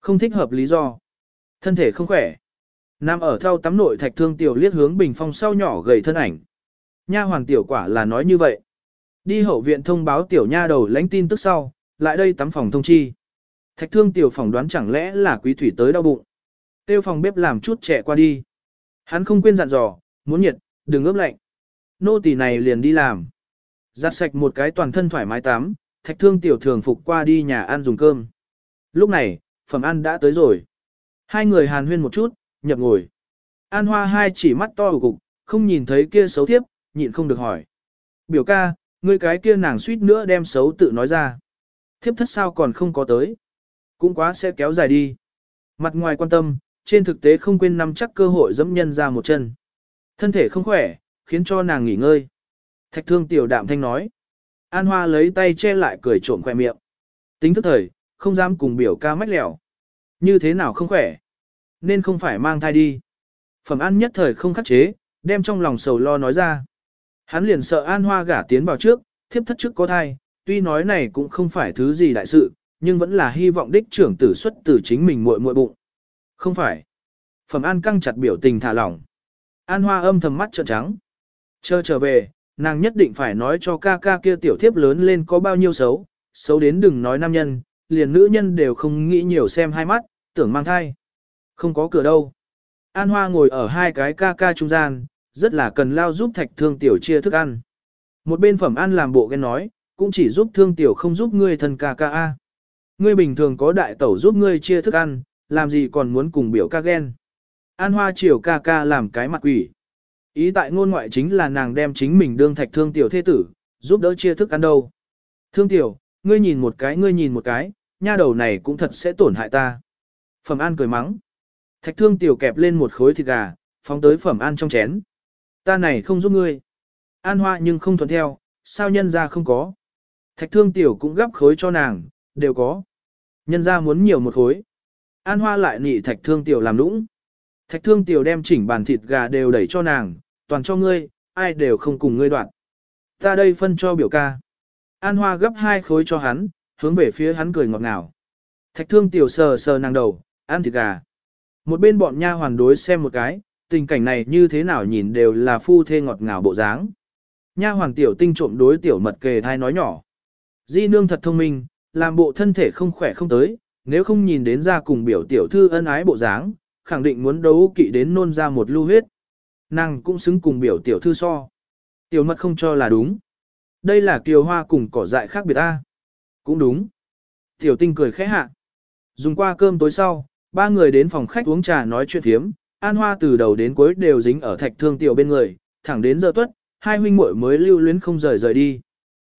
Không thích hợp lý do. Thân thể không khỏe. Nam ở thau tắm nội thạch thương tiểu liếc hướng bình phong sau nhỏ gầy thân ảnh. Nha hoàng tiểu quả là nói như vậy. Đi hậu viện thông báo tiểu nha đầu lãnh tin tức sau, lại đây tắm phòng thông chi. Thạch thương tiểu phỏng đoán chẳng lẽ là quý thủy tới đau bụng. Tiêu phòng bếp làm chút trẻ qua đi. Hắn không quên dặn dò, muốn nhiệt, đừng ướp lạnh. Nô tỳ này liền đi làm. Giặt sạch một cái toàn thân thoải mái tắm, thạch thương tiểu thường phục qua đi nhà ăn dùng cơm. Lúc này, phẩm ăn đã tới rồi. Hai người hàn huyên một chút, nhập ngồi. An hoa hai chỉ mắt to cục, không nhìn thấy kia xấu tiếp, nhịn không được hỏi. Biểu ca, ngươi cái kia nàng suýt nữa đem xấu tự nói ra. Thiếp thất sao còn không có tới. Cũng quá sẽ kéo dài đi. Mặt ngoài quan tâm, trên thực tế không quên nắm chắc cơ hội dẫm nhân ra một chân. Thân thể không khỏe, khiến cho nàng nghỉ ngơi. Thạch thương tiểu đạm thanh nói. An hoa lấy tay che lại cười trộm khoe miệng. Tính thức thời, không dám cùng biểu ca mách lẻo. Như thế nào không khỏe? Nên không phải mang thai đi. Phẩm an nhất thời không khắc chế, đem trong lòng sầu lo nói ra. Hắn liền sợ an hoa gả tiến vào trước, thiếp thất trước có thai, tuy nói này cũng không phải thứ gì đại sự, nhưng vẫn là hy vọng đích trưởng tử xuất từ chính mình muội muội bụng. Không phải. Phẩm an căng chặt biểu tình thả lỏng. An hoa âm thầm mắt trợn trắng. Chờ trở về, nàng nhất định phải nói cho ca ca kia tiểu thiếp lớn lên có bao nhiêu xấu, xấu đến đừng nói nam nhân, liền nữ nhân đều không nghĩ nhiều xem hai mắt, tưởng mang thai. Không có cửa đâu. An Hoa ngồi ở hai cái ca ca trung gian, rất là cần lao giúp thạch thương tiểu chia thức ăn. Một bên phẩm ăn làm bộ ghen nói, cũng chỉ giúp thương tiểu không giúp ngươi thân ca ca a. Ngươi bình thường có đại tẩu giúp ngươi chia thức ăn, làm gì còn muốn cùng biểu ca ghen. An Hoa chiều ca ca làm cái mặt quỷ. Ý tại ngôn ngoại chính là nàng đem chính mình đương thạch thương tiểu thế tử, giúp đỡ chia thức ăn đâu. Thương tiểu, ngươi nhìn một cái ngươi nhìn một cái, nha đầu này cũng thật sẽ tổn hại ta. Phẩm An cười mắng. Thạch thương tiểu kẹp lên một khối thịt gà, phóng tới Phẩm An trong chén. Ta này không giúp ngươi. An hoa nhưng không thuận theo, sao nhân ra không có. Thạch thương tiểu cũng gắp khối cho nàng, đều có. Nhân ra muốn nhiều một khối. An hoa lại nị thạch thương tiểu làm lũng. Thạch thương tiểu đem chỉnh bàn thịt gà đều đẩy cho nàng, toàn cho ngươi, ai đều không cùng ngươi đoạn. Ta đây phân cho biểu ca. An hoa gấp hai khối cho hắn, hướng về phía hắn cười ngọt ngào. Thạch thương tiểu sờ sờ nàng đầu, ăn thịt gà. Một bên bọn nha hoàn đối xem một cái, tình cảnh này như thế nào nhìn đều là phu thê ngọt ngào bộ dáng. Nha hoàn tiểu tinh trộm đối tiểu mật kề thai nói nhỏ. Di nương thật thông minh, làm bộ thân thể không khỏe không tới, nếu không nhìn đến ra cùng biểu tiểu thư ân ái bộ dáng, khẳng định muốn đấu kỵ đến nôn ra một lưu huyết. Nàng cũng xứng cùng biểu tiểu thư so. Tiểu mật không cho là đúng. Đây là kiều hoa cùng cỏ dại khác biệt ta. Cũng đúng. Tiểu tinh cười khẽ hạ. Dùng qua cơm tối sau, ba người đến phòng khách uống trà nói chuyện thiếm, An Hoa từ đầu đến cuối đều dính ở thạch thương tiểu bên người, thẳng đến giờ tuất, hai huynh muội mới lưu luyến không rời rời đi.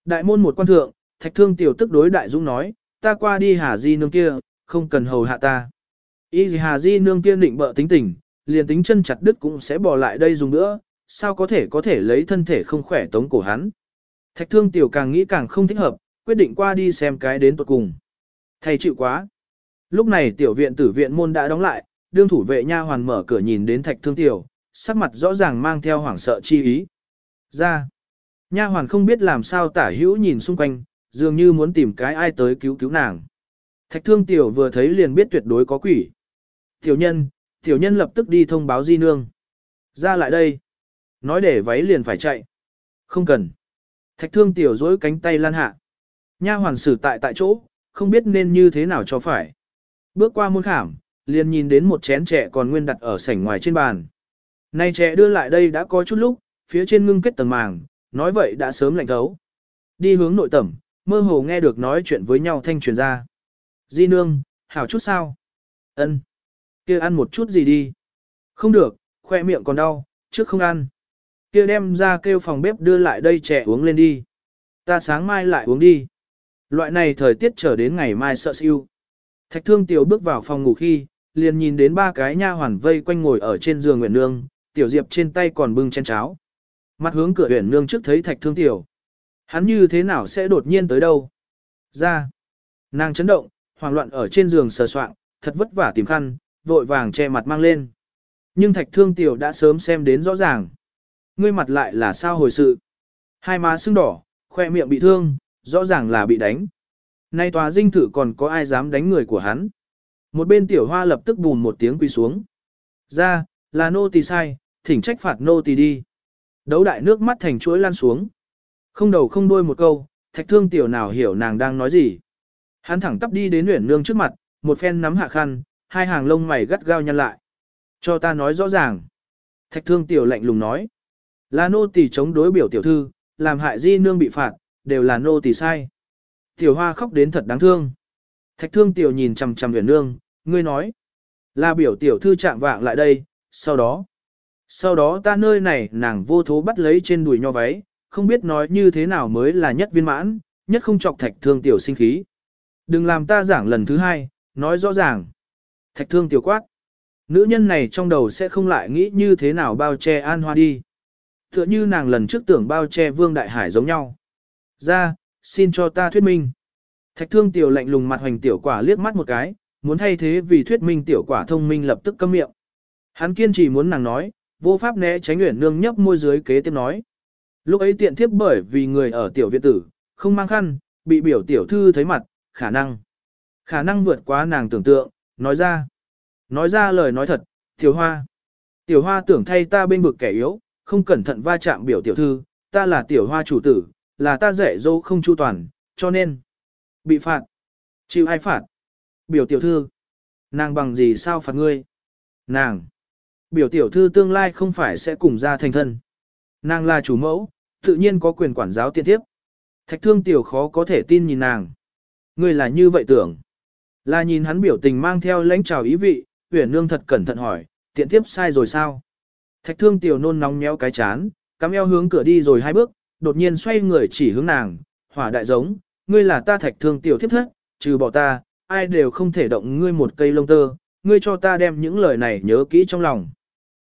Đại môn một quan thượng, thạch thương tiểu tức đối đại dũng nói, ta qua đi Hà Di nương kia, không cần hầu hạ ta. Y Hà Di nương kia định bợ tính tình, liền tính chân chặt đứt cũng sẽ bỏ lại đây dùng nữa, sao có thể có thể lấy thân thể không khỏe tống cổ hắn. Thạch thương tiểu càng nghĩ càng không thích hợp, quyết định qua đi xem cái đến tuột cùng. Thầy chịu quá. Lúc này tiểu viện tử viện môn đã đóng lại, đương thủ vệ nha hoàn mở cửa nhìn đến thạch thương tiểu, sắc mặt rõ ràng mang theo hoảng sợ chi ý. Ra. Nha hoàn không biết làm sao tả hữu nhìn xung quanh, dường như muốn tìm cái ai tới cứu cứu nàng. Thạch thương tiểu vừa thấy liền biết tuyệt đối có quỷ. Tiểu nhân, tiểu nhân lập tức đi thông báo di nương. Ra lại đây. Nói để váy liền phải chạy. Không cần. Thạch thương tiểu dối cánh tay lan hạ. Nha hoàn xử tại tại chỗ, không biết nên như thế nào cho phải. Bước qua môn khảm, liền nhìn đến một chén trẻ còn nguyên đặt ở sảnh ngoài trên bàn. Nay trẻ đưa lại đây đã có chút lúc, phía trên ngưng kết tầng màng, nói vậy đã sớm lạnh thấu. Đi hướng nội tẩm, mơ hồ nghe được nói chuyện với nhau thanh truyền ra. Di nương, hảo chút sao? Ân, kia ăn một chút gì đi. Không được, khoe miệng còn đau, trước không ăn. Kia đem ra kêu phòng bếp đưa lại đây trẻ uống lên đi. Ta sáng mai lại uống đi. Loại này thời tiết trở đến ngày mai sợ siêu. Thạch thương tiểu bước vào phòng ngủ khi, liền nhìn đến ba cái nha hoàn vây quanh ngồi ở trên giường Nguyễn Nương, tiểu Diệp trên tay còn bưng chén cháo. Mặt hướng cửa Nguyễn Nương trước thấy Thạch Thương tiểu. Hắn như thế nào sẽ đột nhiên tới đâu? Ra. Nàng chấn động, hoảng loạn ở trên giường sờ soạng, thật vất vả tìm khăn, vội vàng che mặt mang lên. Nhưng Thạch Thương tiểu đã sớm xem đến rõ ràng. Ngươi mặt lại là sao hồi sự? Hai má sưng đỏ, khoe miệng bị thương, rõ ràng là bị đánh. Nay tòa dinh thự còn có ai dám đánh người của hắn? Một bên tiểu hoa lập tức bùn một tiếng quỳ xuống. Ra, là nô tỳ sai, thỉnh trách phạt nô tỳ đi. Đấu đại nước mắt thành chuỗi lan xuống. Không đầu không đuôi một câu, thạch thương tiểu nào hiểu nàng đang nói gì. Hắn thẳng tắp đi đến Uyển Nương trước mặt, một phen nắm hạ khăn, hai hàng lông mày gắt gao nhăn lại. Cho ta nói rõ ràng. Thạch thương tiểu lạnh lùng nói. Là nô tỳ chống đối biểu tiểu thư, làm hại di nương bị phạt, đều là nô tỳ sai. Tiểu hoa khóc đến thật đáng thương. Thạch thương tiểu nhìn chằm chằm Huyền Nương, ngươi nói. Là biểu tiểu thư chạm vạng lại đây, sau đó. Sau đó ta nơi này nàng vô thố bắt lấy trên đùi nho váy, không biết nói như thế nào mới là nhất viên mãn, nhất không chọc thạch thương tiểu sinh khí. Đừng làm ta giảng lần thứ hai, nói rõ ràng. Thạch thương tiểu quát. Nữ nhân này trong đầu sẽ không lại nghĩ như thế nào bao che an hoa đi. Tựa như nàng lần trước tưởng bao che vương đại hải giống nhau. Ra, xin cho ta thuyết minh. Thạch thương tiểu lạnh lùng mặt hoành tiểu quả liếc mắt một cái, muốn thay thế vì thuyết minh tiểu quả thông minh lập tức câm miệng. Hắn kiên trì muốn nàng nói, vô pháp né tránh nguyện nương nhấp môi dưới kế tiếp nói. Lúc ấy tiện thiếp bởi vì người ở tiểu viện tử, không mang khăn, bị biểu tiểu thư thấy mặt, khả năng. Khả năng vượt quá nàng tưởng tượng, nói ra. Nói ra lời nói thật, tiểu hoa. Tiểu hoa tưởng thay ta bên vực kẻ yếu, không cẩn thận va chạm biểu tiểu thư, ta là tiểu hoa chủ tử, là ta dạy dỗ không chu toàn, cho nên. Bị phạt. Chịu ai phạt? Biểu tiểu thư. Nàng bằng gì sao phạt ngươi? Nàng. Biểu tiểu thư tương lai không phải sẽ cùng ra thành thân. Nàng là chủ mẫu, tự nhiên có quyền quản giáo tiện tiếp. Thạch thương tiểu khó có thể tin nhìn nàng. Ngươi là như vậy tưởng. Là nhìn hắn biểu tình mang theo lãnh trào ý vị, huyền nương thật cẩn thận hỏi, tiện tiếp sai rồi sao? Thạch thương tiểu nôn nóng méo cái chán, cắm eo hướng cửa đi rồi hai bước, đột nhiên xoay người chỉ hướng nàng, hỏa đại giống, ngươi là ta thạch thương tiểu thiếp thất, trừ bỏ ta, ai đều không thể động ngươi một cây lông tơ, ngươi cho ta đem những lời này nhớ kỹ trong lòng.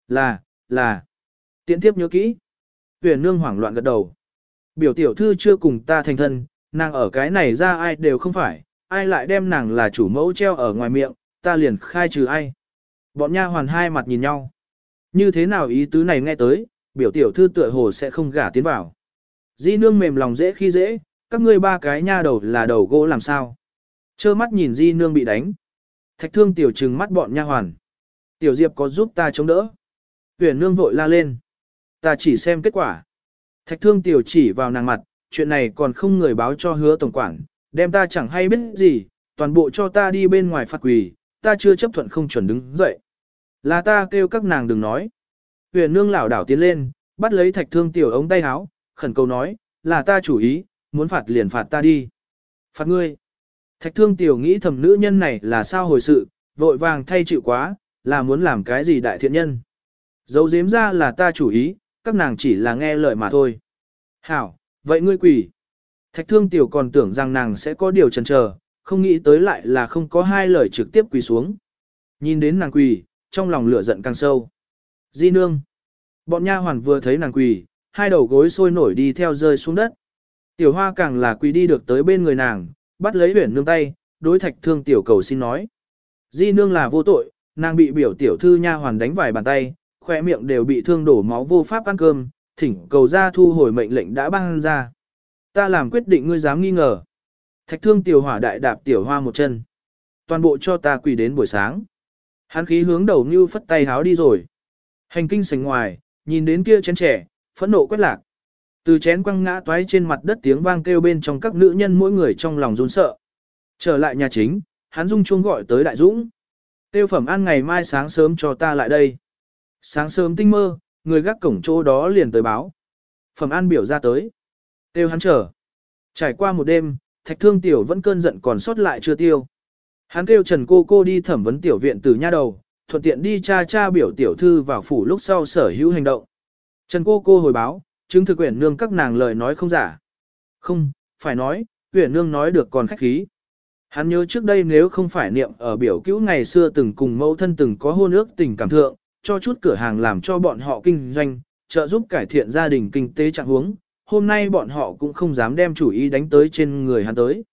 Là, là, tiện tiếp nhớ kỹ. Huyền nương hoảng loạn gật đầu. Biểu tiểu thư chưa cùng ta thành thân, nàng ở cái này ra ai đều không phải, ai lại đem nàng là chủ mẫu treo ở ngoài miệng, ta liền khai trừ ai. Bọn nha hoàn hai mặt nhìn nhau. Như thế nào ý tứ này nghe tới, biểu tiểu thư tựa hồ sẽ không gả tiến vào. Di nương mềm lòng dễ khi dễ, các ngươi ba cái nha đầu là đầu gỗ làm sao. Chơ mắt nhìn di nương bị đánh. Thạch thương tiểu trừng mắt bọn nha hoàn. Tiểu diệp có giúp ta chống đỡ. Tuyển nương vội la lên. Ta chỉ xem kết quả. Thạch thương tiểu chỉ vào nàng mặt, chuyện này còn không người báo cho hứa tổng quản, đem ta chẳng hay biết gì, toàn bộ cho ta đi bên ngoài phạt quỳ, ta chưa chấp thuận không chuẩn đứng dậy. Là ta kêu các nàng đừng nói. Huyền nương lảo đảo tiến lên, bắt lấy thạch thương tiểu ống tay áo, khẩn cầu nói, là ta chủ ý, muốn phạt liền phạt ta đi. Phạt ngươi. Thạch thương tiểu nghĩ thầm nữ nhân này là sao hồi sự, vội vàng thay chịu quá, là muốn làm cái gì đại thiện nhân. Dấu dếm ra là ta chủ ý, các nàng chỉ là nghe lời mà thôi. Hảo, vậy ngươi quỷ. Thạch thương tiểu còn tưởng rằng nàng sẽ có điều chần chờ, không nghĩ tới lại là không có hai lời trực tiếp quỳ xuống. Nhìn đến nàng quỳ, trong lòng lửa giận càng sâu. Di nương. Bọn nha hoàn vừa thấy nàng quỳ, hai đầu gối sôi nổi đi theo rơi xuống đất. Tiểu hoa càng là quỳ đi được tới bên người nàng, bắt lấy huyển nương tay, đối thạch thương tiểu cầu xin nói. Di nương là vô tội, nàng bị biểu tiểu thư nha hoàn đánh vài bàn tay, khỏe miệng đều bị thương đổ máu vô pháp ăn cơm, thỉnh cầu ra thu hồi mệnh lệnh đã ban ra. Ta làm quyết định ngươi dám nghi ngờ. Thạch thương tiểu hỏa đại đạp tiểu hoa một chân. Toàn bộ cho ta quỳ đến buổi sáng. Hắn khí hướng đầu như phất tay háo đi rồi. Hành kinh sành ngoài, nhìn đến kia chén trẻ, phẫn nộ quét lạc. Từ chén quăng ngã toái trên mặt đất tiếng vang kêu bên trong các nữ nhân mỗi người trong lòng run sợ. Trở lại nhà chính, hắn rung chuông gọi tới đại dũng. Tiêu phẩm ăn ngày mai sáng sớm cho ta lại đây. Sáng sớm tinh mơ, người gác cổng chỗ đó liền tới báo. Phẩm an biểu ra tới. Tiêu hắn chờ. Trải qua một đêm, thạch thương tiểu vẫn cơn giận còn sót lại chưa tiêu. Hắn kêu Trần cô cô đi thẩm vấn tiểu viện từ nha đầu, thuận tiện đi cha cha biểu tiểu thư vào phủ lúc sau sở hữu hành động. Trần cô cô hồi báo, chứng thực quyển nương các nàng lời nói không giả. Không, phải nói, quyển nương nói được còn khách khí. Hắn nhớ trước đây nếu không phải niệm ở biểu cữu ngày xưa từng cùng mẫu thân từng có hôn ước tình cảm thượng, cho chút cửa hàng làm cho bọn họ kinh doanh, trợ giúp cải thiện gia đình kinh tế trạng huống, hôm nay bọn họ cũng không dám đem chủ ý đánh tới trên người hắn tới.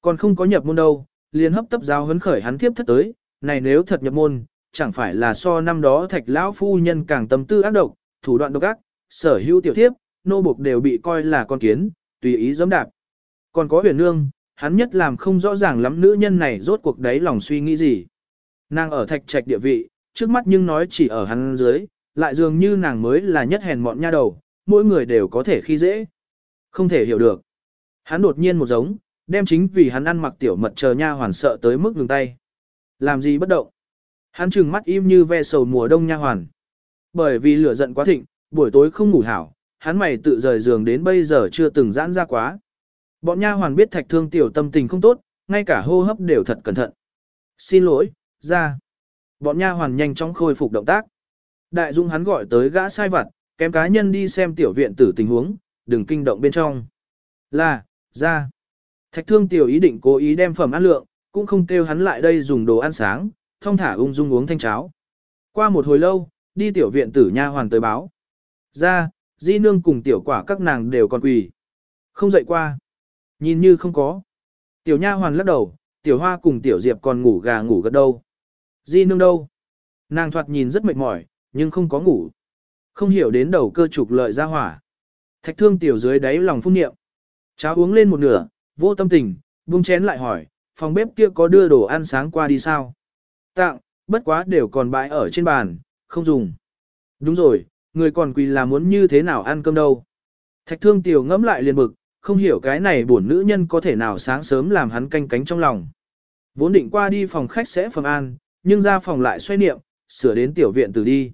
Còn không có nhập môn đâu, liền hấp tấp giáo huấn khởi hắn tiếp thất tới, này nếu thật nhập môn, chẳng phải là so năm đó thạch lão phu nhân càng tâm tư ác độc, thủ đoạn độc ác, sở hữu tiểu thiếp, nô buộc đều bị coi là con kiến, tùy ý giẫm đạp. Còn có huyền nương, hắn nhất làm không rõ ràng lắm nữ nhân này rốt cuộc đấy lòng suy nghĩ gì. Nàng ở thạch trạch địa vị, trước mắt nhưng nói chỉ ở hắn dưới, lại dường như nàng mới là nhất hèn mọn nha đầu, mỗi người đều có thể khi dễ. Không thể hiểu được. Hắn đột nhiên một giống, đem chính vì hắn ăn mặc tiểu mật chờ nha hoàn sợ tới mức ngừng tay. Làm gì bất động. Hắn trừng mắt im như ve sầu mùa đông nha hoàn. Bởi vì lửa giận quá thịnh, buổi tối không ngủ hảo, hắn mày tự rời giường đến bây giờ chưa từng giãn ra quá. Bọn nha hoàn biết thạch thương tiểu tâm tình không tốt, ngay cả hô hấp đều thật cẩn thận. Xin lỗi, ra. Bọn nha hoàn nhanh chóng khôi phục động tác. Đại dung hắn gọi tới gã sai vặt, kém cá nhân đi xem tiểu viện tử tình huống, đừng kinh động bên trong. Là, ra. Thạch thương tiểu ý định cố ý đem phẩm ăn lượng, cũng không kêu hắn lại đây dùng đồ ăn sáng, thông thả ung dung uống thanh cháo. Qua một hồi lâu, đi tiểu viện tử nha hoàn tới báo. Ra, di nương cùng tiểu quả các nàng đều còn quỳ. Không dậy qua. Nhìn như không có. Tiểu nha hoàn lắc đầu, tiểu hoa cùng tiểu diệp còn ngủ gà ngủ gật đâu. Di nương đâu? Nàng thoạt nhìn rất mệt mỏi, nhưng không có ngủ. Không hiểu đến đầu cơ trục lợi ra hỏa. Thạch thương tiểu dưới đáy lòng phun niệm. Cháo uống lên một nửa, vô tâm tình, buông chén lại hỏi, phòng bếp kia có đưa đồ ăn sáng qua đi sao? Tặng, bất quá đều còn bãi ở trên bàn, không dùng. Đúng rồi, người còn quỳ là muốn như thế nào ăn cơm đâu. Thạch thương tiểu ngẫm lại liền bực, không hiểu cái này bổn nữ nhân có thể nào sáng sớm làm hắn canh cánh trong lòng. Vốn định qua đi phòng khách sẽ phòng an, nhưng ra phòng lại xoay niệm, sửa đến tiểu viện từ đi.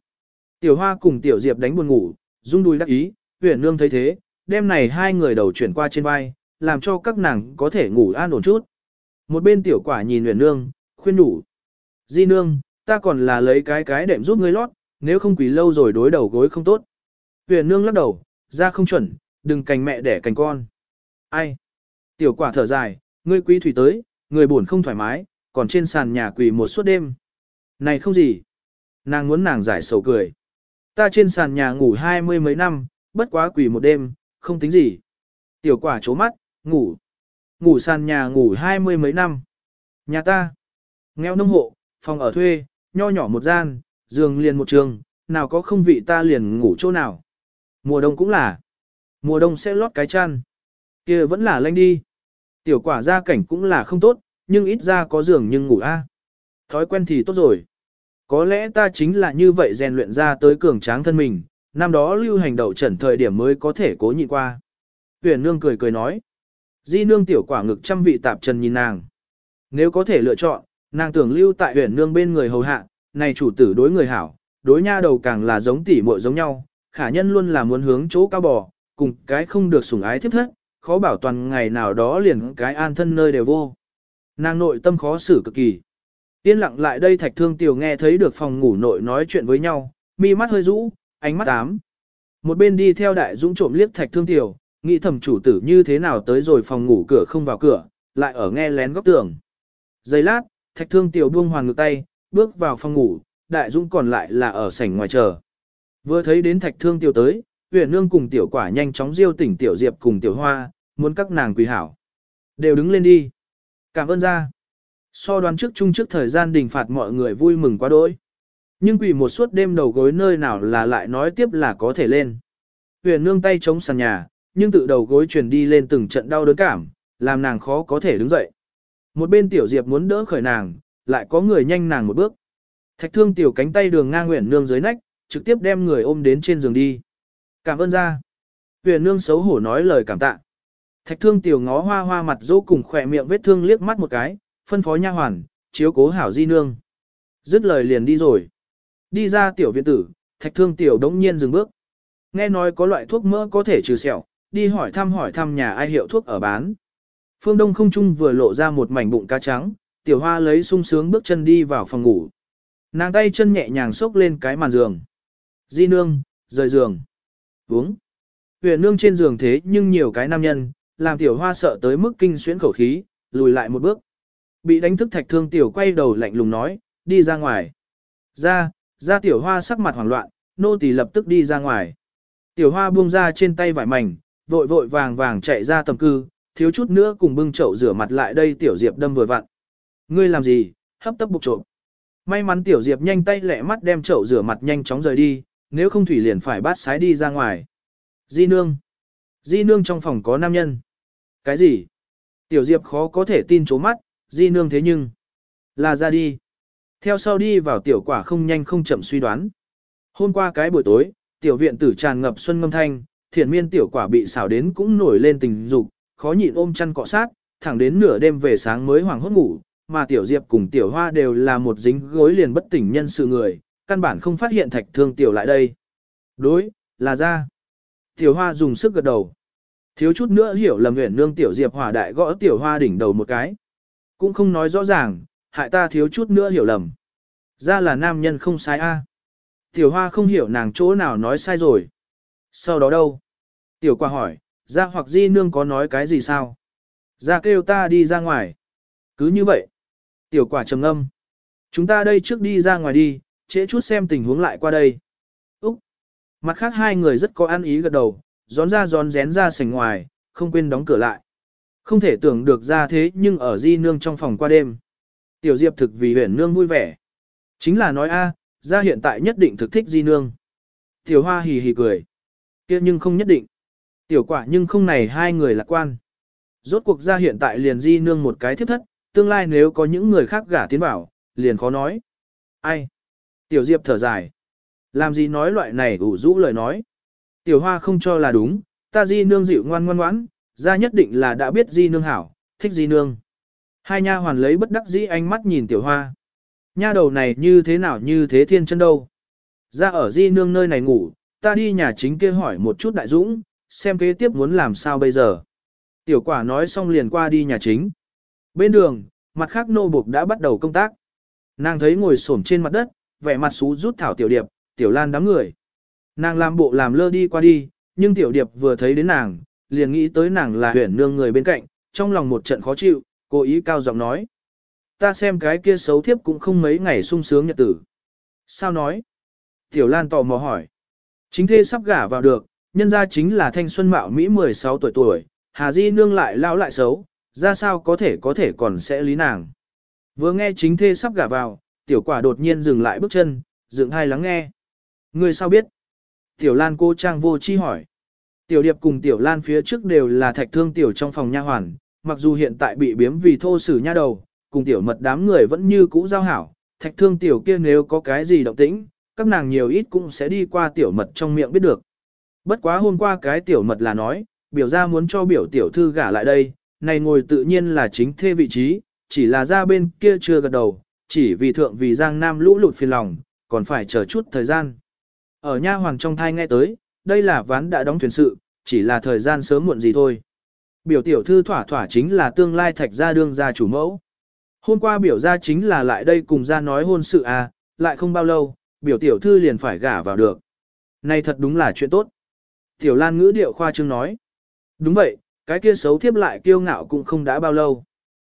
Tiểu hoa cùng tiểu diệp đánh buồn ngủ, rung đuôi đắc ý, huyền nương thấy thế, đêm này hai người đầu chuyển qua trên vai, làm cho các nàng có thể ngủ an ổn chút. Một bên tiểu quả nhìn huyền nương, khuyên đủ. Di nương, ta còn là lấy cái cái đệm giúp ngươi lót, nếu không quỳ lâu rồi đối đầu gối không tốt. Huyền nương lắc đầu, ra không chuẩn, đừng cành mẹ đẻ cành con. Ai? Tiểu quả thở dài, ngươi quý thủy tới, người buồn không thoải mái, còn trên sàn nhà quỳ một suốt đêm. Này không gì. Nàng muốn nàng giải sầu cười. Ta trên sàn nhà ngủ hai mươi mấy năm, bất quá quỳ một đêm, không tính gì. Tiểu quả chố mắt, ngủ. Ngủ sàn nhà ngủ hai mươi mấy năm. Nhà ta. Nghèo nông hộ, phòng ở thuê, nho nhỏ một gian, giường liền một trường, nào có không vị ta liền ngủ chỗ nào. Mùa đông cũng là. Mùa đông sẽ lót cái chăn. kia vẫn là lanh đi. Tiểu quả gia cảnh cũng là không tốt, nhưng ít ra có giường nhưng ngủ a. Thói quen thì tốt rồi. Có lẽ ta chính là như vậy rèn luyện ra tới cường tráng thân mình, năm đó lưu hành đậu trần thời điểm mới có thể cố nhịn qua. Huyền nương cười cười nói. Di nương tiểu quả ngực trăm vị tạp trần nhìn nàng. Nếu có thể lựa chọn, nàng tưởng lưu tại huyện nương bên người hầu hạ, này chủ tử đối người hảo, đối nha đầu càng là giống tỉ muội giống nhau, khả nhân luôn là muốn hướng chỗ cao bò, cùng cái không được sủng ái tiếp thất, khó bảo toàn ngày nào đó liền cái an thân nơi đều vô. Nàng nội tâm khó xử cực kỳ. Yên lặng lại đây thạch thương tiểu nghe thấy được phòng ngủ nội nói chuyện với nhau, mi mắt hơi rũ, ánh mắt ám. Một bên đi theo đại dũng trộm liếc thạch thương tiểu, nghĩ thầm chủ tử như thế nào tới rồi phòng ngủ cửa không vào cửa, lại ở nghe lén góc tường. Giây lát, thạch thương tiểu buông hoàn ngược tay, bước vào phòng ngủ, đại dũng còn lại là ở sảnh ngoài chờ. Vừa thấy đến thạch thương tiểu tới, huyền nương cùng tiểu quả nhanh chóng diêu tỉnh tiểu diệp cùng tiểu hoa, muốn các nàng quỳ hảo. Đều đứng lên đi. Cảm ơn ra. So đoán trước chung trước thời gian đình phạt mọi người vui mừng quá đỗi. Nhưng quỳ một suốt đêm đầu gối nơi nào là lại nói tiếp là có thể lên. Huyền nương tay chống sàn nhà, nhưng tự đầu gối truyền đi lên từng trận đau đớn cảm, làm nàng khó có thể đứng dậy. Một bên tiểu diệp muốn đỡ khởi nàng, lại có người nhanh nàng một bước. Thạch thương tiểu cánh tay đường ngang nguyện nương dưới nách, trực tiếp đem người ôm đến trên giường đi. Cảm ơn ra. Huyền nương xấu hổ nói lời cảm tạ. Thạch thương tiểu ngó hoa hoa mặt dỗ cùng khỏe miệng vết thương liếc mắt một cái, phân phó nha hoàn, chiếu cố hảo di nương. Dứt lời liền đi rồi. Đi ra tiểu viện tử, thạch thương tiểu đống nhiên dừng bước. Nghe nói có loại thuốc mỡ có thể trừ sẹo, đi hỏi thăm hỏi thăm nhà ai hiệu thuốc ở bán. Phương Đông không trung vừa lộ ra một mảnh bụng cá trắng, tiểu hoa lấy sung sướng bước chân đi vào phòng ngủ. Nàng tay chân nhẹ nhàng xốc lên cái màn giường. Di nương, rời giường. Uống. Huyền nương trên giường thế nhưng nhiều cái nam nhân, làm tiểu hoa sợ tới mức kinh xuyễn khẩu khí, lùi lại một bước. Bị đánh thức thạch thương tiểu quay đầu lạnh lùng nói, đi ra ngoài. Ra, ra tiểu hoa sắc mặt hoảng loạn, nô tỳ lập tức đi ra ngoài. Tiểu hoa buông ra trên tay vải mảnh, vội vội vàng vàng chạy ra tầm cư, thiếu chút nữa cùng bưng chậu rửa mặt lại đây tiểu diệp đâm vừa vặn. Ngươi làm gì, hấp tấp bục trộm. May mắn tiểu diệp nhanh tay lẹ mắt đem chậu rửa mặt nhanh chóng rời đi, nếu không thủy liền phải bắt sái đi ra ngoài. Di nương. Di nương trong phòng có nam nhân. Cái gì? Tiểu diệp khó có thể tin chố mắt, di nương thế nhưng. Là ra đi. Theo sau đi vào tiểu quả không nhanh không chậm suy đoán. Hôm qua cái buổi tối, tiểu viện tử tràn ngập xuân ngâm thanh, thiện miên tiểu quả bị xảo đến cũng nổi lên tình dục, khó nhịn ôm chăn cọ sát, thẳng đến nửa đêm về sáng mới hoàng hốt ngủ, mà tiểu diệp cùng tiểu hoa đều là một dính gối liền bất tỉnh nhân sự người, căn bản không phát hiện thạch thương tiểu lại đây. Đối, là ra. Tiểu hoa dùng sức gật đầu. Thiếu chút nữa hiểu lầm nguyện nương tiểu diệp hỏa đại gõ tiểu hoa đỉnh đầu một cái. Cũng không nói rõ ràng, hại ta thiếu chút nữa hiểu lầm. Ra là nam nhân không sai a. Tiểu hoa không hiểu nàng chỗ nào nói sai rồi. Sau đó đâu? Tiểu qua hỏi, ra hoặc di nương có nói cái gì sao? Ra kêu ta đi ra ngoài. Cứ như vậy. Tiểu quả trầm âm. Chúng ta đây trước đi ra ngoài đi, trễ chút xem tình huống lại qua đây. Úc. Mặt khác hai người rất có ăn ý gật đầu, gión ra gión rén ra sảnh ngoài, không quên đóng cửa lại. Không thể tưởng được ra thế nhưng ở di nương trong phòng qua đêm. Tiểu Diệp thực vì huyền nương vui vẻ. Chính là nói a, ra hiện tại nhất định thực thích di nương. Tiểu hoa hì hì cười. kia nhưng không nhất định. Tiểu quả nhưng không này hai người lạc quan. Rốt cuộc ra hiện tại liền di nương một cái thiếp thất, tương lai nếu có những người khác gả tiến vào, liền khó nói. Ai? Tiểu Diệp thở dài. Làm gì nói loại này ủ rũ lời nói. Tiểu Hoa không cho là đúng, ta di nương dịu ngoan ngoan ngoãn, ra nhất định là đã biết di nương hảo, thích di nương. Hai nha hoàn lấy bất đắc dĩ ánh mắt nhìn Tiểu Hoa. Nha đầu này như thế nào như thế thiên chân đâu. Ra ở di nương nơi này ngủ, ta đi nhà chính kia hỏi một chút đại dũng, xem kế tiếp muốn làm sao bây giờ. Tiểu quả nói xong liền qua đi nhà chính. Bên đường, mặt khác nô buộc đã bắt đầu công tác. Nàng thấy ngồi xổm trên mặt đất, vẻ mặt xú rút thảo tiểu điệp, tiểu lan đám người. Nàng làm bộ làm lơ đi qua đi, nhưng tiểu điệp vừa thấy đến nàng, liền nghĩ tới nàng là huyền nương người bên cạnh, trong lòng một trận khó chịu, cố ý cao giọng nói. Ta xem cái kia xấu thiếp cũng không mấy ngày sung sướng nhật tử. Sao nói? Tiểu Lan tò mò hỏi. Chính thê sắp gả vào được, nhân ra chính là thanh xuân mạo Mỹ 16 tuổi tuổi, Hà Di nương lại lao lại xấu, ra sao có thể có thể còn sẽ lý nàng. Vừa nghe chính thê sắp gả vào, tiểu quả đột nhiên dừng lại bước chân, dựng hai lắng nghe. Người sao biết? Tiểu Lan cô trang vô chi hỏi. Tiểu Điệp cùng Tiểu Lan phía trước đều là thạch thương tiểu trong phòng nha hoàn, mặc dù hiện tại bị biếm vì thô sử nha đầu, cùng tiểu mật đám người vẫn như cũ giao hảo, thạch thương tiểu kia nếu có cái gì động tĩnh, các nàng nhiều ít cũng sẽ đi qua tiểu mật trong miệng biết được. Bất quá hôm qua cái tiểu mật là nói, biểu ra muốn cho biểu tiểu thư gả lại đây, này ngồi tự nhiên là chính thê vị trí, chỉ là ra bên kia chưa gật đầu, chỉ vì thượng vì giang nam lũ lụt phiền lòng, còn phải chờ chút thời gian. Ở nha hoàng trong thai nghe tới, đây là ván đã đóng thuyền sự, chỉ là thời gian sớm muộn gì thôi. Biểu tiểu thư thỏa thỏa chính là tương lai thạch gia đương gia chủ mẫu. Hôm qua biểu gia chính là lại đây cùng ra nói hôn sự à, lại không bao lâu, biểu tiểu thư liền phải gả vào được. Này thật đúng là chuyện tốt. Tiểu Lan ngữ điệu khoa trương nói. Đúng vậy, cái kia xấu thiếp lại kiêu ngạo cũng không đã bao lâu.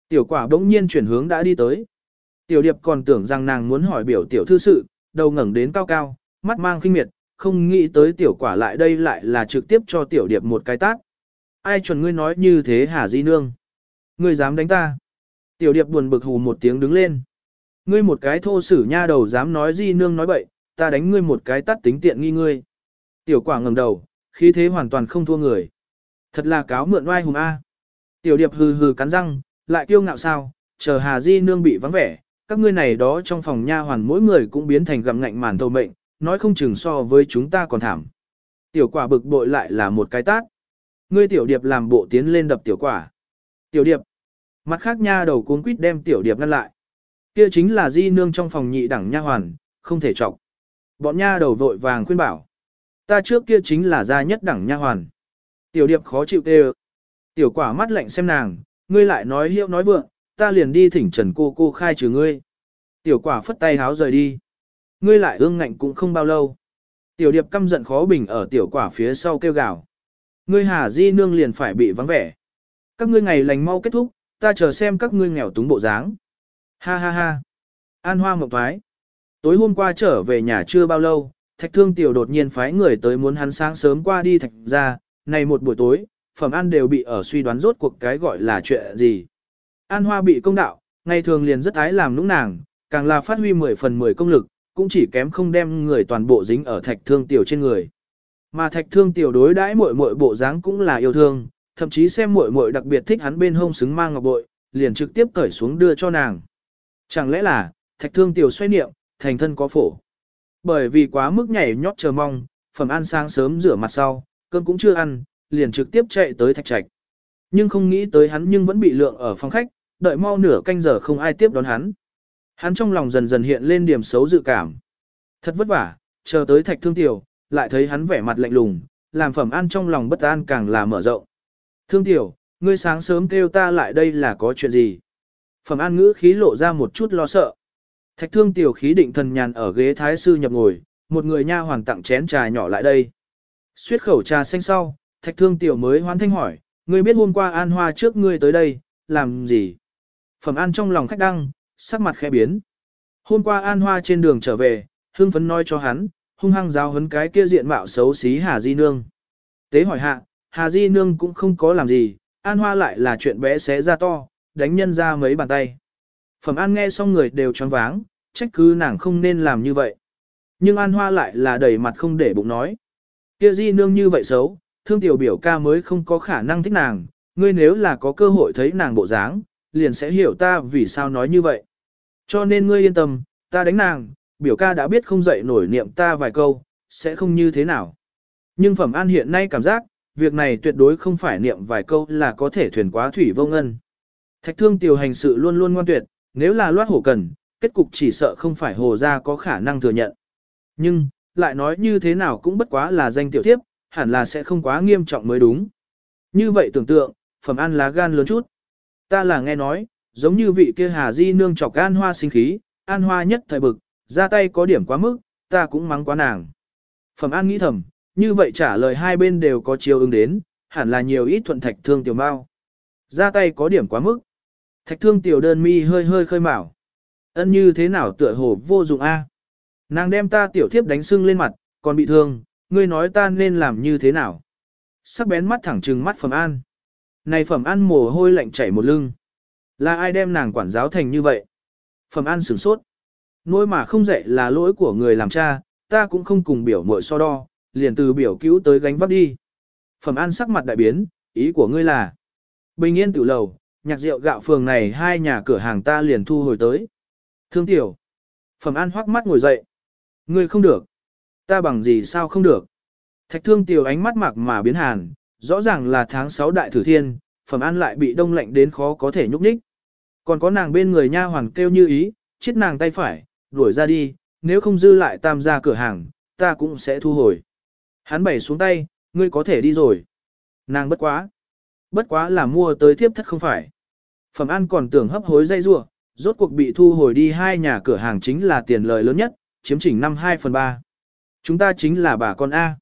Tiểu quả bỗng nhiên chuyển hướng đã đi tới. Tiểu điệp còn tưởng rằng nàng muốn hỏi biểu tiểu thư sự, đầu ngẩng đến cao cao, mắt mang khinh miệt, không nghĩ tới tiểu quả lại đây lại là trực tiếp cho tiểu điệp một cái tát. Ai chuẩn ngươi nói như thế hả di nương? Ngươi dám đánh ta? Tiểu điệp buồn bực hù một tiếng đứng lên. Ngươi một cái thô sử nha đầu dám nói di nương nói bậy, ta đánh ngươi một cái tát tính tiện nghi ngươi. Tiểu quả ngẩng đầu, khí thế hoàn toàn không thua người. Thật là cáo mượn oai hùng A. Tiểu điệp hừ hừ cắn răng, lại kiêu ngạo sao, chờ Hà Di nương bị vắng vẻ, các ngươi này đó trong phòng nha hoàn mỗi người cũng biến thành gặm ngạnh màn thầu mệnh, nói không chừng so với chúng ta còn thảm. Tiểu quả bực bội lại là một cái tát. Ngươi tiểu điệp làm bộ tiến lên đập tiểu quả. Tiểu điệp. Mặt khác nha đầu cuốn quýt đem tiểu điệp ngăn lại. Kia chính là di nương trong phòng nhị đẳng nha hoàn, không thể trọng. Bọn nha đầu vội vàng khuyên bảo. Ta trước kia chính là gia nhất đẳng nha hoàn. Tiểu điệp khó chịu tê Tiểu quả mắt lạnh xem nàng, ngươi lại nói hiệu nói vượng, ta liền đi thỉnh trần cô cô khai trừ ngươi. Tiểu quả phất tay háo rời đi. Ngươi lại ương ngạnh cũng không bao lâu. Tiểu điệp căm giận khó bình ở tiểu quả phía sau kêu gào. Ngươi hà di nương liền phải bị vắng vẻ. Các ngươi ngày lành mau kết thúc, ta chờ xem các ngươi nghèo túng bộ dáng. Ha ha ha. An hoa mộng thoái. Tối hôm qua trở về nhà chưa bao lâu, thạch thương tiểu đột nhiên phái người tới muốn hắn sáng sớm qua đi thạch ra, này một buổi tối, phẩm an đều bị ở suy đoán rốt cuộc cái gọi là chuyện gì. An hoa bị công đạo, ngày thường liền rất ái làm nũng nàng, càng là phát huy 10 phần 10 công lực, cũng chỉ kém không đem người toàn bộ dính ở thạch thương tiểu trên người. Mà thạch thương tiểu đối đãi muội muội bộ dáng cũng là yêu thương, thậm chí xem muội muội đặc biệt thích hắn bên hông xứng mang ngọc bội, liền trực tiếp cởi xuống đưa cho nàng. Chẳng lẽ là, thạch thương tiểu xoay niệm, thành thân có phổ. Bởi vì quá mức nhảy nhót chờ mong, phẩm ăn sáng sớm rửa mặt sau, cơm cũng chưa ăn, liền trực tiếp chạy tới thạch trạch. Nhưng không nghĩ tới hắn nhưng vẫn bị lượng ở phòng khách, đợi mau nửa canh giờ không ai tiếp đón hắn. Hắn trong lòng dần dần hiện lên điểm xấu dự cảm. Thật vất vả, chờ tới thạch thương tiểu, lại thấy hắn vẻ mặt lạnh lùng, làm phẩm ăn trong lòng bất an càng là mở rộng. Thương tiểu, ngươi sáng sớm kêu ta lại đây là có chuyện gì? Phẩm an ngữ khí lộ ra một chút lo sợ. Thạch thương tiểu khí định thần nhàn ở ghế thái sư nhập ngồi, một người nha hoàn tặng chén trà nhỏ lại đây. Xuyết khẩu trà xanh sau, thạch thương tiểu mới hoán thanh hỏi, ngươi biết hôm qua an hoa trước ngươi tới đây, làm gì? Phẩm an trong lòng khách đăng, sắc mặt khẽ biến. Hôm qua an hoa trên đường trở về, hương phấn nói cho hắn, hung hăng giáo hấn cái kia diện mạo xấu xí Hà Di Nương. Tế hỏi hạ, Hà Di Nương cũng không có làm gì, an hoa lại là chuyện bé xé ra to, đánh nhân ra mấy bàn tay. Phẩm an nghe xong người đều choáng váng, trách cứ nàng không nên làm như vậy. Nhưng an hoa lại là đẩy mặt không để bụng nói. Kia Di Nương như vậy xấu, thương tiểu biểu ca mới không có khả năng thích nàng, ngươi nếu là có cơ hội thấy nàng bộ dáng, liền sẽ hiểu ta vì sao nói như vậy. Cho nên ngươi yên tâm, ta đánh nàng, biểu ca đã biết không dậy nổi niệm ta vài câu, sẽ không như thế nào. Nhưng phẩm an hiện nay cảm giác, việc này tuyệt đối không phải niệm vài câu là có thể thuyền quá thủy vô ngân. Thạch thương tiểu hành sự luôn luôn ngoan tuyệt, nếu là loát hổ cần, kết cục chỉ sợ không phải hồ gia có khả năng thừa nhận. Nhưng, lại nói như thế nào cũng bất quá là danh tiểu thiếp, hẳn là sẽ không quá nghiêm trọng mới đúng. Như vậy tưởng tượng, phẩm an lá gan lớn chút. Ta là nghe nói, giống như vị kia Hà Di nương chọc an hoa sinh khí, an hoa nhất thời bực, ra tay có điểm quá mức, ta cũng mắng quá nàng. Phẩm an nghĩ thầm, như vậy trả lời hai bên đều có chiều ứng đến, hẳn là nhiều ít thuận thạch thương tiểu mao. Ra tay có điểm quá mức. Thạch thương tiểu đơn mi hơi hơi khơi mào. Ân như thế nào tựa hồ vô dụng a? Nàng đem ta tiểu thiếp đánh sưng lên mặt, còn bị thương, ngươi nói ta nên làm như thế nào? Sắc bén mắt thẳng trừng mắt phẩm an. Này phẩm an mồ hôi lạnh chảy một lưng. Là ai đem nàng quản giáo thành như vậy? Phẩm an sửng sốt. Nỗi mà không dạy là lỗi của người làm cha, ta cũng không cùng biểu muội so đo, liền từ biểu cứu tới gánh vác đi. Phẩm an sắc mặt đại biến, ý của ngươi là. Bình yên tự lầu, nhạc rượu gạo phường này hai nhà cửa hàng ta liền thu hồi tới. Thương tiểu. Phẩm an hoắc mắt ngồi dậy. Ngươi không được. Ta bằng gì sao không được. Thạch thương tiểu ánh mắt mạc mà biến hàn, rõ ràng là tháng 6 đại thử thiên, phẩm an lại bị đông lạnh đến khó có thể nhúc nhích. Còn có nàng bên người nha hoàn kêu như ý, chết nàng tay phải, đuổi ra đi, nếu không dư lại tam gia cửa hàng, ta cũng sẽ thu hồi. Hắn bẩy xuống tay, ngươi có thể đi rồi. Nàng bất quá. Bất quá là mua tới thiếp thất không phải. Phẩm An còn tưởng hấp hối dây rủa, rốt cuộc bị thu hồi đi hai nhà cửa hàng chính là tiền lời lớn nhất, chiếm chỉnh năm 2 phần 3. Chúng ta chính là bà con A.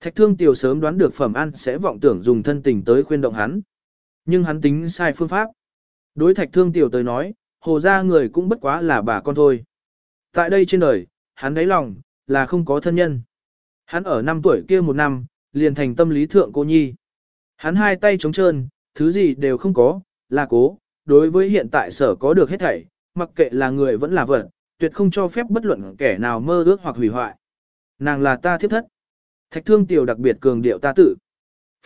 Thạch thương tiểu sớm đoán được Phẩm An sẽ vọng tưởng dùng thân tình tới khuyên động hắn. Nhưng hắn tính sai phương pháp. Đối thạch thương tiểu tới nói, hồ ra người cũng bất quá là bà con thôi. Tại đây trên đời, hắn đáy lòng, là không có thân nhân. Hắn ở năm tuổi kia một năm, liền thành tâm lý thượng cô nhi. Hắn hai tay trống trơn, thứ gì đều không có, là cố, đối với hiện tại sở có được hết thảy, mặc kệ là người vẫn là vật, tuyệt không cho phép bất luận kẻ nào mơ ước hoặc hủy hoại. Nàng là ta thiếp thất. Thạch thương tiểu đặc biệt cường điệu ta tự.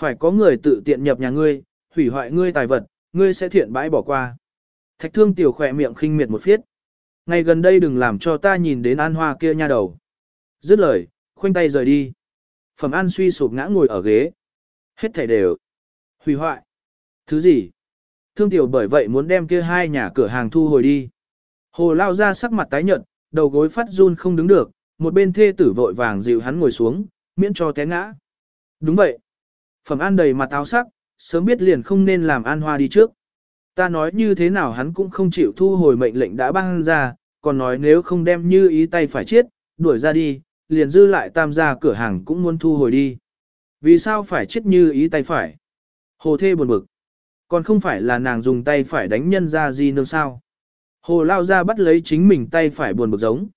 Phải có người tự tiện nhập nhà ngươi, hủy hoại ngươi tài vật, ngươi sẽ thiện bãi bỏ qua. Thạch thương tiểu khỏe miệng khinh miệt một phiết. Ngày gần đây đừng làm cho ta nhìn đến an hoa kia nha đầu. Dứt lời, khoanh tay rời đi. Phẩm an suy sụp ngã ngồi ở ghế. Hết thảy đều. Hủy hoại. Thứ gì? Thương tiểu bởi vậy muốn đem kia hai nhà cửa hàng thu hồi đi. Hồ lao ra sắc mặt tái nhợt, đầu gối phát run không đứng được, một bên thê tử vội vàng dịu hắn ngồi xuống, miễn cho té ngã. Đúng vậy. Phẩm an đầy mặt áo sắc, sớm biết liền không nên làm an hoa đi trước. Ta nói như thế nào hắn cũng không chịu thu hồi mệnh lệnh đã ban ra, còn nói nếu không đem như ý tay phải chết, đuổi ra đi, liền dư lại tam gia cửa hàng cũng muốn thu hồi đi. Vì sao phải chết như ý tay phải? Hồ thê buồn bực. Còn không phải là nàng dùng tay phải đánh nhân ra gì nương sao? Hồ lao ra bắt lấy chính mình tay phải buồn bực giống.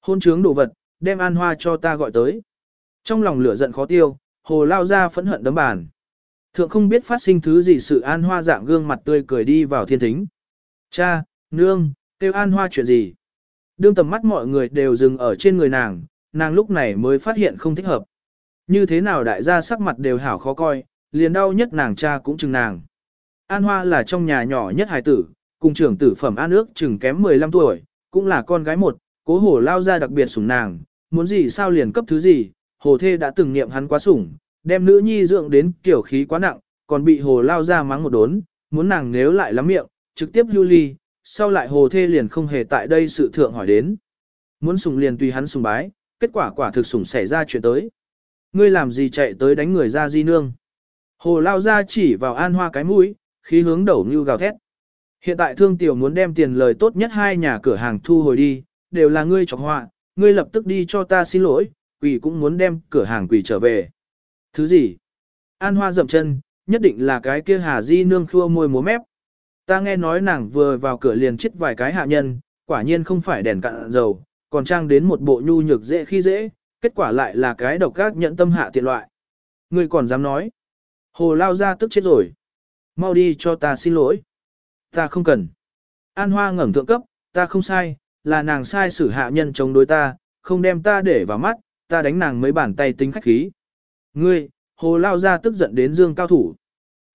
Hôn trướng đồ vật, đem an hoa cho ta gọi tới. Trong lòng lửa giận khó tiêu, hồ lao ra phẫn hận đấm bàn. Thượng không biết phát sinh thứ gì sự an hoa dạng gương mặt tươi cười đi vào thiên thính. Cha, nương, kêu an hoa chuyện gì? Đương tầm mắt mọi người đều dừng ở trên người nàng, nàng lúc này mới phát hiện không thích hợp. Như thế nào đại gia sắc mặt đều hảo khó coi, liền đau nhất nàng cha cũng chừng nàng. An Hoa là trong nhà nhỏ nhất hài tử, cùng trưởng tử phẩm An ước chừng kém 15 tuổi, cũng là con gái một, cố hồ lao ra đặc biệt sủng nàng, muốn gì sao liền cấp thứ gì, hồ thê đã từng niệm hắn quá sủng, đem nữ nhi dưỡng đến kiểu khí quá nặng, còn bị hồ lao ra mắng một đốn, muốn nàng nếu lại lắm miệng, trực tiếp lưu ly, sau lại hồ thê liền không hề tại đây sự thượng hỏi đến. Muốn sủng liền tùy hắn sủng bái, kết quả quả thực sủng xảy ra chuyện tới. Ngươi làm gì chạy tới đánh người ra di nương. Hồ lao ra chỉ vào an hoa cái mũi, khí hướng đầu như gào thét. Hiện tại thương tiểu muốn đem tiền lời tốt nhất hai nhà cửa hàng thu hồi đi, đều là ngươi chọc họa, ngươi lập tức đi cho ta xin lỗi, quỷ cũng muốn đem cửa hàng quỷ trở về. Thứ gì? An hoa dậm chân, nhất định là cái kia hà di nương khua môi múa mép. Ta nghe nói nàng vừa vào cửa liền chết vài cái hạ nhân, quả nhiên không phải đèn cạn dầu, còn trang đến một bộ nhu nhược dễ khi dễ, kết quả lại là cái độc các nhận tâm hạ tiện loại. Ngươi còn dám nói. Hồ lao ra tức chết rồi. Mau đi cho ta xin lỗi. Ta không cần. An hoa ngẩng thượng cấp, ta không sai, là nàng sai xử hạ nhân chống đối ta, không đem ta để vào mắt, ta đánh nàng mấy bàn tay tính khách khí. Ngươi, hồ lao ra tức giận đến dương cao thủ.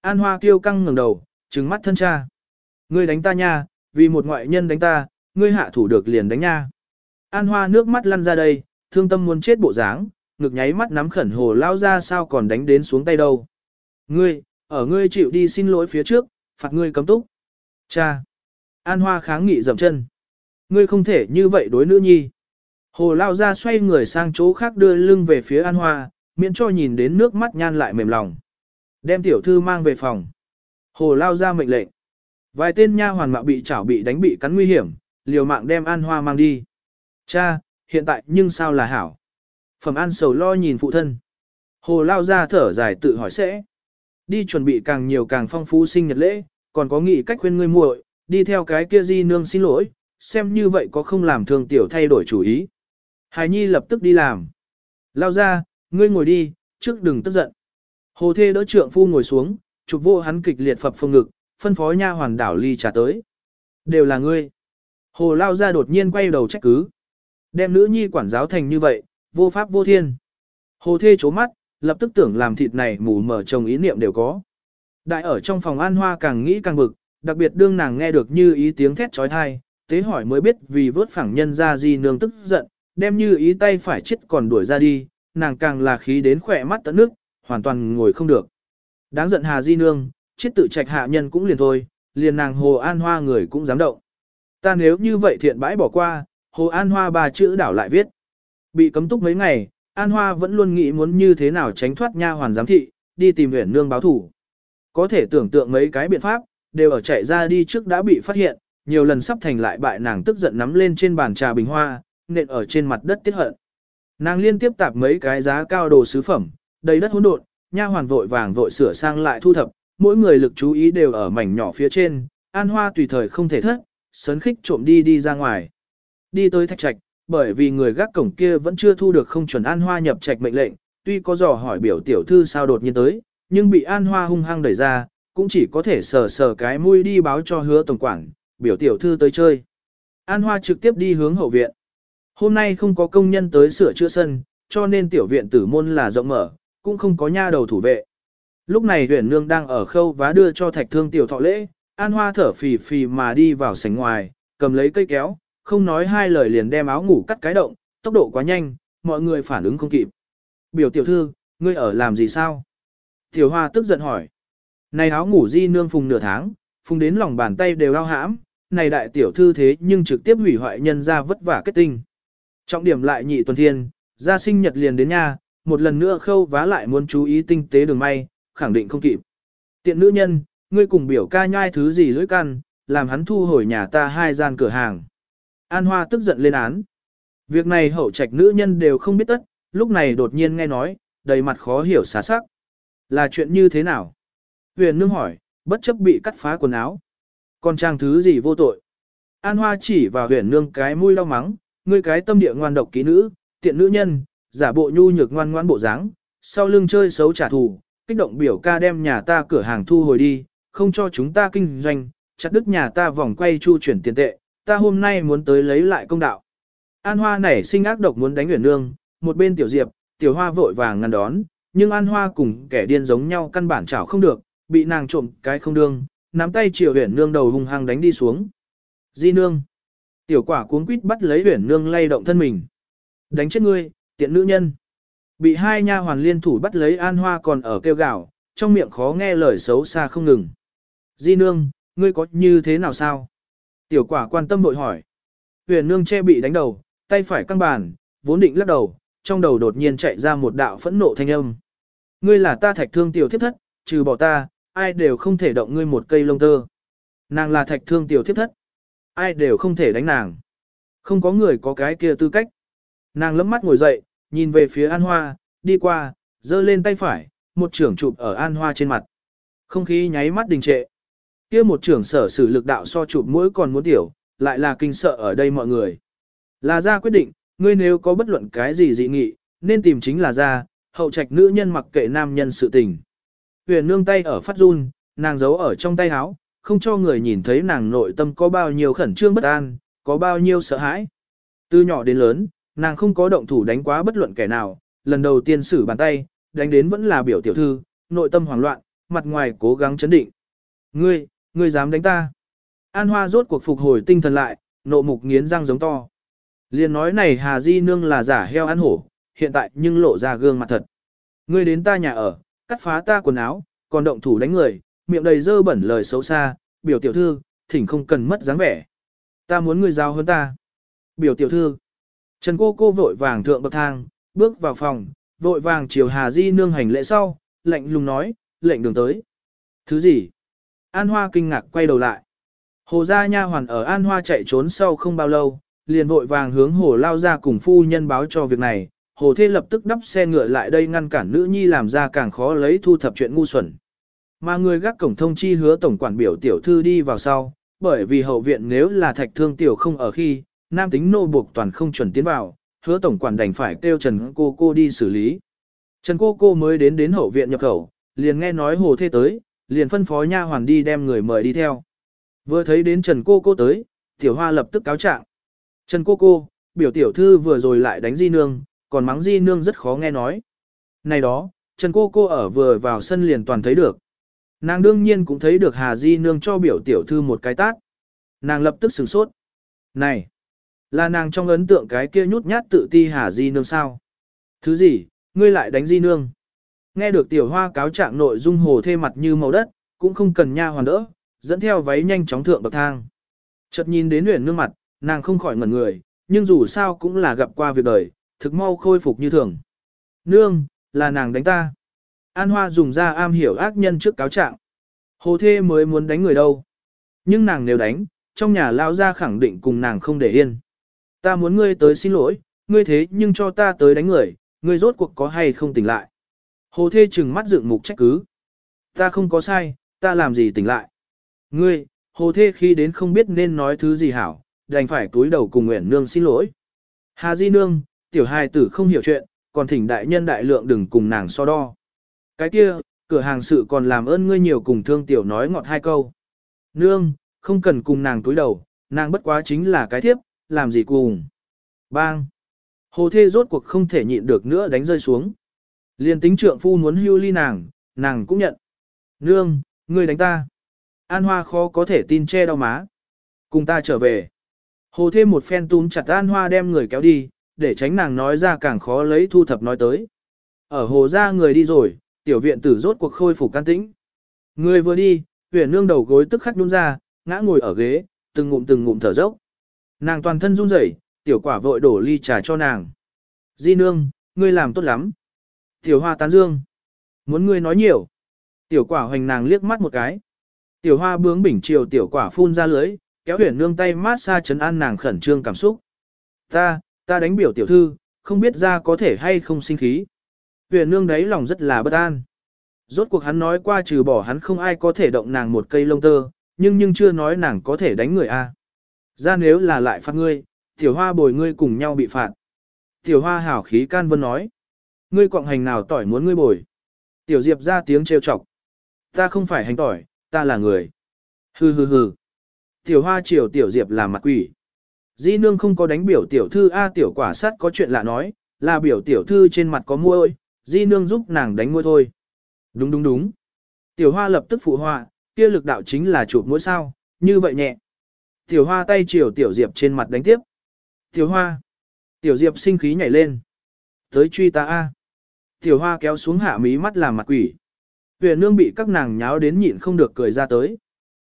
An hoa kêu căng ngẩng đầu, trừng mắt thân cha. Ngươi đánh ta nha, vì một ngoại nhân đánh ta, ngươi hạ thủ được liền đánh nha. An hoa nước mắt lăn ra đây, thương tâm muốn chết bộ dáng, ngực nháy mắt nắm khẩn hồ lao ra sao còn đánh đến xuống tay đâu. Ngươi, ở ngươi chịu đi xin lỗi phía trước, phạt ngươi cấm túc. Cha! An hoa kháng nghị dậm chân. Ngươi không thể như vậy đối nữ nhi. Hồ lao ra xoay người sang chỗ khác đưa lưng về phía an hoa, miễn cho nhìn đến nước mắt nhan lại mềm lòng. Đem tiểu thư mang về phòng. Hồ lao ra mệnh lệnh. Vài tên nha hoàn mạo bị chảo bị đánh bị cắn nguy hiểm, liều mạng đem an hoa mang đi. Cha, hiện tại nhưng sao là hảo? Phẩm an sầu lo nhìn phụ thân. Hồ lao ra thở dài tự hỏi sẽ. Đi chuẩn bị càng nhiều càng phong phú sinh nhật lễ, còn có nghĩ cách khuyên ngươi muội, đi theo cái kia di nương xin lỗi, xem như vậy có không làm thương tiểu thay đổi chủ ý. Hải Nhi lập tức đi làm. Lao ra, ngươi ngồi đi, trước đừng tức giận. Hồ thê đỡ trượng phu ngồi xuống, chụp vô hắn kịch liệt phập phồng ngực, phân phó nha hoàn đảo ly trà tới. Đều là ngươi. Hồ lao ra đột nhiên quay đầu trách cứ. Đem nữ nhi quản giáo thành như vậy, vô pháp vô thiên. Hồ thê chố mắt, lập tức tưởng làm thịt này mù mở chồng ý niệm đều có. Đại ở trong phòng an hoa càng nghĩ càng bực, đặc biệt đương nàng nghe được như ý tiếng thét trói thai, tế hỏi mới biết vì vớt phẳng nhân ra gì nương tức giận, đem như ý tay phải chết còn đuổi ra đi, nàng càng là khí đến khỏe mắt tận nước, hoàn toàn ngồi không được. Đáng giận hà di nương, chết tự trạch hạ nhân cũng liền thôi, liền nàng hồ an hoa người cũng dám động. Ta nếu như vậy thiện bãi bỏ qua, hồ an hoa ba chữ đảo lại viết. Bị cấm túc mấy ngày, an hoa vẫn luôn nghĩ muốn như thế nào tránh thoát nha hoàn giám thị, đi tìm Uyển nương báo thủ. Có thể tưởng tượng mấy cái biện pháp, đều ở chạy ra đi trước đã bị phát hiện, nhiều lần sắp thành lại bại nàng tức giận nắm lên trên bàn trà bình hoa, nện ở trên mặt đất tiết hận. Nàng liên tiếp tạp mấy cái giá cao đồ sứ phẩm, đầy đất hỗn độn, nha hoàn vội vàng vội sửa sang lại thu thập, mỗi người lực chú ý đều ở mảnh nhỏ phía trên, an hoa tùy thời không thể thất, sấn khích trộm đi đi ra ngoài. Đi tới thạch trạch, bởi vì người gác cổng kia vẫn chưa thu được không chuẩn an hoa nhập trạch mệnh lệnh, tuy có dò hỏi biểu tiểu thư sao đột nhiên tới, nhưng bị an hoa hung hăng đẩy ra, cũng chỉ có thể sờ sờ cái mũi đi báo cho hứa tổng quản, biểu tiểu thư tới chơi. An hoa trực tiếp đi hướng hậu viện. Hôm nay không có công nhân tới sửa chữa sân, cho nên tiểu viện tử môn là rộng mở, cũng không có nha đầu thủ vệ. Lúc này Huyền nương đang ở khâu vá đưa cho thạch thương tiểu thọ lễ, an hoa thở phì phì mà đi vào sảnh ngoài, cầm lấy cây kéo, không nói hai lời liền đem áo ngủ cắt cái động, tốc độ quá nhanh, mọi người phản ứng không kịp. Biểu tiểu thư, ngươi ở làm gì sao? Tiểu hoa tức giận hỏi. Này áo ngủ di nương phùng nửa tháng, phùng đến lòng bàn tay đều lao hãm, này đại tiểu thư thế nhưng trực tiếp hủy hoại nhân ra vất vả kết tinh. Trọng điểm lại nhị tuần thiên, ra sinh nhật liền đến nhà, một lần nữa khâu vá lại muốn chú ý tinh tế đường may, khẳng định không kịp. Tiện nữ nhân, ngươi cùng biểu ca nhai thứ gì lưỡi căn, làm hắn thu hồi nhà ta hai gian cửa hàng. An Hoa tức giận lên án. Việc này hậu trạch nữ nhân đều không biết tất, lúc này đột nhiên nghe nói, đầy mặt khó hiểu xá sắc. Là chuyện như thế nào? Huyền nương hỏi, bất chấp bị cắt phá quần áo. Còn trang thứ gì vô tội? An Hoa chỉ vào huyền nương cái mũi lau mắng, ngươi cái tâm địa ngoan độc kỹ nữ, tiện nữ nhân, giả bộ nhu nhược ngoan ngoan bộ dáng, sau lưng chơi xấu trả thù, kích động biểu ca đem nhà ta cửa hàng thu hồi đi, không cho chúng ta kinh doanh, chặt đứt nhà ta vòng quay chu chuyển tiền tệ, ta hôm nay muốn tới lấy lại công đạo. An Hoa nảy sinh ác độc muốn đánh Uyển Nương, một bên Tiểu Diệp, Tiểu Hoa vội vàng ngăn đón, nhưng An Hoa cùng kẻ điên giống nhau căn bản chảo không được, bị nàng trộm cái không đương, nắm tay chiều Uyển Nương đầu hung hăng đánh đi xuống. Di Nương, Tiểu quả cuống quýt bắt lấy Uyển nương lay động thân mình. Đánh chết ngươi, tiện nữ nhân. Bị hai nha hoàn liên thủ bắt lấy an hoa còn ở kêu gào, trong miệng khó nghe lời xấu xa không ngừng. Di nương, ngươi có như thế nào sao? Tiểu quả quan tâm bội hỏi. Huyền nương che bị đánh đầu, tay phải căng bàn, vốn định lắc đầu, trong đầu đột nhiên chạy ra một đạo phẫn nộ thanh âm. Ngươi là ta thạch thương tiểu thiếp thất, trừ bỏ ta, ai đều không thể động ngươi một cây lông tơ. Nàng là thạch thương tiểu thiếp thất. Ai đều không thể đánh nàng. Không có người có cái kia tư cách. Nàng lấm mắt ngồi dậy, nhìn về phía An Hoa, đi qua, giơ lên tay phải, một trưởng chụp ở An Hoa trên mặt. Không khí nháy mắt đình trệ. Kia một trưởng sở sử lực đạo so chụp mũi còn muốn tiểu, lại là kinh sợ ở đây mọi người. Là ra quyết định, ngươi nếu có bất luận cái gì dị nghị, nên tìm chính là ra, hậu trạch nữ nhân mặc kệ nam nhân sự tình. Huyền nương tay ở phát run, nàng giấu ở trong tay áo, không cho người nhìn thấy nàng nội tâm có bao nhiêu khẩn trương bất an, có bao nhiêu sợ hãi. Từ nhỏ đến lớn, nàng không có động thủ đánh quá bất luận kẻ nào, lần đầu tiên xử bàn tay, đánh đến vẫn là biểu tiểu thư, nội tâm hoảng loạn, mặt ngoài cố gắng chấn định. Ngươi, ngươi dám đánh ta. An Hoa rốt cuộc phục hồi tinh thần lại, nộ mục nghiến răng giống to. Liên nói này Hà Di Nương là giả heo ăn hổ, hiện tại nhưng lộ ra gương mặt thật. Ngươi đến ta nhà ở, cắt phá ta quần áo, còn động thủ đánh người, miệng đầy dơ bẩn lời xấu xa, biểu tiểu thư, thỉnh không cần mất dáng vẻ. Ta muốn ngươi giao hơn ta. Biểu tiểu thư. Trần cô cô vội vàng thượng bậc thang, bước vào phòng, vội vàng chiều Hà Di nương hành lễ sau, lệnh lùng nói, lệnh đường tới. Thứ gì? An Hoa kinh ngạc quay đầu lại. Hồ gia nha hoàn ở An Hoa chạy trốn sau không bao lâu, liền vội vàng hướng hồ lao ra cùng phu nhân báo cho việc này. Hồ Thê lập tức đắp xe ngựa lại đây ngăn cản nữ nhi làm ra càng khó lấy thu thập chuyện ngu xuẩn. Mà người gác cổng thông chi hứa tổng quản biểu tiểu thư đi vào sau, bởi vì hậu viện nếu là thạch thương tiểu không ở khi, nam tính nô buộc toàn không chuẩn tiến vào, hứa tổng quản đành phải kêu Trần cô cô đi xử lý. Trần cô cô mới đến đến hậu viện nhập khẩu, liền nghe nói hồ thê tới, liền phân phó nha hoàn đi đem người mời đi theo. Vừa thấy đến Trần cô cô tới, tiểu hoa lập tức cáo trạng. Trần cô cô, biểu tiểu thư vừa rồi lại đánh di nương, còn mắng di nương rất khó nghe nói. Này đó, Trần cô cô ở vừa vào sân liền toàn thấy được. Nàng đương nhiên cũng thấy được Hà Di Nương cho biểu tiểu thư một cái tát. Nàng lập tức sửng sốt. Này, là nàng trong ấn tượng cái kia nhút nhát tự ti Hà Di Nương sao? Thứ gì, ngươi lại đánh Di Nương? Nghe được tiểu hoa cáo trạng nội dung hồ thê mặt như màu đất, cũng không cần nha hoàn đỡ, dẫn theo váy nhanh chóng thượng bậc thang. Chợt nhìn đến Uyển nương mặt, nàng không khỏi ngẩn người, nhưng dù sao cũng là gặp qua việc đời, thực mau khôi phục như thường. Nương, là nàng đánh ta. An Hoa dùng ra am hiểu ác nhân trước cáo trạng. Hồ Thê mới muốn đánh người đâu. Nhưng nàng nếu đánh, trong nhà lao ra khẳng định cùng nàng không để yên. Ta muốn ngươi tới xin lỗi, ngươi thế nhưng cho ta tới đánh người, ngươi rốt cuộc có hay không tỉnh lại. Hồ Thê trừng mắt dựng mục trách cứ. Ta không có sai, ta làm gì tỉnh lại. Ngươi, Hồ Thê khi đến không biết nên nói thứ gì hảo, đành phải túi đầu cùng nguyện Nương xin lỗi. Hà Di Nương, tiểu hài tử không hiểu chuyện, còn thỉnh đại nhân đại lượng đừng cùng nàng so đo. Cái kia, cửa hàng sự còn làm ơn ngươi nhiều cùng thương tiểu nói ngọt hai câu. Nương, không cần cùng nàng túi đầu, nàng bất quá chính là cái thiếp, làm gì cùng. Bang! Hồ thê rốt cuộc không thể nhịn được nữa đánh rơi xuống. Liên tính trượng phu muốn hưu ly nàng, nàng cũng nhận. Nương, ngươi đánh ta. An hoa khó có thể tin che đau má. Cùng ta trở về. Hồ thêm một phen túm chặt an hoa đem người kéo đi, để tránh nàng nói ra càng khó lấy thu thập nói tới. Ở hồ ra người đi rồi, tiểu viện tử rốt cuộc khôi phục can tĩnh. Người vừa đi, huyền nương đầu gối tức khắc nhún ra, ngã ngồi ở ghế, từng ngụm từng ngụm thở dốc. Nàng toàn thân run rẩy, tiểu quả vội đổ ly trà cho nàng. Di nương, ngươi làm tốt lắm. Tiểu hoa tán dương. Muốn ngươi nói nhiều. Tiểu quả hoành nàng liếc mắt một cái. Tiểu hoa bướng bỉnh chiều tiểu quả phun ra lưới, kéo huyền nương tay mát xa chấn an nàng khẩn trương cảm xúc. Ta, ta đánh biểu tiểu thư, không biết ra có thể hay không sinh khí. Huyền nương đấy lòng rất là bất an. Rốt cuộc hắn nói qua trừ bỏ hắn không ai có thể động nàng một cây lông tơ, nhưng nhưng chưa nói nàng có thể đánh người a. Ra nếu là lại phạt ngươi, tiểu hoa bồi ngươi cùng nhau bị phạt. Tiểu hoa hảo khí can vân nói. Ngươi quọng hành nào tỏi muốn ngươi bồi. Tiểu diệp ra tiếng trêu chọc. Ta không phải hành tỏi, ta là người. Hừ hừ hừ. Tiểu hoa chiều tiểu diệp làm mặt quỷ. Di nương không có đánh biểu tiểu thư A tiểu quả sắt có chuyện lạ nói, là biểu tiểu thư trên mặt có môi, di nương giúp nàng đánh môi thôi. Đúng đúng đúng. Tiểu hoa lập tức phụ họa, kia lực đạo chính là chụp mũi sao, như vậy nhẹ. Tiểu hoa tay chiều tiểu diệp trên mặt đánh tiếp. Tiểu hoa. Tiểu diệp sinh khí nhảy lên. Tới truy ta a. Tiểu hoa kéo xuống hạ mí mắt làm mặt quỷ. Huyền nương bị các nàng nháo đến nhịn không được cười ra tới.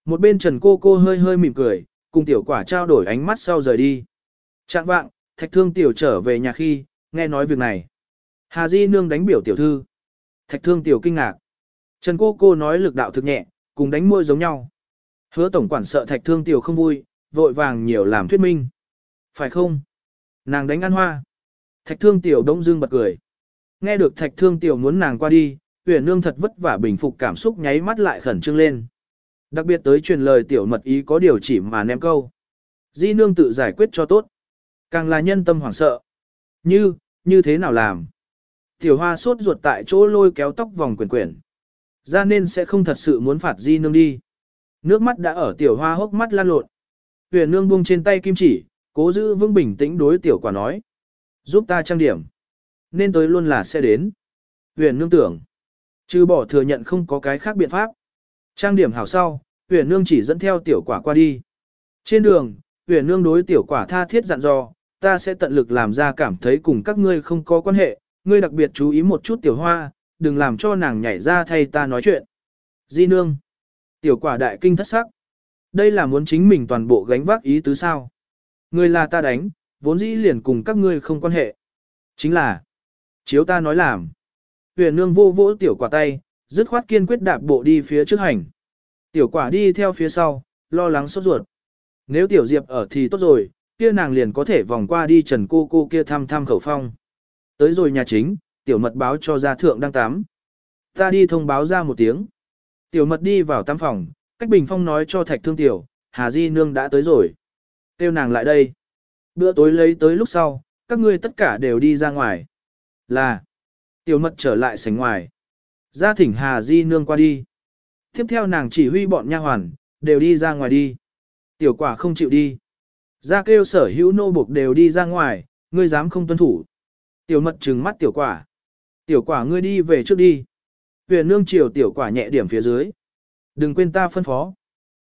Một bên trần cô cô hơi hơi mỉm cười, cùng tiểu quả trao đổi ánh mắt sau rời đi. Trạng vạng, thạch thương tiểu trở về nhà khi, nghe nói việc này. Hà Di nương đánh biểu tiểu thư. Thạch thương tiểu kinh ngạc. Trần cô cô nói lực đạo thực nhẹ, cùng đánh môi giống nhau. Hứa tổng quản sợ thạch thương tiểu không vui, vội vàng nhiều làm thuyết minh. Phải không? Nàng đánh ăn hoa. Thạch thương tiểu đông dương bật cười. Nghe được thạch thương tiểu muốn nàng qua đi, huyền nương thật vất vả bình phục cảm xúc nháy mắt lại khẩn trương lên. Đặc biệt tới truyền lời tiểu mật ý có điều chỉ mà ném câu. Di nương tự giải quyết cho tốt. Càng là nhân tâm hoảng sợ. Như, như thế nào làm? Tiểu hoa sốt ruột tại chỗ lôi kéo tóc vòng quyển quyển. Ra nên sẽ không thật sự muốn phạt di nương đi. Nước mắt đã ở tiểu hoa hốc mắt lan lộn. Huyền nương buông trên tay kim chỉ, cố giữ vững bình tĩnh đối tiểu quả nói. Giúp ta trang điểm. Nên tới luôn là sẽ đến. Huyền nương tưởng. Chứ bỏ thừa nhận không có cái khác biện pháp. Trang điểm hảo sau, huyền nương chỉ dẫn theo tiểu quả qua đi. Trên đường, huyền nương đối tiểu quả tha thiết dặn dò, ta sẽ tận lực làm ra cảm thấy cùng các ngươi không có quan hệ, ngươi đặc biệt chú ý một chút tiểu hoa, đừng làm cho nàng nhảy ra thay ta nói chuyện. Di nương. Tiểu quả đại kinh thất sắc. Đây là muốn chính mình toàn bộ gánh vác ý tứ sao. Ngươi là ta đánh, vốn dĩ liền cùng các ngươi không quan hệ. Chính là, chiếu ta nói làm. Huyền nương vô vỗ tiểu quả tay, dứt khoát kiên quyết đạp bộ đi phía trước hành. Tiểu quả đi theo phía sau, lo lắng sốt ruột. Nếu tiểu diệp ở thì tốt rồi, kia nàng liền có thể vòng qua đi trần cô cô kia thăm thăm khẩu phong. Tới rồi nhà chính, tiểu mật báo cho gia thượng đang tắm. Ta đi thông báo ra một tiếng. Tiểu mật đi vào tắm phòng, cách bình phong nói cho thạch thương tiểu, Hà Di Nương đã tới rồi. Tiêu nàng lại đây. Bữa tối lấy tới lúc sau, các ngươi tất cả đều đi ra ngoài. Là. Tiểu mật trở lại sảnh ngoài. Ra thỉnh Hà Di Nương qua đi. Tiếp theo nàng chỉ huy bọn nha hoàn, đều đi ra ngoài đi. Tiểu quả không chịu đi. Ra kêu sở hữu nô buộc đều đi ra ngoài, ngươi dám không tuân thủ. Tiểu mật trừng mắt tiểu quả. Tiểu quả ngươi đi về trước đi. Huyền nương chiều tiểu quả nhẹ điểm phía dưới. Đừng quên ta phân phó.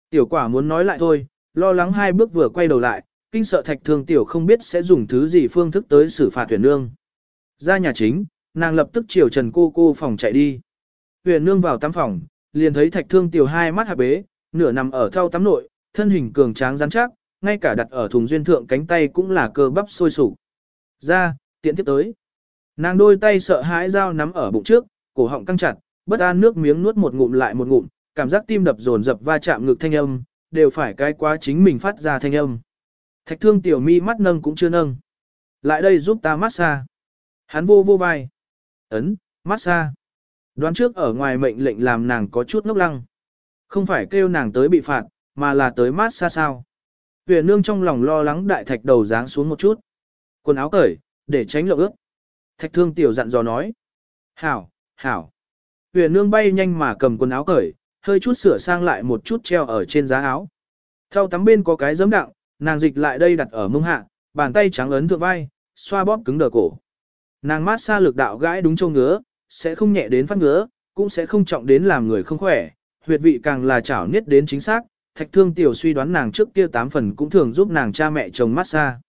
Tiểu quả muốn nói lại thôi, lo lắng hai bước vừa quay đầu lại, kinh sợ thạch thương tiểu không biết sẽ dùng thứ gì phương thức tới xử phạt huyền nương. Ra nhà chính, nàng lập tức chiều trần cô cô phòng chạy đi. Huyền nương vào tắm phòng, liền thấy thạch thương tiểu hai mắt hạ bế, nửa nằm ở thau tắm nội, thân hình cường tráng rắn chắc, ngay cả đặt ở thùng duyên thượng cánh tay cũng là cơ bắp sôi sục. Ra, tiện tiếp tới. Nàng đôi tay sợ hãi dao nắm ở bụng trước, cổ họng căng chặt, bất an nước miếng nuốt một ngụm lại một ngụm, cảm giác tim đập dồn dập va chạm ngực thanh âm, đều phải cái quá chính mình phát ra thanh âm. Thạch thương tiểu mi mắt nâng cũng chưa nâng. Lại đây giúp ta massage. Hắn vô vô vai. Ấn, massage. Đoán trước ở ngoài mệnh lệnh làm nàng có chút ngốc lăng. Không phải kêu nàng tới bị phạt, mà là tới massage sao. Huyền nương trong lòng lo lắng đại thạch đầu dáng xuống một chút. Quần áo cởi, để tránh lộ ướt. Thạch thương tiểu dặn dò nói. Hảo, hảo. Huyền nương bay nhanh mà cầm quần áo cởi, hơi chút sửa sang lại một chút treo ở trên giá áo. Theo tắm bên có cái giấm đặng, nàng dịch lại đây đặt ở mông hạ, bàn tay trắng ấn thượng vai, xoa bóp cứng đờ cổ. Nàng mát xa lực đạo gãi đúng châu ngứa, sẽ không nhẹ đến phát ngứa, cũng sẽ không trọng đến làm người không khỏe, huyệt vị càng là chảo niết đến chính xác, thạch thương tiểu suy đoán nàng trước kia tám phần cũng thường giúp nàng cha mẹ chồng mát xa.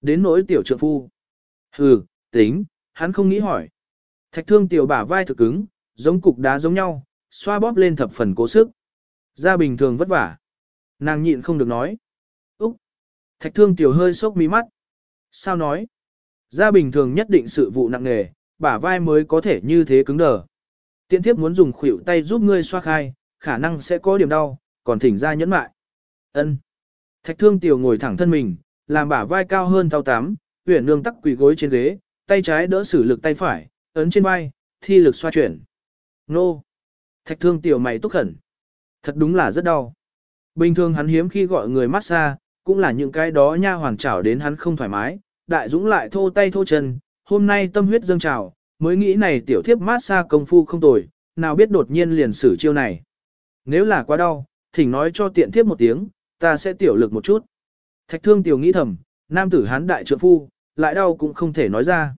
Đến nỗi tiểu trượng phu. Hừ, tính, hắn không nghĩ hỏi. Thạch thương tiểu bả vai thực cứng, giống cục đá giống nhau, xoa bóp lên thập phần cố sức. Ra bình thường vất vả. Nàng nhịn không được nói. Thạch thương tiểu hơi sốc mí mắt. Sao nói? Ra bình thường nhất định sự vụ nặng nề, bả vai mới có thể như thế cứng đờ. Tiện thiếp muốn dùng khuỷu tay giúp ngươi xoa khai, khả năng sẽ có điểm đau, còn thỉnh ra nhẫn mại. Ân. Thạch thương tiểu ngồi thẳng thân mình, làm bả vai cao hơn thao tám, huyền nương tắc quỳ gối trên ghế, tay trái đỡ sử lực tay phải, ấn trên vai, thi lực xoa chuyển. Nô. Thạch thương tiểu mày túc khẩn. Thật đúng là rất đau. Bình thường hắn hiếm khi gọi người massage, cũng là những cái đó nha hoàng trảo đến hắn không thoải mái, đại dũng lại thô tay thô chân, hôm nay tâm huyết dâng trào, mới nghĩ này tiểu thiếp mát xa công phu không tồi, nào biết đột nhiên liền xử chiêu này. Nếu là quá đau, thỉnh nói cho tiện thiếp một tiếng, ta sẽ tiểu lực một chút. Thạch thương tiểu nghĩ thầm, nam tử hán đại trượng phu, lại đau cũng không thể nói ra.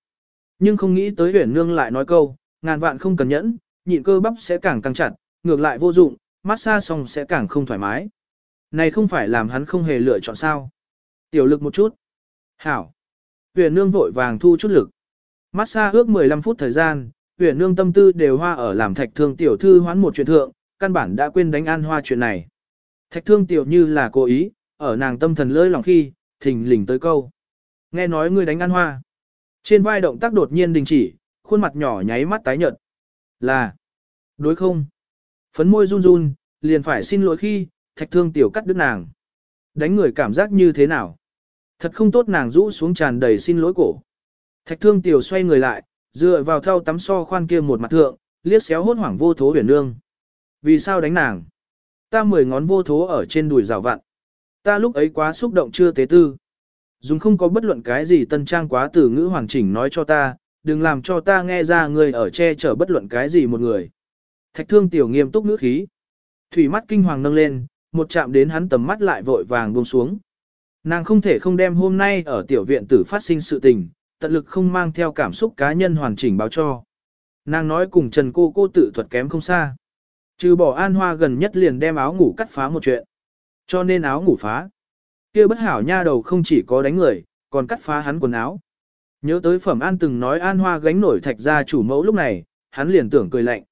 Nhưng không nghĩ tới huyền nương lại nói câu, ngàn vạn không cần nhẫn, nhịn cơ bắp sẽ càng căng chặt, ngược lại vô dụng, mát xa xong sẽ càng không thoải mái. Này không phải làm hắn không hề lựa chọn sao. Tiểu lực một chút. Hảo. Huyền nương vội vàng thu chút lực. Massage ước 15 phút thời gian, huyền nương tâm tư đều hoa ở làm thạch thương tiểu thư hoán một chuyện thượng, căn bản đã quên đánh an hoa chuyện này. Thạch thương tiểu như là cố ý, ở nàng tâm thần lơi lòng khi, thình lình tới câu. Nghe nói ngươi đánh an hoa. Trên vai động tác đột nhiên đình chỉ, khuôn mặt nhỏ nháy mắt tái nhợt. Là. Đối không. Phấn môi run run, liền phải xin lỗi khi, thạch thương tiểu cắt đứt nàng. Đánh người cảm giác như thế nào? Thật không tốt nàng rũ xuống tràn đầy xin lỗi cổ. Thạch thương tiểu xoay người lại, dựa vào thau tắm so khoan kia một mặt thượng, liếc xéo hốt hoảng vô thố huyền nương. Vì sao đánh nàng? Ta mười ngón vô thố ở trên đùi rào vặn. Ta lúc ấy quá xúc động chưa tế tư. Dùng không có bất luận cái gì tân trang quá từ ngữ hoàn chỉnh nói cho ta, đừng làm cho ta nghe ra người ở che chở bất luận cái gì một người. Thạch thương tiểu nghiêm túc ngữ khí. Thủy mắt kinh hoàng nâng lên, một chạm đến hắn tầm mắt lại vội vàng buông xuống. Nàng không thể không đem hôm nay ở tiểu viện tử phát sinh sự tình, tận lực không mang theo cảm xúc cá nhân hoàn chỉnh báo cho. Nàng nói cùng Trần cô cô tự thuật kém không xa. Trừ bỏ an hoa gần nhất liền đem áo ngủ cắt phá một chuyện. Cho nên áo ngủ phá. kia bất hảo nha đầu không chỉ có đánh người, còn cắt phá hắn quần áo. Nhớ tới phẩm an từng nói an hoa gánh nổi thạch ra chủ mẫu lúc này, hắn liền tưởng cười lạnh.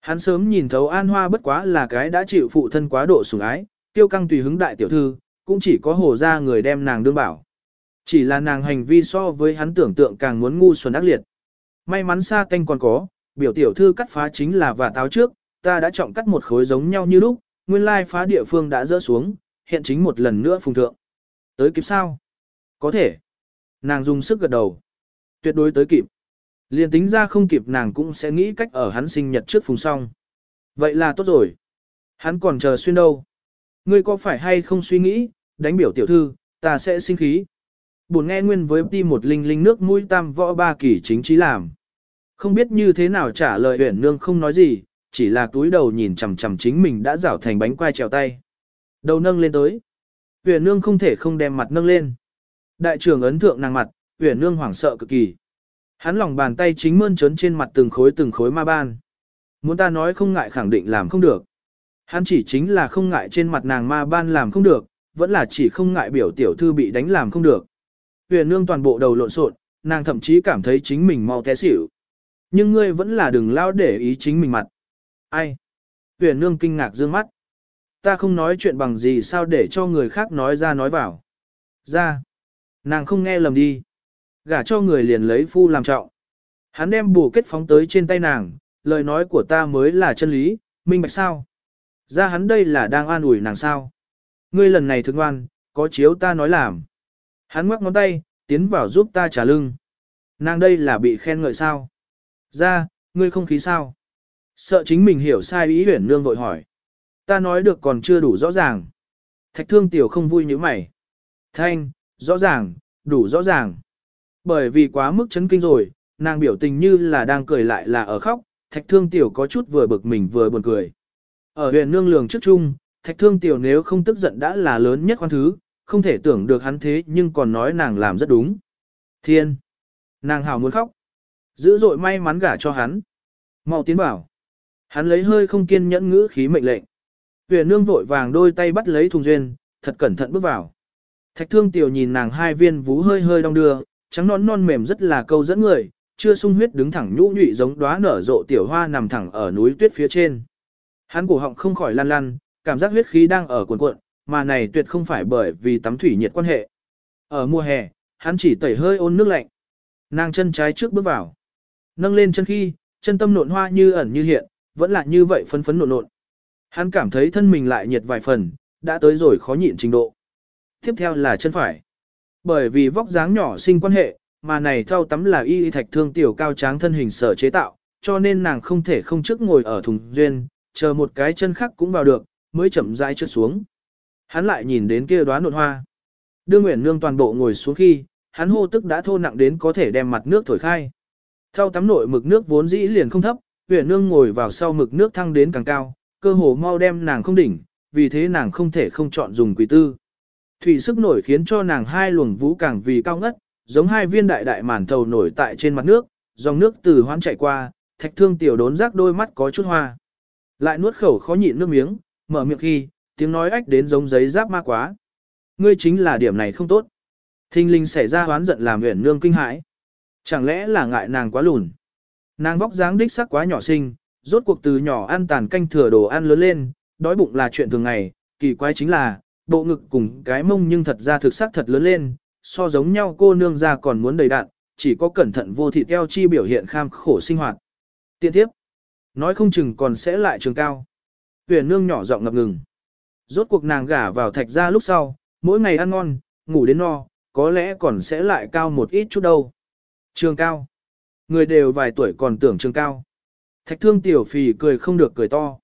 Hắn sớm nhìn thấu an hoa bất quá là cái đã chịu phụ thân quá độ sủng ái, tiêu căng tùy hứng đại tiểu thư, cũng chỉ có hồ ra người đem nàng đương bảo. Chỉ là nàng hành vi so với hắn tưởng tượng càng muốn ngu xuẩn ác liệt. May mắn xa tanh còn có, biểu tiểu thư cắt phá chính là và táo trước, ta đã trọng cắt một khối giống nhau như lúc, nguyên lai phá địa phương đã rỡ xuống, hiện chính một lần nữa phùng thượng. Tới kịp sao? Có thể. Nàng dùng sức gật đầu. Tuyệt đối tới kịp. Liên tính ra không kịp nàng cũng sẽ nghĩ cách ở hắn sinh nhật trước phùng xong. Vậy là tốt rồi. Hắn còn chờ xuyên đâu. Ngươi có phải hay không suy nghĩ, đánh biểu tiểu thư, ta sẽ sinh khí. Buồn nghe nguyên với đi một linh linh nước mũi tam võ ba kỳ chính trí làm. Không biết như thế nào trả lời huyển nương không nói gì, chỉ là túi đầu nhìn chằm chằm chính mình đã rảo thành bánh quai trèo tay. Đầu nâng lên tới. Huyền nương không thể không đem mặt nâng lên. Đại trưởng ấn thượng nàng mặt, huyền nương hoảng sợ cực kỳ. Hắn lòng bàn tay chính mơn trớn trên mặt từng khối từng khối ma ban. Muốn ta nói không ngại khẳng định làm không được. Hắn chỉ chính là không ngại trên mặt nàng ma ban làm không được, vẫn là chỉ không ngại biểu tiểu thư bị đánh làm không được. Huyền nương toàn bộ đầu lộn xộn, nàng thậm chí cảm thấy chính mình mau té xỉu. Nhưng ngươi vẫn là đừng lao để ý chính mình mặt. Ai? Huyền nương kinh ngạc dương mắt. Ta không nói chuyện bằng gì sao để cho người khác nói ra nói vào. Ra. Nàng không nghe lầm đi. Gả cho người liền lấy phu làm trọng. Hắn đem bù kết phóng tới trên tay nàng, lời nói của ta mới là chân lý, minh bạch sao? Ra hắn đây là đang an ủi nàng sao? Ngươi lần này thương ngoan, có chiếu ta nói làm. Hắn ngoắc ngón tay, tiến vào giúp ta trả lưng. Nàng đây là bị khen ngợi sao? Ra, ngươi không khí sao? Sợ chính mình hiểu sai ý huyển nương vội hỏi. Ta nói được còn chưa đủ rõ ràng. Thạch thương tiểu không vui như mày. Thanh, rõ ràng, đủ rõ ràng. Bởi vì quá mức chấn kinh rồi, nàng biểu tình như là đang cười lại là ở khóc, thạch thương tiểu có chút vừa bực mình vừa buồn cười. Ở huyện nương lường trước chung, thạch thương tiểu nếu không tức giận đã là lớn nhất quan thứ, không thể tưởng được hắn thế nhưng còn nói nàng làm rất đúng. Thiên! Nàng hào muốn khóc. Dữ dội may mắn gả cho hắn. mau tiến bảo. Hắn lấy hơi không kiên nhẫn ngữ khí mệnh lệnh. Huyền nương vội vàng đôi tay bắt lấy thùng duyên, thật cẩn thận bước vào. Thạch thương tiểu nhìn nàng hai viên vú hơi hơi đong đưa, trắng non non mềm rất là câu dẫn người, chưa sung huyết đứng thẳng nhũ nhụy giống đóa nở rộ tiểu hoa nằm thẳng ở núi tuyết phía trên. Hắn cổ họng không khỏi lăn lăn, cảm giác huyết khí đang ở cuộn cuộn, mà này tuyệt không phải bởi vì tắm thủy nhiệt quan hệ. Ở mùa hè, hắn chỉ tẩy hơi ôn nước lạnh. Nàng chân trái trước bước vào. Nâng lên chân khi, chân tâm nộn hoa như ẩn như hiện, vẫn là như vậy phấn phấn nộn nộn. Hắn cảm thấy thân mình lại nhiệt vài phần, đã tới rồi khó nhịn trình độ. Tiếp theo là chân phải. Bởi vì vóc dáng nhỏ sinh quan hệ, mà này thao tắm là y thạch thương tiểu cao tráng thân hình sở chế tạo, cho nên nàng không thể không trước ngồi ở thùng duyên, chờ một cái chân khác cũng vào được, mới chậm rãi trượt xuống. Hắn lại nhìn đến kia đóa nộn hoa. Đưa Nguyễn Nương toàn bộ ngồi xuống khi, hắn hô tức đã thô nặng đến có thể đem mặt nước thổi khai. Thao tắm nội mực nước vốn dĩ liền không thấp, Nguyễn Nương ngồi vào sau mực nước thăng đến càng cao, cơ hồ mau đem nàng không đỉnh, vì thế nàng không thể không chọn dùng quỷ tư. Thủy sức nổi khiến cho nàng hai luồng vũ càng vì cao ngất, giống hai viên đại đại màn thầu nổi tại trên mặt nước, dòng nước từ hoán chạy qua, thạch thương tiểu đốn rác đôi mắt có chút hoa. Lại nuốt khẩu khó nhịn nước miếng, mở miệng khi, tiếng nói ách đến giống giấy giáp ma quá. Ngươi chính là điểm này không tốt. Thinh linh xảy ra hoán giận làm huyền nương kinh hãi. Chẳng lẽ là ngại nàng quá lùn. Nàng vóc dáng đích sắc quá nhỏ xinh, rốt cuộc từ nhỏ ăn tàn canh thừa đồ ăn lớn lên, đói bụng là chuyện thường ngày, kỳ quái chính là, bộ ngực cùng cái mông nhưng thật ra thực sắc thật lớn lên, so giống nhau cô nương ra còn muốn đầy đạn, chỉ có cẩn thận vô thịt eo chi biểu hiện kham khổ sinh hoạt. Tiện tiếp, nói không chừng còn sẽ lại trường cao. Huyền nương nhỏ giọng ngập ngừng. Rốt cuộc nàng gả vào thạch ra lúc sau, mỗi ngày ăn ngon, ngủ đến no, có lẽ còn sẽ lại cao một ít chút đâu. Trường cao. Người đều vài tuổi còn tưởng trường cao. Thạch thương tiểu phì cười không được cười to.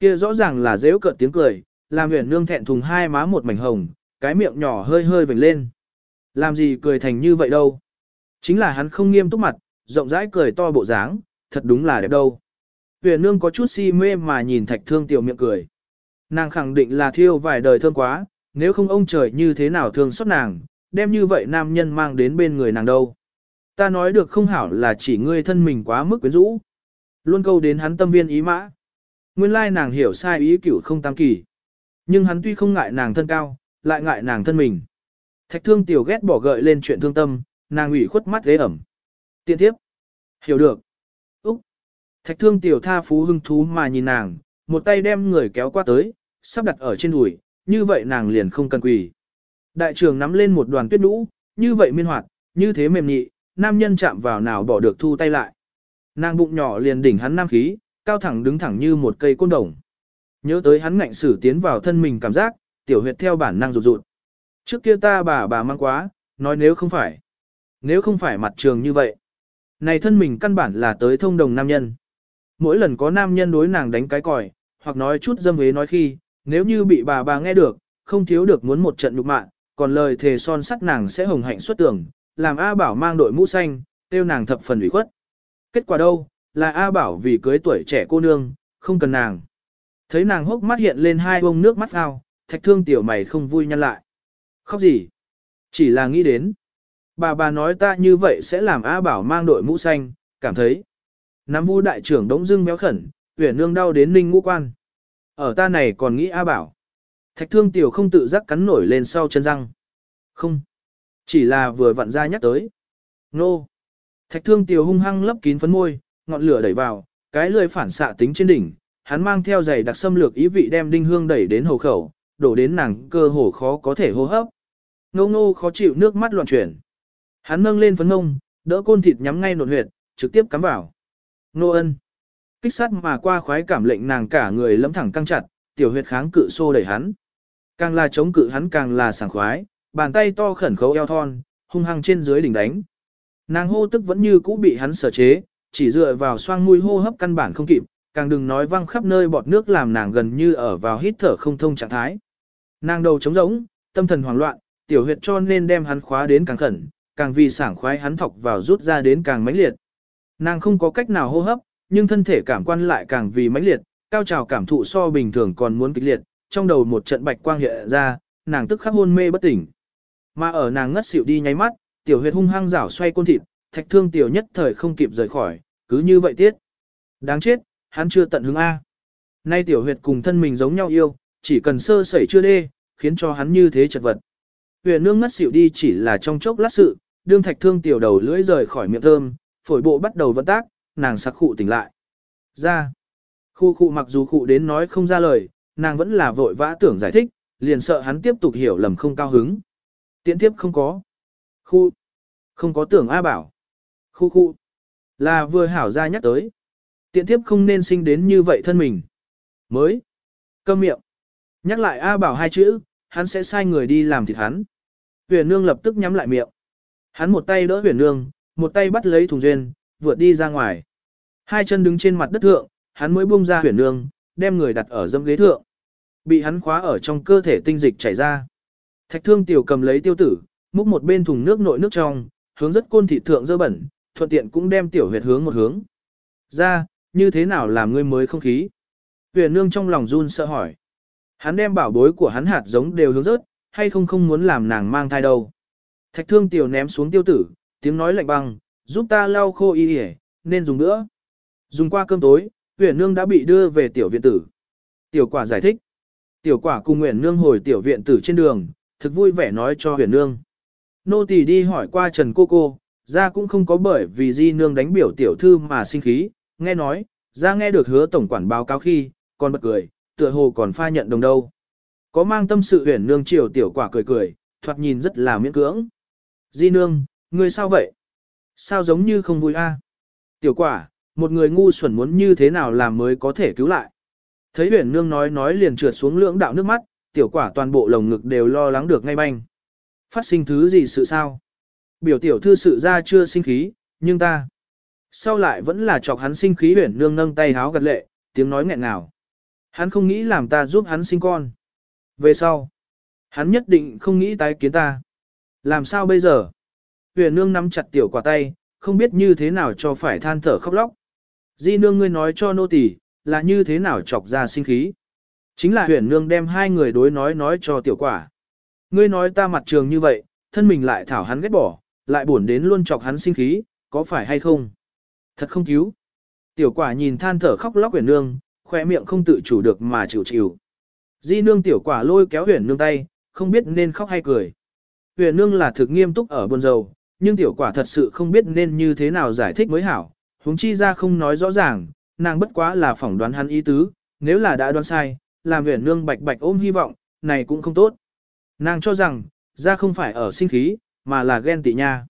Kia rõ ràng là dễ cợt tiếng cười, làm huyền nương thẹn thùng hai má một mảnh hồng, cái miệng nhỏ hơi hơi vểnh lên. Làm gì cười thành như vậy đâu. Chính là hắn không nghiêm túc mặt, rộng rãi cười to bộ dáng, thật đúng là đẹp đâu. Huyền nương có chút si mê mà nhìn thạch thương tiểu miệng cười. Nàng khẳng định là thiêu vài đời thương quá, nếu không ông trời như thế nào thương xót nàng, đem như vậy nam nhân mang đến bên người nàng đâu. Ta nói được không hảo là chỉ ngươi thân mình quá mức quyến rũ. Luôn câu đến hắn tâm viên ý mã. Nguyên lai nàng hiểu sai ý cửu không tam kỳ. Nhưng hắn tuy không ngại nàng thân cao, lại ngại nàng thân mình. Thạch thương tiểu ghét bỏ gợi lên chuyện thương tâm, nàng ủy khuất mắt ghế ẩm. Tiện tiếp. Hiểu được. Úc. Thạch thương tiểu tha phú hưng thú mà nhìn nàng, một tay đem người kéo qua tới, sắp đặt ở trên đùi, như vậy nàng liền không cần quỳ. Đại trưởng nắm lên một đoàn tuyết nhũ, như vậy miên hoạt, như thế mềm nhị, nam nhân chạm vào nào bỏ được thu tay lại. Nàng bụng nhỏ liền đỉnh hắn nam khí, cao thẳng đứng thẳng như một cây côn đồng. Nhớ tới hắn ngạnh sử tiến vào thân mình cảm giác, tiểu huyệt theo bản năng rụt rụt. Trước kia ta bà bà mang quá, nói nếu không phải. Nếu không phải mặt trường như vậy. Này thân mình căn bản là tới thông đồng nam nhân. Mỗi lần có nam nhân đối nàng đánh cái còi, hoặc nói chút dâm ế nói khi, nếu như bị bà bà nghe được, không thiếu được muốn một trận nhục mạ, còn lời thề son sắt nàng sẽ hồng hạnh xuất tưởng, làm A Bảo mang đội mũ xanh, tiêu nàng thập phần ủy khuất. Kết quả đâu, là A Bảo vì cưới tuổi trẻ cô nương, không cần nàng. Thấy nàng hốc mắt hiện lên hai bông nước mắt ao, thạch thương tiểu mày không vui nhăn lại. Khóc gì? Chỉ là nghĩ đến. Bà bà nói ta như vậy sẽ làm A Bảo mang đội mũ xanh, cảm thấy. Nắm vu đại trưởng đống dưng béo khẩn, tuyển nương đau đến ninh ngũ quan. Ở ta này còn nghĩ A Bảo. Thạch thương tiểu không tự giác cắn nổi lên sau chân răng. Không. Chỉ là vừa vặn ra nhắc tới. Nô. Thạch thương tiểu hung hăng lấp kín phấn môi, ngọn lửa đẩy vào, cái lưỡi phản xạ tính trên đỉnh. Hắn mang theo giày đặc xâm lược ý vị đem đinh hương đẩy đến hầu khẩu, đổ đến nàng cơ hồ khó có thể hô hấp. Ngô ngô khó chịu nước mắt loạn chuyển. Hắn nâng lên phấn ngông, đỡ côn thịt nhắm ngay nột huyệt, trực tiếp cắm vào. Nô ân. Kích sát mà qua khoái cảm lệnh nàng cả người lẫm thẳng căng chặt, tiểu huyệt kháng cự xô đẩy hắn. Càng là chống cự hắn càng là sảng khoái, bàn tay to khẩn khấu eo thon, hung hăng trên dưới đỉnh đánh. Nàng hô tức vẫn như cũ bị hắn sở chế, chỉ dựa vào xoang mũi hô hấp căn bản không kịp, càng đừng nói văng khắp nơi bọt nước làm nàng gần như ở vào hít thở không thông trạng thái. Nàng đầu trống rỗng, tâm thần hoảng loạn, tiểu huyệt cho nên đem hắn khóa đến càng khẩn, càng vì sảng khoái hắn thọc vào rút ra đến càng mãnh liệt. Nàng không có cách nào hô hấp, nhưng thân thể cảm quan lại càng vì mãnh liệt, cao trào cảm thụ so bình thường còn muốn kịch liệt, trong đầu một trận bạch quang hiện ra, nàng tức khắc hôn mê bất tỉnh. Mà ở nàng ngất xỉu đi nháy mắt, tiểu huyệt hung hăng rảo xoay côn thịt, thạch thương tiểu nhất thời không kịp rời khỏi, cứ như vậy tiết. Đáng chết, hắn chưa tận hứng A. Nay tiểu huyệt cùng thân mình giống nhau yêu, chỉ cần sơ sẩy chưa đê, khiến cho hắn như thế chật vật. Huyền nương ngất xỉu đi chỉ là trong chốc lát sự, đương thạch thương tiểu đầu lưỡi rời khỏi miệng thơm, phổi bộ bắt đầu vận tác, nàng sặc khụ tỉnh lại. Ra. Khu khụ mặc dù khụ đến nói không ra lời, nàng vẫn là vội vã tưởng giải thích, liền sợ hắn tiếp tục hiểu lầm không cao hứng. Tiễn tiếp không có. Khu. Không có tưởng A bảo. Khu khu. Là vừa hảo ra nhắc tới. Tiện tiếp không nên sinh đến như vậy thân mình. Mới. Câm miệng. Nhắc lại A bảo hai chữ, hắn sẽ sai người đi làm thịt hắn. Huyền nương lập tức nhắm lại miệng. Hắn một tay đỡ huyền nương, một tay bắt lấy thùng duyên, vượt đi ra ngoài. Hai chân đứng trên mặt đất thượng, hắn mới buông ra huyền nương, đem người đặt ở dâm ghế thượng. Bị hắn khóa ở trong cơ thể tinh dịch chảy ra. Thạch thương tiểu cầm lấy tiêu tử, múc một bên thùng nước nội nước trong, hướng rất côn thị thượng dơ bẩn, thuận tiện cũng đem tiểu huyệt hướng một hướng. Ra, như thế nào làm ngươi mới không khí? Huyền nương trong lòng run sợ hỏi. Hắn đem bảo bối của hắn hạt giống đều hướng rớt, hay không không muốn làm nàng mang thai đâu. Thạch thương tiểu ném xuống tiêu tử, tiếng nói lạnh băng, giúp ta lau khô y yể, nên dùng nữa. Dùng qua cơm tối, huyền nương đã bị đưa về tiểu viện tử. Tiểu quả giải thích. Tiểu quả cùng Nguyễn Nương hồi tiểu viện tử trên đường, thực vui vẻ nói cho Huyền Nương. Nô tỳ đi hỏi qua Trần cô cô, ra cũng không có bởi vì Di Nương đánh biểu tiểu thư mà sinh khí, nghe nói, ra nghe được hứa tổng quản báo cáo khi, còn bật cười, tựa hồ còn pha nhận đồng đâu. Có mang tâm sự Huyền Nương chiều tiểu quả cười cười, thoạt nhìn rất là miễn cưỡng. Di Nương, ngươi sao vậy? Sao giống như không vui a? Tiểu quả, một người ngu xuẩn muốn như thế nào làm mới có thể cứu lại. Thấy huyền nương nói nói liền trượt xuống lưỡng đạo nước mắt, tiểu quả toàn bộ lồng ngực đều lo lắng được ngay banh. Phát sinh thứ gì sự sao? Biểu tiểu thư sự ra chưa sinh khí, nhưng ta. Sau lại vẫn là chọc hắn sinh khí huyền nương nâng tay háo gật lệ, tiếng nói nghẹn ngào. Hắn không nghĩ làm ta giúp hắn sinh con. Về sau, hắn nhất định không nghĩ tái kiến ta. Làm sao bây giờ? Huyền nương nắm chặt tiểu quả tay, không biết như thế nào cho phải than thở khóc lóc. Di nương ngươi nói cho nô tỳ, là như thế nào chọc ra sinh khí. Chính là huyền nương đem hai người đối nói nói cho tiểu quả. Ngươi nói ta mặt trường như vậy, thân mình lại thảo hắn ghét bỏ, lại buồn đến luôn chọc hắn sinh khí, có phải hay không? Thật không cứu. Tiểu quả nhìn than thở khóc lóc huyền nương, khoe miệng không tự chủ được mà chịu chịu. Di nương tiểu quả lôi kéo huyền nương tay, không biết nên khóc hay cười. Huyền nương là thực nghiêm túc ở buồn rầu, nhưng tiểu quả thật sự không biết nên như thế nào giải thích mới hảo, huống chi ra không nói rõ ràng, nàng bất quá là phỏng đoán hắn ý tứ, nếu là đã đoán sai, làm huyền nương bạch bạch ôm hy vọng, này cũng không tốt. Nàng cho rằng, ra không phải ở sinh khí, mà là ghen tị nha.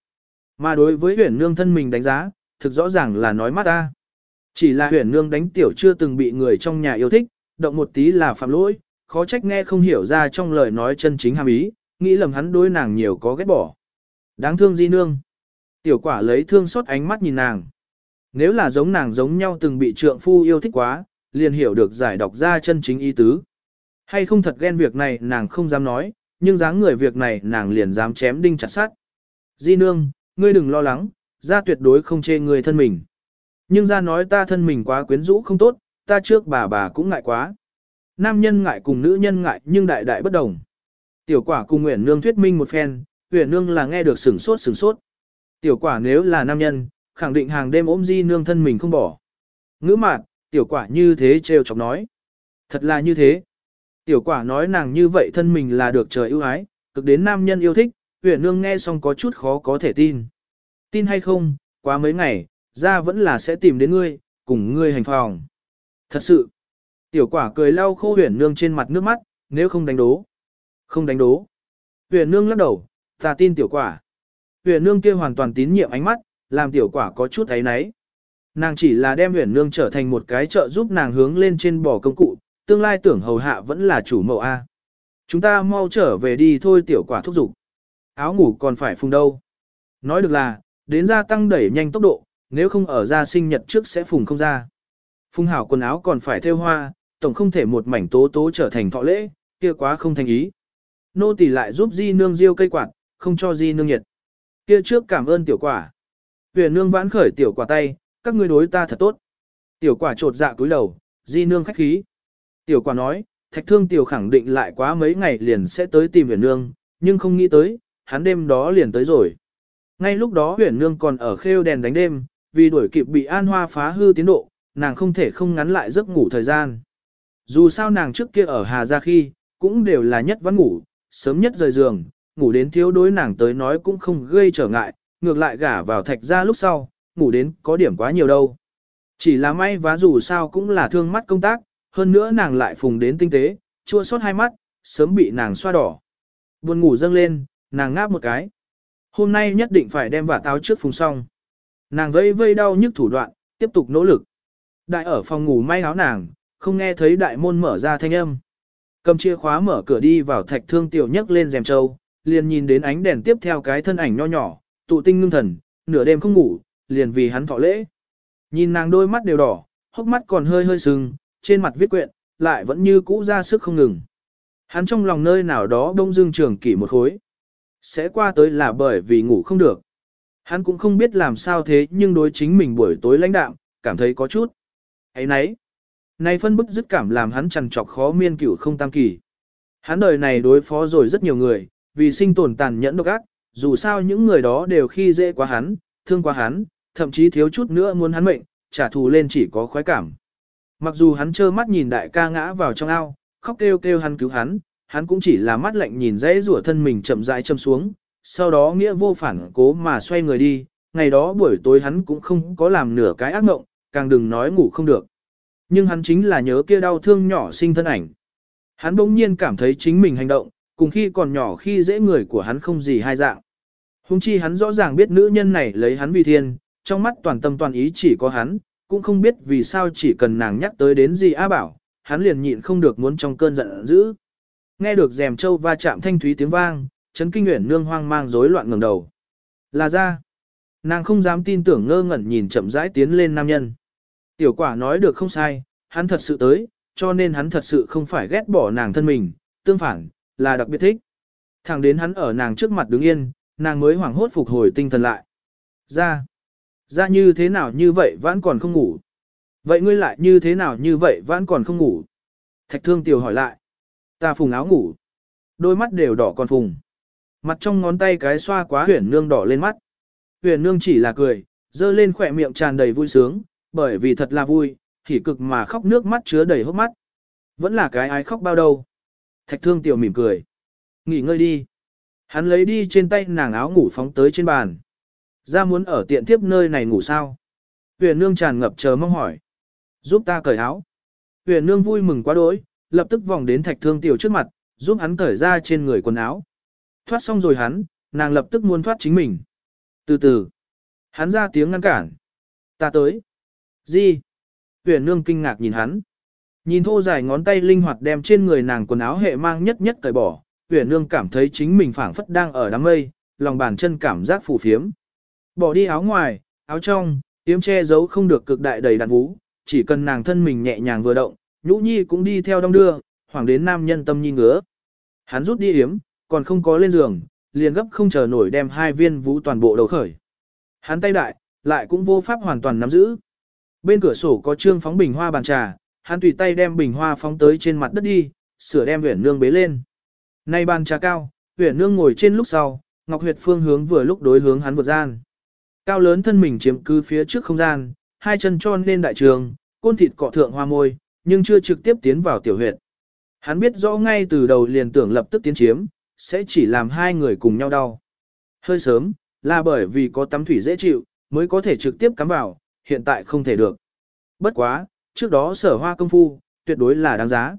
Mà đối với huyền nương thân mình đánh giá, thực rõ ràng là nói mắt ta. Chỉ là huyền nương đánh tiểu chưa từng bị người trong nhà yêu thích, động một tí là phạm lỗi, khó trách nghe không hiểu ra trong lời nói chân chính hàm ý, nghĩ lầm hắn đối nàng nhiều có ghét bỏ. Đáng thương di nương. Tiểu quả lấy thương xót ánh mắt nhìn nàng. Nếu là giống nàng giống nhau từng bị trượng phu yêu thích quá, liền hiểu được giải đọc ra chân chính ý tứ. Hay không thật ghen việc này nàng không dám nói, nhưng dáng người việc này nàng liền dám chém đinh chặt sát. Di nương, ngươi đừng lo lắng, ra tuyệt đối không chê người thân mình. Nhưng ra nói ta thân mình quá quyến rũ không tốt, ta trước bà bà cũng ngại quá. Nam nhân ngại cùng nữ nhân ngại nhưng đại đại bất đồng. Tiểu quả cùng Nguyễn Nương thuyết minh một phen, Nguyễn Nương là nghe được sửng sốt sửng sốt. Tiểu quả nếu là nam nhân, khẳng định hàng đêm ôm di nương thân mình không bỏ. Ngữ mạn, tiểu quả như thế trêu chọc nói. Thật là như thế. Tiểu quả nói nàng như vậy thân mình là được trời ưu ái, cực đến nam nhân yêu thích, huyền nương nghe xong có chút khó có thể tin. Tin hay không, quá mấy ngày, ra vẫn là sẽ tìm đến ngươi, cùng ngươi hành phòng. Thật sự. Tiểu quả cười lau khô huyền nương trên mặt nước mắt, nếu không đánh đố. Không đánh đố. Huyền nương lắc đầu, Ta tin tiểu quả. Huyền nương kia hoàn toàn tín nhiệm ánh mắt, làm tiểu quả có chút thấy náy. Nàng chỉ là đem huyền nương trở thành một cái trợ giúp nàng hướng lên trên bò công cụ, tương lai tưởng hầu hạ vẫn là chủ mẫu A. Chúng ta mau trở về đi thôi tiểu quả thúc giục. Áo ngủ còn phải phùng đâu. Nói được là, đến gia tăng đẩy nhanh tốc độ, nếu không ở gia sinh nhật trước sẽ phùng không ra. Phùng hảo quần áo còn phải theo hoa, tổng không thể một mảnh tố tố trở thành thọ lễ, kia quá không thành ý. Nô tỳ lại giúp di nương diêu cây quạt, không cho di nương nhiệt. Kia trước cảm ơn tiểu quả. Huyền nương vãn khởi tiểu quả tay, các ngươi đối ta thật tốt. Tiểu quả trột dạ cúi đầu, di nương khách khí. Tiểu quả nói, thạch thương tiểu khẳng định lại quá mấy ngày liền sẽ tới tìm huyền nương, nhưng không nghĩ tới, hắn đêm đó liền tới rồi. Ngay lúc đó huyền nương còn ở khêu đèn đánh đêm, vì đuổi kịp bị an hoa phá hư tiến độ, nàng không thể không ngắn lại giấc ngủ thời gian. Dù sao nàng trước kia ở Hà Gia khi, cũng đều là nhất vẫn ngủ, sớm nhất rời giường, ngủ đến thiếu đối nàng tới nói cũng không gây trở ngại, ngược lại gả vào thạch ra lúc sau, ngủ đến có điểm quá nhiều đâu. Chỉ là may vá dù sao cũng là thương mắt công tác, hơn nữa nàng lại phùng đến tinh tế, chua xót hai mắt, sớm bị nàng xoa đỏ. Buồn ngủ dâng lên, nàng ngáp một cái. Hôm nay nhất định phải đem vả táo trước phùng xong. Nàng vây vây đau nhức thủ đoạn, tiếp tục nỗ lực. Đại ở phòng ngủ may áo nàng, không nghe thấy đại môn mở ra thanh âm. Cầm chìa khóa mở cửa đi vào thạch thương tiểu nhấc lên rèm trâu, liền nhìn đến ánh đèn tiếp theo cái thân ảnh nho nhỏ, tụ tinh ngưng thần, nửa đêm không ngủ, liền vì hắn thọ lễ. Nhìn nàng đôi mắt đều đỏ, hốc mắt còn hơi hơi sưng, trên mặt viết quyện, lại vẫn như cũ ra sức không ngừng. Hắn trong lòng nơi nào đó đông dương trường kỷ một khối. Sẽ qua tới là bởi vì ngủ không được. Hắn cũng không biết làm sao thế nhưng đối chính mình buổi tối lãnh đạm, cảm thấy có chút. ấy nấy. Này phân bức dứt cảm làm hắn trằn trọc khó miên cửu không tam kỳ. Hắn đời này đối phó rồi rất nhiều người, vì sinh tồn tàn nhẫn độc ác, dù sao những người đó đều khi dễ quá hắn, thương quá hắn, thậm chí thiếu chút nữa muốn hắn mệnh, trả thù lên chỉ có khoái cảm. Mặc dù hắn trơ mắt nhìn đại ca ngã vào trong ao, khóc kêu kêu hắn cứu hắn, hắn cũng chỉ là mắt lạnh nhìn dãy rủa thân mình chậm rãi châm xuống, sau đó nghĩa vô phản cố mà xoay người đi, ngày đó buổi tối hắn cũng không có làm nửa cái ác mộng, càng đừng nói ngủ không được. Nhưng hắn chính là nhớ kia đau thương nhỏ sinh thân ảnh. Hắn bỗng nhiên cảm thấy chính mình hành động, cùng khi còn nhỏ khi dễ người của hắn không gì hai dạng. Hùng chi hắn rõ ràng biết nữ nhân này lấy hắn vì thiên, trong mắt toàn tâm toàn ý chỉ có hắn, cũng không biết vì sao chỉ cần nàng nhắc tới đến gì A Bảo, hắn liền nhịn không được muốn trong cơn giận dữ. Nghe được rèm châu va chạm thanh thúy tiếng vang, chấn kinh nguyện nương hoang mang rối loạn ngẩng đầu. Là ra. Nàng không dám tin tưởng ngơ ngẩn nhìn chậm rãi tiến lên nam nhân. Tiểu quả nói được không sai, hắn thật sự tới, cho nên hắn thật sự không phải ghét bỏ nàng thân mình, tương phản, là đặc biệt thích. Thẳng đến hắn ở nàng trước mặt đứng yên, nàng mới hoảng hốt phục hồi tinh thần lại. Ra, ra như thế nào như vậy vẫn còn không ngủ. Vậy ngươi lại như thế nào như vậy vẫn còn không ngủ. Thạch thương tiểu hỏi lại. Ta phùng áo ngủ. Đôi mắt đều đỏ còn phùng. Mặt trong ngón tay cái xoa quá huyền nương đỏ lên mắt. Huyền nương chỉ là cười, dơ lên khỏe miệng tràn đầy vui sướng, bởi vì thật là vui, hỉ cực mà khóc nước mắt chứa đầy hốc mắt. Vẫn là cái ai khóc bao đâu. Thạch thương tiểu mỉm cười. Nghỉ ngơi đi. Hắn lấy đi trên tay nàng áo ngủ phóng tới trên bàn. Ra muốn ở tiện tiếp nơi này ngủ sao? Huyền nương tràn ngập chờ mong hỏi. Giúp ta cởi áo. Huyền nương vui mừng quá đỗi, lập tức vòng đến thạch thương tiểu trước mặt, giúp hắn cởi ra trên người quần áo. Thoát xong rồi hắn, nàng lập tức muốn thoát chính mình. Từ từ. Hắn ra tiếng ngăn cản. Ta tới. Gì? Huyền nương kinh ngạc nhìn hắn. Nhìn thô dài ngón tay linh hoạt đem trên người nàng quần áo hệ mang nhất nhất cởi bỏ, Huyền Nương cảm thấy chính mình phảng phất đang ở đám mây, lòng bàn chân cảm giác phù phiếm. Bỏ đi áo ngoài, áo trong, yếm che giấu không được cực đại đầy đặn vũ, chỉ cần nàng thân mình nhẹ nhàng vừa động, Nhũ Nhi cũng đi theo đông đưa, hoàng đến nam nhân tâm nhi ngứa. Hắn rút đi yếm, còn không có lên giường, liền gấp không chờ nổi đem hai viên vũ toàn bộ đầu khởi. Hắn tay đại, lại cũng vô pháp hoàn toàn nắm giữ. Bên cửa sổ có trương phóng bình hoa bàn trà, hắn tùy tay đem bình hoa phóng tới trên mặt đất đi, sửa đem Uyển Nương bế lên. Nay bàn trà cao, Uyển Nương ngồi trên lúc sau, Ngọc Huyệt phương hướng vừa lúc đối hướng hắn vượt gian. Cao lớn thân mình chiếm cứ phía trước không gian, hai chân tròn lên đại trường, côn thịt cọ thượng hoa môi, nhưng chưa trực tiếp tiến vào tiểu huyệt. Hắn biết rõ ngay từ đầu liền tưởng lập tức tiến chiếm, sẽ chỉ làm hai người cùng nhau đau. Hơi sớm, là bởi vì có tắm thủy dễ chịu, mới có thể trực tiếp cắm vào, hiện tại không thể được. Bất quá, trước đó sở hoa công phu, tuyệt đối là đáng giá.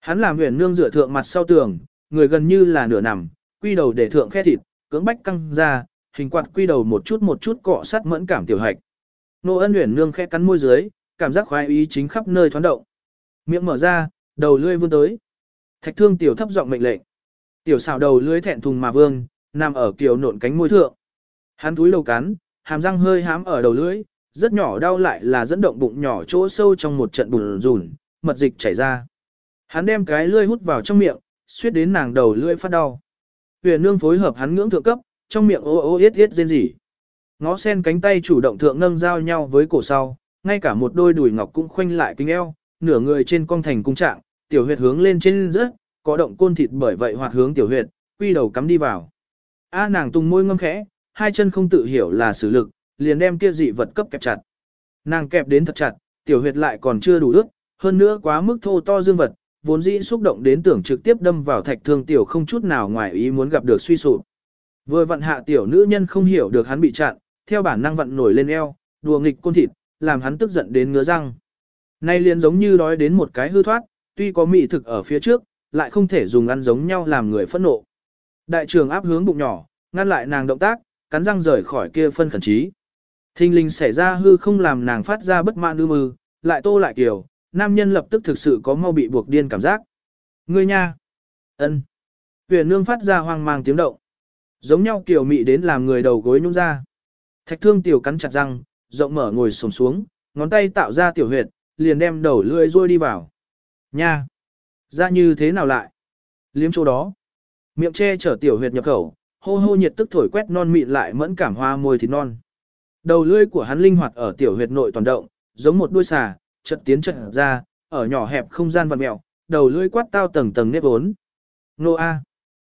Hắn làm huyền nương dựa thượng mặt sau tường, người gần như là nửa nằm, quy đầu để thượng khe thịt, cưỡng bách căng ra, hình quạt quy đầu một chút một chút cọ sát mẫn cảm tiểu hạch. Nô ân huyền nương khẽ cắn môi dưới, cảm giác khoái ý chính khắp nơi thoáng động. Miệng mở ra, đầu lưỡi vươn tới. Thạch thương tiểu thấp giọng mệnh lệnh. Tiểu xào đầu lưỡi thẹn thùng mà vương, nằm ở kiều nộn cánh môi thượng. Hắn túi đầu cắn, hàm răng hơi hám ở đầu lưỡi, rất nhỏ đau lại là dẫn động bụng nhỏ chỗ sâu trong một trận bùn rùn, mật dịch chảy ra. Hắn đem cái lưỡi hút vào trong miệng, suýt đến nàng đầu lưỡi phát đau. Huyền nương phối hợp hắn ngưỡng thượng cấp, trong miệng ô ô yết yết rên rỉ. Ngó sen cánh tay chủ động thượng nâng giao nhau với cổ sau, ngay cả một đôi đùi ngọc cũng khoanh lại kính eo, nửa người trên cong thành cung trạng, tiểu huyệt hướng lên trên rớt có động côn thịt bởi vậy hoạt hướng tiểu huyệt, quy đầu cắm đi vào. A nàng tung môi ngâm khẽ, hai chân không tự hiểu là sử lực, liền đem kia dị vật cấp kẹp chặt. Nàng kẹp đến thật chặt, tiểu huyệt lại còn chưa đủ ướt, hơn nữa quá mức thô to dương vật, vốn dĩ xúc động đến tưởng trực tiếp đâm vào thạch thương tiểu không chút nào ngoài ý muốn gặp được suy sụp. Vừa vận hạ tiểu nữ nhân không hiểu được hắn bị chặn, theo bản năng vận nổi lên eo, đùa nghịch côn thịt, làm hắn tức giận đến ngứa răng. Nay liền giống như đói đến một cái hư thoát, tuy có mị thực ở phía trước, lại không thể dùng ăn giống nhau làm người phẫn nộ. Đại trường áp hướng bụng nhỏ, ngăn lại nàng động tác, cắn răng rời khỏi kia phân khẩn trí. Thinh linh xảy ra hư không làm nàng phát ra bất mãn ư mư, lại tô lại kiểu, nam nhân lập tức thực sự có mau bị buộc điên cảm giác. Ngươi nha! ân. Huyền nương phát ra hoang mang tiếng động. Giống nhau kiểu mị đến làm người đầu gối nhung ra. Thạch thương tiểu cắn chặt răng, rộng mở ngồi sồm xuống, ngón tay tạo ra tiểu huyệt, liền đem đầu lưỡi rôi đi vào. Nha! Ra như thế nào lại? Liếm chỗ đó. Miệng che chở tiểu huyệt nhập khẩu, hô hô nhiệt tức thổi quét non mịn lại mẫn cảm hoa môi thịt non. Đầu lưỡi của hắn linh hoạt ở tiểu huyệt nội toàn động, giống một đuôi xà, chợt tiến chợt ra, ở nhỏ hẹp không gian vặn mèo, đầu lưỡi quát tao tầng tầng nếp vốn. Nô A.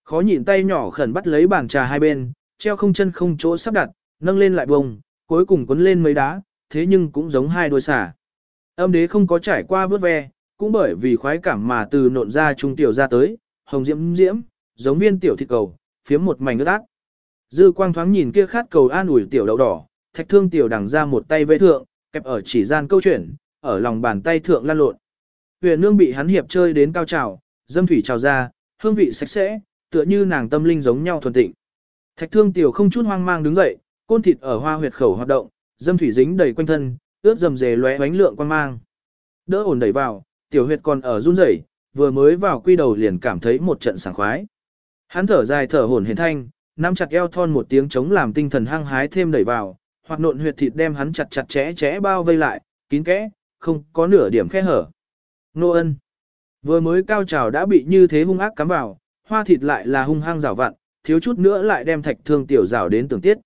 Khó nhịn tay nhỏ khẩn bắt lấy bàn trà hai bên, treo không chân không chỗ sắp đặt, nâng lên lại bông, cuối cùng cuốn lên mấy đá, thế nhưng cũng giống hai đuôi xà. Âm đế không có trải qua vớt ve, cũng bởi vì khoái cảm mà từ nộn ra trung tiểu ra tới, hồng diễm diễm, giống viên tiểu thịt cầu, phiếm một mảnh ướt át. Dư quang thoáng nhìn kia khát cầu an ủi tiểu đậu đỏ, thạch thương tiểu đằng ra một tay vây thượng, kẹp ở chỉ gian câu chuyện, ở lòng bàn tay thượng lan lộn. Huyền nương bị hắn hiệp chơi đến cao trào, dâm thủy trào ra, hương vị sạch sẽ, tựa như nàng tâm linh giống nhau thuần tịnh. Thạch thương tiểu không chút hoang mang đứng dậy, côn thịt ở hoa huyệt khẩu hoạt động, dâm thủy dính đầy quanh thân, ướt dầm dề lóe ánh lượng quan mang. Đỡ ổn đẩy vào, tiểu huyệt còn ở run rẩy, vừa mới vào quy đầu liền cảm thấy một trận sảng khoái. Hắn thở dài thở hổn hển thanh, nắm chặt eo thon một tiếng chống làm tinh thần hăng hái thêm đẩy vào, hoặc nộn huyệt thịt đem hắn chặt chặt chẽ chẽ bao vây lại, kín kẽ, không có nửa điểm khe hở. Nô ân. Vừa mới cao trào đã bị như thế hung ác cắm vào, hoa thịt lại là hung hăng rào vặn, thiếu chút nữa lại đem thạch thương tiểu rào đến tưởng tiết.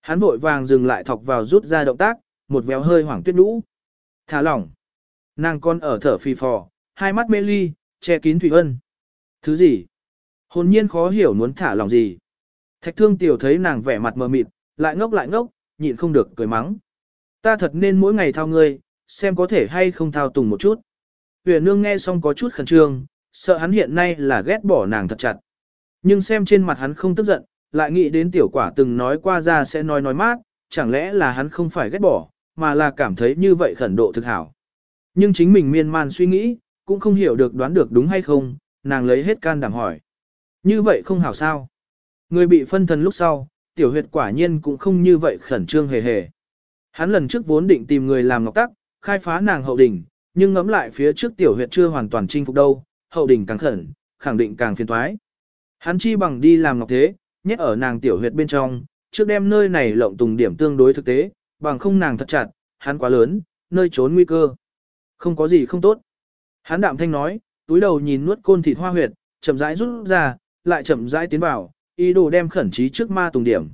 Hắn vội vàng dừng lại thọc vào rút ra động tác, một véo hơi hoảng tuyết đũ. Thả lỏng. Nàng con ở thở phì phò, hai mắt mê ly, che kín Thủy Ân. Thứ gì? Hồn nhiên khó hiểu muốn thả lòng gì. Thạch thương tiểu thấy nàng vẻ mặt mờ mịt, lại ngốc lại ngốc, nhịn không được cười mắng. Ta thật nên mỗi ngày thao ngươi, xem có thể hay không thao tùng một chút. Huyền nương nghe xong có chút khẩn trương, sợ hắn hiện nay là ghét bỏ nàng thật chặt. Nhưng xem trên mặt hắn không tức giận, lại nghĩ đến tiểu quả từng nói qua ra sẽ nói nói mát, chẳng lẽ là hắn không phải ghét bỏ, mà là cảm thấy như vậy khẩn độ thực hảo. Nhưng chính mình miên man suy nghĩ, cũng không hiểu được đoán được đúng hay không, nàng lấy hết can đảm hỏi. Như vậy không hảo sao? Người bị phân thần lúc sau, tiểu huyệt quả nhiên cũng không như vậy khẩn trương hề hề. Hắn lần trước vốn định tìm người làm ngọc tắc, khai phá nàng hậu đỉnh, nhưng ngẫm lại phía trước tiểu huyệt chưa hoàn toàn chinh phục đâu, hậu đỉnh càng khẩn, khẳng định càng phiền toái. Hắn chi bằng đi làm ngọc thế, nhét ở nàng tiểu huyệt bên trong, trước đem nơi này lộng tùng điểm tương đối thực tế, bằng không nàng thật chặt, hắn quá lớn, nơi trốn nguy cơ. Không có gì không tốt. Hắn đạm thanh nói, túi đầu nhìn nuốt côn thịt hoa huyệt, chậm rãi rút ra, lại chậm rãi tiến vào, ý đồ đem khẩn trí trước ma tùng điểm.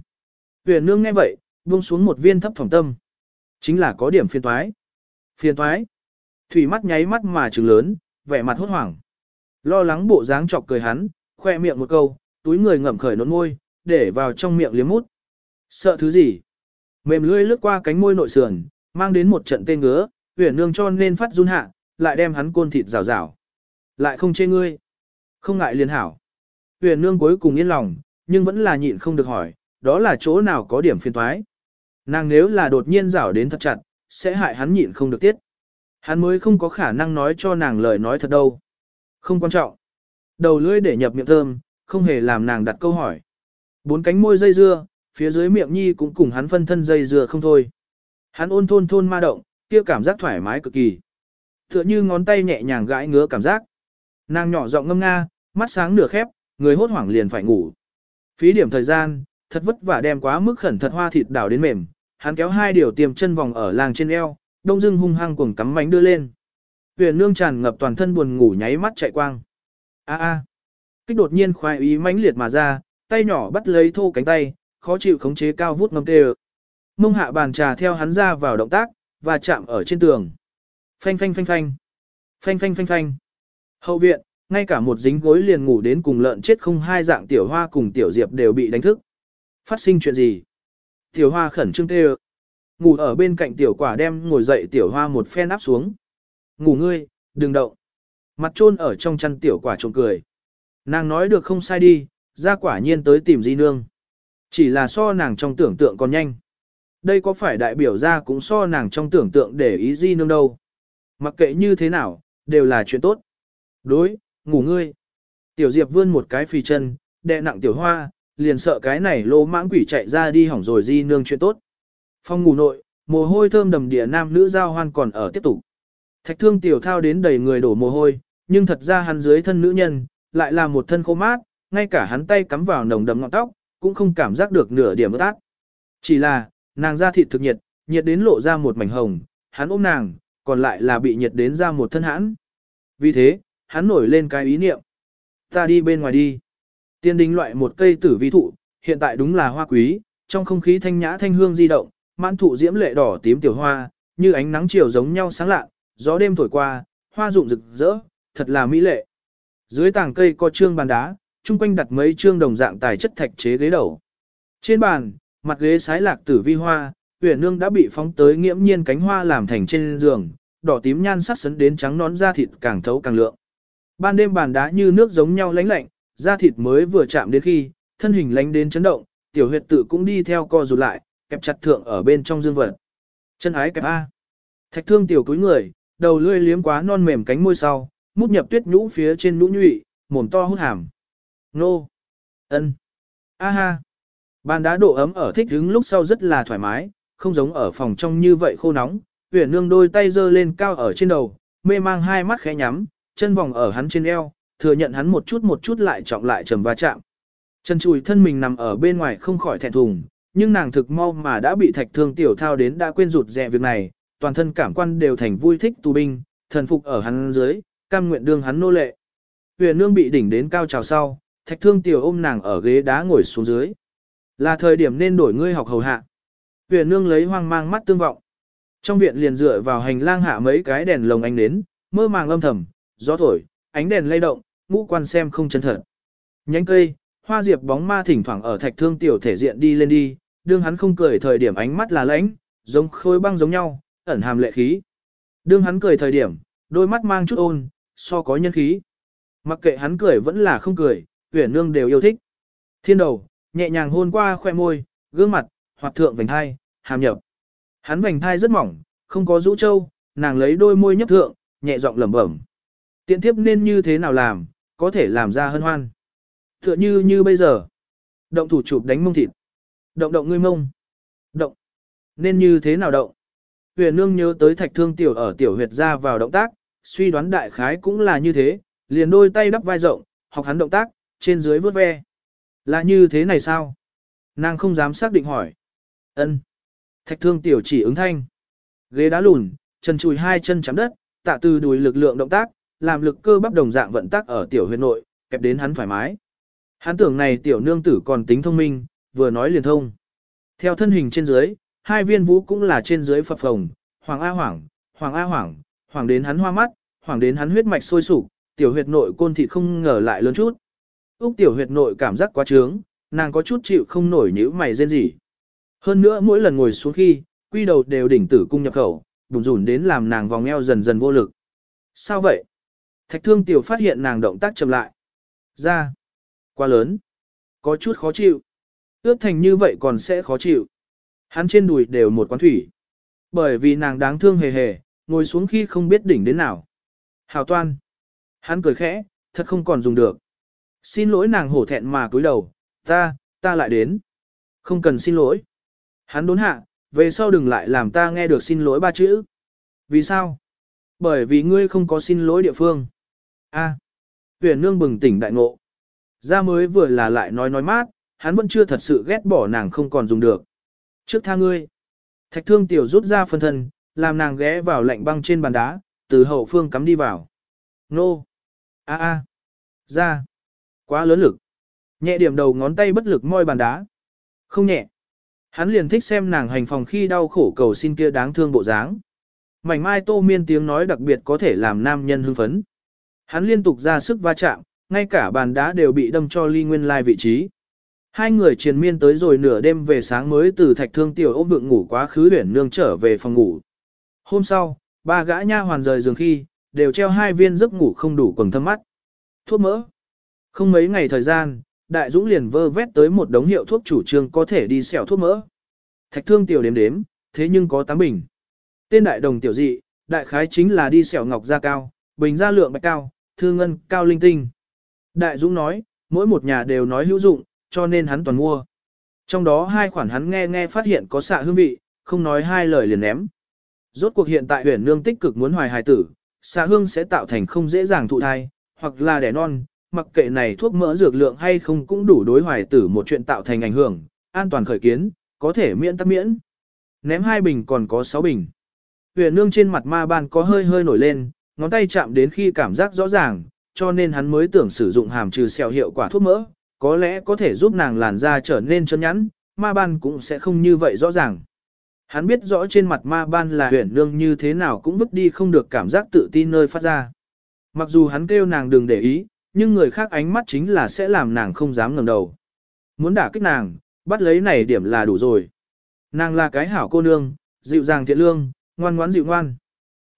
Huyền nương nghe vậy, buông xuống một viên thấp phòng tâm. Chính là có điểm phiền toái. Phiền toái. Thủy mắt nháy mắt mà trừng lớn, vẻ mặt hốt hoảng. Lo lắng bộ dáng chọc cười hắn, khoe miệng một câu, túi người ngậm khởi nốt môi, để vào trong miệng liếm mút. Sợ thứ gì? Mềm lưỡi lướt qua cánh môi nội sườn, mang đến một trận tên ngứa, huyền nương cho nên phát run hạ, lại đem hắn côn thịt rào rào. Lại không chê ngươi. Không ngại liên hảo. Huyền nương cuối cùng yên lòng, nhưng vẫn là nhịn không được hỏi, đó là chỗ nào có điểm phiền toái. Nàng nếu là đột nhiên rảo đến thật chặt, sẽ hại hắn nhịn không được tiết. Hắn mới không có khả năng nói cho nàng lời nói thật đâu. Không quan trọng. Đầu lưỡi để nhập miệng thơm, không hề làm nàng đặt câu hỏi. Bốn cánh môi dây dưa, phía dưới miệng nhi cũng cùng hắn phân thân dây dừa không thôi. Hắn ôn thôn thôn ma động, kia cảm giác thoải mái cực kỳ. Tựa như ngón tay nhẹ nhàng gãi ngứa cảm giác. Nàng nhỏ giọng ngâm nga, mắt sáng nửa khép, người hốt hoảng liền phải ngủ. Phí điểm thời gian, thật vất vả đem quá mức khẩn thật hoa thịt đảo đến mềm, hắn kéo hai điều tiềm chân vòng ở làng trên eo, đông dưng hung hăng cuồng cắm mánh đưa lên. Huyền nương tràn ngập toàn thân buồn ngủ nháy mắt chạy quang. A a. Kích đột nhiên khoái ý mãnh liệt mà ra, tay nhỏ bắt lấy thô cánh tay, khó chịu khống chế cao vút ngâm tê Mông hạ bàn trà theo hắn ra vào động tác, và chạm ở trên tường. Phanh phanh phanh phanh. Phanh phanh phanh phanh. Hậu viện, ngay cả một dính gối liền ngủ đến cùng lợn chết không hai dạng tiểu hoa cùng tiểu diệp đều bị đánh thức. Phát sinh chuyện gì? Tiểu hoa khẩn trương tê Ngủ ở bên cạnh tiểu quả đem ngồi dậy tiểu hoa một phen áp xuống. Ngủ ngươi, đừng động. Mặt trôn ở trong chăn tiểu quả trộm cười. Nàng nói được không sai đi, ra quả nhiên tới tìm di nương. Chỉ là so nàng trong tưởng tượng còn nhanh. Đây có phải đại biểu ra cũng so nàng trong tưởng tượng để ý di nương đâu. Mặc kệ như thế nào, đều là chuyện tốt. Đối, ngủ ngươi. Tiểu Diệp vươn một cái phì chân, đè nặng tiểu hoa, liền sợ cái này lô mãng quỷ chạy ra đi hỏng rồi di nương chuyện tốt. Phong ngủ nội, mồ hôi thơm đầm địa nam nữ giao hoan còn ở tiếp tục. Thạch thương tiểu thao đến đầy người đổ mồ hôi, nhưng thật ra hắn dưới thân nữ nhân, lại là một thân khô mát, ngay cả hắn tay cắm vào nồng đầm ngọn tóc, cũng không cảm giác được nửa điểm ướt át. Chỉ là, nàng da thịt thực nhiệt, nhiệt đến lộ ra một mảnh hồng, hắn ôm nàng, còn lại là bị nhiệt đến ra một thân hãn. Vì thế, hắn nổi lên cái ý niệm. Ta đi bên ngoài đi. Tiên đính loại một cây tử vi thụ, hiện tại đúng là hoa quý, trong không khí thanh nhã thanh hương di động, mãn thụ diễm lệ đỏ tím tiểu hoa, như ánh nắng chiều giống nhau sáng lạ, gió đêm thổi qua, hoa rụng rực rỡ, thật là mỹ lệ. Dưới tảng cây có trương bàn đá, chung quanh đặt mấy trương đồng dạng tài chất thạch chế ghế đầu. Trên bàn, mặt ghế sái lạc tử vi hoa, huyền nương đã bị phóng tới nghiễm nhiên cánh hoa làm thành trên giường, đỏ tím nhan sắc sấn đến trắng nón da thịt càng thấu càng lượng. Ban đêm bàn đá như nước giống nhau lánh lạnh, da thịt mới vừa chạm đến khi, thân hình lánh đến chấn động, tiểu huyệt tự cũng đi theo co rụt lại, kẹp chặt thượng ở bên trong dương vật. Chân ái kẹp A. Thạch thương tiểu cúi người, đầu lươi liếm quá non mềm cánh môi sau, mút nhập tuyết nhũ phía trên nhũ nhụy, mồm to hút hàm. Nô. ân, A ha. Bàn đá độ ấm ở thích đứng lúc sau rất là thoải mái, không giống ở phòng trong như vậy khô nóng. Huyền nương đôi tay giơ lên cao ở trên đầu, mê mang hai mắt khẽ nhắm, chân vòng ở hắn trên eo, thừa nhận hắn một chút một chút lại trọng lại trầm va chạm. Chân chùi thân mình nằm ở bên ngoài không khỏi thẹn thùng, nhưng nàng thực mau mà đã bị thạch thương tiểu thao đến đã quên rụt rè việc này, toàn thân cảm quan đều thành vui thích tù binh, thần phục ở hắn dưới, cam nguyện đương hắn nô lệ. Huyền nương bị đỉnh đến cao trào sau, thạch thương tiểu ôm nàng ở ghế đá ngồi xuống dưới. Là thời điểm nên đổi ngươi học hầu hạ. Huyền nương lấy hoang mang mắt tương vọng. Trong viện liền dựa vào hành lang hạ mấy cái đèn lồng ánh nến, mơ màng âm thầm, gió thổi, ánh đèn lay động, ngũ quan xem không chân thật. Nhánh cây, hoa diệp bóng ma thỉnh thoảng ở thạch thương tiểu thể diện đi lên đi, đương hắn không cười thời điểm ánh mắt là lãnh, giống khối băng giống nhau, ẩn hàm lệ khí. Đương hắn cười thời điểm, đôi mắt mang chút ôn, so có nhân khí. Mặc kệ hắn cười vẫn là không cười, huyền nương đều yêu thích. Thiên đầu, nhẹ nhàng hôn qua khoe môi, gương mặt, hoạt thượng vành thai, hàm nhập. Hắn vành thai rất mỏng, không có rũ trâu, nàng lấy đôi môi nhấp thượng, nhẹ giọng lẩm bẩm. Tiện thiếp nên như thế nào làm, có thể làm ra hân hoan. Tựa như như bây giờ. Động thủ chụp đánh mông thịt. Động động ngươi mông. Động. Nên như thế nào động? Huyền nương nhớ tới thạch thương tiểu ở tiểu huyệt ra vào động tác, suy đoán đại khái cũng là như thế, liền đôi tay đắp vai rộng, học hắn động tác, trên dưới vớt ve. Là như thế này sao? Nàng không dám xác định hỏi. ân Thạch thương tiểu chỉ ứng thanh. Ghế đá lùn, chân chùi hai chân chạm đất, tạ từ đùi lực lượng động tác, làm lực cơ bắp đồng dạng vận tác ở tiểu huyệt nội, kẹp đến hắn thoải mái. Hắn tưởng này tiểu nương tử còn tính thông minh, vừa nói liền thông. Theo thân hình trên dưới, hai viên vũ cũng là trên dưới phập phồng, hoàng a hoàng, hoàng a hoàng, hoàng đến hắn hoa mắt, hoàng đến hắn huyết mạch sôi sục, tiểu huyệt nội côn thịt không ngờ lại lớn chút. Úc tiểu huyệt nội cảm giác quá trướng, nàng có chút chịu không nổi nhíu mày rên gì. Hơn nữa mỗi lần ngồi xuống khi, quy đầu đều đỉnh tử cung nhập khẩu, bùn rủn đến làm nàng vòng eo dần dần vô lực. Sao vậy? Thạch thương tiểu phát hiện nàng động tác chậm lại. Ra. Quá lớn. Có chút khó chịu. Ướp thành như vậy còn sẽ khó chịu. Hắn trên đùi đều một quán thủy. Bởi vì nàng đáng thương hề hề, ngồi xuống khi không biết đỉnh đến nào. Hào toan. Hắn cười khẽ, thật không còn dùng được. Xin lỗi nàng hổ thẹn mà cúi đầu, ta, ta lại đến. Không cần xin lỗi. Hắn đốn hạ, về sau đừng lại làm ta nghe được xin lỗi ba chữ. Vì sao? Bởi vì ngươi không có xin lỗi địa phương. A. À. Huyền nương bừng tỉnh đại ngộ. Ra mới vừa là lại nói nói mát, hắn vẫn chưa thật sự ghét bỏ nàng không còn dùng được. Trước tha ngươi. Thạch thương tiểu rút ra phân thân, làm nàng ghé vào lạnh băng trên bàn đá, từ hậu phương cắm đi vào. Nô. A a. Ra. Quá lớn lực. Nhẹ điểm đầu ngón tay bất lực moi bàn đá. Không nhẹ. Hắn liền thích xem nàng hành phòng khi đau khổ cầu xin kia đáng thương bộ dáng. Mảnh mai tô miên tiếng nói đặc biệt có thể làm nam nhân hưng phấn. Hắn liên tục ra sức va chạm, ngay cả bàn đá đều bị đâm cho ly nguyên lai vị trí. Hai người triền miên tới rồi nửa đêm về sáng mới từ thạch thương tiểu ôm vượng ngủ quá khứ huyển nương trở về phòng ngủ. Hôm sau, ba gã nha hoàn rời giường khi, đều treo hai viên giấc ngủ không đủ quần thâm mắt. Thuốc mỡ. Không mấy ngày thời gian, đại dũng liền vơ vét tới một đống hiệu thuốc chủ trương có thể đi xẻo thuốc mỡ. Thạch thương tiểu đếm đếm, thế nhưng có 8 bình. Tên đại đồng tiểu dị, đại khái chính là đi xẻo ngọc gia cao, bình gia lượng bạch cao, thư ngân cao linh tinh. Đại dũng nói, mỗi một nhà đều nói hữu dụng, cho nên hắn toàn mua. Trong đó hai khoản hắn nghe nghe phát hiện có xạ hương vị, không nói hai lời liền ném. Rốt cuộc hiện tại huyền nương tích cực muốn hoài hài tử, xạ hương sẽ tạo thành không dễ dàng thụ thai, hoặc là đẻ non, mặc kệ này thuốc mỡ dược lượng hay không cũng đủ đối hoài tử một chuyện tạo thành ảnh hưởng, an toàn khởi kiến, có thể miễn tắc miễn. Ném hai bình còn có sáu bình. Huyền nương trên mặt ma ban có hơi hơi nổi lên, ngón tay chạm đến khi cảm giác rõ ràng, cho nên hắn mới tưởng sử dụng hàm trừ sẹo hiệu quả thuốc mỡ, có lẽ có thể giúp nàng làn da trở nên chân nhắn, ma ban cũng sẽ không như vậy rõ ràng. Hắn biết rõ trên mặt ma ban là huyền nương như thế nào cũng vứt đi không được cảm giác tự tin nơi phát ra. Mặc dù hắn kêu nàng đừng để ý, nhưng người khác ánh mắt chính là sẽ làm nàng không dám ngẩng đầu. Muốn đả kích nàng, bắt lấy này điểm là đủ rồi. Nàng là cái hảo cô nương, dịu dàng thiện lương, ngoan ngoãn dịu ngoan.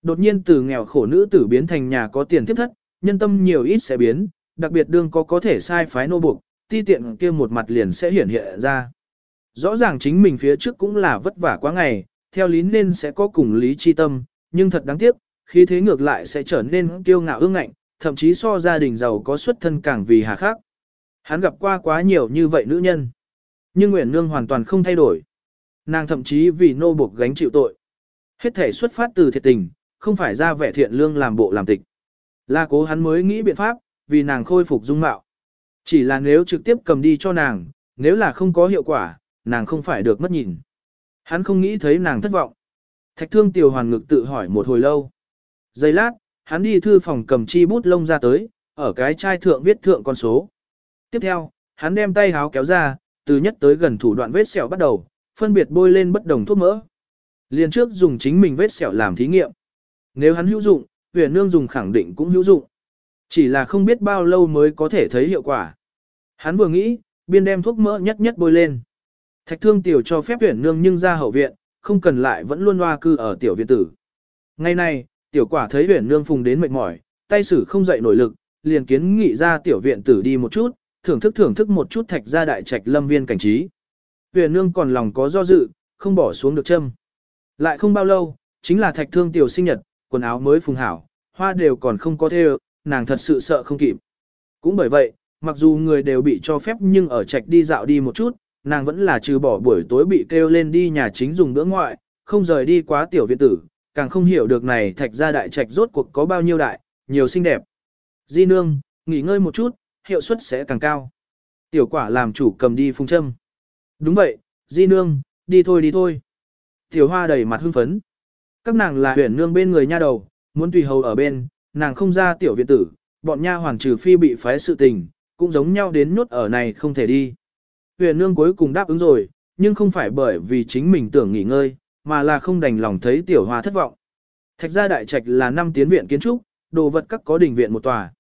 Đột nhiên từ nghèo khổ nữ tử biến thành nhà có tiền tiếp thất, nhân tâm nhiều ít sẽ biến, đặc biệt đương có có thể sai phái nô buộc, ti tiện kia một mặt liền sẽ hiển hiện ra. Rõ ràng chính mình phía trước cũng là vất vả quá ngày, theo lý nên sẽ có cùng lý chi tâm, nhưng thật đáng tiếc, khi thế ngược lại sẽ trở nên kiêu ngạo ương ngạnh, thậm chí so gia đình giàu có xuất thân càng vì hà khắc. Hắn gặp qua quá nhiều như vậy nữ nhân. Nhưng Nguyễn Nương hoàn toàn không thay đổi. Nàng thậm chí vì nô buộc gánh chịu tội. Hết thể xuất phát từ thiệt tình, không phải ra vẻ thiện lương làm bộ làm tịch. Là cố hắn mới nghĩ biện pháp, vì nàng khôi phục dung mạo. Chỉ là nếu trực tiếp cầm đi cho nàng, nếu là không có hiệu quả, nàng không phải được mất nhìn. Hắn không nghĩ thấy nàng thất vọng. Thạch thương tiểu hoàn ngực tự hỏi một hồi lâu. Giây lát, hắn đi thư phòng cầm chi bút lông ra tới, ở cái chai thượng viết thượng con số. Tiếp theo, hắn đem tay háo kéo ra, từ nhất tới gần thủ đoạn vết sẹo bắt đầu, phân biệt bôi lên bất đồng thuốc mỡ. Liên trước dùng chính mình vết sẹo làm thí nghiệm. Nếu hắn hữu dụng, huyền nương dùng khẳng định cũng hữu dụng. Chỉ là không biết bao lâu mới có thể thấy hiệu quả. Hắn vừa nghĩ, biên đem thuốc mỡ nhất nhất bôi lên. Thạch thương tiểu cho phép huyền nương nhưng ra hậu viện, không cần lại vẫn luôn loa cư ở tiểu viện tử. Ngày nay, tiểu quả thấy huyền nương phùng đến mệt mỏi, tay sử không dậy nổi lực, liền kiến nghị ra tiểu viện tử đi một chút, thưởng thức thưởng thức một chút thạch gia đại trạch lâm viên cảnh trí. Huyền nương còn lòng có do dự, không bỏ xuống được châm. Lại không bao lâu, chính là thạch thương tiểu sinh nhật, quần áo mới phùng hảo, hoa đều còn không có theo, nàng thật sự sợ không kịp. Cũng bởi vậy, mặc dù người đều bị cho phép nhưng ở trạch đi dạo đi một chút, nàng vẫn là trừ bỏ buổi tối bị kêu lên đi nhà chính dùng bữa ngoại, không rời đi quá tiểu viện tử, càng không hiểu được này thạch gia đại trạch rốt cuộc có bao nhiêu đại, nhiều xinh đẹp. Di nương, nghỉ ngơi một chút, hiệu suất sẽ càng cao. Tiểu quả làm chủ cầm đi phung châm. Đúng vậy, di nương, đi thôi đi thôi. Tiểu hoa đầy mặt hưng phấn. Các nàng là huyền nương bên người nha đầu, muốn tùy hầu ở bên, nàng không ra tiểu viện tử, bọn nha hoàng trừ phi bị phái sự tình, cũng giống nhau đến nhốt ở này không thể đi. Huyền nương cuối cùng đáp ứng rồi, nhưng không phải bởi vì chính mình tưởng nghỉ ngơi, mà là không đành lòng thấy tiểu hoa thất vọng. Thạch gia đại trạch là năm tiến viện kiến trúc, đồ vật các có đình viện một tòa.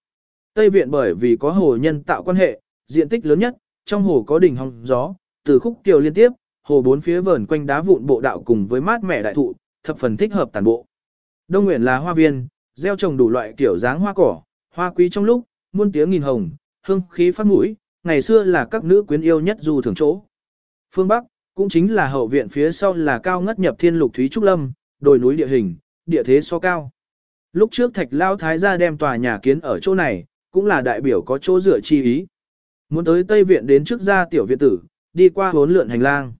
Tây viện bởi vì có hồ nhân tạo quan hệ, diện tích lớn nhất, trong hồ có đỉnh hong gió, từ khúc kiều liên tiếp, hồ bốn phía vờn quanh đá vụn bộ đạo cùng với mát mẻ đại thụ, thập phần thích hợp tản bộ. Đông nguyện là hoa viên, gieo trồng đủ loại kiểu dáng hoa cỏ, hoa quý trong lúc, muôn tiếng nghìn hồng, hương khí phát mũi, ngày xưa là các nữ quyến yêu nhất du thường chỗ. Phương Bắc, cũng chính là hậu viện phía sau là cao ngất nhập thiên lục thúy trúc lâm, đồi núi địa hình, địa thế so cao. Lúc trước thạch lao thái gia đem tòa nhà kiến ở chỗ này, cũng là đại biểu có chỗ dựa chi ý. Muốn tới Tây Viện đến trước ra tiểu viện tử, đi qua hốn lượn hành lang.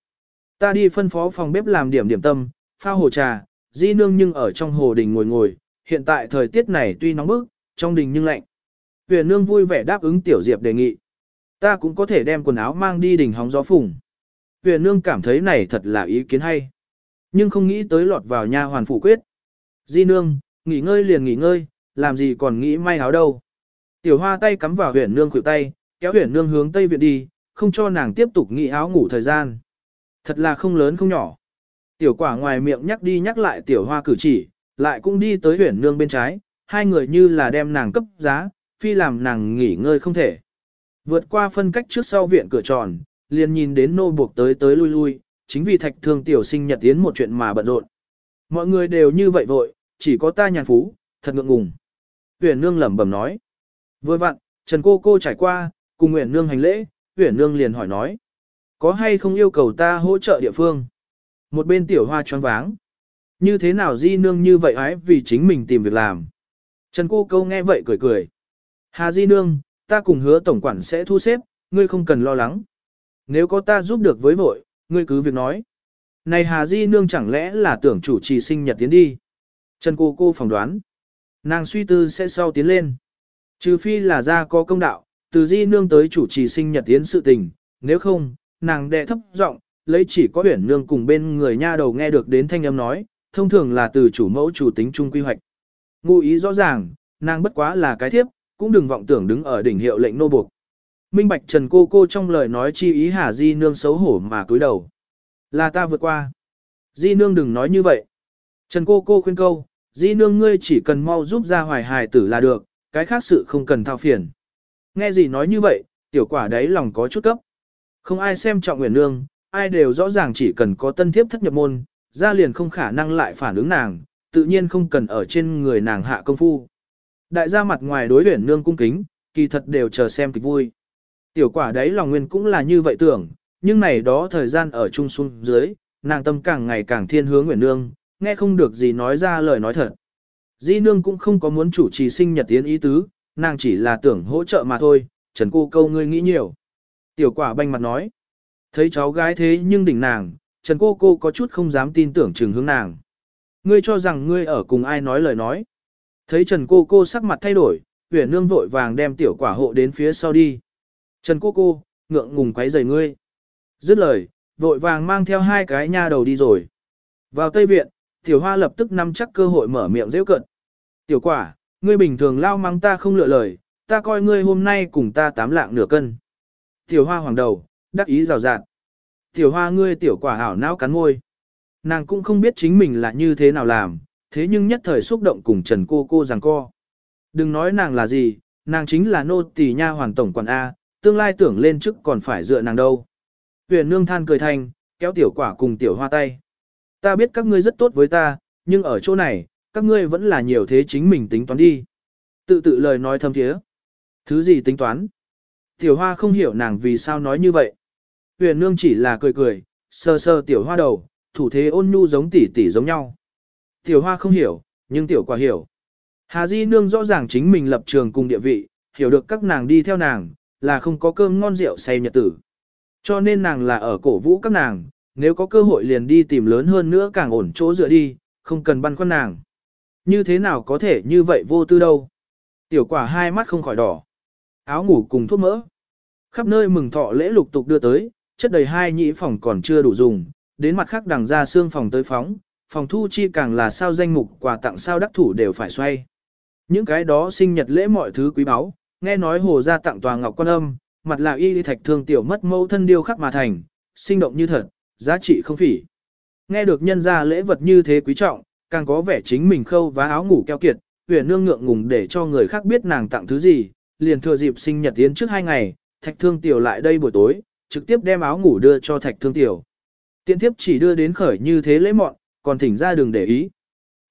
Ta đi phân phó phòng bếp làm điểm điểm tâm, pha hồ trà, di nương nhưng ở trong hồ đình ngồi ngồi, hiện tại thời tiết này tuy nóng bức, trong đình nhưng lạnh. Huyền nương vui vẻ đáp ứng tiểu diệp đề nghị. Ta cũng có thể đem quần áo mang đi đình hóng gió phùng. Huyền nương cảm thấy này thật là ý kiến hay. Nhưng không nghĩ tới lọt vào nha hoàn phủ quyết. Di nương, nghỉ ngơi liền nghỉ ngơi, làm gì còn nghĩ may áo đâu. Tiểu hoa tay cắm vào huyền nương khuỷu tay, kéo huyền nương hướng tây viện đi, không cho nàng tiếp tục nghỉ áo ngủ thời gian. Thật là không lớn không nhỏ. Tiểu quả ngoài miệng nhắc đi nhắc lại tiểu hoa cử chỉ, lại cũng đi tới huyền nương bên trái, hai người như là đem nàng cấp giá, phi làm nàng nghỉ ngơi không thể. Vượt qua phân cách trước sau viện cửa tròn, liền nhìn đến nô buộc tới tới lui lui, chính vì thạch thương tiểu sinh nhật tiến một chuyện mà bận rộn. Mọi người đều như vậy vội, chỉ có ta nhàn phú, thật ngượng ngùng. Huyền nương lẩm bẩm nói. Vừa vặn, Trần cô cô trải qua, cùng Huyền nương hành lễ, Huyền nương liền hỏi nói. Có hay không yêu cầu ta hỗ trợ địa phương? Một bên tiểu hoa choáng váng. Như thế nào di nương như vậy ái vì chính mình tìm việc làm? Trần cô câu nghe vậy cười cười. Hà di nương, ta cùng hứa tổng quản sẽ thu xếp, ngươi không cần lo lắng. Nếu có ta giúp được với vội, ngươi cứ việc nói. Này Hà Di Nương chẳng lẽ là tưởng chủ trì sinh nhật tiến đi. Trần cô cô phỏng đoán. Nàng suy tư sẽ sau tiến lên. Trừ phi là ra có công đạo, từ Di Nương tới chủ trì sinh nhật tiến sự tình, nếu không, nàng đệ thấp giọng lấy chỉ có huyển nương cùng bên người nha đầu nghe được đến thanh âm nói, thông thường là từ chủ mẫu chủ tính chung quy hoạch. Ngụ ý rõ ràng, nàng bất quá là cái thiếp, cũng đừng vọng tưởng đứng ở đỉnh hiệu lệnh nô buộc. Minh Bạch Trần cô cô trong lời nói chi ý Hà Di Nương xấu hổ mà cúi đầu. Là ta vượt qua. Di Nương đừng nói như vậy. Trần cô cô khuyên câu, Di Nương ngươi chỉ cần mau giúp ra hoài hài tử là được, cái khác sự không cần thao phiền. Nghe gì nói như vậy, tiểu quả đấy lòng có chút cấp. Không ai xem trọng nguyện nương, ai đều rõ ràng chỉ cần có tân thiếp thất nhập môn, ra liền không khả năng lại phản ứng nàng, tự nhiên không cần ở trên người nàng hạ công phu. Đại gia mặt ngoài đối huyển nương cung kính, kỳ thật đều chờ xem kịch vui. Tiểu quả đấy lòng nguyên cũng là như vậy tưởng, nhưng này đó thời gian ở chung xuống dưới, nàng tâm càng ngày càng thiên hướng nguyễn nương, nghe không được gì nói ra lời nói thật. Di nương cũng không có muốn chủ trì sinh nhật tiến ý tứ, nàng chỉ là tưởng hỗ trợ mà thôi, trần cô câu ngươi nghĩ nhiều. Tiểu quả banh mặt nói, thấy cháu gái thế nhưng đỉnh nàng, trần cô cô có chút không dám tin tưởng trường hướng nàng. Ngươi cho rằng ngươi ở cùng ai nói lời nói. Thấy trần cô cô sắc mặt thay đổi, huyền nương vội vàng đem tiểu quả hộ đến phía sau đi. Trần cô cô, ngượng ngùng quấy rầy ngươi. Dứt lời, vội vàng mang theo hai cái nha đầu đi rồi. Vào Tây Viện, tiểu hoa lập tức nắm chắc cơ hội mở miệng rêu cận. Tiểu quả, ngươi bình thường lao mắng ta không lựa lời, ta coi ngươi hôm nay cùng ta tám lạng nửa cân. Tiểu hoa hoàng đầu, đắc ý rào rạt. Tiểu hoa ngươi tiểu quả hảo não cắn môi. Nàng cũng không biết chính mình là như thế nào làm, thế nhưng nhất thời xúc động cùng Trần cô cô rằng co. Đừng nói nàng là gì, nàng chính là nô tỳ nha hoàng tổng quản A, tương lai tưởng lên chức còn phải dựa nàng đâu. Huyền nương than cười thành, kéo tiểu quả cùng tiểu hoa tay. Ta biết các ngươi rất tốt với ta, nhưng ở chỗ này, các ngươi vẫn là nhiều thế chính mình tính toán đi. Tự tự lời nói thâm thiế. Thứ gì tính toán? Tiểu hoa không hiểu nàng vì sao nói như vậy. Huyền nương chỉ là cười cười, sơ sơ tiểu hoa đầu, thủ thế ôn nhu giống tỷ tỷ giống nhau. Tiểu hoa không hiểu, nhưng tiểu quả hiểu. Hà Di nương rõ ràng chính mình lập trường cùng địa vị, hiểu được các nàng đi theo nàng, là không có cơm ngon rượu say nhật tử. Cho nên nàng là ở cổ vũ các nàng, nếu có cơ hội liền đi tìm lớn hơn nữa càng ổn chỗ dựa đi, không cần băn khoăn nàng. Như thế nào có thể như vậy vô tư đâu. Tiểu quả hai mắt không khỏi đỏ. Áo ngủ cùng thuốc mỡ. Khắp nơi mừng thọ lễ lục tục đưa tới, chất đầy hai nhĩ phòng còn chưa đủ dùng, đến mặt khác đằng ra xương phòng tới phóng, phòng thu chi càng là sao danh mục quà tặng sao đắc thủ đều phải xoay. Những cái đó sinh nhật lễ mọi thứ quý báu, nghe nói hồ gia tặng tòa ngọc quan âm, mặt là y thạch thương tiểu mất mẫu thân điêu khắc mà thành, sinh động như thật, giá trị không phỉ. Nghe được nhân gia lễ vật như thế quý trọng, càng có vẻ chính mình khâu vá áo ngủ keo kiệt, huyền nương ngượng ngùng để cho người khác biết nàng tặng thứ gì, liền thừa dịp sinh nhật tiến trước hai ngày, thạch thương tiểu lại đây buổi tối, trực tiếp đem áo ngủ đưa cho thạch thương tiểu. Tiện tiếp chỉ đưa đến khởi như thế lễ mọn, còn thỉnh ra đừng để ý.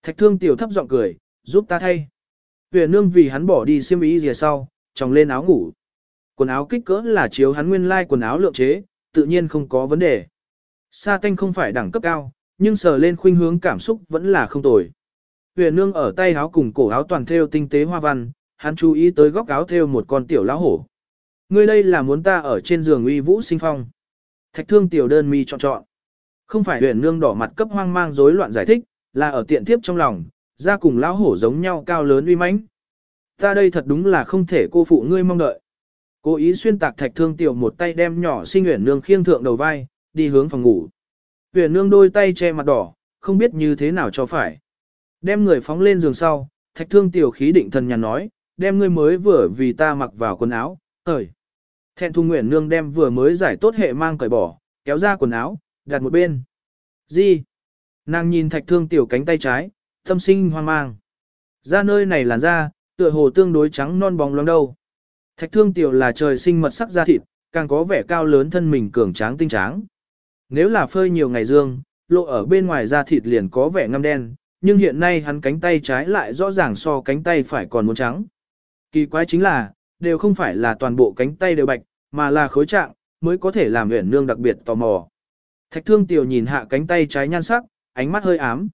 Thạch thương tiểu thấp giọng cười, giúp ta thay. Huyền nương vì hắn bỏ đi xiêm ý gì sau, tròng lên áo ngủ. Quần áo kích cỡ là chiếu hắn nguyên lai like quần áo lượng chế, tự nhiên không có vấn đề. Sa tanh không phải đẳng cấp cao, nhưng sờ lên khuynh hướng cảm xúc vẫn là không tồi. Huyền nương ở tay áo cùng cổ áo toàn thêu tinh tế hoa văn, hắn chú ý tới góc áo thêu một con tiểu lão hổ. Ngươi đây là muốn ta ở trên giường uy vũ sinh phong. Thạch thương tiểu đơn mi chọn chọn. Không phải huyền nương đỏ mặt cấp hoang mang rối loạn giải thích, là ở tiện tiếp trong lòng, ra cùng lão hổ giống nhau cao lớn uy mãnh. Ta đây thật đúng là không thể cô phụ ngươi mong đợi. Cố ý xuyên tạc thạch thương tiểu một tay đem nhỏ sinh Uyển nương khiêng thượng đầu vai, đi hướng phòng ngủ. Uyển nương đôi tay che mặt đỏ, không biết như thế nào cho phải. Đem người phóng lên giường sau, thạch thương tiểu khí định thần nhàn nói, đem ngươi mới vừa vì ta mặc vào quần áo, thời. Thẹn thu nguyện nương đem vừa mới giải tốt hệ mang cởi bỏ, kéo ra quần áo, đặt một bên. Gì? Nàng nhìn thạch thương tiểu cánh tay trái, tâm sinh hoang mang. Ra nơi này làn ra tựa hồ tương đối trắng non bóng loáng đâu. Thạch thương tiểu là trời sinh mật sắc da thịt, càng có vẻ cao lớn thân mình cường tráng tinh tráng. Nếu là phơi nhiều ngày dương, lộ ở bên ngoài da thịt liền có vẻ ngăm đen, nhưng hiện nay hắn cánh tay trái lại rõ ràng so cánh tay phải còn muốn trắng. Kỳ quái chính là, đều không phải là toàn bộ cánh tay đều bạch, mà là khối trạng, mới có thể làm huyền nương đặc biệt tò mò. Thạch thương tiểu nhìn hạ cánh tay trái nhan sắc, ánh mắt hơi ám.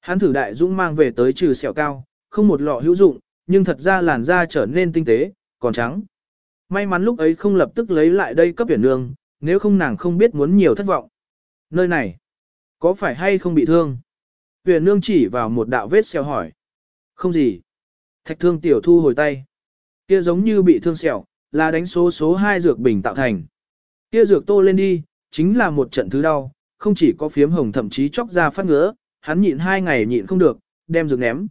Hắn thử đại dũng mang về tới trừ sẹo cao, không một lọ hữu dụng, nhưng thật ra làn da trở nên tinh tế, còn trắng. May mắn lúc ấy không lập tức lấy lại đây cấp huyền nương, nếu không nàng không biết muốn nhiều thất vọng. Nơi này, có phải hay không bị thương? Huyền nương chỉ vào một đạo vết xeo hỏi. Không gì. Thạch thương tiểu thu hồi tay. Kia giống như bị thương sẹo, là đánh số số 2 dược bình tạo thành. Kia dược tô lên đi, chính là một trận thứ đau, không chỉ có phiếm hồng thậm chí chóc ra phát ngứa, hắn nhịn hai ngày nhịn không được, đem dược ném.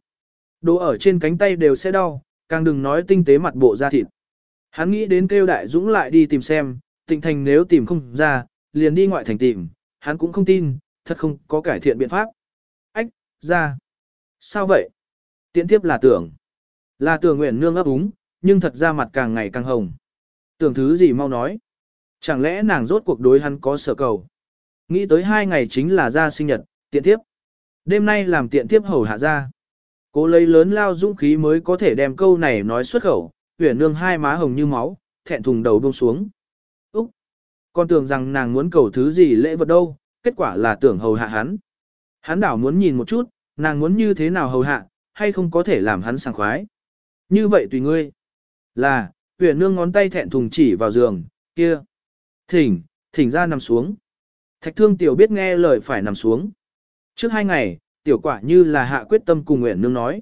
Đồ ở trên cánh tay đều sẽ đau, càng đừng nói tinh tế mặt bộ da thịt. Hắn nghĩ đến kêu đại dũng lại đi tìm xem, tịnh thành nếu tìm không ra, liền đi ngoại thành tìm, hắn cũng không tin, thật không có cải thiện biện pháp. Ách, ra. Sao vậy? Tiện tiếp là tưởng. Là tưởng nguyện nương ấp úng, nhưng thật ra mặt càng ngày càng hồng. Tưởng thứ gì mau nói. Chẳng lẽ nàng rốt cuộc đối hắn có sở cầu. Nghĩ tới hai ngày chính là ra sinh nhật, tiện tiếp. Đêm nay làm tiện tiếp hầu hạ ra. Cố lấy lớn lao dũng khí mới có thể đem câu này nói xuất khẩu, huyền nương hai má hồng như máu, thẹn thùng đầu buông xuống. Úc! Con tưởng rằng nàng muốn cầu thứ gì lễ vật đâu, kết quả là tưởng hầu hạ hắn. Hắn đảo muốn nhìn một chút, nàng muốn như thế nào hầu hạ, hay không có thể làm hắn sảng khoái. Như vậy tùy ngươi. Là, huyền nương ngón tay thẹn thùng chỉ vào giường, kia. Thỉnh, thỉnh ra nằm xuống. Thạch thương tiểu biết nghe lời phải nằm xuống. Trước hai ngày, tiểu quả như là hạ quyết tâm cùng nguyện nương nói.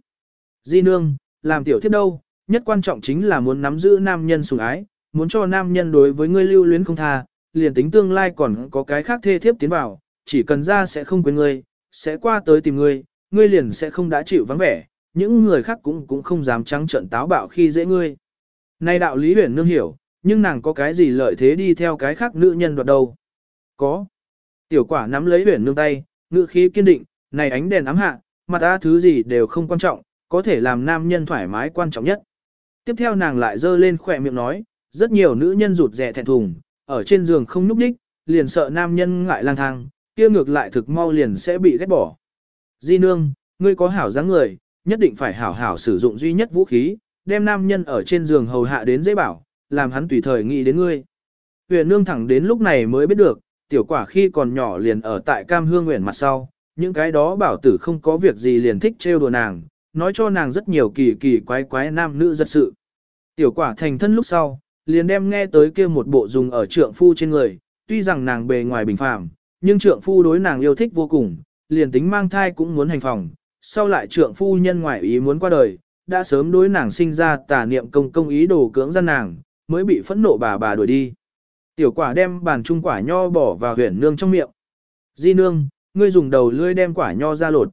Di nương, làm tiểu thiết đâu, nhất quan trọng chính là muốn nắm giữ nam nhân sủng ái, muốn cho nam nhân đối với ngươi lưu luyến không tha, liền tính tương lai còn có cái khác thê thiếp tiến vào, chỉ cần ra sẽ không quên ngươi, sẽ qua tới tìm ngươi, ngươi liền sẽ không đã chịu vắng vẻ, những người khác cũng cũng không dám trắng trợn táo bạo khi dễ ngươi. Nay đạo lý huyền nương hiểu, nhưng nàng có cái gì lợi thế đi theo cái khác nữ nhân đoạt đâu. Có. Tiểu quả nắm lấy huyền nương tay, ngữ khí kiên định, này ánh đèn ám hạ, mặt ta thứ gì đều không quan trọng, có thể làm nam nhân thoải mái quan trọng nhất. Tiếp theo nàng lại dơ lên khỏe miệng nói, rất nhiều nữ nhân rụt rẻ thẹn thùng, ở trên giường không núp đích, liền sợ nam nhân ngại lang thang, kia ngược lại thực mau liền sẽ bị ghét bỏ. Di nương, ngươi có hảo dáng người, nhất định phải hảo hảo sử dụng duy nhất vũ khí, đem nam nhân ở trên giường hầu hạ đến dễ bảo, làm hắn tùy thời nghĩ đến ngươi. Huyền nương thẳng đến lúc này mới biết được, tiểu quả khi còn nhỏ liền ở tại cam hương nguyện mặt sau, những cái đó bảo tử không có việc gì liền thích trêu đùa nàng, nói cho nàng rất nhiều kỳ kỳ quái quái nam nữ giật sự. Tiểu quả thành thân lúc sau, liền đem nghe tới kia một bộ dùng ở trượng phu trên người, tuy rằng nàng bề ngoài bình phàm, nhưng trượng phu đối nàng yêu thích vô cùng, liền tính mang thai cũng muốn hành phòng, sau lại trượng phu nhân ngoại ý muốn qua đời, đã sớm đối nàng sinh ra tà niệm công công ý đồ cưỡng gian nàng, mới bị phẫn nộ bà bà đuổi đi. Tiểu quả đem bàn trung quả nho bỏ vào huyển nương trong miệng. Di nương, ngươi dùng đầu lưỡi đem quả nho ra lột.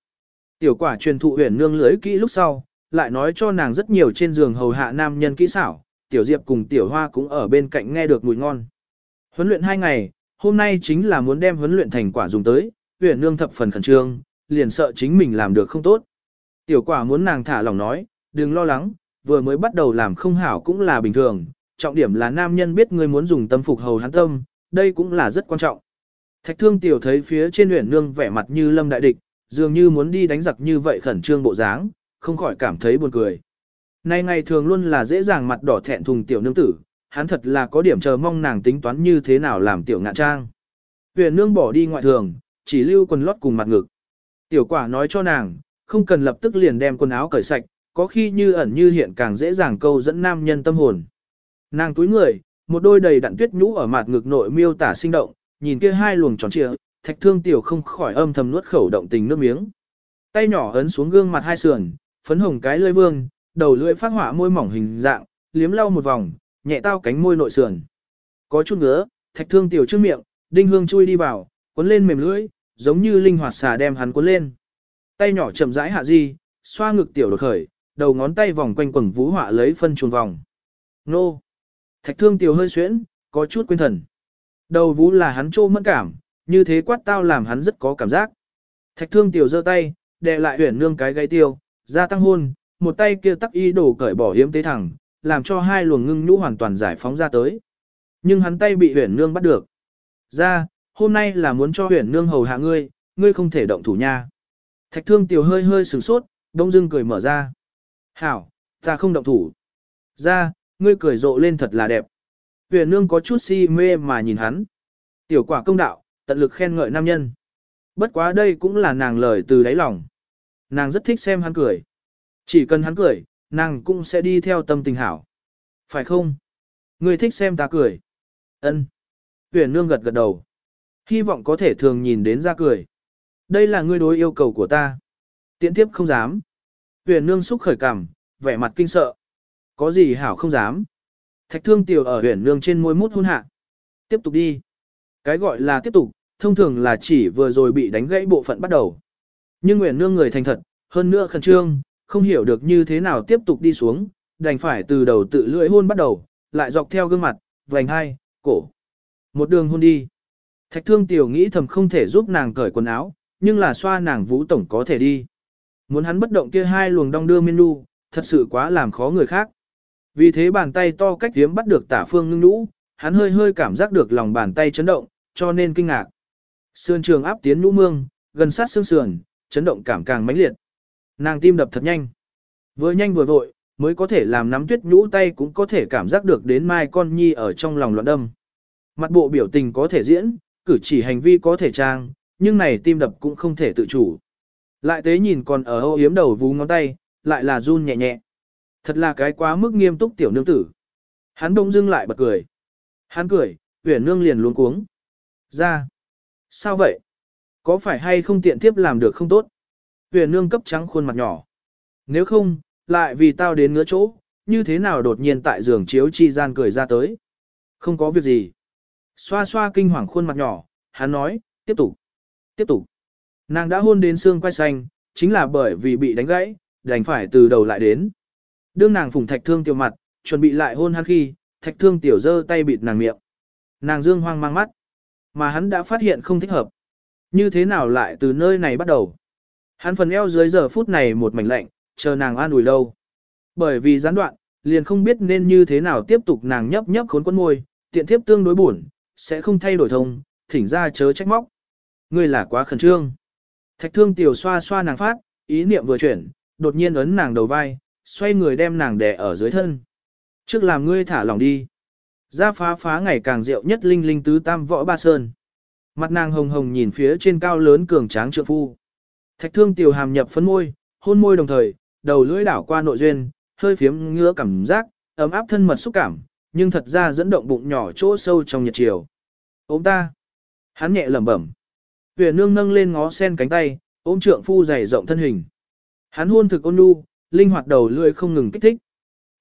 Tiểu quả truyền thụ huyền nương lưỡi kỹ lúc sau, lại nói cho nàng rất nhiều trên giường hầu hạ nam nhân kỹ xảo, tiểu diệp cùng tiểu hoa cũng ở bên cạnh nghe được mùi ngon. Huấn luyện hai ngày, hôm nay chính là muốn đem huấn luyện thành quả dùng tới, huyền nương thập phần khẩn trương, liền sợ chính mình làm được không tốt. Tiểu quả muốn nàng thả lòng nói, đừng lo lắng, vừa mới bắt đầu làm không hảo cũng là bình thường, trọng điểm là nam nhân biết ngươi muốn dùng tâm phục hầu hắn tâm, đây cũng là rất quan trọng. Thạch thương tiểu thấy phía trên luyện nương vẻ mặt như lâm đại địch, dường như muốn đi đánh giặc như vậy khẩn trương bộ dáng, không khỏi cảm thấy buồn cười. Nay ngày thường luôn là dễ dàng mặt đỏ thẹn thùng tiểu nương tử, hắn thật là có điểm chờ mong nàng tính toán như thế nào làm tiểu ngạn trang. Huyền nương bỏ đi ngoại thường, chỉ lưu quần lót cùng mặt ngực. Tiểu quả nói cho nàng, không cần lập tức liền đem quần áo cởi sạch, có khi như ẩn như hiện càng dễ dàng câu dẫn nam nhân tâm hồn. Nàng túi người, một đôi đầy đặn tuyết nhũ ở mặt ngực nội miêu tả sinh động, nhìn kia hai luồng tròn trịa, thạch thương tiểu không khỏi âm thầm nuốt khẩu động tình nước miếng. Tay nhỏ ấn xuống gương mặt hai sườn, phấn hồng cái lưỡi vương, đầu lưỡi phát hỏa môi mỏng hình dạng, liếm lau một vòng, nhẹ tao cánh môi nội sườn. Có chút ngứa, thạch thương tiểu trước miệng, đinh hương chui đi vào, cuốn lên mềm lưỡi, giống như linh hoạt xà đem hắn cuốn lên. Tay nhỏ chậm rãi hạ di, xoa ngực tiểu đột khởi, đầu ngón tay vòng quanh quần vũ họa lấy phân chuồn vòng. Nô! Thạch thương tiểu hơi xuyễn, có chút quên thần. Đầu vũ là hắn trô mẫn cảm, như thế quát tao làm hắn rất có cảm giác. Thạch thương tiểu giơ tay, đè lại huyển nương cái gáy tiêu, ra tăng hôn, một tay kia tắc y đổ cởi bỏ hiếm tế thẳng, làm cho hai luồng ngưng nhũ hoàn toàn giải phóng ra tới. Nhưng hắn tay bị huyển nương bắt được. Ra, hôm nay là muốn cho huyển nương hầu hạ ngươi, ngươi không thể động thủ nha. Thạch thương tiểu hơi hơi sửng sốt, đông dưng cười mở ra. Hảo, ta không động thủ. Ra, ngươi cười rộ lên thật là đẹp. Huyền nương có chút si mê mà nhìn hắn. Tiểu quả công đạo, tận lực khen ngợi nam nhân. Bất quá đây cũng là nàng lời từ đáy lòng. Nàng rất thích xem hắn cười. Chỉ cần hắn cười, nàng cũng sẽ đi theo tâm tình hảo. Phải không? Ngươi thích xem ta cười. Ân. Huyền nương gật gật đầu. Hy vọng có thể thường nhìn đến ra cười. Đây là ngươi đối yêu cầu của ta. Tiễn tiếp không dám. Huyền nương xúc khởi cảm, vẻ mặt kinh sợ. Có gì hảo không dám. Thạch thương tiểu ở huyền nương trên môi mút hôn hạ. Tiếp tục đi. Cái gọi là tiếp tục, thông thường là chỉ vừa rồi bị đánh gãy bộ phận bắt đầu. Nhưng huyền Nương người thành thật, hơn nữa khẩn trương, không hiểu được như thế nào tiếp tục đi xuống, đành phải từ đầu tự lưỡi hôn bắt đầu, lại dọc theo gương mặt, vành hai, cổ. Một đường hôn đi. Thạch thương tiểu nghĩ thầm không thể giúp nàng cởi quần áo, nhưng là xoa nàng vũ tổng có thể đi. Muốn hắn bất động kia hai luồng đong đưa miên nu, thật sự quá làm khó người khác. Vì thế bàn tay to cách tiếm bắt được tả phương ngưng nũ, hắn hơi hơi cảm giác được lòng bàn tay chấn động, cho nên kinh ngạc. Sườn trường áp tiến nhũ mương, gần sát xương sườn, chấn động cảm càng mãnh liệt. Nàng tim đập thật nhanh. Vừa nhanh vừa vội, mới có thể làm nắm tuyết nhũ tay cũng có thể cảm giác được đến mai con nhi ở trong lòng loạn đâm. Mặt bộ biểu tình có thể diễn, cử chỉ hành vi có thể trang, nhưng này tim đập cũng không thể tự chủ. Lại tế nhìn còn ở ô yếm đầu vú ngón tay, lại là run nhẹ nhẹ. Thật là cái quá mức nghiêm túc tiểu nương tử. Hắn đông dưng lại bật cười. Hắn cười, huyền nương liền luống cuống. Ra. Sao vậy? Có phải hay không tiện tiếp làm được không tốt? Huyền nương cấp trắng khuôn mặt nhỏ. Nếu không, lại vì tao đến ngứa chỗ, như thế nào đột nhiên tại giường chiếu chi gian cười ra tới. Không có việc gì. Xoa xoa kinh hoàng khuôn mặt nhỏ, hắn nói, tiếp tục, tiếp tục. Nàng đã hôn đến xương quay xanh, chính là bởi vì bị đánh gãy, đành phải từ đầu lại đến. Đương nàng phùng thạch thương tiểu mặt, chuẩn bị lại hôn hắn khi, thạch thương tiểu giơ tay bịt nàng miệng. Nàng dương hoang mang mắt, mà hắn đã phát hiện không thích hợp. Như thế nào lại từ nơi này bắt đầu? Hắn phần eo dưới giờ phút này một mảnh lạnh, chờ nàng an ủi lâu. Bởi vì gián đoạn, liền không biết nên như thế nào tiếp tục nàng nhấp nhấp khốn quân môi, tiện thiếp tương đối buồn, sẽ không thay đổi thông, thỉnh ra chớ trách móc. Ngươi là quá khẩn trương. Thạch thương tiểu xoa xoa nàng phát, ý niệm vừa chuyển, đột nhiên ấn nàng đầu vai, xoay người đem nàng đè ở dưới thân. Trước làm ngươi thả lòng đi. Ra phá phá ngày càng rượu nhất linh linh tứ tam võ ba sơn. Mặt nàng hồng hồng nhìn phía trên cao lớn cường tráng trượng phu. Thạch thương tiểu hàm nhập phấn môi, hôn môi đồng thời, đầu lưỡi đảo qua nội duyên, hơi phiếm ngứa cảm giác, ấm áp thân mật xúc cảm, nhưng thật ra dẫn động bụng nhỏ chỗ sâu trong nhiệt chiều. Ôm ta. Hắn nhẹ lẩm bẩm. Huyền nương nâng lên ngó sen cánh tay, ôm trượng phu dày rộng thân hình. Hắn hôn thực ôn nhu, linh hoạt đầu lưỡi không ngừng kích thích.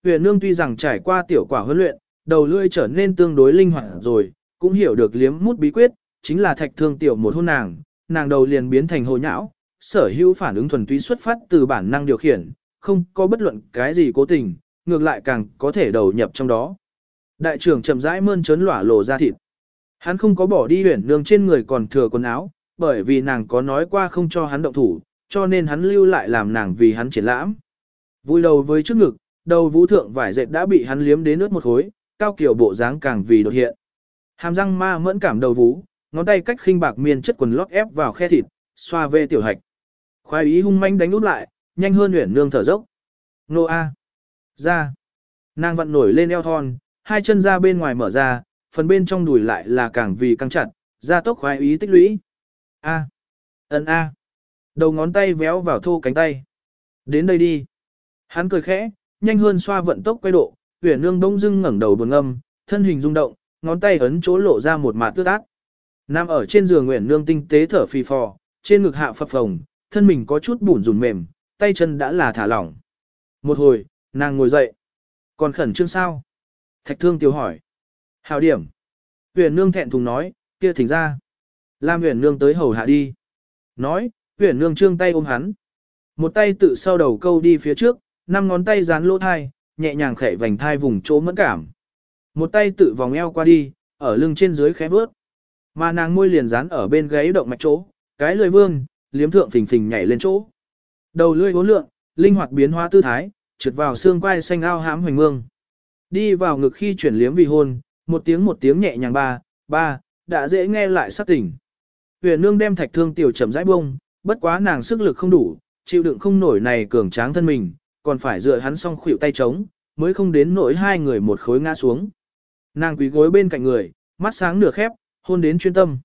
Huyền nương tuy rằng trải qua tiểu quả huấn luyện, đầu lưỡi trở nên tương đối linh hoạt rồi, cũng hiểu được liếm mút bí quyết, chính là thạch thương tiểu một hôn nàng, nàng đầu liền biến thành hồ nhão, sở hữu phản ứng thuần túy xuất phát từ bản năng điều khiển, không có bất luận cái gì cố tình, ngược lại càng có thể đầu nhập trong đó. Đại trưởng chậm rãi mơn trớn lỏa lộ ra thịt. Hắn không có bỏ đi huyền nương trên người còn thừa quần áo, bởi vì nàng có nói qua không cho hắn động thủ, cho nên hắn lưu lại làm nàng vì hắn triển lãm. Vui đầu với trước ngực, đầu vũ thượng vải dệt đã bị hắn liếm đến nước một khối, cao kiểu bộ dáng càng vì đột hiện. Hàm răng ma mẫn cảm đầu vũ, ngón tay cách khinh bạc miên chất quần lót ép vào khe thịt, xoa về tiểu hạch. Khoái ý hung manh đánh nút lại, nhanh hơn huyền nương thở dốc. Nô A. Ra. Nàng vặn nổi lên eo thon, hai chân ra bên ngoài mở ra, phần bên trong đùi lại là càng vì căng chặt, ra tốc khoái ý tích lũy. A. Ấn A. Đầu ngón tay véo vào thô cánh tay. Đến đây đi. Hắn cười khẽ, nhanh hơn xoa vận tốc quay độ, huyền nương đông dưng ngẩng đầu buồn ngâm, thân hình rung động, ngón tay ấn chỗ lộ ra một mạt tước ác. Nam ở trên giường Nguyễn Nương tinh tế thở phì phò, trên ngực hạ phập phồng, thân mình có chút bủn rùn mềm, tay chân đã là thả lỏng. Một hồi, nàng ngồi dậy. Còn khẩn trương sao? Thạch thương tiêu hỏi. Hào điểm. Huyền nương thẹn thùng nói, kia thỉnh ra. Lam huyền nương tới hầu hạ đi. Nói, huyền nương trương tay ôm hắn. Một tay tự sau đầu câu đi phía trước, năm ngón tay dán lỗ thai, nhẹ nhàng khẽ vành thai vùng chỗ mẫn cảm. Một tay tự vòng eo qua đi, ở lưng trên dưới khẽ vớt. Mà nàng môi liền dán ở bên gáy động mạch chỗ, cái lười vương, liếm thượng phình phình nhảy lên chỗ. Đầu lưỡi uốn lượn, linh hoạt biến hóa tư thái, trượt vào xương quai xanh ao hãm hoành mương. Đi vào ngực khi chuyển liếm vì hôn, một tiếng một tiếng nhẹ nhàng ba, ba, đã dễ nghe lại sắc tỉnh. Huyền nương đem thạch thương tiểu chậm rãi bông, bất quá nàng sức lực không đủ, chịu đựng không nổi này cường tráng thân mình, còn phải dựa hắn song khuỷu tay trống, mới không đến nỗi hai người một khối ngã xuống. Nàng quý gối bên cạnh người, mắt sáng nửa khép, hôn đến chuyên tâm.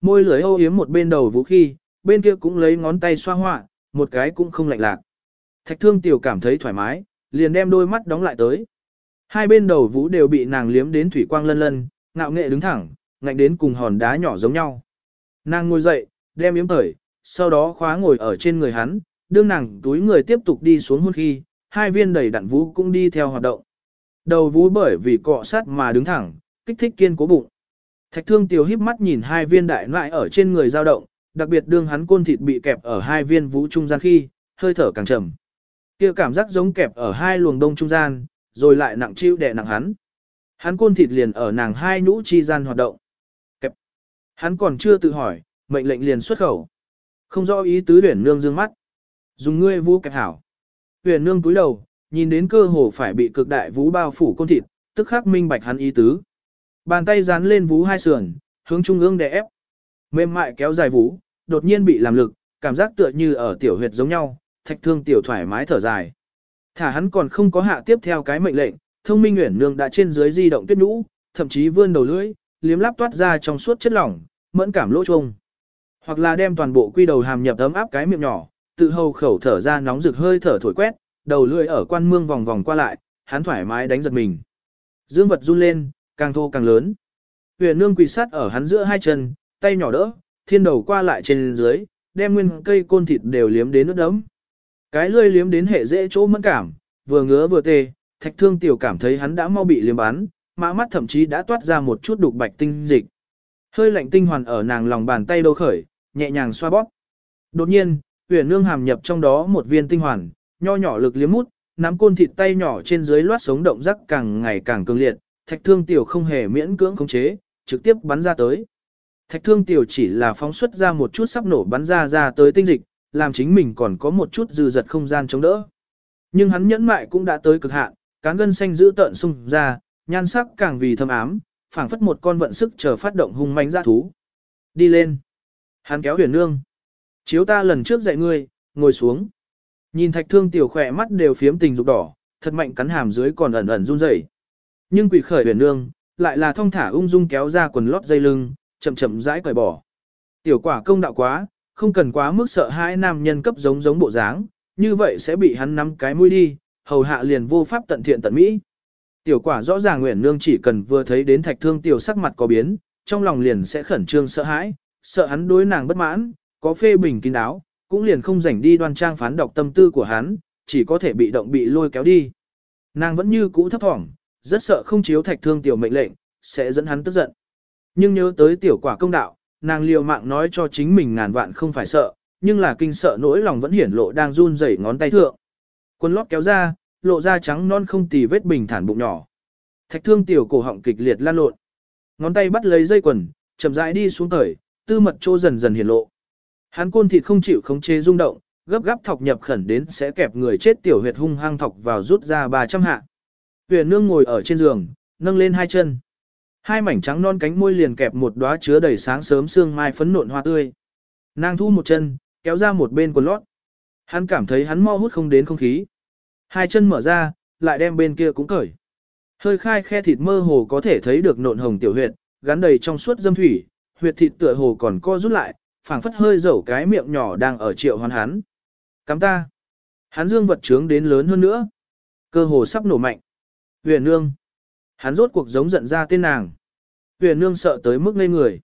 Môi lưỡi âu yếm một bên đầu vũ khi bên kia cũng lấy ngón tay xoa họa, một cái cũng không lạnh lạc. Thạch thương tiểu cảm thấy thoải mái, liền đem đôi mắt đóng lại tới. Hai bên đầu vũ đều bị nàng liếm đến thủy quang lân lân, ngạo nghệ đứng thẳng, ngạnh đến cùng hòn đá nhỏ giống nhau. Nàng ngồi dậy, đem yếm thởi, sau đó khóa ngồi ở trên người hắn, đương nàng túi người tiếp tục đi xuống hôn khi, hai viên đầy đặn vũ cũng đi theo hoạt động. Đầu vũ bởi vì cọ sát mà đứng thẳng, kích thích kiên cố bụng. Thạch thương tiểu híp mắt nhìn hai viên đại loại ở trên người dao động, đặc biệt đương hắn côn thịt bị kẹp ở hai viên vũ trung gian khi, hơi thở càng trầm. Kia cảm giác giống kẹp ở hai luồng đông trung gian, rồi lại nặng chịu đè nặng hắn. Hắn côn thịt liền ở nàng hai nhũ chi gian hoạt động. Kẹp. Hắn còn chưa tự hỏi, mệnh lệnh liền xuất khẩu. Không rõ ý tứ tuyển nương dương mắt. Dùng ngươi vũ kẹp hảo. Huyền nương túi đầu, nhìn đến cơ hồ phải bị cực đại vũ bao phủ côn thịt, tức khắc minh bạch hắn ý tứ. Bàn tay dán lên vú hai sườn, hướng trung ương đè ép. Mềm mại kéo dài vú, đột nhiên bị làm lực, cảm giác tựa như ở tiểu huyệt giống nhau, thạch thương tiểu thoải mái thở dài. Thả hắn còn không có hạ tiếp theo cái mệnh lệnh, thông minh uyển nương đã trên dưới di động tuyết nhũ, thậm chí vươn đầu lưỡi, liếm láp toát ra trong suốt chất lỏng, mẫn cảm lỗ trông. Hoặc là đem toàn bộ quy đầu hàm nhập ấm áp cái miệng nhỏ, tự hầu khẩu thở ra nóng rực hơi thở thổi quét, đầu lưỡi ở quan mương vòng vòng qua lại, hắn thoải mái đánh giật mình. Dương vật run lên, càng thô càng lớn. Huyền nương quỳ sát ở hắn giữa hai chân, tay nhỏ đỡ, thiên đầu qua lại trên dưới, đem nguyên cây côn thịt đều liếm đến nước đấm. Cái lưỡi liếm đến hệ dễ chỗ mẫn cảm, vừa ngứa vừa tê, thạch thương tiểu cảm thấy hắn đã mau bị liếm bắn, mã mắt thậm chí đã toát ra một chút đục bạch tinh dịch. Hơi lạnh tinh hoàn ở nàng lòng bàn tay đâu khởi, nhẹ nhàng xoa bóp. Đột nhiên, huyền nương hàm nhập trong đó một viên tinh hoàn, nho nhỏ lực liếm mút, nắm côn thịt tay nhỏ trên dưới loát sống động rắc càng ngày càng cường liệt, thạch thương tiểu không hề miễn cưỡng khống chế, trực tiếp bắn ra tới. Thạch thương tiểu chỉ là phóng xuất ra một chút sắp nổ bắn ra ra tới tinh dịch, làm chính mình còn có một chút dư giật không gian chống đỡ. Nhưng hắn nhẫn mại cũng đã tới cực hạn, cán gân xanh giữ tợn sung ra, nhan sắc càng vì thâm ám, phảng phất một con vận sức chờ phát động hung manh ra thú. Đi lên. Hắn kéo huyền nương. Chiếu ta lần trước dạy ngươi, ngồi xuống. Nhìn thạch thương tiểu khỏe mắt đều phiếm tình dục đỏ, thật mạnh cắn hàm dưới còn ẩn ẩn run rẩy. Nhưng quỷ khởi huyền nương, lại là thong thả ung dung kéo ra quần lót dây lưng, chậm chậm rãi cởi bỏ. Tiểu quả công đạo quá, không cần quá mức sợ hãi nam nhân cấp giống giống bộ dáng, như vậy sẽ bị hắn nắm cái mũi đi, hầu hạ liền vô pháp tận thiện tận mỹ. Tiểu quả rõ ràng nguyện Nương chỉ cần vừa thấy đến thạch thương tiểu sắc mặt có biến, trong lòng liền sẽ khẩn trương sợ hãi, sợ hắn đối nàng bất mãn, có phê bình kín đáo, cũng liền không rảnh đi đoan trang phán đọc tâm tư của hắn, chỉ có thể bị động bị lôi kéo đi. Nàng vẫn như cũ thấp thỏm, rất sợ không chiếu thạch thương tiểu mệnh lệnh, sẽ dẫn hắn tức giận. Nhưng nhớ tới tiểu quả công đạo, nàng liều mạng nói cho chính mình ngàn vạn không phải sợ, nhưng là kinh sợ nỗi lòng vẫn hiển lộ đang run rẩy ngón tay thượng. Quần lót kéo ra, lộ ra trắng non không tì vết bình thản bụng nhỏ. Thạch thương tiểu cổ họng kịch liệt lan lộn. Ngón tay bắt lấy dây quần, chậm rãi đi xuống thời, tư mật chỗ dần dần hiển lộ. Hắn côn thịt không chịu khống chế rung động, gấp gáp thọc nhập khẩn đến sẽ kẹp người chết tiểu huyệt hung hăng thọc vào rút ra 300 hạ. Huyền nương ngồi ở trên giường, nâng lên hai chân. Hai mảnh trắng non cánh môi liền kẹp một đóa chứa đầy sáng sớm sương mai phấn nộn hoa tươi. Nàng thu một chân, kéo ra một bên quần lót. Hắn cảm thấy hắn mau hút không đến không khí. Hai chân mở ra, lại đem bên kia cũng cởi. Hơi khai khe thịt mơ hồ có thể thấy được nộn hồng tiểu huyệt, gắn đầy trong suốt dâm thủy, huyệt thịt tựa hồ còn co rút lại, phảng phất hơi dẩu cái miệng nhỏ đang ở triệu hoán hắn. Cắm ta. Hắn dương vật trướng đến lớn hơn nữa. Cơ hồ sắp nổ mạnh. Huyền nương. Hắn rốt cuộc giống giận ra tên nàng. Huyền nương sợ tới mức ngây người.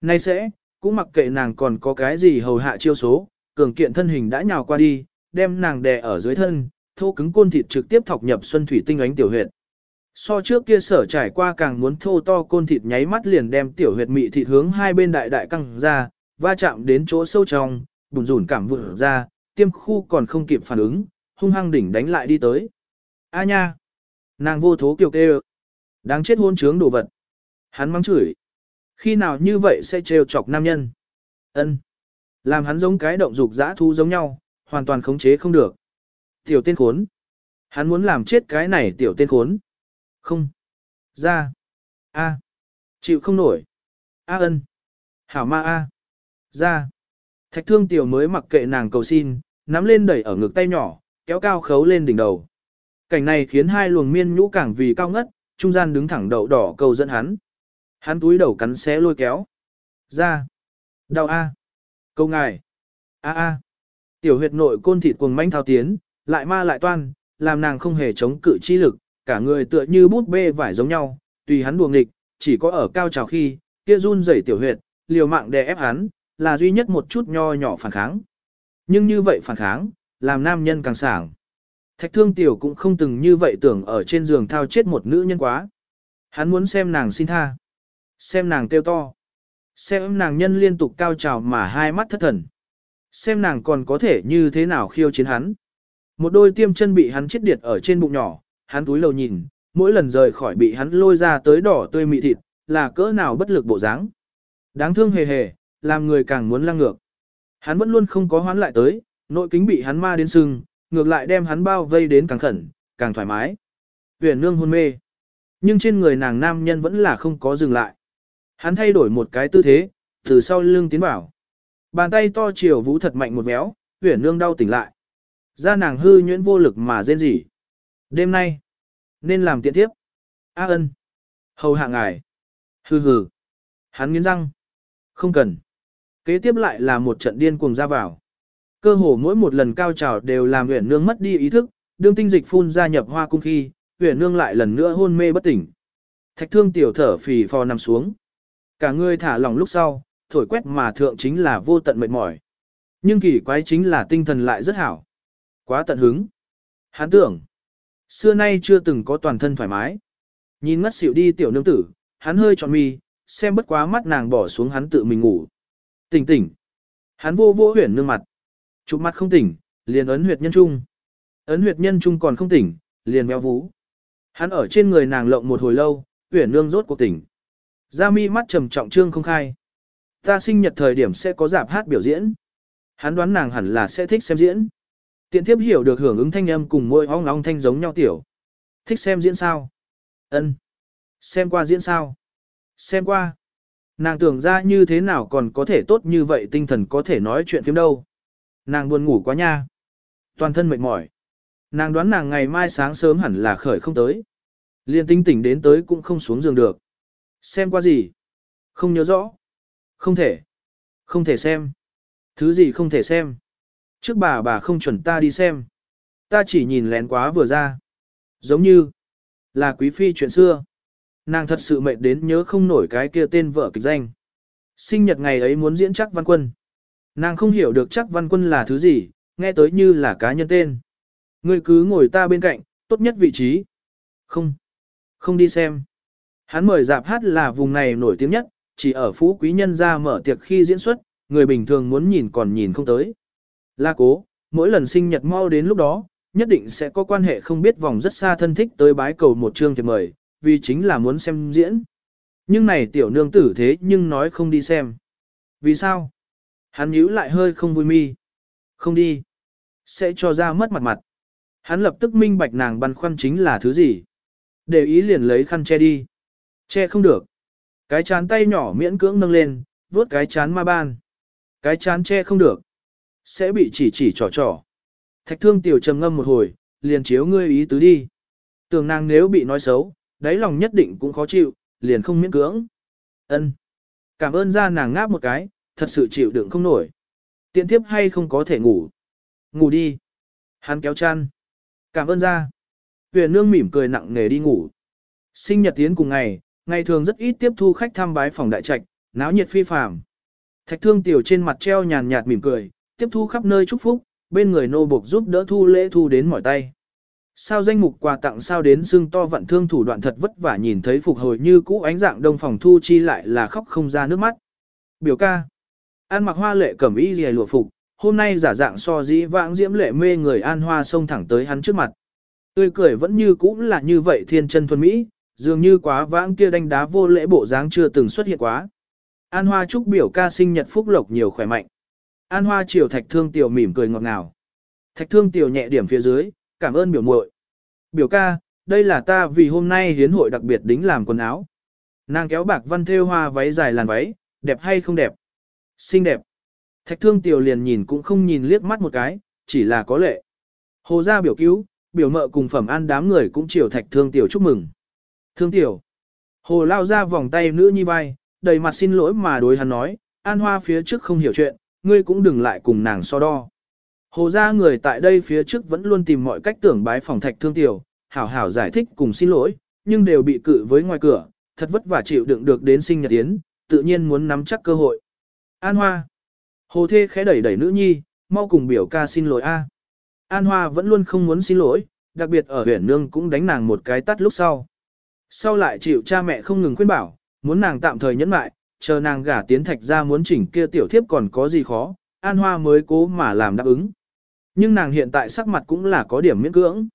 Nay sẽ, cũng mặc kệ nàng còn có cái gì hầu hạ chiêu số, cường kiện thân hình đã nhào qua đi, đem nàng đè ở dưới thân, thô cứng côn thịt trực tiếp thọc nhập xuân thủy tinh ánh tiểu huyệt. So trước kia sở trải qua càng muốn thô to côn thịt nháy mắt liền đem tiểu huyệt mị thịt hướng hai bên đại đại căng ra, va chạm đến chỗ sâu trong, bùn rủn cảm vụn ra, tiêm khu còn không kịp phản ứng, hung hăng đỉnh đánh lại đi tới. A nha! Nàng vô thố kiều kêu. Đáng chết hôn trướng đồ vật. Hắn mắng chửi. Khi nào như vậy sẽ trêu chọc nam nhân? ân Làm hắn giống cái động dục dã thu giống nhau, hoàn toàn khống chế không được. Tiểu tên khốn. Hắn muốn làm chết cái này tiểu tên khốn. Không. Ra. A. Chịu không nổi. A ân. Hảo ma A. Ra. Thạch thương tiểu mới mặc kệ nàng cầu xin, nắm lên đẩy ở ngực tay nhỏ, kéo cao khấu lên đỉnh đầu. Cảnh này khiến hai luồng miên nhũ càng vì cao ngất, trung gian đứng thẳng đậu đỏ cầu dẫn hắn. Hắn túi đầu cắn xé lôi kéo. Ra. Đau A. Câu ngài. A A. Tiểu huyệt nội côn thịt cuồng manh thao tiến, lại ma lại toan, làm nàng không hề chống cự chi lực, cả người tựa như bút bê vải giống nhau, tùy hắn đuồng nghịch, chỉ có ở cao trào khi, kia run rẩy tiểu huyệt, liều mạng đè ép hắn, là duy nhất một chút nho nhỏ phản kháng. Nhưng như vậy phản kháng, làm nam nhân càng sảng. Thạch thương tiểu cũng không từng như vậy tưởng ở trên giường thao chết một nữ nhân quá. Hắn muốn xem nàng xin tha. Xem nàng kêu to. Xem nàng nhân liên tục cao trào mà hai mắt thất thần. Xem nàng còn có thể như thế nào khiêu chiến hắn. Một đôi tiêm chân bị hắn chết điệt ở trên bụng nhỏ, hắn túi lầu nhìn, mỗi lần rời khỏi bị hắn lôi ra tới đỏ tươi mị thịt, là cỡ nào bất lực bộ dáng. Đáng thương hề hề, làm người càng muốn lăng ngược. Hắn vẫn luôn không có hoán lại tới, nội kính bị hắn ma đến sưng, ngược lại đem hắn bao vây đến càng khẩn, càng thoải mái. Huyền nương hôn mê. Nhưng trên người nàng nam nhân vẫn là không có dừng lại. Hắn thay đổi một cái tư thế, từ sau lưng tiến vào. Bàn tay to chiều vũ thật mạnh một méo, huyền nương đau tỉnh lại. Da nàng hư nhuyễn vô lực mà rên rỉ. Đêm nay, nên làm tiện tiếp. A ân. Hầu hạ ngài. Hừ hừ. Hắn nghiến răng. Không cần. Kế tiếp lại là một trận điên cuồng ra vào. Cơ hồ mỗi một lần cao trào đều làm Uyển nương mất đi ý thức, đương tinh dịch phun ra nhập hoa cung khi, Uyển nương lại lần nữa hôn mê bất tỉnh. Thạch thương tiểu thở phì phò nằm xuống. Cả người thả lỏng lúc sau, thổi quét mà thượng chính là vô tận mệt mỏi. Nhưng kỳ quái chính là tinh thần lại rất hảo. Quá tận hứng. Hắn tưởng, xưa nay chưa từng có toàn thân thoải mái. Nhìn ngất xỉu đi tiểu nương tử, hắn hơi tròn mi, xem bất quá mắt nàng bỏ xuống hắn tự mình ngủ. Tỉnh tỉnh. Hắn vô vô huyển nương mặt. Chụp mặt không tỉnh, liền ấn huyệt nhân trung. Ấn huyệt nhân trung còn không tỉnh, liền béo vú. Hắn ở trên người nàng lộng một hồi lâu, huyển nương rốt cuộc tỉnh. Gia mi mắt trầm trọng trương không khai. Ta sinh nhật thời điểm sẽ có dạp hát biểu diễn. Hắn đoán nàng hẳn là sẽ thích xem diễn. Tiện thiếp hiểu được hưởng ứng thanh âm cùng môi ong ong thanh giống nhau tiểu. Thích xem diễn sao? Ân. Xem qua diễn sao? Xem qua. Nàng tưởng ra như thế nào còn có thể tốt như vậy tinh thần có thể nói chuyện phim đâu. Nàng buồn ngủ quá nha. Toàn thân mệt mỏi. Nàng đoán nàng ngày mai sáng sớm hẳn là khởi không tới. Liên tinh tỉnh đến tới cũng không xuống giường được. Xem qua gì? Không nhớ rõ. Không thể. Không thể xem. Thứ gì không thể xem. Trước bà bà không chuẩn ta đi xem. Ta chỉ nhìn lén quá vừa ra. Giống như là quý phi chuyện xưa. Nàng thật sự mệt đến nhớ không nổi cái kia tên vợ kịch danh. Sinh nhật ngày ấy muốn diễn chắc văn quân. Nàng không hiểu được chắc văn quân là thứ gì, nghe tới như là cá nhân tên. Ngươi cứ ngồi ta bên cạnh, tốt nhất vị trí. Không. Không đi xem. Hắn mời dạp hát là vùng này nổi tiếng nhất, chỉ ở phú quý nhân ra mở tiệc khi diễn xuất, người bình thường muốn nhìn còn nhìn không tới. La cố, mỗi lần sinh nhật mau đến lúc đó, nhất định sẽ có quan hệ không biết vòng rất xa thân thích tới bái cầu một chương thiệp mời, vì chính là muốn xem diễn. Nhưng này tiểu nương tử thế nhưng nói không đi xem. Vì sao? Hắn nhíu lại hơi không vui mi. Không đi. Sẽ cho ra mất mặt mặt. Hắn lập tức minh bạch nàng băn khoăn chính là thứ gì. Để ý liền lấy khăn che đi. Che không được. Cái chán tay nhỏ miễn cưỡng nâng lên, vuốt cái chán ma ban. Cái chán che không được. Sẽ bị chỉ chỉ trò trò. Thạch thương tiểu trầm ngâm một hồi, liền chiếu ngươi ý tứ đi. Tưởng nàng nếu bị nói xấu, đáy lòng nhất định cũng khó chịu, liền không miễn cưỡng. Ân, Cảm ơn ra nàng ngáp một cái, thật sự chịu đựng không nổi. Tiện tiếp hay không có thể ngủ. Ngủ đi. Hắn kéo chăn. Cảm ơn ra. Huyền nương mỉm cười nặng nề đi ngủ. Sinh nhật tiến cùng ngày, ngày thường rất ít tiếp thu khách thăm bái phòng đại trạch, náo nhiệt phi phàm. Thạch thương tiểu trên mặt treo nhàn nhạt mỉm cười, tiếp thu khắp nơi chúc phúc, bên người nô buộc giúp đỡ thu lễ thu đến mỏi tay. Sao danh mục quà tặng sao đến xương to vận thương thủ đoạn thật vất vả nhìn thấy phục hồi như cũ ánh dạng đông phòng thu chi lại là khóc không ra nước mắt. Biểu ca. An mặc hoa lệ cẩm y rìa lụa phục, hôm nay giả dạng so dĩ vãng diễm lệ mê người an hoa xông thẳng tới hắn trước mặt. Tươi cười vẫn như cũ là như vậy thiên chân thuần mỹ, dường như quá vãng kia đánh đá vô lễ bộ dáng chưa từng xuất hiện quá. An hoa chúc biểu ca sinh nhật phúc lộc nhiều khỏe mạnh. An hoa chiều thạch thương tiểu mỉm cười ngọt ngào. Thạch thương tiểu nhẹ điểm phía dưới, cảm ơn biểu muội. Biểu ca, đây là ta vì hôm nay hiến hội đặc biệt đính làm quần áo. Nàng kéo bạc văn thêu hoa váy dài làn váy, đẹp hay không đẹp? Xinh đẹp. Thạch thương tiểu liền nhìn cũng không nhìn liếc mắt một cái, chỉ là có lệ. Hồ gia biểu cứu, biểu mợ cùng phẩm an đám người cũng chiều thạch thương tiểu chúc mừng. Thương tiểu. Hồ lao ra vòng tay nữ nhi vai, đầy mặt xin lỗi mà đối hắn nói, an hoa phía trước không hiểu chuyện, ngươi cũng đừng lại cùng nàng so đo. Hồ gia người tại đây phía trước vẫn luôn tìm mọi cách tưởng bái phòng thạch thương tiểu, hảo hảo giải thích cùng xin lỗi, nhưng đều bị cự với ngoài cửa, thật vất vả chịu đựng được đến sinh nhật tiến, tự nhiên muốn nắm chắc cơ hội. An Hoa. Hồ thê khẽ đẩy đẩy nữ nhi, mau cùng biểu ca xin lỗi a. An Hoa vẫn luôn không muốn xin lỗi, đặc biệt ở huyện nương cũng đánh nàng một cái tắt lúc sau. Sau lại chịu cha mẹ không ngừng khuyên bảo, muốn nàng tạm thời nhẫn lại, chờ nàng gả tiến thạch ra muốn chỉnh kia tiểu thiếp còn có gì khó, An Hoa mới cố mà làm đáp ứng. Nhưng nàng hiện tại sắc mặt cũng là có điểm miễn cưỡng.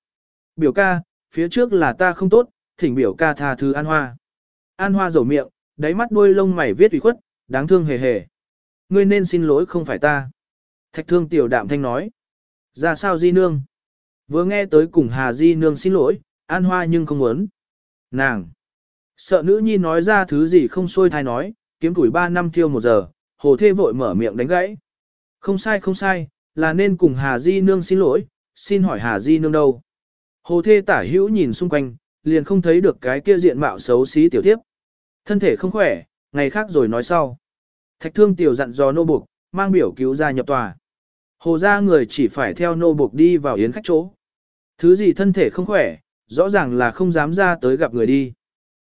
Biểu ca, phía trước là ta không tốt, thỉnh biểu ca tha thứ An Hoa. An Hoa rầu miệng, đáy mắt đuôi lông mày viết ủy khuất, đáng thương hề hề. Ngươi nên xin lỗi không phải ta. Thạch thương tiểu đạm thanh nói. Ra sao di nương? Vừa nghe tới cùng Hà di nương xin lỗi, An Hoa nhưng không muốn. Nàng! Sợ nữ nhi nói ra thứ gì không xuôi thai nói, kiếm tuổi 3 năm thiêu một giờ, hồ thê vội mở miệng đánh gãy. Không sai không sai, là nên cùng Hà Di Nương xin lỗi, xin hỏi Hà Di Nương đâu. Hồ thê tả hữu nhìn xung quanh, liền không thấy được cái kia diện mạo xấu xí tiểu tiếp. Thân thể không khỏe, ngày khác rồi nói sau. Thạch thương tiểu dặn dò nô buộc, mang biểu cứu ra nhập tòa. Hồ ra người chỉ phải theo nô buộc đi vào yến khách chỗ. Thứ gì thân thể không khỏe, rõ ràng là không dám ra tới gặp người đi.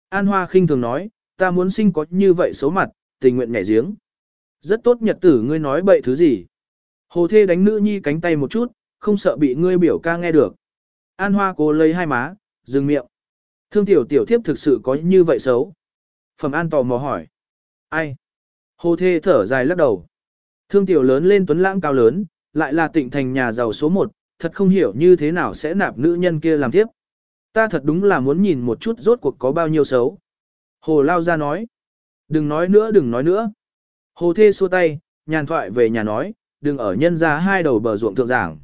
An Hoa khinh thường nói, ta muốn sinh có như vậy xấu mặt, tình nguyện nhảy giếng. Rất tốt nhật tử ngươi nói bậy thứ gì. Hồ thê đánh nữ nhi cánh tay một chút, không sợ bị ngươi biểu ca nghe được. An Hoa cố lấy hai má, dừng miệng. Thương tiểu tiểu thiếp thực sự có như vậy xấu. Phẩm An tò mò hỏi. Ai? Hồ thê thở dài lắc đầu. Thương tiểu lớn lên tuấn lãng cao lớn, lại là tịnh thành nhà giàu số một, thật không hiểu như thế nào sẽ nạp nữ nhân kia làm tiếp. Ta thật đúng là muốn nhìn một chút rốt cuộc có bao nhiêu xấu. Hồ lao ra nói. Đừng nói nữa đừng nói nữa. Hồ thê xua tay, nhàn thoại về nhà nói, đừng ở nhân ra hai đầu bờ ruộng thượng giảng.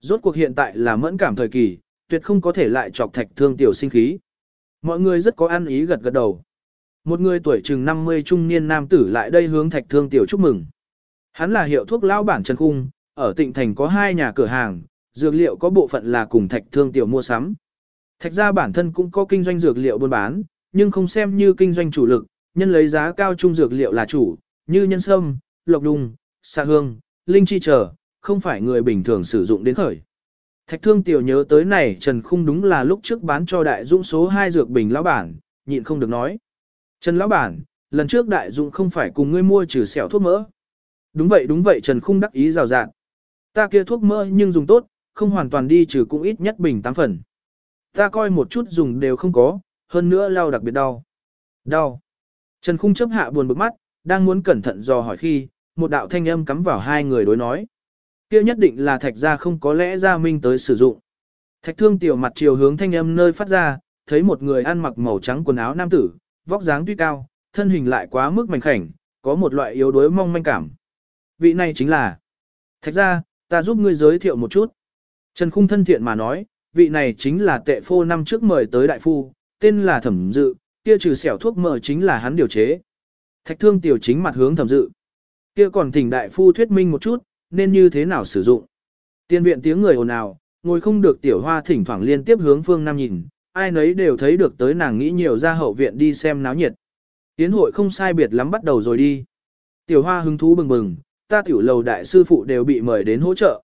Rốt cuộc hiện tại là mẫn cảm thời kỳ, tuyệt không có thể lại chọc thạch thương tiểu sinh khí. Mọi người rất có ăn ý gật gật đầu. Một người tuổi chừng 50 trung niên nam tử lại đây hướng thạch thương tiểu chúc mừng. Hắn là hiệu thuốc lão bản Trần khung, ở tịnh thành có hai nhà cửa hàng, dược liệu có bộ phận là cùng thạch thương tiểu mua sắm. Thạch gia bản thân cũng có kinh doanh dược liệu buôn bán, nhưng không xem như kinh doanh chủ lực, nhân lấy giá cao trung dược liệu là chủ, như nhân sâm, lộc đùng, xạ hương, linh chi trở, không phải người bình thường sử dụng đến khởi. Thạch thương tiểu nhớ tới này Trần Khung đúng là lúc trước bán cho đại dũng số 2 dược bình lão bản, nhịn không được nói. Trần lão bản, lần trước đại dũng không phải cùng ngươi mua trừ sẹo thuốc mỡ. Đúng vậy đúng vậy Trần Khung đắc ý rào rạn. Ta kia thuốc mỡ nhưng dùng tốt, không hoàn toàn đi trừ cũng ít nhất bình 8 phần. Ta coi một chút dùng đều không có, hơn nữa lao đặc biệt đau. Đau. Trần Khung chấp hạ buồn bực mắt, đang muốn cẩn thận dò hỏi khi, một đạo thanh âm cắm vào hai người đối nói. kia nhất định là thạch gia không có lẽ gia minh tới sử dụng. Thạch thương tiểu mặt chiều hướng thanh âm nơi phát ra, thấy một người ăn mặc màu trắng quần áo nam tử, vóc dáng tuy cao, thân hình lại quá mức mảnh khảnh, có một loại yếu đuối mong manh cảm. Vị này chính là Thạch gia, ta giúp ngươi giới thiệu một chút. Trần Khung thân thiện mà nói, vị này chính là tệ phô năm trước mời tới đại phu, tên là thẩm dự, kia trừ xẻo thuốc mỡ chính là hắn điều chế. Thạch thương tiểu chính mặt hướng thẩm dự. Kia còn thỉnh đại phu thuyết minh một chút, nên như thế nào sử dụng. Tiên viện tiếng người ồn ào, ngồi không được tiểu hoa thỉnh thoảng liên tiếp hướng phương nam nhìn, ai nấy đều thấy được tới nàng nghĩ nhiều ra hậu viện đi xem náo nhiệt. Tiến hội không sai biệt lắm bắt đầu rồi đi. Tiểu hoa hứng thú bừng bừng, ta tiểu lầu đại sư phụ đều bị mời đến hỗ trợ.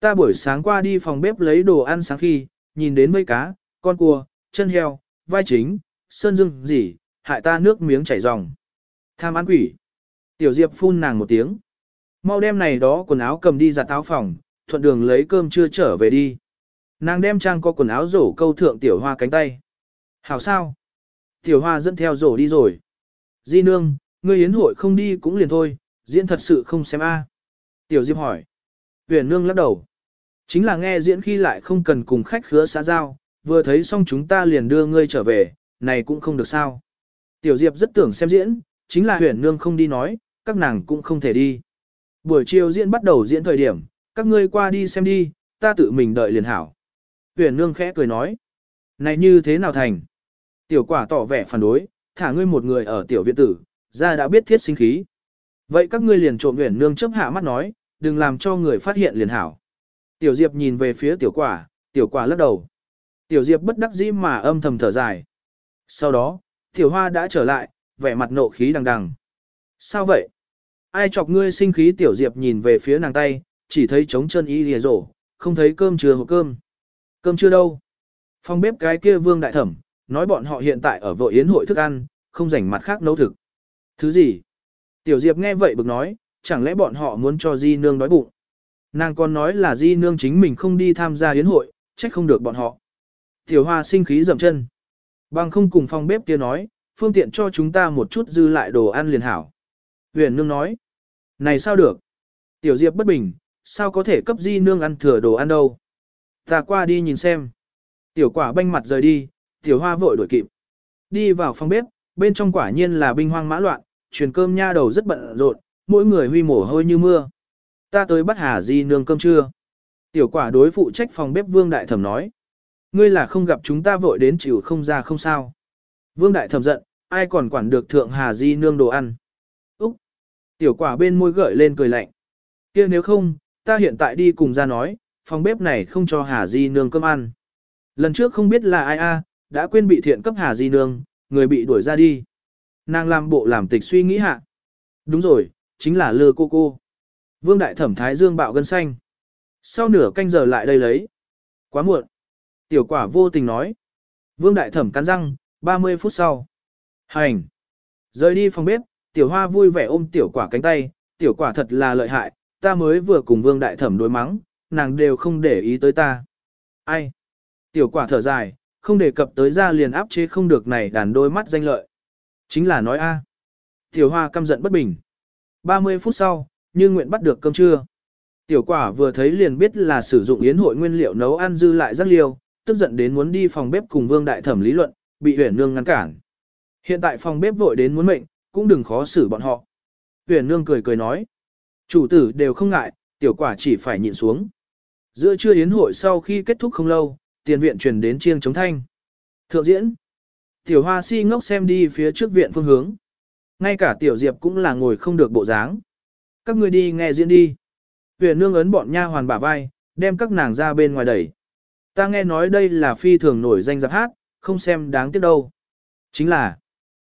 Ta buổi sáng qua đi phòng bếp lấy đồ ăn sáng khi, nhìn đến mây cá, con cua, chân heo, vai chính, sơn dưng gì, hại ta nước miếng chảy ròng. Tham ăn quỷ. Tiểu Diệp phun nàng một tiếng. Mau đem này đó quần áo cầm đi giặt áo phòng, thuận đường lấy cơm chưa trở về đi. Nàng đem trang có quần áo rổ câu thượng tiểu hoa cánh tay. Hảo sao? Tiểu hoa dẫn theo rổ đi rồi. Di nương, ngươi yến hội không đi cũng liền thôi, diễn thật sự không xem a. Tiểu Diệp hỏi. Huyền nương lắc đầu. Chính là nghe diễn khi lại không cần cùng khách khứa xã giao, vừa thấy xong chúng ta liền đưa ngươi trở về, này cũng không được sao. Tiểu Diệp rất tưởng xem diễn, chính là huyền nương không đi nói, các nàng cũng không thể đi. Buổi chiều diễn bắt đầu diễn thời điểm, các ngươi qua đi xem đi, ta tự mình đợi liền hảo. Huyền nương khẽ cười nói, này như thế nào thành? Tiểu quả tỏ vẻ phản đối, thả ngươi một người ở tiểu viện tử, ra đã biết thiết sinh khí. Vậy các ngươi liền trộm huyền nương chấp hạ mắt nói, đừng làm cho người phát hiện liền hảo. Tiểu Diệp nhìn về phía tiểu quả, tiểu quả lắc đầu. Tiểu Diệp bất đắc dĩ mà âm thầm thở dài. Sau đó, tiểu hoa đã trở lại, vẻ mặt nộ khí đằng đằng. Sao vậy? Ai chọc ngươi sinh khí tiểu Diệp nhìn về phía nàng tay, chỉ thấy trống chân y lìa rổ, không thấy cơm chưa hộp cơm. Cơm chưa đâu? Phòng bếp cái kia vương đại thẩm, nói bọn họ hiện tại ở vội yến hội thức ăn, không rảnh mặt khác nấu thực. Thứ gì? Tiểu Diệp nghe vậy bực nói, chẳng lẽ bọn họ muốn cho di nương đói bụng. Nàng còn nói là di nương chính mình không đi tham gia yến hội, trách không được bọn họ. Tiểu hoa sinh khí dậm chân. Bằng không cùng phòng bếp kia nói, phương tiện cho chúng ta một chút dư lại đồ ăn liền hảo. Huyền nương nói. Này sao được? Tiểu diệp bất bình, sao có thể cấp di nương ăn thừa đồ ăn đâu? Ta qua đi nhìn xem. Tiểu quả banh mặt rời đi, tiểu hoa vội đuổi kịp. Đi vào phòng bếp, bên trong quả nhiên là binh hoang mã loạn, truyền cơm nha đầu rất bận rộn, mỗi người huy mổ hôi như mưa. Ta tới bắt Hà Di nương cơm trưa. Tiểu quả đối phụ trách phòng bếp Vương Đại Thẩm nói. Ngươi là không gặp chúng ta vội đến chịu không ra không sao. Vương Đại Thẩm giận, ai còn quản được thượng Hà Di nương đồ ăn. Úc! Tiểu quả bên môi gợi lên cười lạnh. kia nếu không, ta hiện tại đi cùng ra nói, phòng bếp này không cho Hà Di Nương cơm ăn. Lần trước không biết là ai a, đã quên bị thiện cấp Hà Di Nương, người bị đuổi ra đi. Nàng làm bộ làm tịch suy nghĩ hạ. Đúng rồi, chính là lừa cô cô. Vương Đại Thẩm Thái Dương bạo gân xanh. Sau nửa canh giờ lại đây lấy. Quá muộn. Tiểu quả vô tình nói. Vương Đại Thẩm cắn răng, 30 phút sau. Hành. Rời đi phòng bếp, tiểu hoa vui vẻ ôm tiểu quả cánh tay, tiểu quả thật là lợi hại, ta mới vừa cùng Vương Đại Thẩm đối mắng, nàng đều không để ý tới ta. Ai? Tiểu quả thở dài, không đề cập tới ra liền áp chế không được này đàn đôi mắt danh lợi. Chính là nói a. Tiểu hoa căm giận bất bình. 30 phút sau, như nguyện bắt được cơm trưa. Tiểu quả vừa thấy liền biết là sử dụng yến hội nguyên liệu nấu ăn dư lại rất liêu, tức giận đến muốn đi phòng bếp cùng vương đại thẩm lý luận, bị huyền nương ngăn cản. Hiện tại phòng bếp vội đến muốn mệnh, cũng đừng khó xử bọn họ. Huyền nương cười cười nói. Chủ tử đều không ngại, tiểu quả chỉ phải nhịn xuống. Giữa trưa yến hội sau khi kết thúc không lâu, tiền viện truyền đến chiêng chống thanh. Thượng diễn. Tiểu hoa si ngốc xem đi phía trước viện phương hướng. Ngay cả tiểu diệp cũng là ngồi không được bộ dáng. Các ngươi đi nghe diễn đi. Huyền nương ấn bọn nha hoàn bả vai, đem các nàng ra bên ngoài đẩy. Ta nghe nói đây là phi thường nổi danh giáp hát, không xem đáng tiếc đâu. Chính là,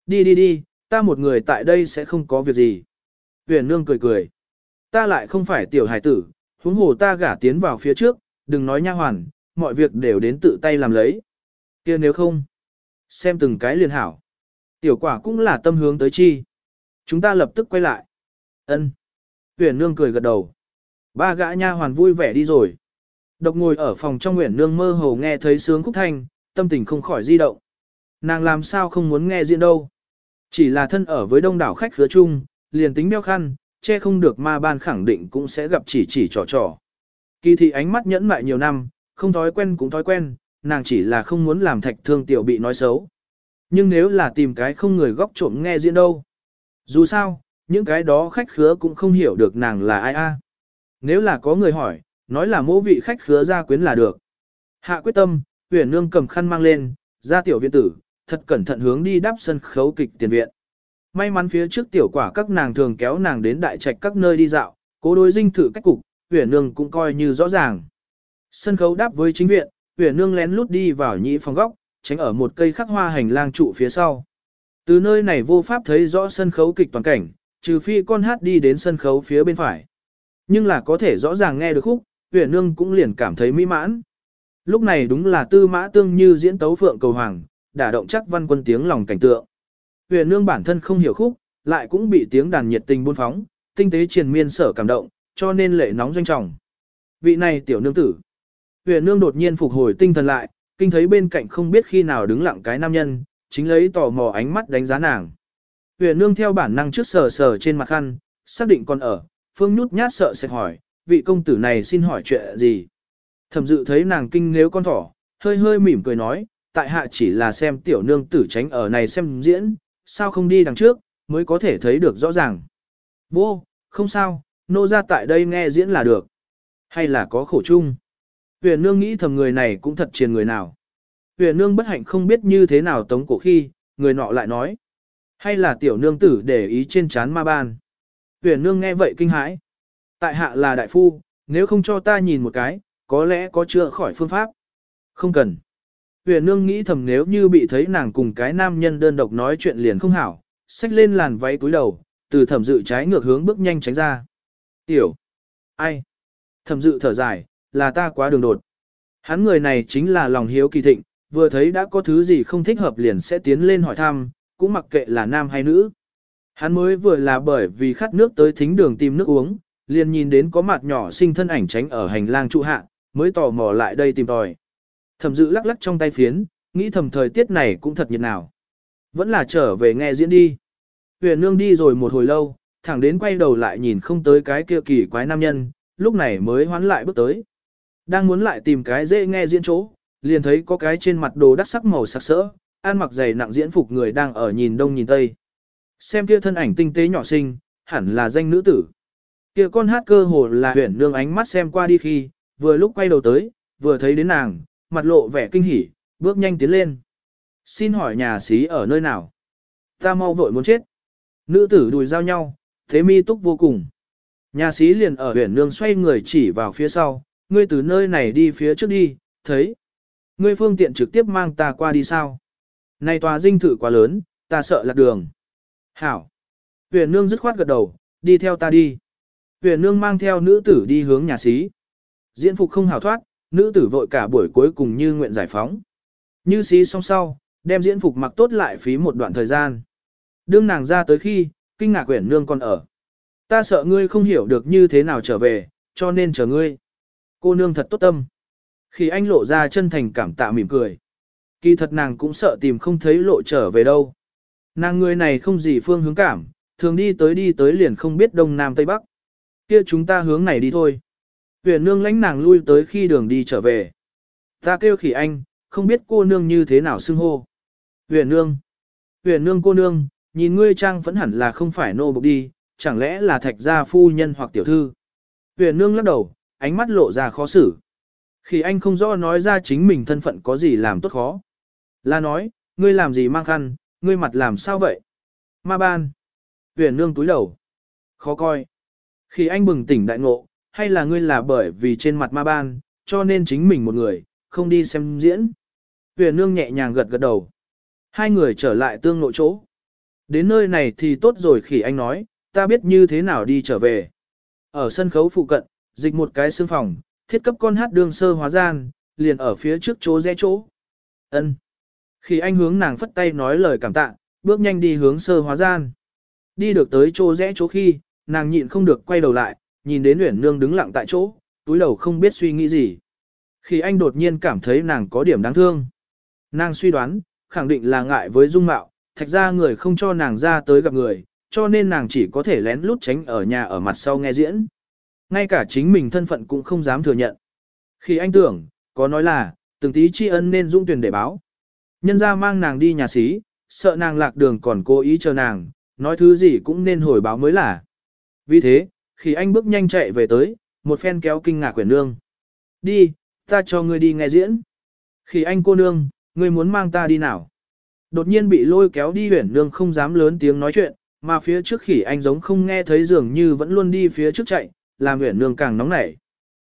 đi đi đi, ta một người tại đây sẽ không có việc gì. Huyền nương cười cười. Ta lại không phải tiểu hải tử, huống hồ ta gả tiến vào phía trước, đừng nói nha hoàn, mọi việc đều đến tự tay làm lấy. kia nếu không, xem từng cái liền hảo. Tiểu quả cũng là tâm hướng tới chi. Chúng ta lập tức quay lại. ân Huyền nương cười gật đầu. Ba gã nha hoàn vui vẻ đi rồi. Độc ngồi ở phòng trong Nguyễn Nương mơ hồ nghe thấy sướng khúc thanh, tâm tình không khỏi di động. Nàng làm sao không muốn nghe diễn đâu. Chỉ là thân ở với đông đảo khách khứa chung, liền tính đeo khăn, che không được ma ban khẳng định cũng sẽ gặp chỉ chỉ trò trò. Kỳ thị ánh mắt nhẫn mại nhiều năm, không thói quen cũng thói quen, nàng chỉ là không muốn làm thạch thương tiểu bị nói xấu. Nhưng nếu là tìm cái không người góc trộm nghe diễn đâu. Dù sao, những cái đó khách khứa cũng không hiểu được nàng là ai a. Nếu là có người hỏi, nói là mỗ vị khách khứa ra quyến là được. Hạ quyết tâm, huyền nương cầm khăn mang lên, ra tiểu viện tử, thật cẩn thận hướng đi đáp sân khấu kịch tiền viện. May mắn phía trước tiểu quả các nàng thường kéo nàng đến đại trạch các nơi đi dạo, cố đối dinh thử cách cục, huyền nương cũng coi như rõ ràng. Sân khấu đáp với chính viện, huyền nương lén lút đi vào nhị phòng góc, tránh ở một cây khắc hoa hành lang trụ phía sau. Từ nơi này vô pháp thấy rõ sân khấu kịch toàn cảnh, trừ phi con hát đi đến sân khấu phía bên phải. Nhưng là có thể rõ ràng nghe được khúc, huyền nương cũng liền cảm thấy mỹ mãn. Lúc này đúng là tư mã tương như diễn tấu phượng cầu hoàng, đả động chắc văn quân tiếng lòng cảnh tượng. Huyền nương bản thân không hiểu khúc, lại cũng bị tiếng đàn nhiệt tình buôn phóng, tinh tế triền miên sở cảm động, cho nên lệ nóng doanh trọng. Vị này tiểu nương tử. Huyền nương đột nhiên phục hồi tinh thần lại, kinh thấy bên cạnh không biết khi nào đứng lặng cái nam nhân, chính lấy tò mò ánh mắt đánh giá nàng. Huyền nương theo bản năng trước sờ sờ trên mặt khăn, xác định còn ở, phương nhút nhát sợ sẽ hỏi, vị công tử này xin hỏi chuyện gì. Thẩm dự thấy nàng kinh nếu con thỏ, hơi hơi mỉm cười nói, tại hạ chỉ là xem tiểu nương tử tránh ở này xem diễn, sao không đi đằng trước, mới có thể thấy được rõ ràng. Vô, không sao, nô ra tại đây nghe diễn là được. Hay là có khổ chung. Huyền nương nghĩ thầm người này cũng thật triền người nào. Huyền nương bất hạnh không biết như thế nào tống cổ khi, người nọ lại nói. Hay là tiểu nương tử để ý trên chán ma ban. Huyền nương nghe vậy kinh hãi. Tại hạ là đại phu, nếu không cho ta nhìn một cái, có lẽ có chữa khỏi phương pháp. Không cần. Huyền nương nghĩ thầm nếu như bị thấy nàng cùng cái nam nhân đơn độc nói chuyện liền không hảo, xách lên làn váy cúi đầu, từ thẩm dự trái ngược hướng bước nhanh tránh ra. Tiểu. Ai? Thẩm dự thở dài, là ta quá đường đột. Hắn người này chính là lòng hiếu kỳ thịnh, vừa thấy đã có thứ gì không thích hợp liền sẽ tiến lên hỏi thăm, cũng mặc kệ là nam hay nữ. Hắn mới vừa là bởi vì khát nước tới thính đường tìm nước uống, liền nhìn đến có mặt nhỏ sinh thân ảnh tránh ở hành lang trụ hạ, mới tò mò lại đây tìm tòi. Thẩm dự lắc lắc trong tay phiến, nghĩ thầm thời tiết này cũng thật nhiệt nào. Vẫn là trở về nghe diễn đi. Huyền nương đi rồi một hồi lâu, thẳng đến quay đầu lại nhìn không tới cái kia kỳ quái nam nhân, lúc này mới hoán lại bước tới. Đang muốn lại tìm cái dễ nghe diễn chỗ, liền thấy có cái trên mặt đồ đắc sắc màu sặc sỡ, ăn mặc dày nặng diễn phục người đang ở nhìn đông nhìn tây. Xem kia thân ảnh tinh tế nhỏ xinh, hẳn là danh nữ tử. Kia con hát cơ hồ là huyền nương ánh mắt xem qua đi khi, vừa lúc quay đầu tới, vừa thấy đến nàng, mặt lộ vẻ kinh hỉ, bước nhanh tiến lên. Xin hỏi nhà xí ở nơi nào? Ta mau vội muốn chết. Nữ tử đùi giao nhau, thế mi túc vô cùng. Nhà sĩ liền ở huyền nương xoay người chỉ vào phía sau, ngươi từ nơi này đi phía trước đi, thấy. Ngươi phương tiện trực tiếp mang ta qua đi sao? Này tòa dinh thự quá lớn, ta sợ lạc đường. Hảo. Huyền nương dứt khoát gật đầu, đi theo ta đi. Huyền nương mang theo nữ tử đi hướng nhà sĩ. Diễn phục không hào thoát, nữ tử vội cả buổi cuối cùng như nguyện giải phóng. Như xí xong sau, đem diễn phục mặc tốt lại phí một đoạn thời gian. Đương nàng ra tới khi, kinh ngạc quyển nương còn ở. Ta sợ ngươi không hiểu được như thế nào trở về, cho nên chờ ngươi. Cô nương thật tốt tâm. Khi anh lộ ra chân thành cảm tạ mỉm cười. Kỳ thật nàng cũng sợ tìm không thấy lộ trở về đâu. Nàng người này không gì phương hướng cảm, thường đi tới đi tới liền không biết đông nam tây bắc. Kia chúng ta hướng này đi thôi. Huyền nương lãnh nàng lui tới khi đường đi trở về. Ta kêu khỉ anh, không biết cô nương như thế nào xưng hô. Huyền nương. Huyền nương cô nương, nhìn ngươi trang vẫn hẳn là không phải nô bộc đi, chẳng lẽ là thạch gia phu nhân hoặc tiểu thư. Huyền nương lắc đầu, ánh mắt lộ ra khó xử. Khi anh không rõ nói ra chính mình thân phận có gì làm tốt khó. Là nói, ngươi làm gì mang khăn, ngươi mặt làm sao vậy? Ma ban. Huyền nương túi đầu. Khó coi. Khi anh bừng tỉnh đại ngộ, hay là ngươi là bởi vì trên mặt ma ban, cho nên chính mình một người, không đi xem diễn. Huyền nương nhẹ nhàng gật gật đầu. Hai người trở lại tương nội chỗ. Đến nơi này thì tốt rồi khi anh nói, ta biết như thế nào đi trở về. Ở sân khấu phụ cận, dịch một cái xương phòng, thiết cấp con hát đường sơ hóa gian, liền ở phía trước chỗ rẽ chỗ. ân Khi anh hướng nàng phất tay nói lời cảm tạ, bước nhanh đi hướng sơ hóa gian. Đi được tới chỗ rẽ chỗ khi, nàng nhịn không được quay đầu lại, nhìn đến Uyển Nương đứng lặng tại chỗ, túi đầu không biết suy nghĩ gì. Khi anh đột nhiên cảm thấy nàng có điểm đáng thương. Nàng suy đoán, khẳng định là ngại với dung mạo, thạch ra người không cho nàng ra tới gặp người, cho nên nàng chỉ có thể lén lút tránh ở nhà ở mặt sau nghe diễn. Ngay cả chính mình thân phận cũng không dám thừa nhận. Khi anh tưởng, có nói là, từng tí tri ân nên dung tuyển để báo. Nhân ra mang nàng đi nhà xí, sợ nàng lạc đường còn cố ý chờ nàng, nói thứ gì cũng nên hồi báo mới là. Vì thế, khi anh bước nhanh chạy về tới, một phen kéo kinh ngạc quyển nương. Đi, ta cho ngươi đi nghe diễn. Khi anh cô nương, ngươi muốn mang ta đi nào? Đột nhiên bị lôi kéo đi huyển nương không dám lớn tiếng nói chuyện, mà phía trước khỉ anh giống không nghe thấy dường như vẫn luôn đi phía trước chạy, làm huyển nương càng nóng nảy.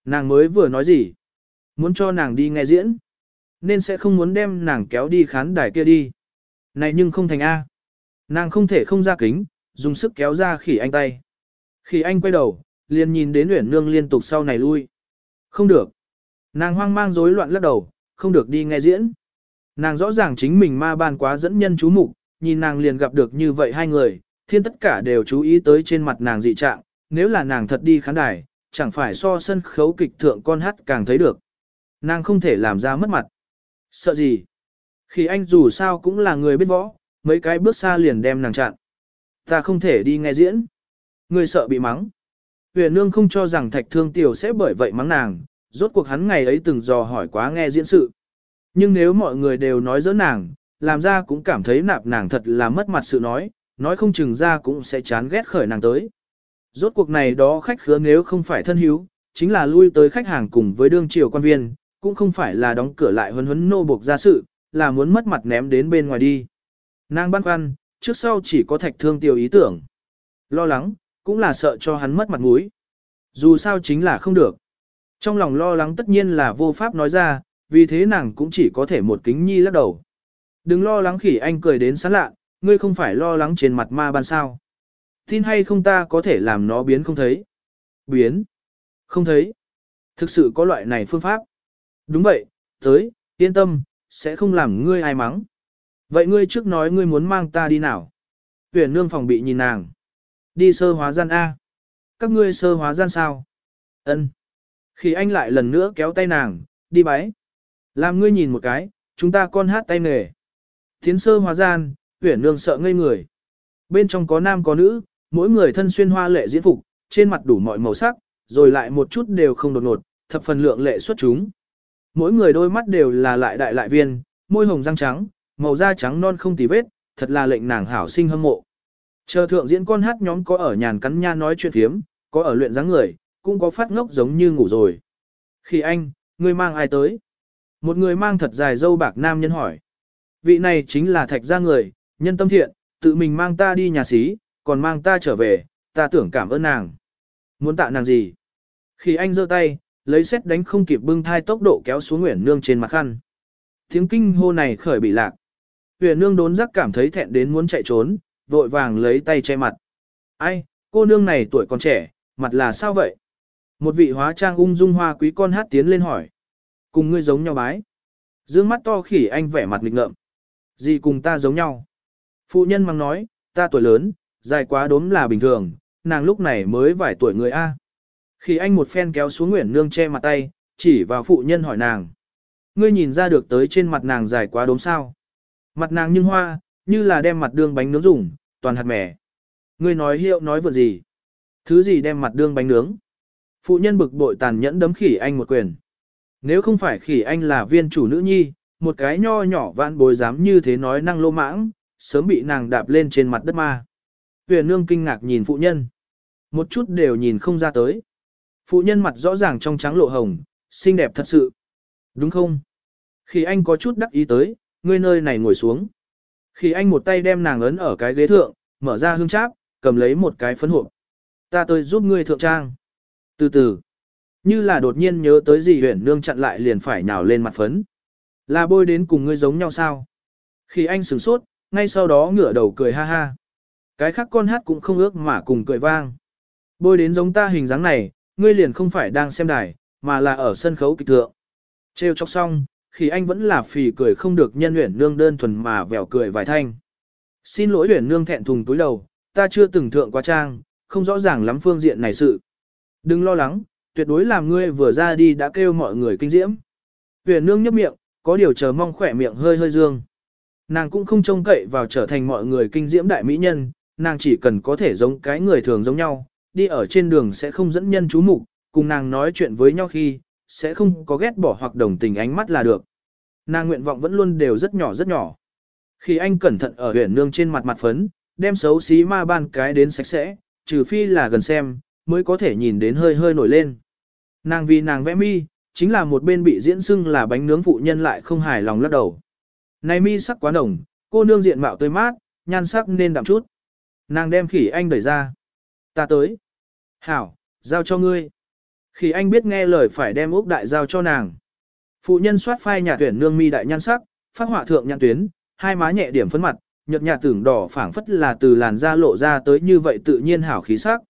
Nàng mới vừa nói gì? Muốn cho nàng đi nghe diễn, nên sẽ không muốn đem nàng kéo đi khán đài kia đi. Này nhưng không thành A. Nàng không thể không ra kính, dùng sức kéo ra khỉ anh tay khi anh quay đầu, liền nhìn đến Uyển nương liên tục sau này lui. Không được. Nàng hoang mang rối loạn lắc đầu, không được đi nghe diễn. Nàng rõ ràng chính mình ma ban quá dẫn nhân chú mục, nhìn nàng liền gặp được như vậy hai người, thiên tất cả đều chú ý tới trên mặt nàng dị trạng, nếu là nàng thật đi khán đài, chẳng phải so sân khấu kịch thượng con hát càng thấy được. Nàng không thể làm ra mất mặt. Sợ gì? Khi anh dù sao cũng là người biết võ, mấy cái bước xa liền đem nàng chặn. Ta không thể đi nghe diễn. Ngươi sợ bị mắng. Huyền nương không cho rằng thạch thương tiểu sẽ bởi vậy mắng nàng, rốt cuộc hắn ngày ấy từng dò hỏi quá nghe diễn sự. Nhưng nếu mọi người đều nói dỡ nàng, làm ra cũng cảm thấy nạp nàng thật là mất mặt sự nói, nói không chừng ra cũng sẽ chán ghét khởi nàng tới. Rốt cuộc này đó khách khứa nếu không phải thân hiếu, chính là lui tới khách hàng cùng với đương triều quan viên, cũng không phải là đóng cửa lại huấn huấn nô buộc ra sự, là muốn mất mặt ném đến bên ngoài đi. Nàng băn khoăn, trước sau chỉ có thạch thương tiêu ý tưởng. Lo lắng, cũng là sợ cho hắn mất mặt mũi. Dù sao chính là không được. Trong lòng lo lắng tất nhiên là vô pháp nói ra, vì thế nàng cũng chỉ có thể một kính nhi lắc đầu. Đừng lo lắng khỉ anh cười đến sán lạ, ngươi không phải lo lắng trên mặt ma ban sao. Tin hay không ta có thể làm nó biến không thấy. Biến. Không thấy. Thực sự có loại này phương pháp. Đúng vậy, tới, yên tâm, sẽ không làm ngươi ai mắng. Vậy ngươi trước nói ngươi muốn mang ta đi nào? tuyển nương phòng bị nhìn nàng. Đi sơ hóa gian A. Các ngươi sơ hóa gian sao? Ân. Khi anh lại lần nữa kéo tay nàng, đi bái. Làm ngươi nhìn một cái, chúng ta con hát tay nghề. Thiến sơ hóa gian, huyển nương sợ ngây người. Bên trong có nam có nữ, mỗi người thân xuyên hoa lệ diễn phục, trên mặt đủ mọi màu sắc, rồi lại một chút đều không đột ngột, thập phần lượng lệ xuất chúng. Mỗi người đôi mắt đều là lại đại lại viên, môi hồng răng trắng, màu da trắng non không tì vết, thật là lệnh nàng hảo sinh hâm mộ. Chờ thượng diễn con hát nhóm có ở nhàn cắn nha nói chuyện phiếm, có ở luyện dáng người, cũng có phát ngốc giống như ngủ rồi. Khi anh, ngươi mang ai tới? Một người mang thật dài dâu bạc nam nhân hỏi. Vị này chính là thạch gia người, nhân tâm thiện, tự mình mang ta đi nhà xí, còn mang ta trở về, ta tưởng cảm ơn nàng. Muốn tạ nàng gì? Khi anh giơ tay, lấy xét đánh không kịp bưng thai tốc độ kéo xuống Nguyễn Nương trên mặt khăn. Tiếng kinh hô này khởi bị lạc. Nguyễn Nương đốn giác cảm thấy thẹn đến muốn chạy trốn, vội vàng lấy tay che mặt. Ai, cô nương này tuổi còn trẻ, mặt là sao vậy? Một vị hóa trang ung dung hoa quý con hát tiến lên hỏi. Cùng ngươi giống nhau bái. Dương mắt to khỉ anh vẻ mặt nghịch ngợm. Gì cùng ta giống nhau? Phụ nhân mang nói, ta tuổi lớn, dài quá đốm là bình thường, nàng lúc này mới vài tuổi người A. Khi anh một phen kéo xuống Nguyễn Nương che mặt tay, chỉ vào phụ nhân hỏi nàng. Ngươi nhìn ra được tới trên mặt nàng dài quá đốm sao. Mặt nàng nhưng hoa, như là đem mặt đương bánh nướng dùng, toàn hạt mẻ. Ngươi nói hiệu nói vượt gì? Thứ gì đem mặt đương bánh nướng? Phụ nhân bực bội tàn nhẫn đấm khỉ anh một quyền. Nếu không phải khỉ anh là viên chủ nữ nhi, một cái nho nhỏ vạn bối dám như thế nói năng lô mãng, sớm bị nàng đạp lên trên mặt đất ma. Huyền nương kinh ngạc nhìn phụ nhân. Một chút đều nhìn không ra tới. Phụ nhân mặt rõ ràng trong trắng lộ hồng, xinh đẹp thật sự. Đúng không? Khi anh có chút đắc ý tới, ngươi nơi này ngồi xuống. Khi anh một tay đem nàng ấn ở cái ghế thượng, mở ra hương cháp, cầm lấy một cái phấn hộp. Ta tới giúp ngươi thượng trang. Từ từ, như là đột nhiên nhớ tới gì huyền nương chặn lại liền phải nhào lên mặt phấn. Là bôi đến cùng ngươi giống nhau sao? Khi anh sửng sốt, ngay sau đó ngửa đầu cười ha ha. Cái khác con hát cũng không ước mà cùng cười vang. Bôi đến giống ta hình dáng này, ngươi liền không phải đang xem đài, mà là ở sân khấu kịch thượng. Trêu chọc xong, khi anh vẫn là phì cười không được nhân luyện nương đơn thuần mà vẻo cười vài thanh. Xin lỗi luyện nương thẹn thùng túi đầu, ta chưa từng thượng qua trang, không rõ ràng lắm phương diện này sự. Đừng lo lắng, tuyệt đối làm ngươi vừa ra đi đã kêu mọi người kinh diễm. Huyền nương nhấp miệng, có điều chờ mong khỏe miệng hơi hơi dương. Nàng cũng không trông cậy vào trở thành mọi người kinh diễm đại mỹ nhân, nàng chỉ cần có thể giống cái người thường giống nhau, đi ở trên đường sẽ không dẫn nhân chú mục, cùng nàng nói chuyện với nhau khi, sẽ không có ghét bỏ hoặc đồng tình ánh mắt là được. Nàng nguyện vọng vẫn luôn đều rất nhỏ rất nhỏ. Khi anh cẩn thận ở huyền nương trên mặt mặt phấn, đem xấu xí ma ban cái đến sạch sẽ, trừ phi là gần xem, mới có thể nhìn đến hơi hơi nổi lên. Nàng vì nàng vẽ mi, chính là một bên bị diễn xưng là bánh nướng phụ nhân lại không hài lòng lắc đầu. Này mi sắc quá nồng, cô nương diện mạo tươi mát, nhan sắc nên đậm chút. Nàng đem khỉ anh đẩy ra. Ta tới. Hảo, giao cho ngươi. Khi anh biết nghe lời phải đem úc đại giao cho nàng. Phụ nhân soát phai nhà tuyển nương mi đại nhan sắc, phát họa thượng nhãn tuyến, hai má nhẹ điểm phấn mặt, nhợt nhạt tưởng đỏ phảng phất là từ làn da lộ ra tới như vậy tự nhiên hảo khí sắc.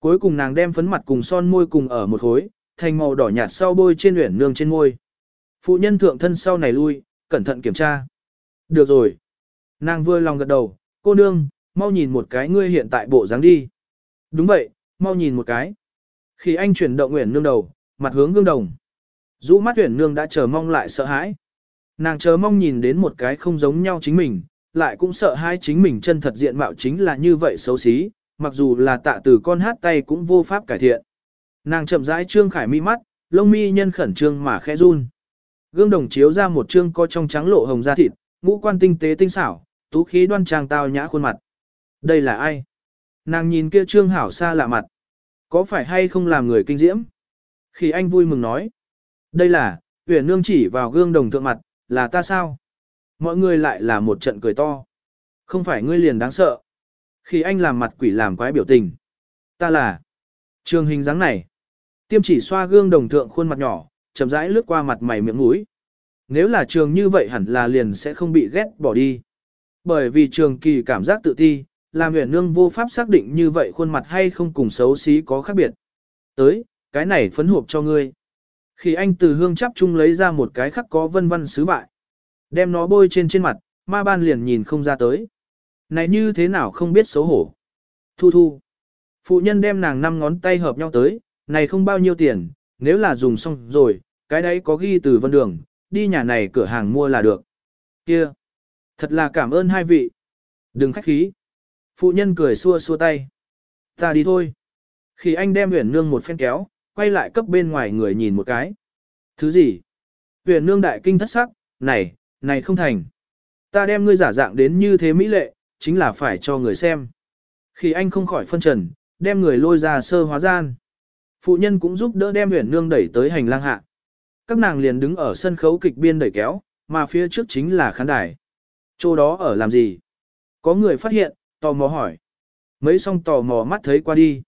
Cuối cùng nàng đem phấn mặt cùng son môi cùng ở một khối, thành màu đỏ nhạt sau bôi trên uyển nương trên môi. Phụ nhân thượng thân sau này lui, cẩn thận kiểm tra. Được rồi. Nàng vừa lòng gật đầu, cô nương, mau nhìn một cái ngươi hiện tại bộ dáng đi. Đúng vậy, mau nhìn một cái. Khi anh chuyển động uyển nương đầu, mặt hướng gương đồng. Dũ mắt uyển nương đã chờ mong lại sợ hãi. Nàng chờ mong nhìn đến một cái không giống nhau chính mình, lại cũng sợ hai chính mình chân thật diện mạo chính là như vậy xấu xí, mặc dù là tạ từ con hát tay cũng vô pháp cải thiện. Nàng chậm rãi trương khải mi mắt, lông mi nhân khẩn trương mà khẽ run. Gương đồng chiếu ra một trương co trong trắng lộ hồng da thịt, ngũ quan tinh tế tinh xảo, tú khí đoan trang tao nhã khuôn mặt. Đây là ai? Nàng nhìn kia trương hảo xa lạ mặt. Có phải hay không làm người kinh diễm? Khi anh vui mừng nói. Đây là, tuyển nương chỉ vào gương đồng thượng mặt, là ta sao? Mọi người lại là một trận cười to. Không phải ngươi liền đáng sợ. Khi anh làm mặt quỷ làm quái biểu tình. Ta là trường hình dáng này. Tiêm chỉ xoa gương đồng thượng khuôn mặt nhỏ, chậm rãi lướt qua mặt mày miệng mũi. Nếu là trường như vậy hẳn là liền sẽ không bị ghét bỏ đi. Bởi vì trường kỳ cảm giác tự ti, làm huyền nương vô pháp xác định như vậy khuôn mặt hay không cùng xấu xí có khác biệt. Tới, cái này phấn hộp cho ngươi. Khi anh từ hương chắp chung lấy ra một cái khắc có vân vân sứ vại. Đem nó bôi trên trên mặt, ma ban liền nhìn không ra tới. Này như thế nào không biết xấu hổ. Thu thu. Phụ nhân đem nàng năm ngón tay hợp nhau tới, này không bao nhiêu tiền, nếu là dùng xong rồi, cái đấy có ghi từ vân đường, đi nhà này cửa hàng mua là được. Kia. Thật là cảm ơn hai vị. Đừng khách khí. Phụ nhân cười xua xua tay. Ta đi thôi. Khi anh đem huyền nương một phen kéo, quay lại cấp bên ngoài người nhìn một cái. Thứ gì? Huyền nương đại kinh thất sắc, này, này không thành. Ta đem ngươi giả dạng đến như thế mỹ lệ, chính là phải cho người xem. Khi anh không khỏi phân trần, đem người lôi ra sơ hóa gian. Phụ nhân cũng giúp đỡ đem huyền nương đẩy tới hành lang hạ. Các nàng liền đứng ở sân khấu kịch biên đẩy kéo, mà phía trước chính là khán đài. Chỗ đó ở làm gì? Có người phát hiện, tò mò hỏi. Mấy song tò mò mắt thấy qua đi.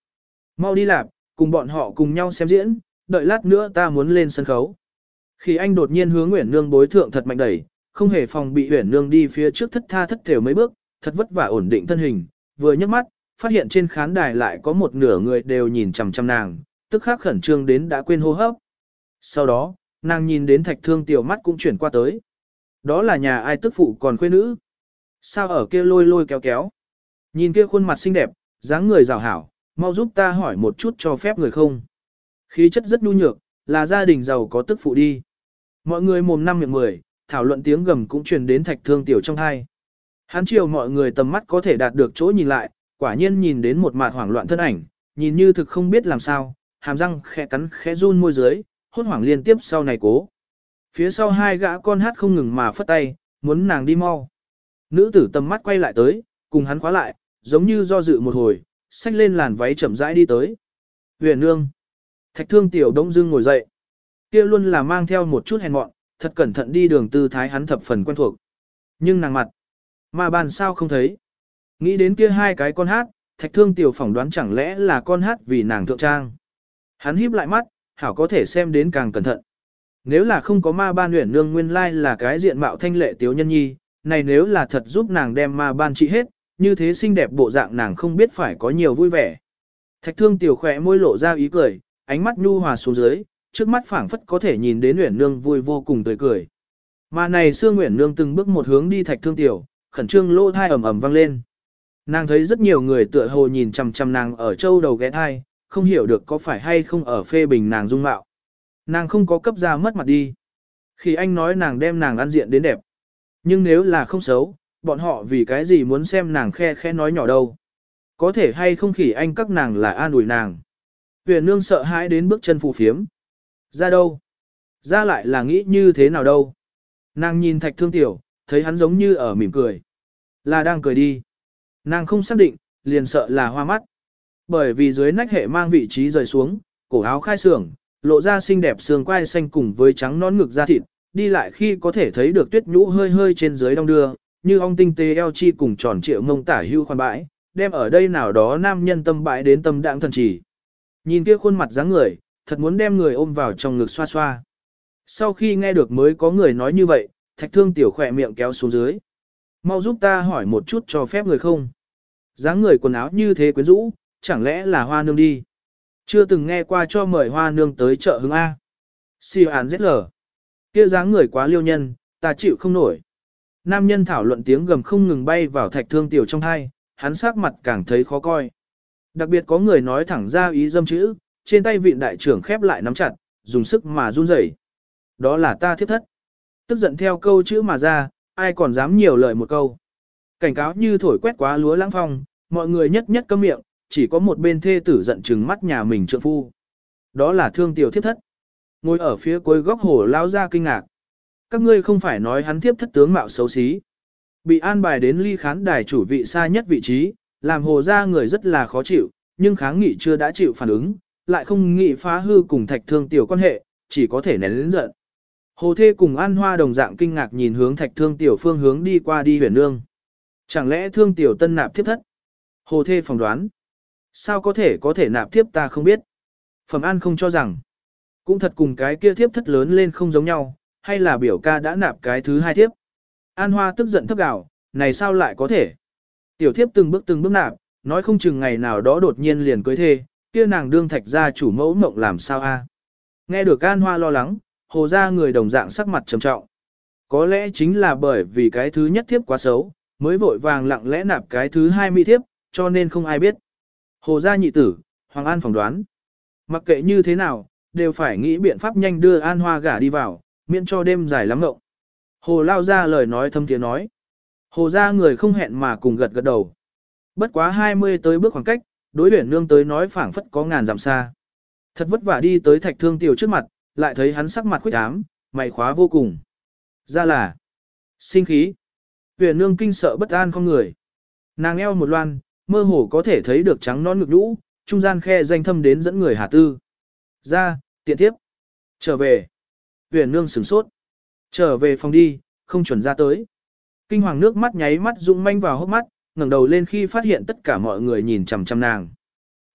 Mau đi lạp, cùng bọn họ cùng nhau xem diễn, đợi lát nữa ta muốn lên sân khấu. Khi anh đột nhiên hướng Nguyễn Nương bối thượng thật mạnh đẩy, không hề phòng bị Nguyễn Nương đi phía trước thất tha thất thểu mấy bước, thật vất vả ổn định thân hình, vừa nhấc mắt, phát hiện trên khán đài lại có một nửa người đều nhìn chằm chằm nàng, tức khắc khẩn trương đến đã quên hô hấp. Sau đó, nàng nhìn đến thạch thương tiểu mắt cũng chuyển qua tới. Đó là nhà ai tức phụ còn quê nữ. Sao ở kia lôi lôi kéo kéo. Nhìn kia khuôn mặt xinh đẹp, dáng người rào hảo, mau giúp ta hỏi một chút cho phép người không. Khí chất rất nhu nhược, là gia đình giàu có tức phụ đi. Mọi người mồm năm miệng mười, thảo luận tiếng gầm cũng truyền đến thạch thương tiểu trong hai. Hắn chiều mọi người tầm mắt có thể đạt được chỗ nhìn lại, quả nhiên nhìn đến một mạt hoảng loạn thân ảnh, nhìn như thực không biết làm sao, hàm răng khẽ cắn khẽ run môi dưới, hốt hoảng liên tiếp sau này cố. Phía sau hai gã con hát không ngừng mà phất tay, muốn nàng đi mau. Nữ tử tầm mắt quay lại tới, cùng hắn khóa lại, giống như do dự một hồi, xách lên làn váy chậm rãi đi tới. Huyền nương. Thạch thương tiểu đông dưng ngồi dậy. Kia luôn là mang theo một chút hèn mọn, thật cẩn thận đi đường tư thái hắn thập phần quen thuộc. Nhưng nàng mặt, mà bàn sao không thấy. Nghĩ đến kia hai cái con hát, thạch thương tiểu phỏng đoán chẳng lẽ là con hát vì nàng thượng trang. Hắn híp lại mắt, hảo có thể xem đến càng cẩn thận. Nếu là không có ma ban Huyền nương nguyên lai là cái diện mạo thanh lệ tiếu nhân nhi, này nếu là thật giúp nàng đem ma ban trị hết, như thế xinh đẹp bộ dạng nàng không biết phải có nhiều vui vẻ. Thạch thương tiểu khỏe môi lộ ra ý cười, ánh mắt nhu hòa xuống dưới, trước mắt phảng phất có thể nhìn đến Nguyễn Nương vui vô cùng tươi cười. Mà này xưa Nguyễn Nương từng bước một hướng đi Thạch Thương Tiểu, khẩn trương lô thai ầm ầm vang lên. Nàng thấy rất nhiều người tựa hồ nhìn chằm chằm nàng ở châu đầu ghé thai, không hiểu được có phải hay không ở phê bình nàng dung mạo. Nàng không có cấp ra mất mặt đi. Khi anh nói nàng đem nàng ăn diện đến đẹp. Nhưng nếu là không xấu, bọn họ vì cái gì muốn xem nàng khe khe nói nhỏ đâu. Có thể hay không khỉ anh các nàng là an ủi nàng. Huyền nương sợ hãi đến bước chân phù phiếm. Ra đâu? Ra lại là nghĩ như thế nào đâu? Nàng nhìn thạch thương tiểu, thấy hắn giống như ở mỉm cười. Là đang cười đi. Nàng không xác định, liền sợ là hoa mắt. Bởi vì dưới nách hệ mang vị trí rời xuống, cổ áo khai sưởng, lộ ra xinh đẹp xương quai xanh cùng với trắng nón ngực da thịt, đi lại khi có thể thấy được tuyết nhũ hơi hơi trên dưới đông đưa, như ong tinh tế eo chi cùng tròn triệu mông tả hưu khoan bãi, đem ở đây nào đó nam nhân tâm bãi đến tâm đạm thần chỉ. Nhìn kia khuôn mặt dáng người, thật muốn đem người ôm vào trong ngực xoa xoa. Sau khi nghe được mới có người nói như vậy, thạch thương tiểu khỏe miệng kéo xuống dưới. Mau giúp ta hỏi một chút cho phép người không? dáng người quần áo như thế quyến rũ, chẳng lẽ là hoa nương đi? Chưa từng nghe qua cho mời hoa nương tới chợ Hương A. Si án ZL. Kia dáng người quá liêu nhân, ta chịu không nổi. Nam nhân thảo luận tiếng gầm không ngừng bay vào thạch thương tiểu trong hai, hắn sắc mặt càng thấy khó coi. Đặc biệt có người nói thẳng ra ý dâm chữ, trên tay vị đại trưởng khép lại nắm chặt, dùng sức mà run rẩy. Đó là ta thiết thất. Tức giận theo câu chữ mà ra, ai còn dám nhiều lời một câu. Cảnh cáo như thổi quét quá lúa lãng phong, mọi người nhất nhất câm miệng, chỉ có một bên thê tử giận chừng mắt nhà mình trượng phu. Đó là thương tiểu thiết thất. Ngồi ở phía cuối góc hồ lao ra kinh ngạc. Các ngươi không phải nói hắn tiếp thất tướng mạo xấu xí. Bị an bài đến ly khán đài chủ vị xa nhất vị trí, làm hồ ra người rất là khó chịu, nhưng kháng nghị chưa đã chịu phản ứng, lại không nghị phá hư cùng thạch thương tiểu quan hệ, chỉ có thể nén lĩnh giận. Hồ thê cùng an hoa đồng dạng kinh ngạc nhìn hướng thạch thương tiểu phương hướng đi qua đi huyền nương. Chẳng lẽ thương tiểu tân nạp thiếp thất? Hồ thê phỏng đoán. Sao có thể có thể nạp thiếp ta không biết. Phẩm an không cho rằng. Cũng thật cùng cái kia thiếp thất lớn lên không giống nhau, hay là biểu ca đã nạp cái thứ hai thiếp. An hoa tức giận thấp gạo, này sao lại có thể. Tiểu thiếp từng bước từng bước nạp, nói không chừng ngày nào đó đột nhiên liền cưới thê, kia nàng đương thạch gia chủ mẫu mộng làm sao a? Nghe được An Hoa lo lắng, hồ ra người đồng dạng sắc mặt trầm trọng. Có lẽ chính là bởi vì cái thứ nhất thiếp quá xấu, mới vội vàng lặng lẽ nạp cái thứ hai mỹ thiếp, cho nên không ai biết. Hồ gia nhị tử, Hoàng An phỏng đoán. Mặc kệ như thế nào, đều phải nghĩ biện pháp nhanh đưa An Hoa gả đi vào, miễn cho đêm dài lắm ngộng. Hồ lao ra lời nói thâm tiếng nói. Hồ ra người không hẹn mà cùng gật gật đầu. Bất quá 20 tới bước khoảng cách, đối luyện nương tới nói phảng phất có ngàn dặm xa. Thật vất vả đi tới thạch thương tiểu trước mặt, lại thấy hắn sắc mặt khuyết ám, mày khóa vô cùng. Ra là sinh khí. Huyền nương kinh sợ bất an con người. Nàng eo một loan, mơ hồ có thể thấy được trắng non ngực nhũ, trung gian khe danh thâm đến dẫn người hà tư. Ra, tiện tiếp. Trở về. Huyền nương sửng sốt. Trở về phòng đi, không chuẩn ra tới. Kinh hoàng nước mắt nháy mắt rung manh vào hốc mắt, ngẩng đầu lên khi phát hiện tất cả mọi người nhìn chằm chằm nàng.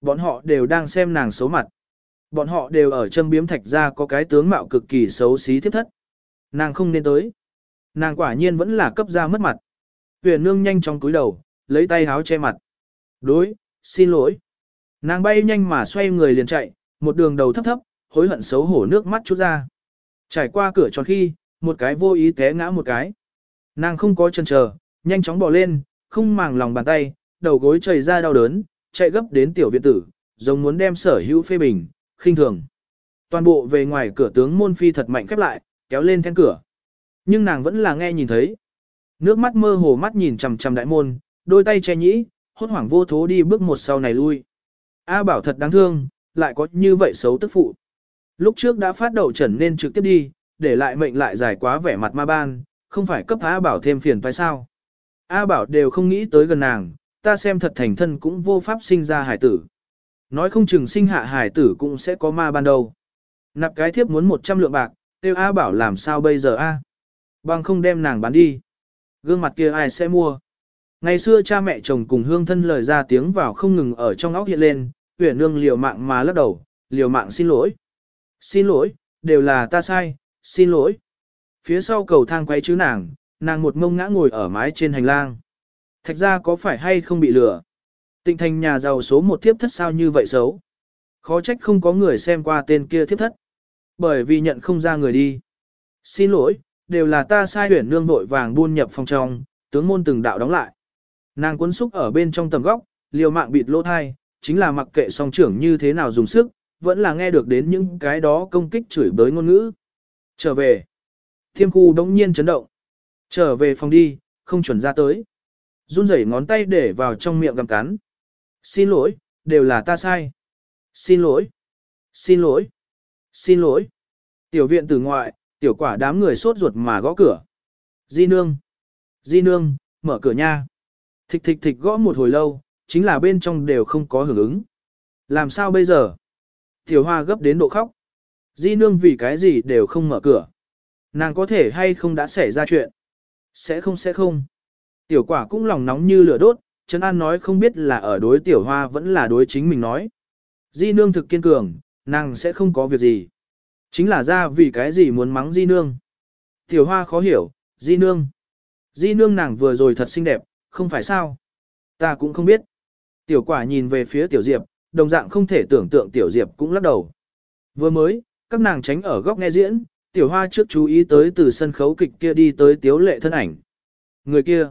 Bọn họ đều đang xem nàng xấu mặt. Bọn họ đều ở châm biếm thạch ra có cái tướng mạo cực kỳ xấu xí thiết thất. Nàng không nên tới. Nàng quả nhiên vẫn là cấp ra mất mặt. Huyền nương nhanh trong túi đầu, lấy tay háo che mặt. Đối, xin lỗi. Nàng bay nhanh mà xoay người liền chạy, một đường đầu thấp thấp, hối hận xấu hổ nước mắt chút ra. Trải qua cửa tròn khi, một cái vô ý té ngã một cái. Nàng không có chân chờ, nhanh chóng bỏ lên, không màng lòng bàn tay, đầu gối chảy ra đau đớn, chạy gấp đến tiểu viện tử, giống muốn đem sở hữu phê bình, khinh thường. Toàn bộ về ngoài cửa tướng môn phi thật mạnh khép lại, kéo lên then cửa. Nhưng nàng vẫn là nghe nhìn thấy. Nước mắt mơ hồ mắt nhìn chằm chằm đại môn, đôi tay che nhĩ, hốt hoảng vô thố đi bước một sau này lui. A bảo thật đáng thương, lại có như vậy xấu tức phụ. Lúc trước đã phát đầu trần nên trực tiếp đi, để lại mệnh lại dài quá vẻ mặt ma ban, không phải cấp A bảo thêm phiền phải sao. A bảo đều không nghĩ tới gần nàng, ta xem thật thành thân cũng vô pháp sinh ra hải tử. Nói không chừng sinh hạ hải tử cũng sẽ có ma ban đầu. Nạp cái thiếp muốn 100 lượng bạc, tiêu A bảo làm sao bây giờ A. Bằng không đem nàng bán đi. Gương mặt kia ai sẽ mua. Ngày xưa cha mẹ chồng cùng hương thân lời ra tiếng vào không ngừng ở trong óc hiện lên, huyền nương liều mạng mà lắc đầu, liều mạng xin lỗi. Xin lỗi, đều là ta sai, xin lỗi. Phía sau cầu thang quay chứ nàng, nàng một mông ngã ngồi ở mái trên hành lang. Thạch ra có phải hay không bị lừa? Tịnh thành nhà giàu số một thiếp thất sao như vậy xấu? Khó trách không có người xem qua tên kia thiếp thất. Bởi vì nhận không ra người đi. Xin lỗi, đều là ta sai huyển nương vội vàng buôn nhập phòng trong, tướng môn từng đạo đóng lại. Nàng cuốn xúc ở bên trong tầm góc, liều mạng bịt lỗ thai, chính là mặc kệ song trưởng như thế nào dùng sức, vẫn là nghe được đến những cái đó công kích chửi bới ngôn ngữ. Trở về. Thiêm khu đống nhiên chấn động. Trở về phòng đi, không chuẩn ra tới. Run rẩy ngón tay để vào trong miệng gặm cắn. Xin lỗi, đều là ta sai. Xin lỗi. Xin lỗi. Xin lỗi. Tiểu viện từ ngoại, tiểu quả đám người sốt ruột mà gõ cửa. Di nương. Di nương, mở cửa nha. Thịch thịch thịch gõ một hồi lâu, chính là bên trong đều không có hưởng ứng. Làm sao bây giờ? Tiểu hoa gấp đến độ khóc. Di nương vì cái gì đều không mở cửa. Nàng có thể hay không đã xảy ra chuyện? Sẽ không sẽ không. Tiểu quả cũng lòng nóng như lửa đốt, Trấn An nói không biết là ở đối tiểu hoa vẫn là đối chính mình nói. Di nương thực kiên cường, nàng sẽ không có việc gì. Chính là ra vì cái gì muốn mắng di nương. Tiểu hoa khó hiểu, di nương. Di nương nàng vừa rồi thật xinh đẹp, không phải sao? Ta cũng không biết. Tiểu quả nhìn về phía tiểu diệp, đồng dạng không thể tưởng tượng tiểu diệp cũng lắc đầu. Vừa mới, các nàng tránh ở góc nghe diễn, tiểu hoa trước chú ý tới từ sân khấu kịch kia đi tới tiếu lệ thân ảnh. Người kia,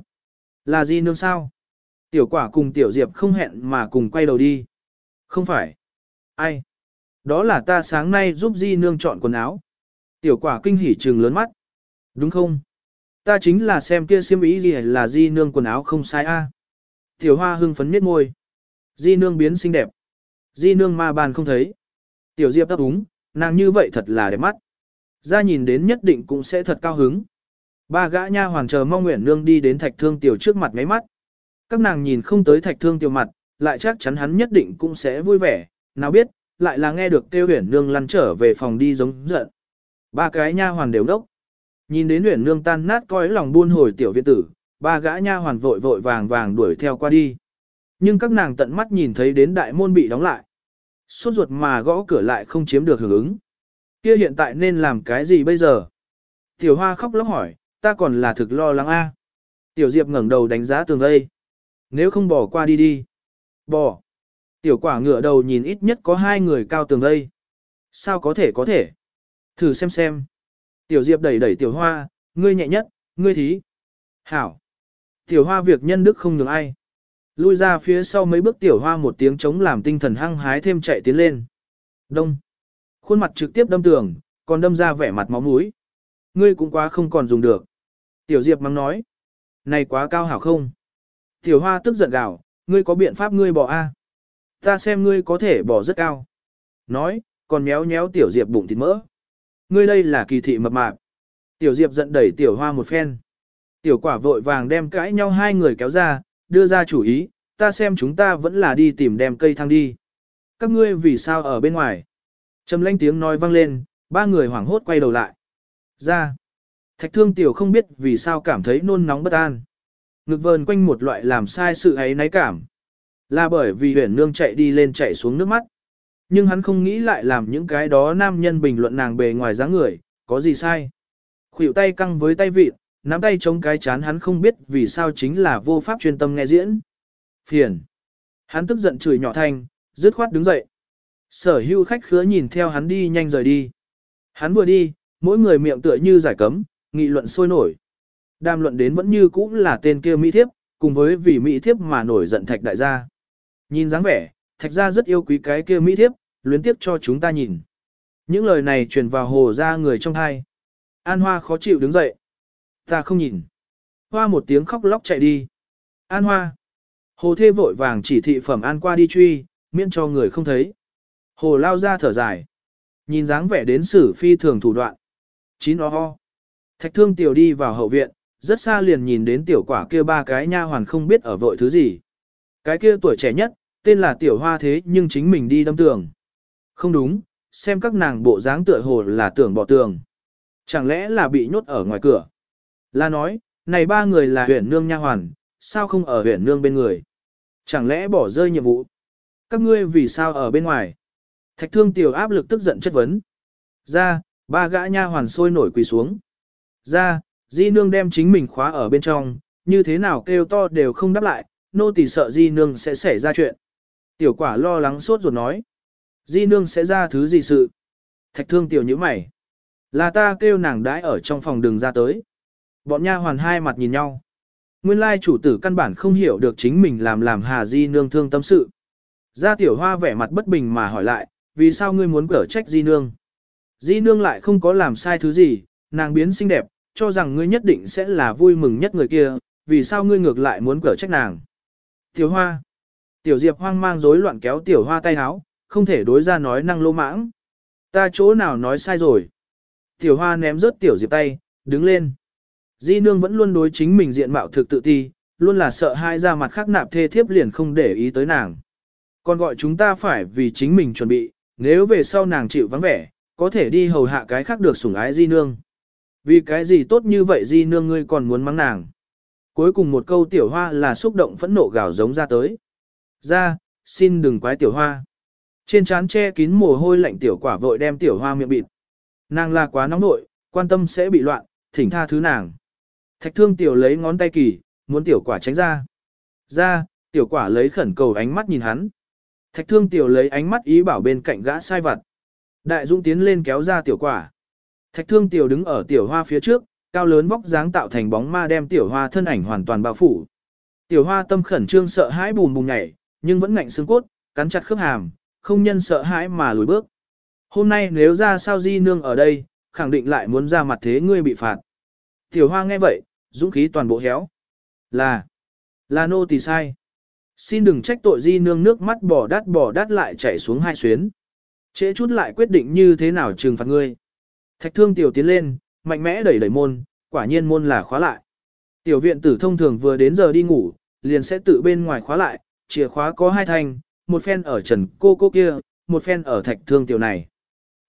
là di nương sao? Tiểu quả cùng tiểu diệp không hẹn mà cùng quay đầu đi. Không phải. Ai? Đó là ta sáng nay giúp di nương chọn quần áo. Tiểu quả kinh hỉ trừng lớn mắt. Đúng không? Ta chính là xem kia xiêm ý gì là di nương quần áo không sai a. Tiểu hoa hưng phấn miết môi. Di nương biến xinh đẹp. Di nương ma bàn không thấy. Tiểu diệp đáp úng, nàng như vậy thật là đẹp mắt. Ra nhìn đến nhất định cũng sẽ thật cao hứng. Ba gã nha hoàn chờ mong nguyện nương đi đến thạch thương tiểu trước mặt ngáy mắt. Các nàng nhìn không tới thạch thương tiểu mặt, lại chắc chắn hắn nhất định cũng sẽ vui vẻ, nào biết, lại là nghe được kêu huyền nương lăn trở về phòng đi giống giận. Ba cái nha hoàn đều đốc. Nhìn đến huyền nương tan nát coi lòng buôn hồi tiểu viện tử, ba gã nha hoàn vội vội vàng vàng đuổi theo qua đi. Nhưng các nàng tận mắt nhìn thấy đến đại môn bị đóng lại. Suốt ruột mà gõ cửa lại không chiếm được hưởng ứng. Kia hiện tại nên làm cái gì bây giờ? Tiểu hoa khóc lóc hỏi, ta còn là thực lo lắng a. Tiểu diệp ngẩng đầu đánh giá tường vây. Nếu không bỏ qua đi đi. Bỏ. Tiểu quả ngựa đầu nhìn ít nhất có hai người cao tường vây. Sao có thể có thể? Thử xem xem. Tiểu diệp đẩy đẩy tiểu hoa, ngươi nhẹ nhất, ngươi thí. Hảo. Tiểu hoa việc nhân đức không nhường ai. Lui ra phía sau mấy bước tiểu hoa một tiếng chống làm tinh thần hăng hái thêm chạy tiến lên. Đông. Khuôn mặt trực tiếp đâm tường, còn đâm ra vẻ mặt máu mũi. Ngươi cũng quá không còn dùng được. Tiểu Diệp mắng nói. Này quá cao hảo không? Tiểu Hoa tức giận gào, ngươi có biện pháp ngươi bỏ A. Ta xem ngươi có thể bỏ rất cao. Nói, còn méo méo Tiểu Diệp bụng thịt mỡ. Ngươi đây là kỳ thị mập mạp. Tiểu Diệp giận đẩy Tiểu Hoa một phen. Tiểu quả vội vàng đem cãi nhau hai người kéo ra, đưa ra chủ ý, ta xem chúng ta vẫn là đi tìm đem cây thang đi. Các ngươi vì sao ở bên ngoài? Trầm lanh tiếng nói vang lên, ba người hoảng hốt quay đầu lại. Ra. Thạch thương tiểu không biết vì sao cảm thấy nôn nóng bất an. Ngực vờn quanh một loại làm sai sự ấy náy cảm. Là bởi vì huyền nương chạy đi lên chạy xuống nước mắt. Nhưng hắn không nghĩ lại làm những cái đó nam nhân bình luận nàng bề ngoài dáng người, có gì sai. Khuỷu tay căng với tay vịt, nắm tay chống cái chán hắn không biết vì sao chính là vô pháp chuyên tâm nghe diễn. Phiền. Hắn tức giận chửi nhỏ thanh, dứt khoát đứng dậy. Sở hưu khách khứa nhìn theo hắn đi nhanh rời đi. Hắn vừa đi, mỗi người miệng tựa như giải cấm, nghị luận sôi nổi. Đàm luận đến vẫn như cũ là tên kia Mỹ thiếp, cùng với vì Mỹ thiếp mà nổi giận thạch đại gia. Nhìn dáng vẻ, thạch gia rất yêu quý cái kia Mỹ thiếp, luyến tiếp cho chúng ta nhìn. Những lời này truyền vào hồ ra người trong thai. An Hoa khó chịu đứng dậy. Ta không nhìn. Hoa một tiếng khóc lóc chạy đi. An Hoa. Hồ thê vội vàng chỉ thị phẩm An qua đi truy, miễn cho người không thấy. Hồ lao ra thở dài. Nhìn dáng vẻ đến sử phi thường thủ đoạn. Chín o ho. Thạch thương tiểu đi vào hậu viện, rất xa liền nhìn đến tiểu quả kia ba cái nha hoàn không biết ở vội thứ gì. Cái kia tuổi trẻ nhất, tên là tiểu hoa thế nhưng chính mình đi đâm tường. Không đúng, xem các nàng bộ dáng tựa hồ là tưởng bỏ tường. Chẳng lẽ là bị nhốt ở ngoài cửa? Là nói, này ba người là huyện nương nha hoàn, sao không ở huyện nương bên người? Chẳng lẽ bỏ rơi nhiệm vụ? Các ngươi vì sao ở bên ngoài? Thạch thương tiểu áp lực tức giận chất vấn. Ra, ba gã nha hoàn sôi nổi quỳ xuống. Ra, di nương đem chính mình khóa ở bên trong, như thế nào kêu to đều không đáp lại, nô tỳ sợ di nương sẽ xảy ra chuyện. Tiểu quả lo lắng sốt ruột nói. Di nương sẽ ra thứ gì sự? Thạch thương tiểu như mày. Là ta kêu nàng đãi ở trong phòng đường ra tới. Bọn nha hoàn hai mặt nhìn nhau. Nguyên lai chủ tử căn bản không hiểu được chính mình làm làm hà di nương thương tâm sự. Gia tiểu hoa vẻ mặt bất bình mà hỏi lại, vì sao ngươi muốn cở trách di nương? Di nương lại không có làm sai thứ gì, nàng biến xinh đẹp, cho rằng ngươi nhất định sẽ là vui mừng nhất người kia, vì sao ngươi ngược lại muốn cở trách nàng? Tiểu hoa. Tiểu diệp hoang mang rối loạn kéo tiểu hoa tay háo, không thể đối ra nói năng lô mãng. Ta chỗ nào nói sai rồi? Tiểu hoa ném rớt tiểu diệp tay, đứng lên. Di nương vẫn luôn đối chính mình diện mạo thực tự ti, luôn là sợ hai ra mặt khác nạp thê thiếp liền không để ý tới nàng. Còn gọi chúng ta phải vì chính mình chuẩn bị, nếu về sau nàng chịu vắng vẻ, có thể đi hầu hạ cái khác được sủng ái di nương. Vì cái gì tốt như vậy di nương ngươi còn muốn mắng nàng. Cuối cùng một câu tiểu hoa là xúc động phẫn nộ gào giống ra tới. Ra, xin đừng quái tiểu hoa. Trên trán che kín mồ hôi lạnh tiểu quả vội đem tiểu hoa miệng bịt. Nàng là quá nóng nội, quan tâm sẽ bị loạn, thỉnh tha thứ nàng. Thạch thương tiểu lấy ngón tay kỳ, muốn tiểu quả tránh ra. Ra, tiểu quả lấy khẩn cầu ánh mắt nhìn hắn. Thạch thương tiểu lấy ánh mắt ý bảo bên cạnh gã sai vặt. Đại dũng tiến lên kéo ra tiểu quả. Thạch thương tiểu đứng ở tiểu hoa phía trước, cao lớn vóc dáng tạo thành bóng ma đem tiểu hoa thân ảnh hoàn toàn bao phủ. Tiểu hoa tâm khẩn trương sợ hãi bùn bùn nhảy, nhưng vẫn ngạnh xương cốt, cắn chặt khớp hàm, không nhân sợ hãi mà lùi bước. Hôm nay nếu ra sao di nương ở đây, khẳng định lại muốn ra mặt thế ngươi bị phạt. Tiểu hoa nghe vậy, dũng khí toàn bộ héo. Là, là nô tỳ sai. Xin đừng trách tội di nương nước mắt bỏ đắt bỏ đắt lại chảy xuống hai xuyến. Trễ chút lại quyết định như thế nào trừng phạt ngươi. Thạch thương tiểu tiến lên, mạnh mẽ đẩy đẩy môn, quả nhiên môn là khóa lại. Tiểu viện tử thông thường vừa đến giờ đi ngủ, liền sẽ tự bên ngoài khóa lại, chìa khóa có hai thanh, một phen ở trần cô cô kia, một phen ở thạch thương tiểu này.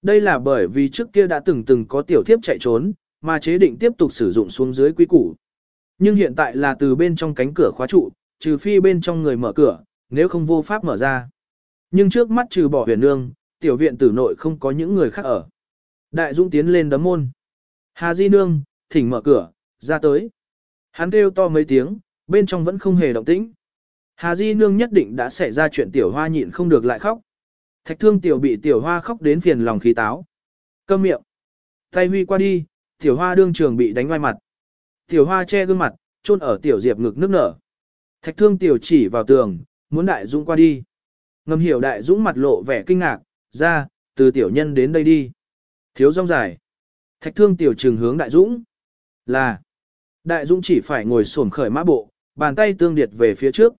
Đây là bởi vì trước kia đã từng từng có tiểu thiếp chạy trốn, mà chế định tiếp tục sử dụng xuống dưới quy củ. Nhưng hiện tại là từ bên trong cánh cửa khóa trụ, trừ phi bên trong người mở cửa, nếu không vô pháp mở ra. Nhưng trước mắt trừ bỏ huyền nương, tiểu viện tử nội không có những người khác ở. Đại Dũng tiến lên đấm môn. Hà Di Nương, thỉnh mở cửa, ra tới. Hắn kêu to mấy tiếng, bên trong vẫn không hề động tĩnh. Hà Di Nương nhất định đã xảy ra chuyện tiểu hoa nhịn không được lại khóc. Thạch thương tiểu bị tiểu hoa khóc đến phiền lòng khí táo. Câm miệng. Tay huy qua đi, tiểu hoa đương trường bị đánh ngoài mặt. Tiểu hoa che gương mặt, chôn ở tiểu diệp ngực nước nở. Thạch thương tiểu chỉ vào tường, muốn đại dũng qua đi. Ngầm hiểu đại dũng mặt lộ vẻ kinh ngạc, ra, từ tiểu nhân đến đây đi. Thiếu rong dài. Thạch thương tiểu trường hướng đại dũng. Là. Đại dũng chỉ phải ngồi xổm khởi mã bộ, bàn tay tương điệt về phía trước.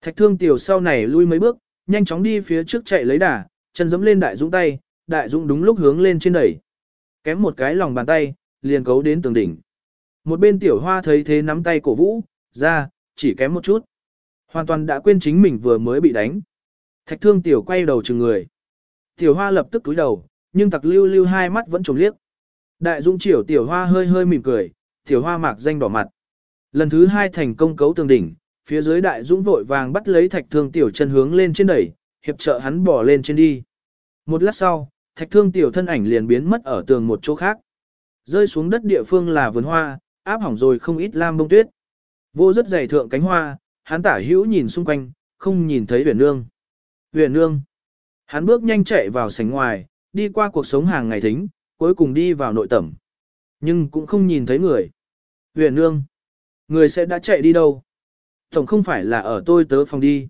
Thạch thương tiểu sau này lui mấy bước, nhanh chóng đi phía trước chạy lấy đà, chân dẫm lên đại dũng tay, đại dũng đúng lúc hướng lên trên đẩy. Kém một cái lòng bàn tay, liền cấu đến tường đỉnh. Một bên tiểu hoa thấy thế nắm tay cổ vũ, ra, chỉ kém một chút. Hoàn toàn đã quên chính mình vừa mới bị đánh. Thạch thương tiểu quay đầu chừng người. Tiểu hoa lập tức cúi đầu, nhưng tặc lưu lưu hai mắt vẫn trống liếc. Đại dũng chiều tiểu hoa hơi hơi mỉm cười, tiểu hoa mạc danh đỏ mặt. Lần thứ hai thành công cấu tường đỉnh, phía dưới đại dũng vội vàng bắt lấy thạch thương tiểu chân hướng lên trên đẩy, hiệp trợ hắn bỏ lên trên đi. Một lát sau, thạch thương tiểu thân ảnh liền biến mất ở tường một chỗ khác. Rơi xuống đất địa phương là vườn hoa, áp hỏng rồi không ít lam bông tuyết. Vô rất dày thượng cánh hoa, hắn tả hữu nhìn xung quanh, không nhìn thấy huyền nương. Huyền nương. Hắn bước nhanh chạy vào sảnh ngoài, đi qua cuộc sống hàng ngày thính, cuối cùng đi vào nội tẩm. Nhưng cũng không nhìn thấy người. Huyền nương. Người sẽ đã chạy đi đâu? Tổng không phải là ở tôi tớ phòng đi.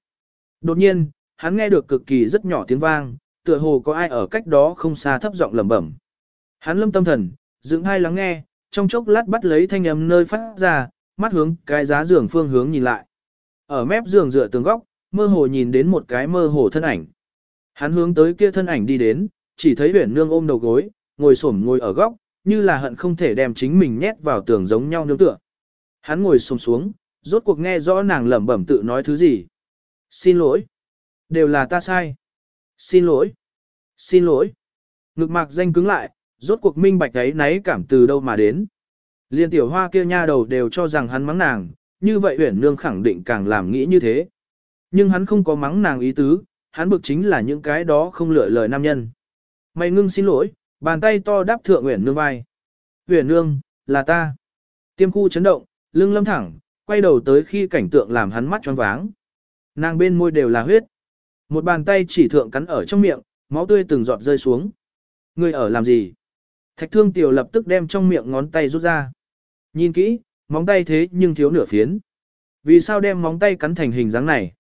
Đột nhiên, hắn nghe được cực kỳ rất nhỏ tiếng vang, tựa hồ có ai ở cách đó không xa thấp giọng lẩm bẩm. Hắn lâm tâm thần, dựng hai lắng nghe, trong chốc lát bắt lấy thanh âm nơi phát ra, mắt hướng cái giá giường phương hướng nhìn lại. Ở mép giường dựa tường góc, mơ hồ nhìn đến một cái mơ hồ thân ảnh. Hắn hướng tới kia thân ảnh đi đến, chỉ thấy huyền nương ôm đầu gối, ngồi xổm ngồi ở góc, như là hận không thể đem chính mình nhét vào tường giống nhau nương tựa. Hắn ngồi xổm xuống, rốt cuộc nghe rõ nàng lẩm bẩm tự nói thứ gì. Xin lỗi. Đều là ta sai. Xin lỗi. Xin lỗi. Ngực mạc danh cứng lại, rốt cuộc minh bạch ấy náy cảm từ đâu mà đến. Liên tiểu hoa kia nha đầu đều cho rằng hắn mắng nàng, như vậy huyển nương khẳng định càng làm nghĩ như thế. Nhưng hắn không có mắng nàng ý tứ, hắn bực chính là những cái đó không lựa lời nam nhân. Mày ngưng xin lỗi, bàn tay to đáp thượng huyển nương vai. Huyển nương, là ta. Tiêm khu chấn động, lưng lâm thẳng, quay đầu tới khi cảnh tượng làm hắn mắt choáng váng. Nàng bên môi đều là huyết. Một bàn tay chỉ thượng cắn ở trong miệng, máu tươi từng giọt rơi xuống. Người ở làm gì? Thạch thương tiểu lập tức đem trong miệng ngón tay rút ra. Nhìn kỹ, móng tay thế nhưng thiếu nửa phiến. Vì sao đem móng tay cắn thành hình dáng này?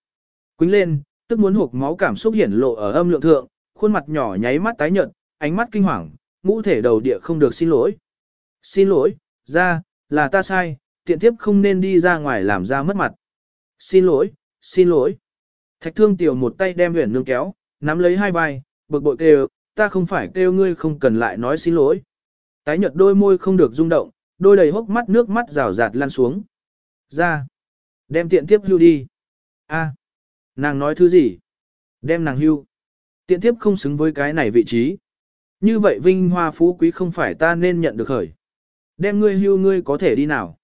Quýnh lên, tức muốn hộp máu cảm xúc hiển lộ ở âm lượng thượng, khuôn mặt nhỏ nháy mắt tái nhợt, ánh mắt kinh hoàng, ngũ thể đầu địa không được xin lỗi. Xin lỗi, ra, là ta sai, tiện tiếp không nên đi ra ngoài làm ra mất mặt. Xin lỗi, xin lỗi. Thạch thương tiểu một tay đem huyền nương kéo, nắm lấy hai vai, bực bội kêu, ta không phải kêu ngươi không cần lại nói xin lỗi. Tái nhợt đôi môi không được rung động, đôi đầy hốc mắt nước mắt rào rạt lan xuống. Ra. Đem tiện tiếp hưu đi. a nàng nói thứ gì? Đem nàng hưu. Tiện tiếp không xứng với cái này vị trí. Như vậy vinh hoa phú quý không phải ta nên nhận được khởi. Đem ngươi hưu ngươi có thể đi nào?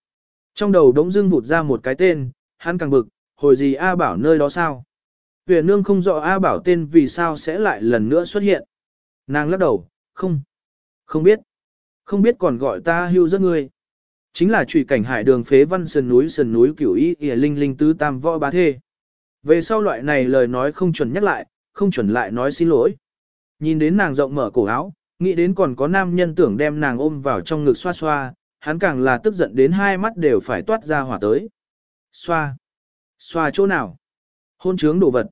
Trong đầu đống dưng vụt ra một cái tên, hắn càng bực, hồi gì A Bảo nơi đó sao? Huyền nương không rõ A Bảo tên vì sao sẽ lại lần nữa xuất hiện. Nàng lắc đầu, không, không biết. Không biết còn gọi ta hưu giấc ngươi. Chính là trụy cảnh hải đường phế văn sườn núi sườn núi cửu y ỉa linh linh tứ tam võ bá thê. Về sau loại này lời nói không chuẩn nhắc lại, không chuẩn lại nói xin lỗi. Nhìn đến nàng rộng mở cổ áo, nghĩ đến còn có nam nhân tưởng đem nàng ôm vào trong ngực xoa xoa, hắn càng là tức giận đến hai mắt đều phải toát ra hỏa tới. Xoa. Xoa chỗ nào? Hôn trướng đồ vật.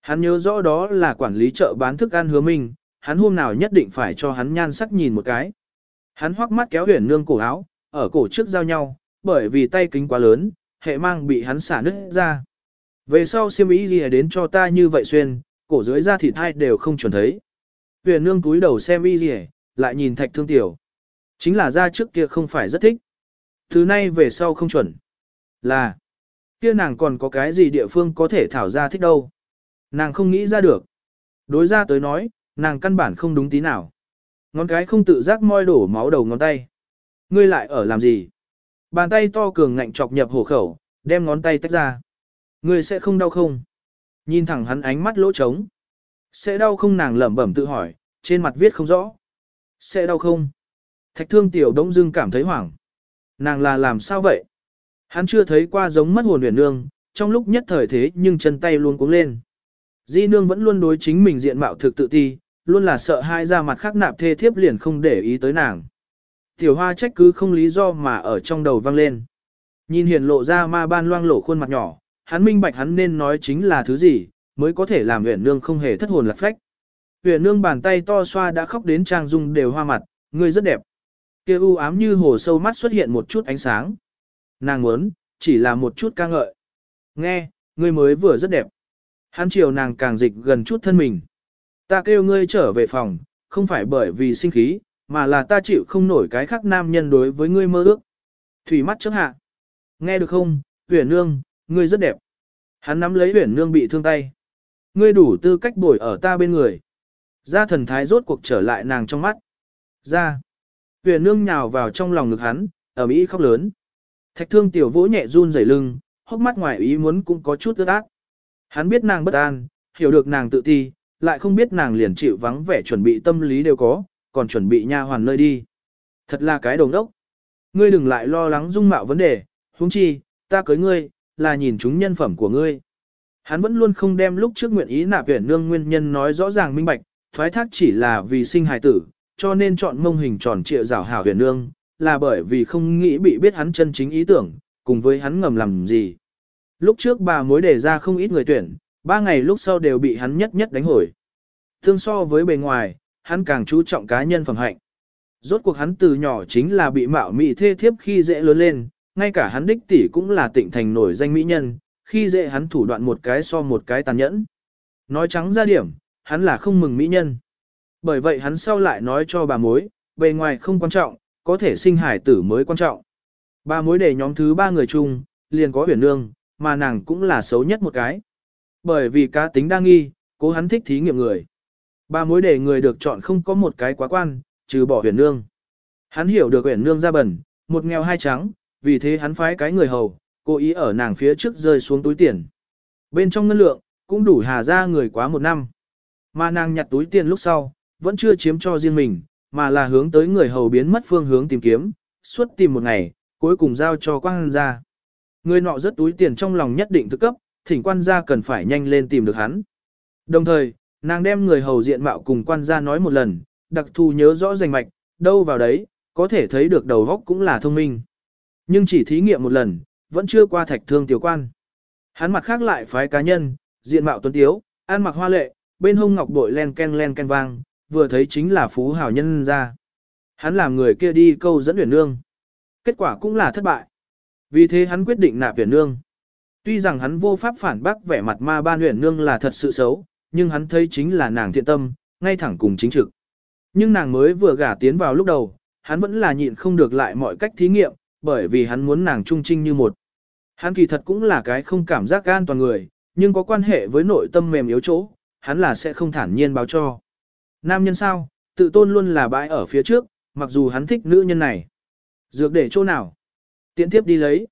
Hắn nhớ rõ đó là quản lý chợ bán thức ăn hứa minh, hắn hôm nào nhất định phải cho hắn nhan sắc nhìn một cái. Hắn hoắc mắt kéo huyền nương cổ áo, ở cổ trước giao nhau, bởi vì tay kính quá lớn, hệ mang bị hắn xả nứt ra. Về sau siêm ý gì đến cho ta như vậy xuyên, cổ dưới da thịt hai đều không chuẩn thấy. Huyền nương túi đầu xem y gì lại nhìn thạch thương tiểu. Chính là da trước kia không phải rất thích. Thứ nay về sau không chuẩn. Là, kia nàng còn có cái gì địa phương có thể thảo ra thích đâu. Nàng không nghĩ ra được. Đối ra tới nói, nàng căn bản không đúng tí nào. Ngón cái không tự giác moi đổ máu đầu ngón tay. Ngươi lại ở làm gì? Bàn tay to cường ngạnh chọc nhập hổ khẩu, đem ngón tay tách ra. Ngươi sẽ không đau không? Nhìn thẳng hắn ánh mắt lỗ trống. Sẽ đau không nàng lẩm bẩm tự hỏi, trên mặt viết không rõ. Sẽ đau không? Thạch thương tiểu đông dưng cảm thấy hoảng. Nàng là làm sao vậy? Hắn chưa thấy qua giống mất hồn huyền nương, trong lúc nhất thời thế nhưng chân tay luôn cuống lên. Di nương vẫn luôn đối chính mình diện mạo thực tự ti, luôn là sợ hai ra mặt khác nạp thê thiếp liền không để ý tới nàng. Tiểu hoa trách cứ không lý do mà ở trong đầu vang lên. Nhìn hiền lộ ra ma ban loang lổ khuôn mặt nhỏ, hắn minh bạch hắn nên nói chính là thứ gì, mới có thể làm huyện nương không hề thất hồn lạc phách. Huyện nương bàn tay to xoa đã khóc đến trang dung đều hoa mặt, người rất đẹp. kia u ám như hồ sâu mắt xuất hiện một chút ánh sáng. Nàng muốn, chỉ là một chút ca ngợi. Nghe, người mới vừa rất đẹp. Hắn chiều nàng càng dịch gần chút thân mình. Ta kêu ngươi trở về phòng, không phải bởi vì sinh khí, mà là ta chịu không nổi cái khác nam nhân đối với ngươi mơ ước. Thủy mắt chớp hạ. Nghe được không, huyền nương, ngươi rất đẹp. Hắn nắm lấy huyền nương bị thương tay. Ngươi đủ tư cách bồi ở ta bên người. Ra thần thái rốt cuộc trở lại nàng trong mắt. Ra. Huyền nương nhào vào trong lòng ngực hắn, ở mỹ khóc lớn. Thạch thương tiểu vỗ nhẹ run rẩy lưng, hốc mắt ngoài ý muốn cũng có chút ướt át. Hắn biết nàng bất an, hiểu được nàng tự ti, lại không biết nàng liền chịu vắng vẻ chuẩn bị tâm lý đều có, còn chuẩn bị nha hoàn nơi đi. Thật là cái đồng đốc. Ngươi đừng lại lo lắng dung mạo vấn đề, huống chi, ta cưới ngươi, là nhìn chúng nhân phẩm của ngươi. Hắn vẫn luôn không đem lúc trước nguyện ý nạp tuyển nương nguyên nhân nói rõ ràng minh bạch, thoái thác chỉ là vì sinh hài tử, cho nên chọn mông hình tròn trịa rào hảo huyền nương, là bởi vì không nghĩ bị biết hắn chân chính ý tưởng, cùng với hắn ngầm làm gì. Lúc trước bà mối đề ra không ít người tuyển, ba ngày lúc sau đều bị hắn nhất nhất đánh hồi. Thương so với bề ngoài, hắn càng chú trọng cá nhân phẩm hạnh. Rốt cuộc hắn từ nhỏ chính là bị mạo mị thê thiếp khi dễ lớn lên, ngay cả hắn đích tỷ cũng là tịnh thành nổi danh mỹ nhân, khi dễ hắn thủ đoạn một cái so một cái tàn nhẫn. Nói trắng ra điểm, hắn là không mừng mỹ nhân. Bởi vậy hắn sau lại nói cho bà mối, bề ngoài không quan trọng, có thể sinh hải tử mới quan trọng. Bà mối để nhóm thứ ba người chung, liền có huyền nương, mà nàng cũng là xấu nhất một cái. Bởi vì cá tính đa nghi, cố hắn thích thí nghiệm người. Bà mối để người được chọn không có một cái quá quan, trừ bỏ huyền nương. Hắn hiểu được huyền nương ra bẩn, một nghèo hai trắng, vì thế hắn phái cái người hầu, cố ý ở nàng phía trước rơi xuống túi tiền. Bên trong ngân lượng, cũng đủ hà ra người quá một năm. Mà nàng nhặt túi tiền lúc sau, vẫn chưa chiếm cho riêng mình, mà là hướng tới người hầu biến mất phương hướng tìm kiếm, suốt tìm một ngày, cuối cùng giao cho quang ra. Người nọ rất túi tiền trong lòng nhất định thức cấp, thỉnh quan gia cần phải nhanh lên tìm được hắn. Đồng thời, nàng đem người hầu diện mạo cùng quan gia nói một lần, đặc thù nhớ rõ rành mạch, đâu vào đấy, có thể thấy được đầu góc cũng là thông minh. Nhưng chỉ thí nghiệm một lần, vẫn chưa qua thạch thương tiểu quan. Hắn mặt khác lại phái cá nhân, diện mạo tuấn tiếu, ăn mặc hoa lệ, bên hông ngọc bội len ken len ken vang, vừa thấy chính là phú hào nhân ra. Hắn làm người kia đi câu dẫn huyền nương. Kết quả cũng là thất bại. Vì thế hắn quyết định nạp huyền nương. Tuy rằng hắn vô pháp phản bác vẻ mặt ma ban huyền nương là thật sự xấu, nhưng hắn thấy chính là nàng thiện tâm, ngay thẳng cùng chính trực. Nhưng nàng mới vừa gả tiến vào lúc đầu, hắn vẫn là nhịn không được lại mọi cách thí nghiệm, bởi vì hắn muốn nàng trung trinh như một. Hắn kỳ thật cũng là cái không cảm giác an toàn người, nhưng có quan hệ với nội tâm mềm yếu chỗ, hắn là sẽ không thản nhiên báo cho. Nam nhân sao, tự tôn luôn là bãi ở phía trước, mặc dù hắn thích nữ nhân này. Dược để chỗ nào? Tiễn tiếp đi lấy.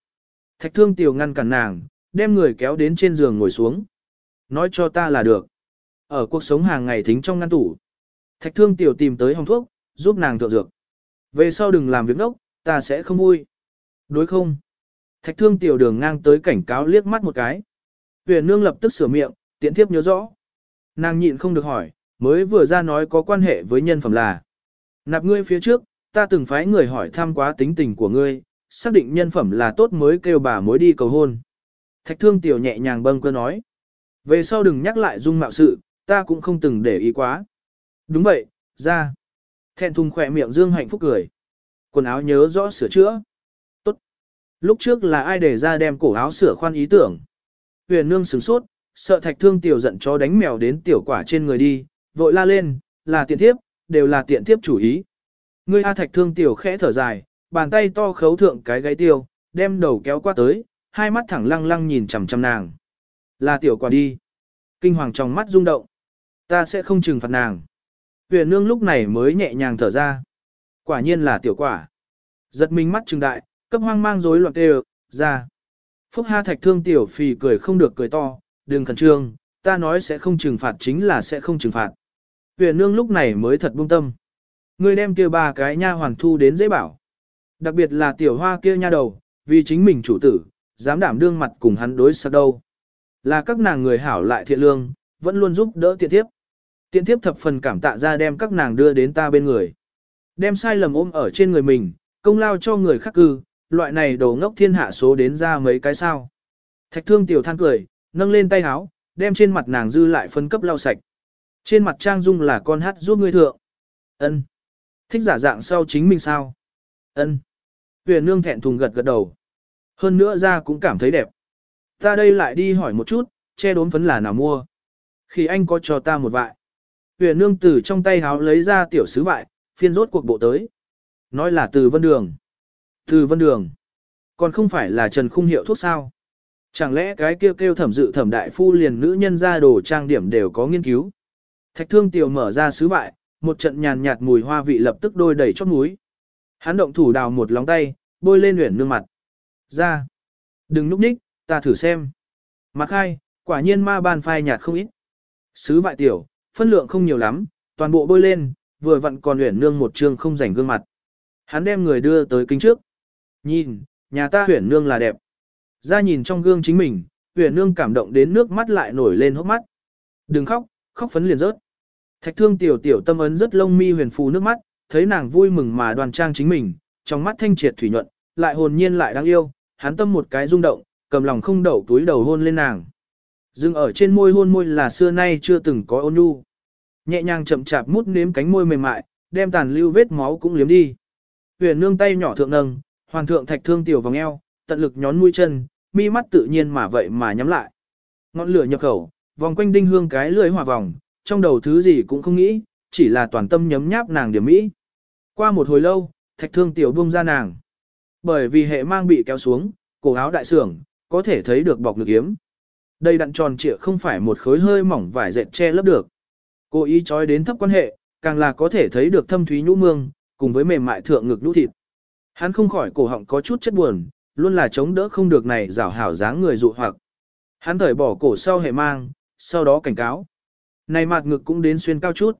Thạch thương tiểu ngăn cản nàng, đem người kéo đến trên giường ngồi xuống. Nói cho ta là được. Ở cuộc sống hàng ngày thính trong ngăn tủ. Thạch thương tiểu tìm tới hồng thuốc, giúp nàng thượng dược. Về sau đừng làm việc đốc, ta sẽ không vui. Đối không? Thạch thương tiểu đường ngang tới cảnh cáo liếc mắt một cái. Huyền nương lập tức sửa miệng, tiện thiếp nhớ rõ. Nàng nhịn không được hỏi, mới vừa ra nói có quan hệ với nhân phẩm là. Nạp ngươi phía trước, ta từng phái người hỏi thăm quá tính tình của ngươi, xác định nhân phẩm là tốt mới kêu bà mối đi cầu hôn. Thạch thương tiểu nhẹ nhàng bâng cơ nói. Về sau đừng nhắc lại dung mạo sự, ta cũng không từng để ý quá. Đúng vậy, ra. Thẹn thùng khỏe miệng dương hạnh phúc cười. Quần áo nhớ rõ sửa chữa. Tốt. Lúc trước là ai để ra đem cổ áo sửa khoan ý tưởng. Huyền nương sửng sốt, sợ thạch thương tiểu giận cho đánh mèo đến tiểu quả trên người đi, vội la lên, là tiện thiếp, đều là tiện thiếp chủ ý. Ngươi A thạch thương tiểu khẽ thở dài, bàn tay to khấu thượng cái gáy tiêu, đem đầu kéo qua tới, hai mắt thẳng lăng lăng nhìn chằm chằm nàng. Là tiểu quả đi. Kinh hoàng trong mắt rung động. Ta sẽ không trừng phạt nàng. Huyền nương lúc này mới nhẹ nhàng thở ra. Quả nhiên là tiểu quả. Giật mình mắt trừng đại, cấp hoang mang rối loạn đều, ra. Phúc ha thạch thương tiểu phì cười không được cười to, đừng khẩn trương, ta nói sẽ không trừng phạt chính là sẽ không trừng phạt. Huyền nương lúc này mới thật buông tâm. Ngươi đem kia ba cái nha hoàn thu đến dễ bảo. Đặc biệt là tiểu hoa kia nha đầu, vì chính mình chủ tử, dám đảm đương mặt cùng hắn đối sắc đâu. Là các nàng người hảo lại thiện lương, vẫn luôn giúp đỡ tiện thiếp. Tiện thiếp thập phần cảm tạ ra đem các nàng đưa đến ta bên người. Đem sai lầm ôm ở trên người mình, công lao cho người khác cư, loại này đồ ngốc thiên hạ số đến ra mấy cái sao. Thạch thương tiểu than cười, nâng lên tay háo, đem trên mặt nàng dư lại phân cấp lau sạch. Trên mặt Trang Dung là con hát giúp ngươi thượng. Ân. Thích giả dạng sau chính mình sao? Ân. Huyền nương thẹn thùng gật gật đầu. Hơn nữa ra cũng cảm thấy đẹp. Ta đây lại đi hỏi một chút, che đốm phấn là nào mua. Khi anh có cho ta một vại. Huyền nương từ trong tay háo lấy ra tiểu sứ vại, phiên rốt cuộc bộ tới. Nói là từ vân đường. Từ vân đường. Còn không phải là trần khung hiệu thuốc sao. Chẳng lẽ cái kêu kêu thẩm dự thẩm đại phu liền nữ nhân ra đồ trang điểm đều có nghiên cứu. Thạch thương tiểu mở ra sứ vại, một trận nhàn nhạt mùi hoa vị lập tức đôi đầy chót núi. Hắn động thủ đào một lóng tay, bôi lên huyền nương mặt. Ra. Đừng núp ních, ta thử xem. Mặt khai, quả nhiên ma ban phai nhạt không ít. Sứ vại tiểu, phân lượng không nhiều lắm, toàn bộ bôi lên, vừa vặn còn huyển nương một trương không rảnh gương mặt. Hắn đem người đưa tới kính trước. Nhìn, nhà ta huyển nương là đẹp. Ra nhìn trong gương chính mình, huyển nương cảm động đến nước mắt lại nổi lên hốc mắt. Đừng khóc, khóc phấn liền rớt. Thạch thương tiểu tiểu tâm ấn rất lông mi huyền phù nước mắt, thấy nàng vui mừng mà đoàn trang chính mình, trong mắt thanh triệt thủy nhuận, lại hồn nhiên lại đáng yêu, hắn tâm một cái rung động, cầm lòng không đậu túi đầu hôn lên nàng. Dừng ở trên môi hôn môi là xưa nay chưa từng có ôn nhu. Nhẹ nhàng chậm chạp mút nếm cánh môi mềm mại, đem tàn lưu vết máu cũng liếm đi. Huyền nương tay nhỏ thượng nâng, hoàn thượng thạch thương tiểu vòng eo, tận lực nhón mũi chân, mi mắt tự nhiên mà vậy mà nhắm lại. Ngọn lửa nhập khẩu, vòng quanh đinh hương cái lưỡi hòa vòng, trong đầu thứ gì cũng không nghĩ, chỉ là toàn tâm nhấm nháp nàng điểm mỹ. Qua một hồi lâu, thạch thương tiểu buông ra nàng. Bởi vì hệ mang bị kéo xuống, cổ áo đại sưởng, có thể thấy được bọc ngực yếm. Đây đặn tròn trịa không phải một khối hơi mỏng vải dệt che lấp được. Cô ý trói đến thấp quan hệ, càng là có thể thấy được thâm thúy nhũ mương, cùng với mềm mại thượng ngực nhũ thịt. Hắn không khỏi cổ họng có chút chất buồn, luôn là chống đỡ không được này rảo hảo dáng người dụ hoặc. Hắn thởi bỏ cổ sau hệ mang, sau đó cảnh cáo. Này mặt ngực cũng đến xuyên cao chút.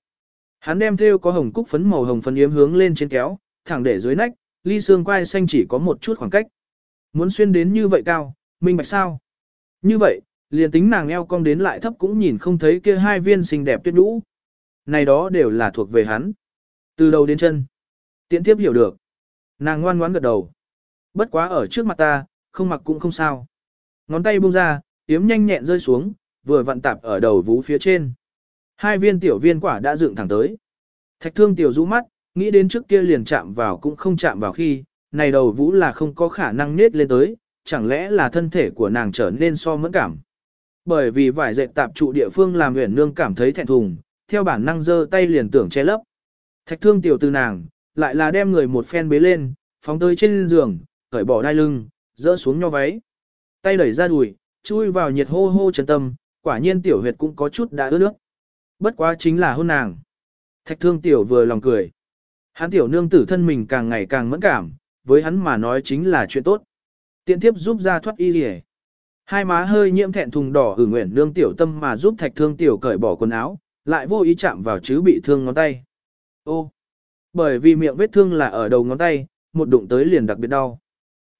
Hắn đem theo có hồng cúc phấn màu hồng phấn yếm hướng lên trên kéo, thẳng để dưới nách, ly xương quai xanh chỉ có một chút khoảng cách. Muốn xuyên đến như vậy cao, minh bạch sao? Như vậy, liền tính nàng eo cong đến lại thấp cũng nhìn không thấy kia hai viên xinh đẹp tuyết nhũ. Này đó đều là thuộc về hắn. Từ đầu đến chân. Tiện tiếp hiểu được. Nàng ngoan ngoãn gật đầu. Bất quá ở trước mặt ta, không mặc cũng không sao. Ngón tay buông ra, yếm nhanh nhẹn rơi xuống, vừa vặn tạp ở đầu vú phía trên. Hai viên tiểu viên quả đã dựng thẳng tới. Thạch thương tiểu rũ mắt, nghĩ đến trước kia liền chạm vào cũng không chạm vào khi, này đầu vũ là không có khả năng nết lên tới, chẳng lẽ là thân thể của nàng trở nên so mẫn cảm. Bởi vì vải dệt tạp trụ địa phương làm huyền nương cảm thấy thẹn thùng, theo bản năng giơ tay liền tưởng che lấp. Thạch thương tiểu từ nàng, lại là đem người một phen bế lên, phóng tới trên giường, cởi bỏ đai lưng, dỡ xuống nho váy. Tay đẩy ra đùi, chui vào nhiệt hô hô chân tâm, quả nhiên tiểu huyệt cũng có chút đã ướt nước. Bất quá chính là hôn nàng. Thạch thương tiểu vừa lòng cười. Hắn tiểu nương tử thân mình càng ngày càng mẫn cảm, với hắn mà nói chính là chuyện tốt. Tiện tiếp giúp ra thoát y rỉ. Hai má hơi nhiễm thẹn thùng đỏ ử nguyện nương tiểu tâm mà giúp thạch thương tiểu cởi bỏ quần áo, lại vô ý chạm vào chứ bị thương ngón tay. Ô! Bởi vì miệng vết thương là ở đầu ngón tay, một đụng tới liền đặc biệt đau.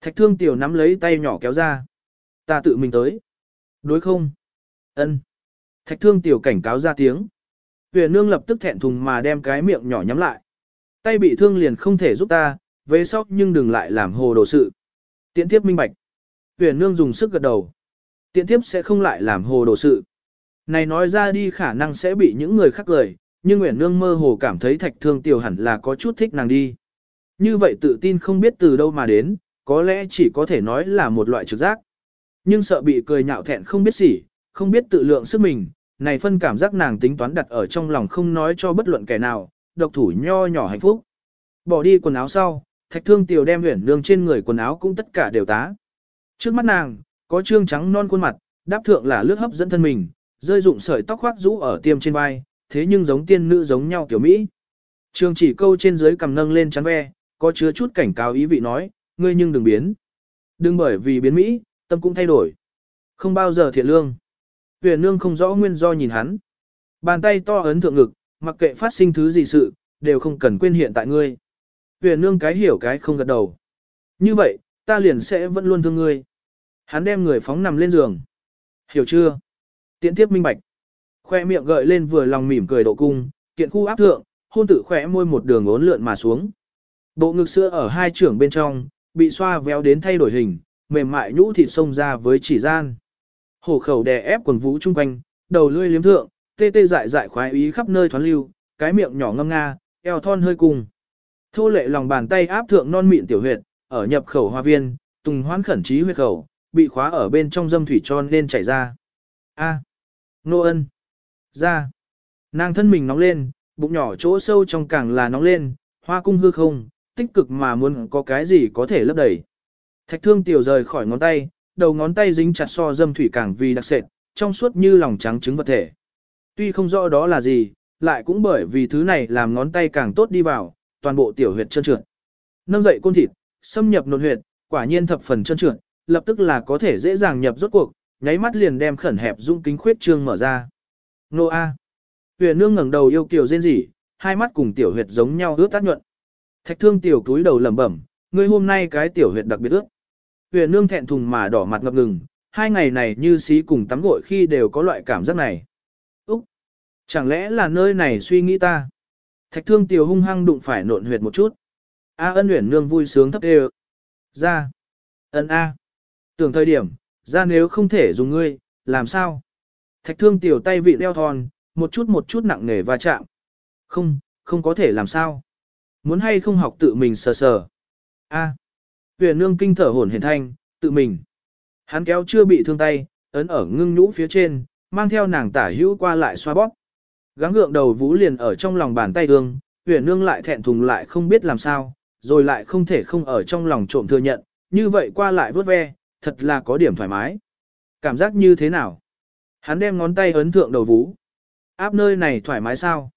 Thạch thương tiểu nắm lấy tay nhỏ kéo ra. Ta tự mình tới. Đối không? Ân. Thạch thương tiểu cảnh cáo ra tiếng. Huyền nương lập tức thẹn thùng mà đem cái miệng nhỏ nhắm lại. Tay bị thương liền không thể giúp ta, về sau nhưng đừng lại làm hồ đồ sự. Tiện Thiếp minh bạch. Huyền nương dùng sức gật đầu. Tiện Thiếp sẽ không lại làm hồ đồ sự. Này nói ra đi khả năng sẽ bị những người khác cười, nhưng Nguyễn Nương mơ hồ cảm thấy thạch thương tiểu hẳn là có chút thích nàng đi. Như vậy tự tin không biết từ đâu mà đến, có lẽ chỉ có thể nói là một loại trực giác. Nhưng sợ bị cười nhạo thẹn không biết gì, không biết tự lượng sức mình, này phân cảm giác nàng tính toán đặt ở trong lòng không nói cho bất luận kẻ nào, độc thủ nho nhỏ hạnh phúc. Bỏ đi quần áo sau, thạch thương tiểu đem huyển nương trên người quần áo cũng tất cả đều tá. Trước mắt nàng, có trương trắng non khuôn mặt, đáp thượng là lướt hấp dẫn thân mình, rơi dụng sợi tóc khoác rũ ở tiêm trên vai, thế nhưng giống tiên nữ giống nhau kiểu Mỹ. Trương chỉ câu trên dưới cầm nâng lên chắn ve, có chứa chút cảnh cáo ý vị nói, ngươi nhưng đừng biến. Đừng bởi vì biến Mỹ, tâm cũng thay đổi. Không bao giờ thiện lương. Huyền nương không rõ nguyên do nhìn hắn. Bàn tay to ấn thượng ngực, mặc kệ phát sinh thứ gì sự, đều không cần quên hiện tại ngươi. Huyền nương cái hiểu cái không gật đầu. Như vậy, ta liền sẽ vẫn luôn thương ngươi. Hắn đem người phóng nằm lên giường. Hiểu chưa? Tiện tiếp minh bạch. Khoe miệng gợi lên vừa lòng mỉm cười độ cung, kiện khu áp thượng, hôn tự khỏe môi một đường ốn lượn mà xuống. Bộ ngực sữa ở hai trưởng bên trong, bị xoa véo đến thay đổi hình, mềm mại nhũ thịt xông ra với chỉ gian. Hổ khẩu đè ép quần vũ trung quanh, đầu lươi liếm thượng, tê tê dại dại khoái ý khắp nơi thoán lưu, cái miệng nhỏ ngâm nga, eo thon hơi cùng. Thô lệ lòng bàn tay áp thượng non mịn tiểu huyệt, ở nhập khẩu hoa viên, tùng hoán khẩn trí huyệt khẩu, bị khóa ở bên trong dâm thủy tròn nên chảy ra. A. Nô ân. Ra. Nàng thân mình nóng lên, bụng nhỏ chỗ sâu trong càng là nóng lên, hoa cung hư không, tích cực mà muốn có cái gì có thể lấp đầy. Thạch thương tiểu rời khỏi ngón tay, đầu ngón tay dính chặt so dâm thủy càng vì đặc sệt, trong suốt như lòng trắng trứng vật thể. Tuy không rõ đó là gì, lại cũng bởi vì thứ này làm ngón tay càng tốt đi vào, toàn bộ tiểu huyệt trơn trượt. Nâng dậy côn thịt, xâm nhập nội huyệt, quả nhiên thập phần trơn trượt, lập tức là có thể dễ dàng nhập rốt cuộc, nháy mắt liền đem khẩn hẹp dung kính khuyết trương mở ra. Nô A. Huyền nương ngẩng đầu yêu kiều rên rỉ, hai mắt cùng tiểu huyệt giống nhau ướt tát nhuận. Thạch thương tiểu túi đầu lẩm bẩm, ngươi hôm nay cái tiểu huyệt đặc biệt ướt. Huyền nương thẹn thùng mà đỏ mặt ngập ngừng, hai ngày này như xí cùng tắm gội khi đều có loại cảm giác này. Chẳng lẽ là nơi này suy nghĩ ta? Thạch thương tiểu hung hăng đụng phải nộn huyệt một chút. A ân huyền nương vui sướng thấp đều. Ra! Ân A! Tưởng thời điểm, ra nếu không thể dùng ngươi, làm sao? Thạch thương tiểu tay vị đeo thòn, một chút một chút nặng nề va chạm. Không, không có thể làm sao. Muốn hay không học tự mình sờ sờ. A. Huyền nương kinh thở hổn hển thanh, tự mình. Hắn kéo chưa bị thương tay, ấn ở ngưng nhũ phía trên, mang theo nàng tả hữu qua lại xoa bóp. Gắng gượng đầu vũ liền ở trong lòng bàn tay ương, huyền nương lại thẹn thùng lại không biết làm sao, rồi lại không thể không ở trong lòng trộm thừa nhận, như vậy qua lại vớt ve, thật là có điểm thoải mái. Cảm giác như thế nào? Hắn đem ngón tay ấn thượng đầu vũ. Áp nơi này thoải mái sao?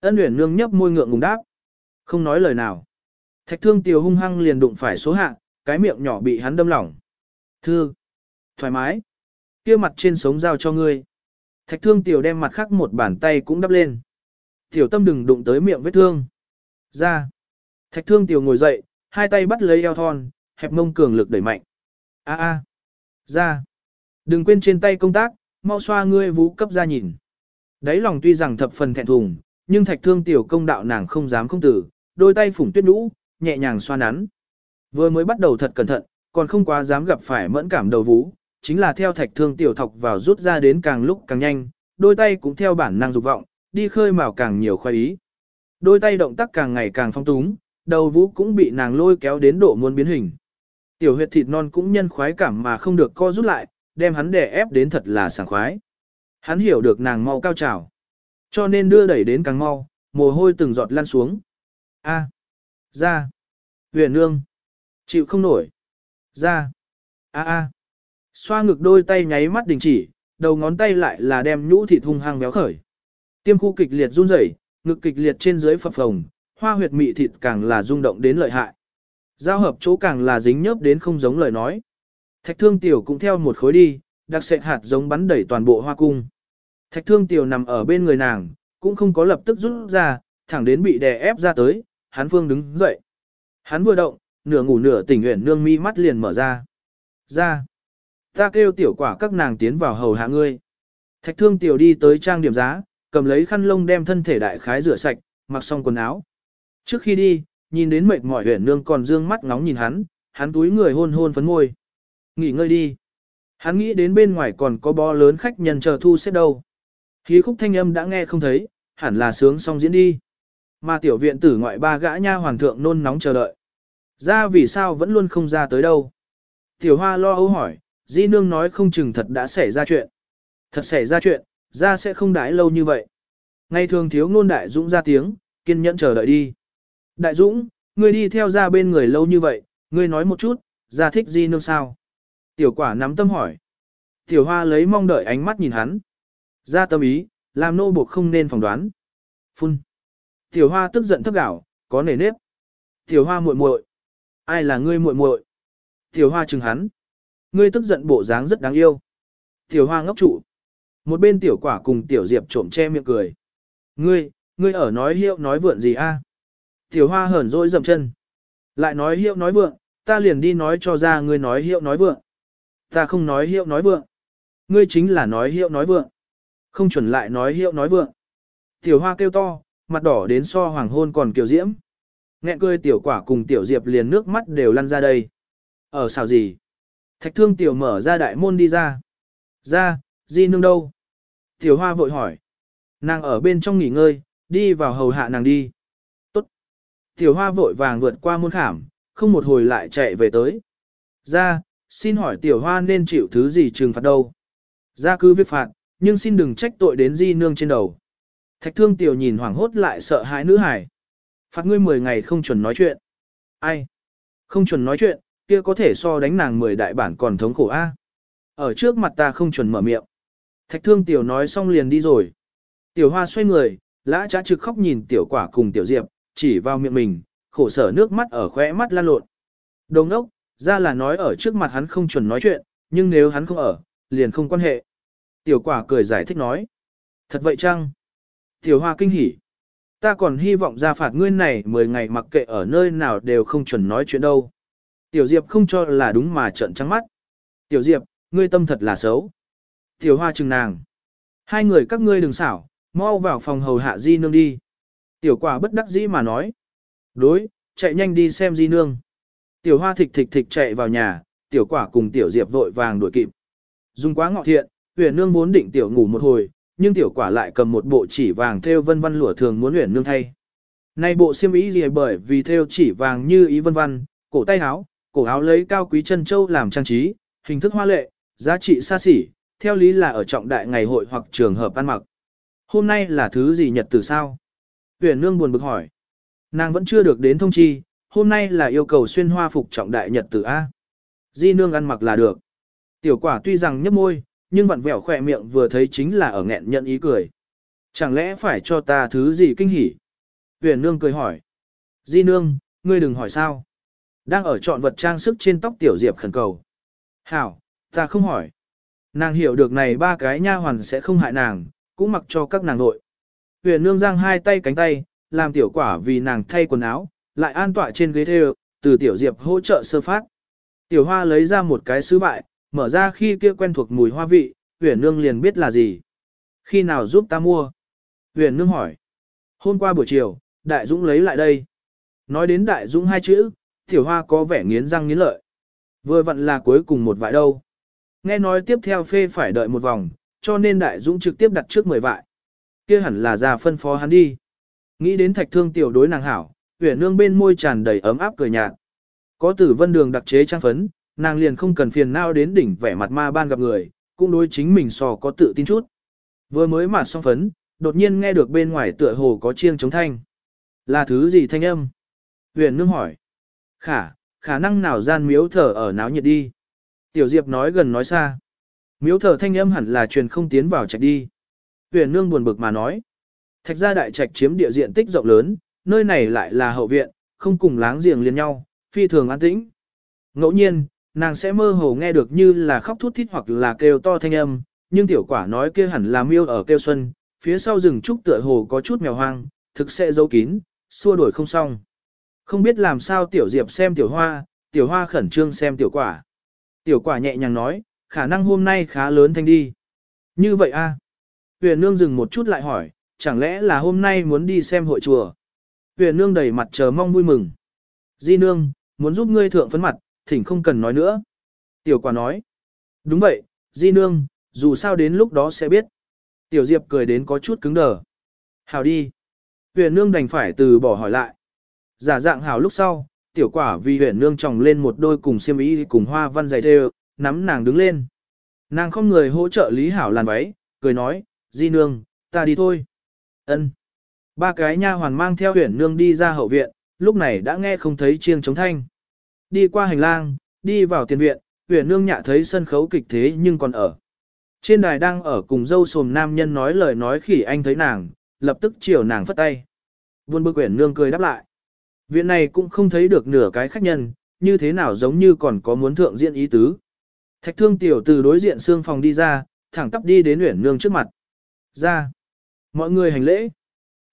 Ân huyền nương nhấp môi ngượng ngùng đáp. Không nói lời nào. Thạch thương tiều hung hăng liền đụng phải số hạ, cái miệng nhỏ bị hắn đâm lỏng. Thư. Thoải mái. kia mặt trên sống giao cho ngươi. Thạch thương tiểu đem mặt khác một bàn tay cũng đắp lên. Tiểu tâm đừng đụng tới miệng vết thương. Ra. Thạch thương tiểu ngồi dậy, hai tay bắt lấy eo thon, hẹp mông cường lực đẩy mạnh. A a. Ra. Đừng quên trên tay công tác, mau xoa ngươi vũ cấp ra nhìn. Đấy lòng tuy rằng thập phần thẹn thùng, nhưng thạch thương tiểu công đạo nàng không dám không tử, đôi tay phủng tuyết nũ, nhẹ nhàng xoa nắn. Vừa mới bắt đầu thật cẩn thận, còn không quá dám gặp phải mẫn cảm đầu vú, chính là theo thạch thương tiểu thọc vào rút ra đến càng lúc càng nhanh, đôi tay cũng theo bản năng dục vọng, đi khơi mào càng nhiều khoái ý. Đôi tay động tác càng ngày càng phong túng, đầu vũ cũng bị nàng lôi kéo đến độ muốn biến hình. Tiểu huyệt thịt non cũng nhân khoái cảm mà không được co rút lại, đem hắn đè ép đến thật là sảng khoái. Hắn hiểu được nàng mau cao trào. Cho nên đưa đẩy đến càng mau, mồ hôi từng giọt lăn xuống. A. Ra. Huyền nương. Chịu không nổi. Ra. A a. Xoa ngực đôi tay nháy mắt đình chỉ, đầu ngón tay lại là đem nhũ thịt hung hăng béo khởi. Tiêm khu kịch liệt run rẩy, ngực kịch liệt trên dưới phập phồng, hoa huyệt mị thịt càng là rung động đến lợi hại. Giao hợp chỗ càng là dính nhớp đến không giống lời nói. Thạch thương tiểu cũng theo một khối đi, đặc sệt hạt giống bắn đẩy toàn bộ hoa cung. Thạch thương tiểu nằm ở bên người nàng, cũng không có lập tức rút ra, thẳng đến bị đè ép ra tới, hắn phương đứng dậy. Hắn vừa động, nửa ngủ nửa tỉnh nguyện nương mi mắt liền mở ra. Ra. Ta kêu tiểu quả các nàng tiến vào hầu hạ ngươi. Thạch thương tiểu đi tới trang điểm giá, cầm lấy khăn lông đem thân thể đại khái rửa sạch, mặc xong quần áo. Trước khi đi, nhìn đến mệt mỏi huyền nương còn dương mắt ngóng nhìn hắn, hắn túi người hôn hôn phấn môi. Nghỉ ngơi đi. Hắn nghĩ đến bên ngoài còn có bó lớn khách nhân chờ thu xếp đâu. Khí khúc thanh âm đã nghe không thấy, hẳn là sướng xong diễn đi. Mà tiểu viện tử ngoại ba gã nha hoàng thượng nôn nóng chờ đợi. Ra vì sao vẫn luôn không ra tới đâu. Tiểu hoa lo âu hỏi, di nương nói không chừng thật đã xảy ra chuyện. Thật xảy ra chuyện, ra sẽ không đãi lâu như vậy. Ngày thường thiếu ngôn đại dũng ra tiếng, kiên nhẫn chờ đợi đi. Đại dũng, ngươi đi theo ra bên người lâu như vậy, ngươi nói một chút, ra thích di nương sao? Tiểu quả nắm tâm hỏi. Tiểu hoa lấy mong đợi ánh mắt nhìn hắn. Ra tâm ý, làm nô buộc không nên phỏng đoán. Phun. Tiểu hoa tức giận thấp gạo, có nề nếp. Tiểu hoa muội muội, Ai là ngươi muội muội? Tiểu hoa chừng hắn. Ngươi tức giận bộ dáng rất đáng yêu. Tiểu hoa ngốc trụ. Một bên tiểu quả cùng tiểu diệp trộm che miệng cười. Ngươi, ngươi ở nói hiệu nói vượn gì a? Tiểu hoa hờn dỗi dậm chân. Lại nói hiệu nói vượn, ta liền đi nói cho ra ngươi nói hiệu nói vượn. Ta không nói hiệu nói vượn. Ngươi chính là nói hiệu nói vượn. Không chuẩn lại nói hiệu nói vượn. Tiểu hoa kêu to, mặt đỏ đến so hoàng hôn còn kiều diễm. Nghẹn cười tiểu quả cùng tiểu diệp liền nước mắt đều lăn ra đây. Ở sao gì? Thạch thương tiểu mở ra đại môn đi ra. Ra, di nương đâu? Tiểu hoa vội hỏi. Nàng ở bên trong nghỉ ngơi, đi vào hầu hạ nàng đi. Tốt. Tiểu hoa vội vàng vượt qua môn khảm, không một hồi lại chạy về tới. Ra, xin hỏi tiểu hoa nên chịu thứ gì trừng phạt đâu? Ra cứ việc phạt, nhưng xin đừng trách tội đến di nương trên đầu. Thạch thương tiểu nhìn hoảng hốt lại sợ hãi nữ hải. Phạt ngươi 10 ngày không chuẩn nói chuyện. Ai? Không chuẩn nói chuyện, kia có thể so đánh nàng 10 đại bản còn thống khổ a. Ở trước mặt ta không chuẩn mở miệng. Thạch thương tiểu nói xong liền đi rồi. Tiểu hoa xoay người, lã trá trực khóc nhìn tiểu quả cùng tiểu diệp, chỉ vào miệng mình, khổ sở nước mắt ở khóe mắt lan lộn. Đồng ốc, Ra là nói ở trước mặt hắn không chuẩn nói chuyện, nhưng nếu hắn không ở, liền không quan hệ. Tiểu quả cười giải thích nói. Thật vậy chăng? Tiểu hoa kinh hỉ. Ta còn hy vọng ra phạt ngươi này 10 ngày mặc kệ ở nơi nào đều không chuẩn nói chuyện đâu. Tiểu Diệp không cho là đúng mà trợn trắng mắt. Tiểu Diệp, ngươi tâm thật là xấu. Tiểu hoa chừng nàng. Hai người các ngươi đừng xảo, mau vào phòng hầu hạ di nương đi. Tiểu quả bất đắc dĩ mà nói. Đối, chạy nhanh đi xem di nương. Tiểu hoa thịch thịch thịch chạy vào nhà, tiểu quả cùng tiểu diệp vội vàng đuổi kịp. Dùng quá ngọ thiện, huyền nương vốn định tiểu ngủ một hồi, nhưng tiểu quả lại cầm một bộ chỉ vàng theo vân vân lụa thường muốn huyền nương thay. Nay bộ xiêm ý gì bởi vì theo chỉ vàng như ý vân vân, cổ tay áo, cổ áo lấy cao quý chân châu làm trang trí, hình thức hoa lệ, giá trị xa xỉ, theo lý là ở trọng đại ngày hội hoặc trường hợp ăn mặc. Hôm nay là thứ gì nhật từ sao? Huyền nương buồn bực hỏi. Nàng vẫn chưa được đến thông chi, hôm nay là yêu cầu xuyên hoa phục trọng đại nhật tử A. Di nương ăn mặc là được. Tiểu quả tuy rằng nhấp môi, nhưng vặn vẹo khỏe miệng vừa thấy chính là ở nghẹn nhận ý cười. Chẳng lẽ phải cho ta thứ gì kinh hỉ? Huyền nương cười hỏi. Di nương, ngươi đừng hỏi sao. Đang ở chọn vật trang sức trên tóc tiểu diệp khẩn cầu. Hảo, ta không hỏi. Nàng hiểu được này ba cái nha hoàn sẽ không hại nàng, cũng mặc cho các nàng nội. Huyền nương giang hai tay cánh tay, làm tiểu quả vì nàng thay quần áo, lại an tọa trên ghế thêu, từ tiểu diệp hỗ trợ sơ phát. Tiểu hoa lấy ra một cái sứ vại, mở ra khi kia quen thuộc mùi hoa vị, huyền nương liền biết là gì. Khi nào giúp ta mua? Huyền nương hỏi. Hôm qua buổi chiều, đại dũng lấy lại đây. Nói đến đại dũng hai chữ, tiểu hoa có vẻ nghiến răng nghiến lợi. Vừa vặn là cuối cùng một vại đâu. Nghe nói tiếp theo phê phải đợi một vòng, cho nên đại dũng trực tiếp đặt trước 10 vại. kia hẳn là ra phân phó hắn đi. Nghĩ đến thạch thương tiểu đối nàng hảo, huyền nương bên môi tràn đầy ấm áp cười nhạt. Có tử vân đường đặc chế trang phấn, nàng liền không cần phiền não đến đỉnh vẻ mặt ma ban gặp người, cũng đối chính mình so có tự tin chút. Vừa mới mà xong phấn, đột nhiên nghe được bên ngoài tựa hồ có chiêng chống thanh. Là thứ gì thanh âm? Huyền nương hỏi. Khả, khả năng nào gian miếu thở ở náo nhiệt đi. Tiểu Diệp nói gần nói xa. Miếu thở thanh âm hẳn là truyền không tiến vào trạch đi. Huyền nương buồn bực mà nói. Thạch gia đại trạch chiếm địa diện tích rộng lớn, nơi này lại là hậu viện, không cùng láng giềng liền nhau, phi thường an tĩnh. Ngẫu nhiên, nàng sẽ mơ hồ nghe được như là khóc thút thít hoặc là kêu to thanh âm, nhưng tiểu quả nói kia hẳn là miêu ở kêu xuân, phía sau rừng trúc tựa hồ có chút mèo hoang, thực sẽ giấu kín, xua đuổi không xong. Không biết làm sao tiểu diệp xem tiểu hoa, tiểu hoa khẩn trương xem tiểu quả. Tiểu quả nhẹ nhàng nói, khả năng hôm nay khá lớn thanh đi. Như vậy a Huyền nương dừng một chút lại hỏi, chẳng lẽ là hôm nay muốn đi xem hội chùa. Huyền nương đầy mặt chờ mong vui mừng. Di nương, muốn giúp ngươi thượng phấn mặt, thỉnh không cần nói nữa. Tiểu quả nói. Đúng vậy, di nương, dù sao đến lúc đó sẽ biết. Tiểu diệp cười đến có chút cứng đờ. Hảo đi. Huyền nương đành phải từ bỏ hỏi lại. Giả dạng hảo lúc sau, tiểu quả vì huyền nương tròng lên một đôi cùng xiêm y cùng hoa văn dày thêu, nắm nàng đứng lên. Nàng không người hỗ trợ lý hảo làn váy, cười nói, di nương, ta đi thôi. Ân. Ba cái nha hoàn mang theo huyền nương đi ra hậu viện, lúc này đã nghe không thấy chiêng chống thanh. Đi qua hành lang, đi vào tiền viện, huyền nương nhạ thấy sân khấu kịch thế nhưng còn ở. Trên đài đang ở cùng dâu sồm nam nhân nói lời nói khỉ anh thấy nàng, lập tức chiều nàng phất tay. Buôn bực huyền nương cười đáp lại. Viện này cũng không thấy được nửa cái khách nhân, như thế nào giống như còn có muốn thượng diện ý tứ. Thạch thương tiểu từ đối diện xương phòng đi ra, thẳng tắp đi đến huyền nương trước mặt. Ra. Mọi người hành lễ.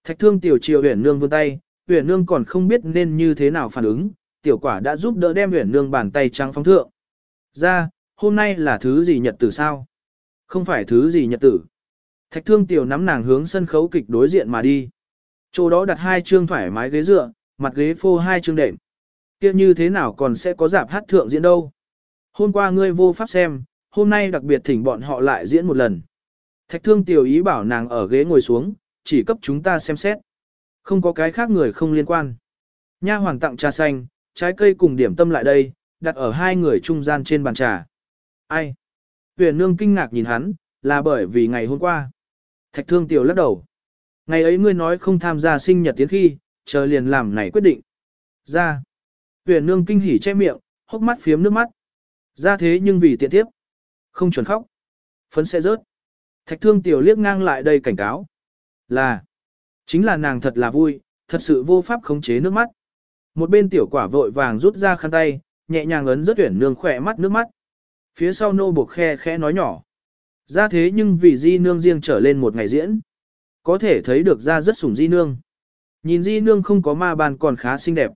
Thạch thương tiểu chiều huyền nương vươn tay, huyền nương còn không biết nên như thế nào phản ứng, tiểu quả đã giúp đỡ đem huyền nương bàn tay trắng phóng thượng. Ra, hôm nay là thứ gì nhật tử sao? Không phải thứ gì nhật tử. Thạch thương tiểu nắm nàng hướng sân khấu kịch đối diện mà đi. Chỗ đó đặt hai chương thoải mái ghế dựa, mặt ghế phô hai chương đệm. Kia như thế nào còn sẽ có giảm hát thượng diễn đâu? Hôm qua ngươi vô pháp xem, hôm nay đặc biệt thỉnh bọn họ lại diễn một lần. Thạch thương tiểu ý bảo nàng ở ghế ngồi xuống, chỉ cấp chúng ta xem xét. Không có cái khác người không liên quan. Nha hoàng tặng trà xanh, trái cây cùng điểm tâm lại đây, đặt ở hai người trung gian trên bàn trà. Ai? Huyền nương kinh ngạc nhìn hắn, là bởi vì ngày hôm qua. Thạch thương tiểu lắc đầu. Ngày ấy ngươi nói không tham gia sinh nhật tiến khi, chờ liền làm này quyết định. Ra. Huyền nương kinh hỉ che miệng, hốc mắt phiếm nước mắt. Ra thế nhưng vì tiện tiếp. Không chuẩn khóc. Phấn sẽ rớt. Thạch thương tiểu liếc ngang lại đây cảnh cáo. Là. Chính là nàng thật là vui, thật sự vô pháp khống chế nước mắt. Một bên tiểu quả vội vàng rút ra khăn tay, nhẹ nhàng ấn rất tuyển nương khỏe mắt nước mắt. Phía sau nô buộc khe khẽ nói nhỏ. Ra thế nhưng vì di nương riêng trở lên một ngày diễn. Có thể thấy được ra rất sủng di nương. Nhìn di nương không có ma bàn còn khá xinh đẹp.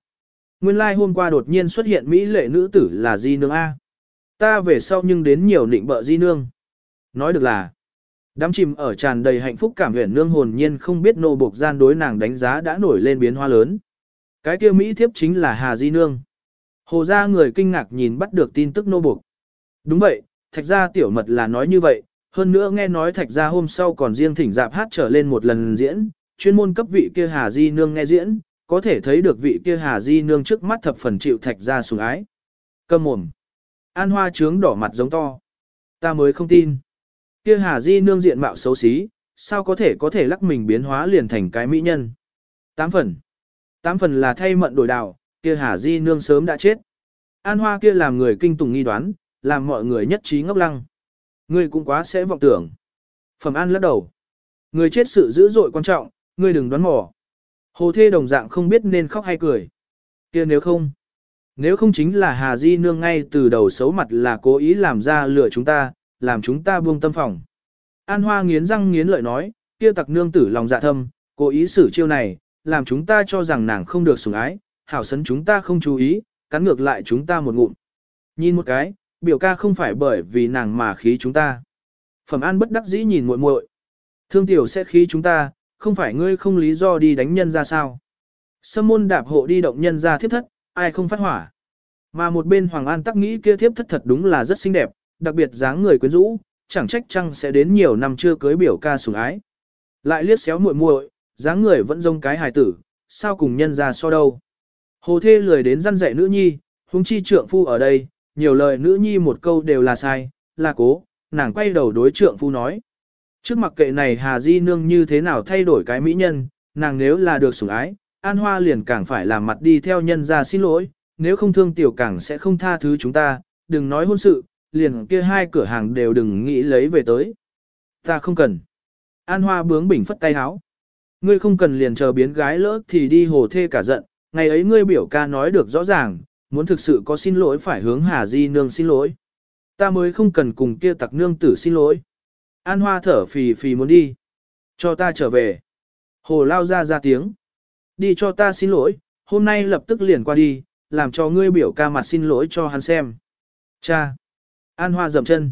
Nguyên lai like hôm qua đột nhiên xuất hiện Mỹ lệ nữ tử là di nương A. Ta về sau nhưng đến nhiều nịnh bợ di nương. Nói được là, đám chìm ở tràn đầy hạnh phúc cảm huyền nương hồn nhiên không biết nô buộc gian đối nàng đánh giá đã nổi lên biến hoa lớn. Cái kia Mỹ thiếp chính là Hà Di Nương. Hồ ra người kinh ngạc nhìn bắt được tin tức nô buộc. Đúng vậy, thạch gia tiểu mật là nói như vậy, hơn nữa nghe nói thạch gia hôm sau còn riêng thỉnh dạp hát trở lên một lần diễn, chuyên môn cấp vị kia Hà Di Nương nghe diễn, có thể thấy được vị kia Hà Di Nương trước mắt thập phần chịu thạch ra sủng ái. Cầm mồm. An hoa trướng đỏ mặt giống to. Ta mới không tin. Kia Hà Di Nương diện mạo xấu xí, sao có thể có thể lắc mình biến hóa liền thành cái mỹ nhân. Tám phần. Tám phần là thay mận đổi đào, kia Hà Di Nương sớm đã chết. An hoa kia làm người kinh tùng nghi đoán, làm mọi người nhất trí ngốc lăng. Ngươi cũng quá sẽ vọng tưởng. Phẩm An lắc đầu. Người chết sự dữ dội quan trọng, ngươi đừng đoán mò. Hồ thê đồng dạng không biết nên khóc hay cười. kia nếu không, nếu không chính là Hà Di Nương ngay từ đầu xấu mặt là cố ý làm ra lừa chúng ta, làm chúng ta buông tâm phòng. An Hoa nghiến răng nghiến lợi nói, kia tặc nương tử lòng dạ thâm, cố ý xử chiêu này, làm chúng ta cho rằng nàng không được sủng ái, hảo sấn chúng ta không chú ý, cắn ngược lại chúng ta một ngụm. Nhìn một cái, biểu ca không phải bởi vì nàng mà khí chúng ta. Phẩm An bất đắc dĩ nhìn muội muội, thương tiểu sẽ khí chúng ta, không phải ngươi không lý do đi đánh nhân ra sao. Sâm môn đạp hộ đi động nhân ra thiếp thất, ai không phát hỏa. Mà một bên Hoàng An tắc nghĩ kia thiếp thất thật đúng là rất xinh đẹp, đặc biệt dáng người quyến rũ, chẳng trách chăng sẽ đến nhiều năm chưa cưới biểu ca sủng ái. Lại liếc xéo muội muội, dáng người vẫn rông cái hài tử, sao cùng nhân ra so đâu. Hồ thê lười đến răn dạy nữ nhi, huống chi trượng phu ở đây, nhiều lời nữ nhi một câu đều là sai, là cố, nàng quay đầu đối trượng phu nói. Trước mặc kệ này Hà Di Nương như thế nào thay đổi cái mỹ nhân, nàng nếu là được sủng ái, An Hoa liền càng phải làm mặt đi theo nhân ra xin lỗi, nếu không thương tiểu càng sẽ không tha thứ chúng ta, đừng nói hôn sự, liền kia hai cửa hàng đều đừng nghĩ lấy về tới. Ta không cần. An Hoa bướng bỉnh phất tay háo. Ngươi không cần liền chờ biến gái lỡ thì đi hồ thê cả giận, ngày ấy ngươi biểu ca nói được rõ ràng, muốn thực sự có xin lỗi phải hướng Hà Di Nương xin lỗi. Ta mới không cần cùng kia tặc nương tử xin lỗi. An Hoa thở phì phì muốn đi. Cho ta trở về. Hồ lao ra ra tiếng. Đi cho ta xin lỗi, hôm nay lập tức liền qua đi, làm cho ngươi biểu ca mặt xin lỗi cho hắn xem. Cha. An Hoa dầm chân.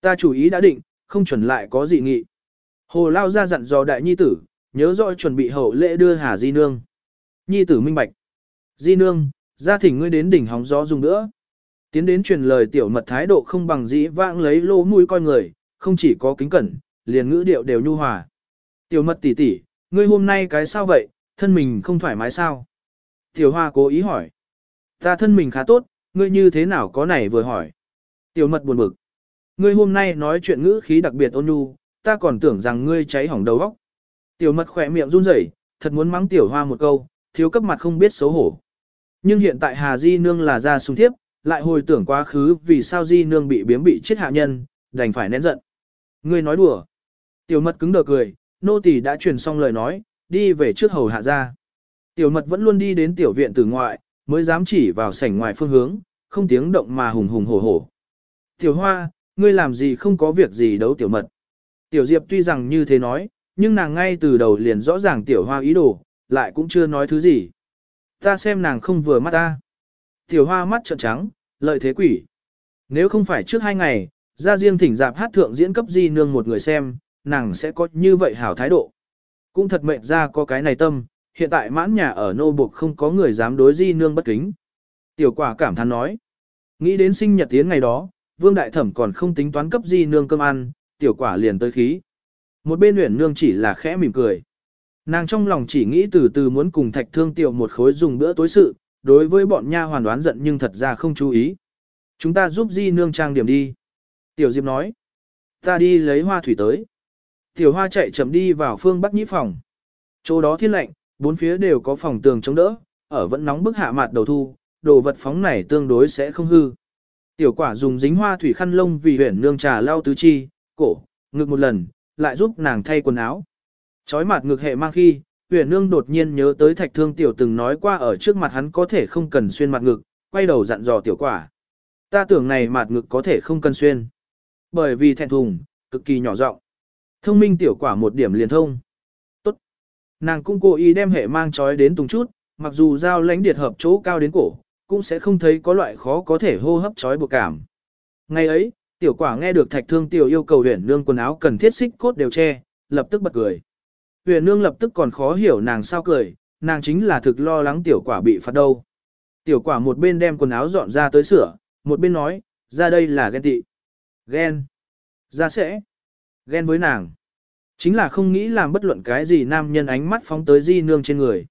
Ta chủ ý đã định, không chuẩn lại có gì nghị. Hồ lao ra dặn dò đại nhi tử, nhớ rõ chuẩn bị hậu lễ đưa Hà Di Nương. Nhi tử minh bạch. Di Nương, ra thỉnh ngươi đến đỉnh hóng gió dùng nữa. Tiến đến truyền lời tiểu mật thái độ không bằng dĩ vãng lấy lô mũi coi người, không chỉ có kính cẩn, liền ngữ điệu đều nhu hòa. Tiểu mật tỷ tỷ, ngươi hôm nay cái sao vậy, thân mình không thoải mái sao? Tiểu hoa cố ý hỏi. Ta thân mình khá tốt, ngươi như thế nào có này vừa hỏi. Tiểu mật buồn bực. Ngươi hôm nay nói chuyện ngữ khí đặc biệt ôn nhu, ta còn tưởng rằng ngươi cháy hỏng đầu óc. Tiểu mật khỏe miệng run rẩy, thật muốn mắng tiểu hoa một câu, thiếu cấp mặt không biết xấu hổ. Nhưng hiện tại Hà Di Nương là ra sung thiếp, lại hồi tưởng quá khứ vì sao Di Nương bị biếm bị chết hạ nhân, đành phải nén giận. Ngươi nói đùa. Tiểu mật cứng đờ cười, nô tỳ đã truyền xong lời nói, đi về trước hầu hạ ra. Tiểu mật vẫn luôn đi đến tiểu viện từ ngoại, mới dám chỉ vào sảnh ngoài phương hướng, không tiếng động mà hùng hùng hổ hổ. Tiểu hoa, ngươi làm gì không có việc gì đấu tiểu mật. Tiểu diệp tuy rằng như thế nói, nhưng nàng ngay từ đầu liền rõ ràng tiểu hoa ý đồ, lại cũng chưa nói thứ gì. Ta xem nàng không vừa mắt ta. Tiểu hoa mắt trợn trắng, lợi thế quỷ. Nếu không phải trước hai ngày, ra riêng thỉnh dạp hát thượng diễn cấp di nương một người xem, nàng sẽ có như vậy hảo thái độ. Cũng thật mệnh ra có cái này tâm, hiện tại mãn nhà ở nô buộc không có người dám đối di nương bất kính. Tiểu quả cảm thán nói, nghĩ đến sinh nhật tiến ngày đó, vương đại thẩm còn không tính toán cấp di nương cơm ăn, tiểu quả liền tới khí. Một bên uyển nương chỉ là khẽ mỉm cười. Nàng trong lòng chỉ nghĩ từ từ muốn cùng thạch thương tiểu một khối dùng bữa tối sự, đối với bọn nha hoàn đoán giận nhưng thật ra không chú ý. Chúng ta giúp di nương trang điểm đi. Tiểu Diệp nói, ta đi lấy hoa thủy tới. Tiểu hoa chạy chậm đi vào phương bắc nhĩ phòng. Chỗ đó thiên lạnh, bốn phía đều có phòng tường chống đỡ, ở vẫn nóng bức hạ mặt đầu thu, đồ vật phóng này tương đối sẽ không hư. Tiểu quả dùng dính hoa thủy khăn lông vì huyển nương trà lau tứ chi, cổ, ngực một lần, lại giúp nàng thay quần áo. Chói mặt ngực hệ mang khi, huyền nương đột nhiên nhớ tới thạch thương tiểu từng nói qua ở trước mặt hắn có thể không cần xuyên mặt ngực, quay đầu dặn dò tiểu quả. Ta tưởng này mặt ngực có thể không cần xuyên. Bởi vì thẹn thùng, cực kỳ nhỏ giọng. Thông minh tiểu quả một điểm liền thông. Tốt. Nàng cũng cố ý đem hệ mang trói đến tùng chút, mặc dù dao lãnh điệt hợp chỗ cao đến cổ, cũng sẽ không thấy có loại khó có thể hô hấp trói buộc cảm. Ngày ấy, tiểu quả nghe được thạch thương tiểu yêu cầu huyền nương quần áo cần thiết xích cốt đều che, lập tức bật cười. Huyền nương lập tức còn khó hiểu nàng sao cười, nàng chính là thực lo lắng tiểu quả bị phạt đâu. Tiểu quả một bên đem quần áo dọn ra tới sửa, một bên nói, ra đây là ghen tị. Ghen. Ra sẽ. Ghen với nàng. Chính là không nghĩ làm bất luận cái gì nam nhân ánh mắt phóng tới di nương trên người.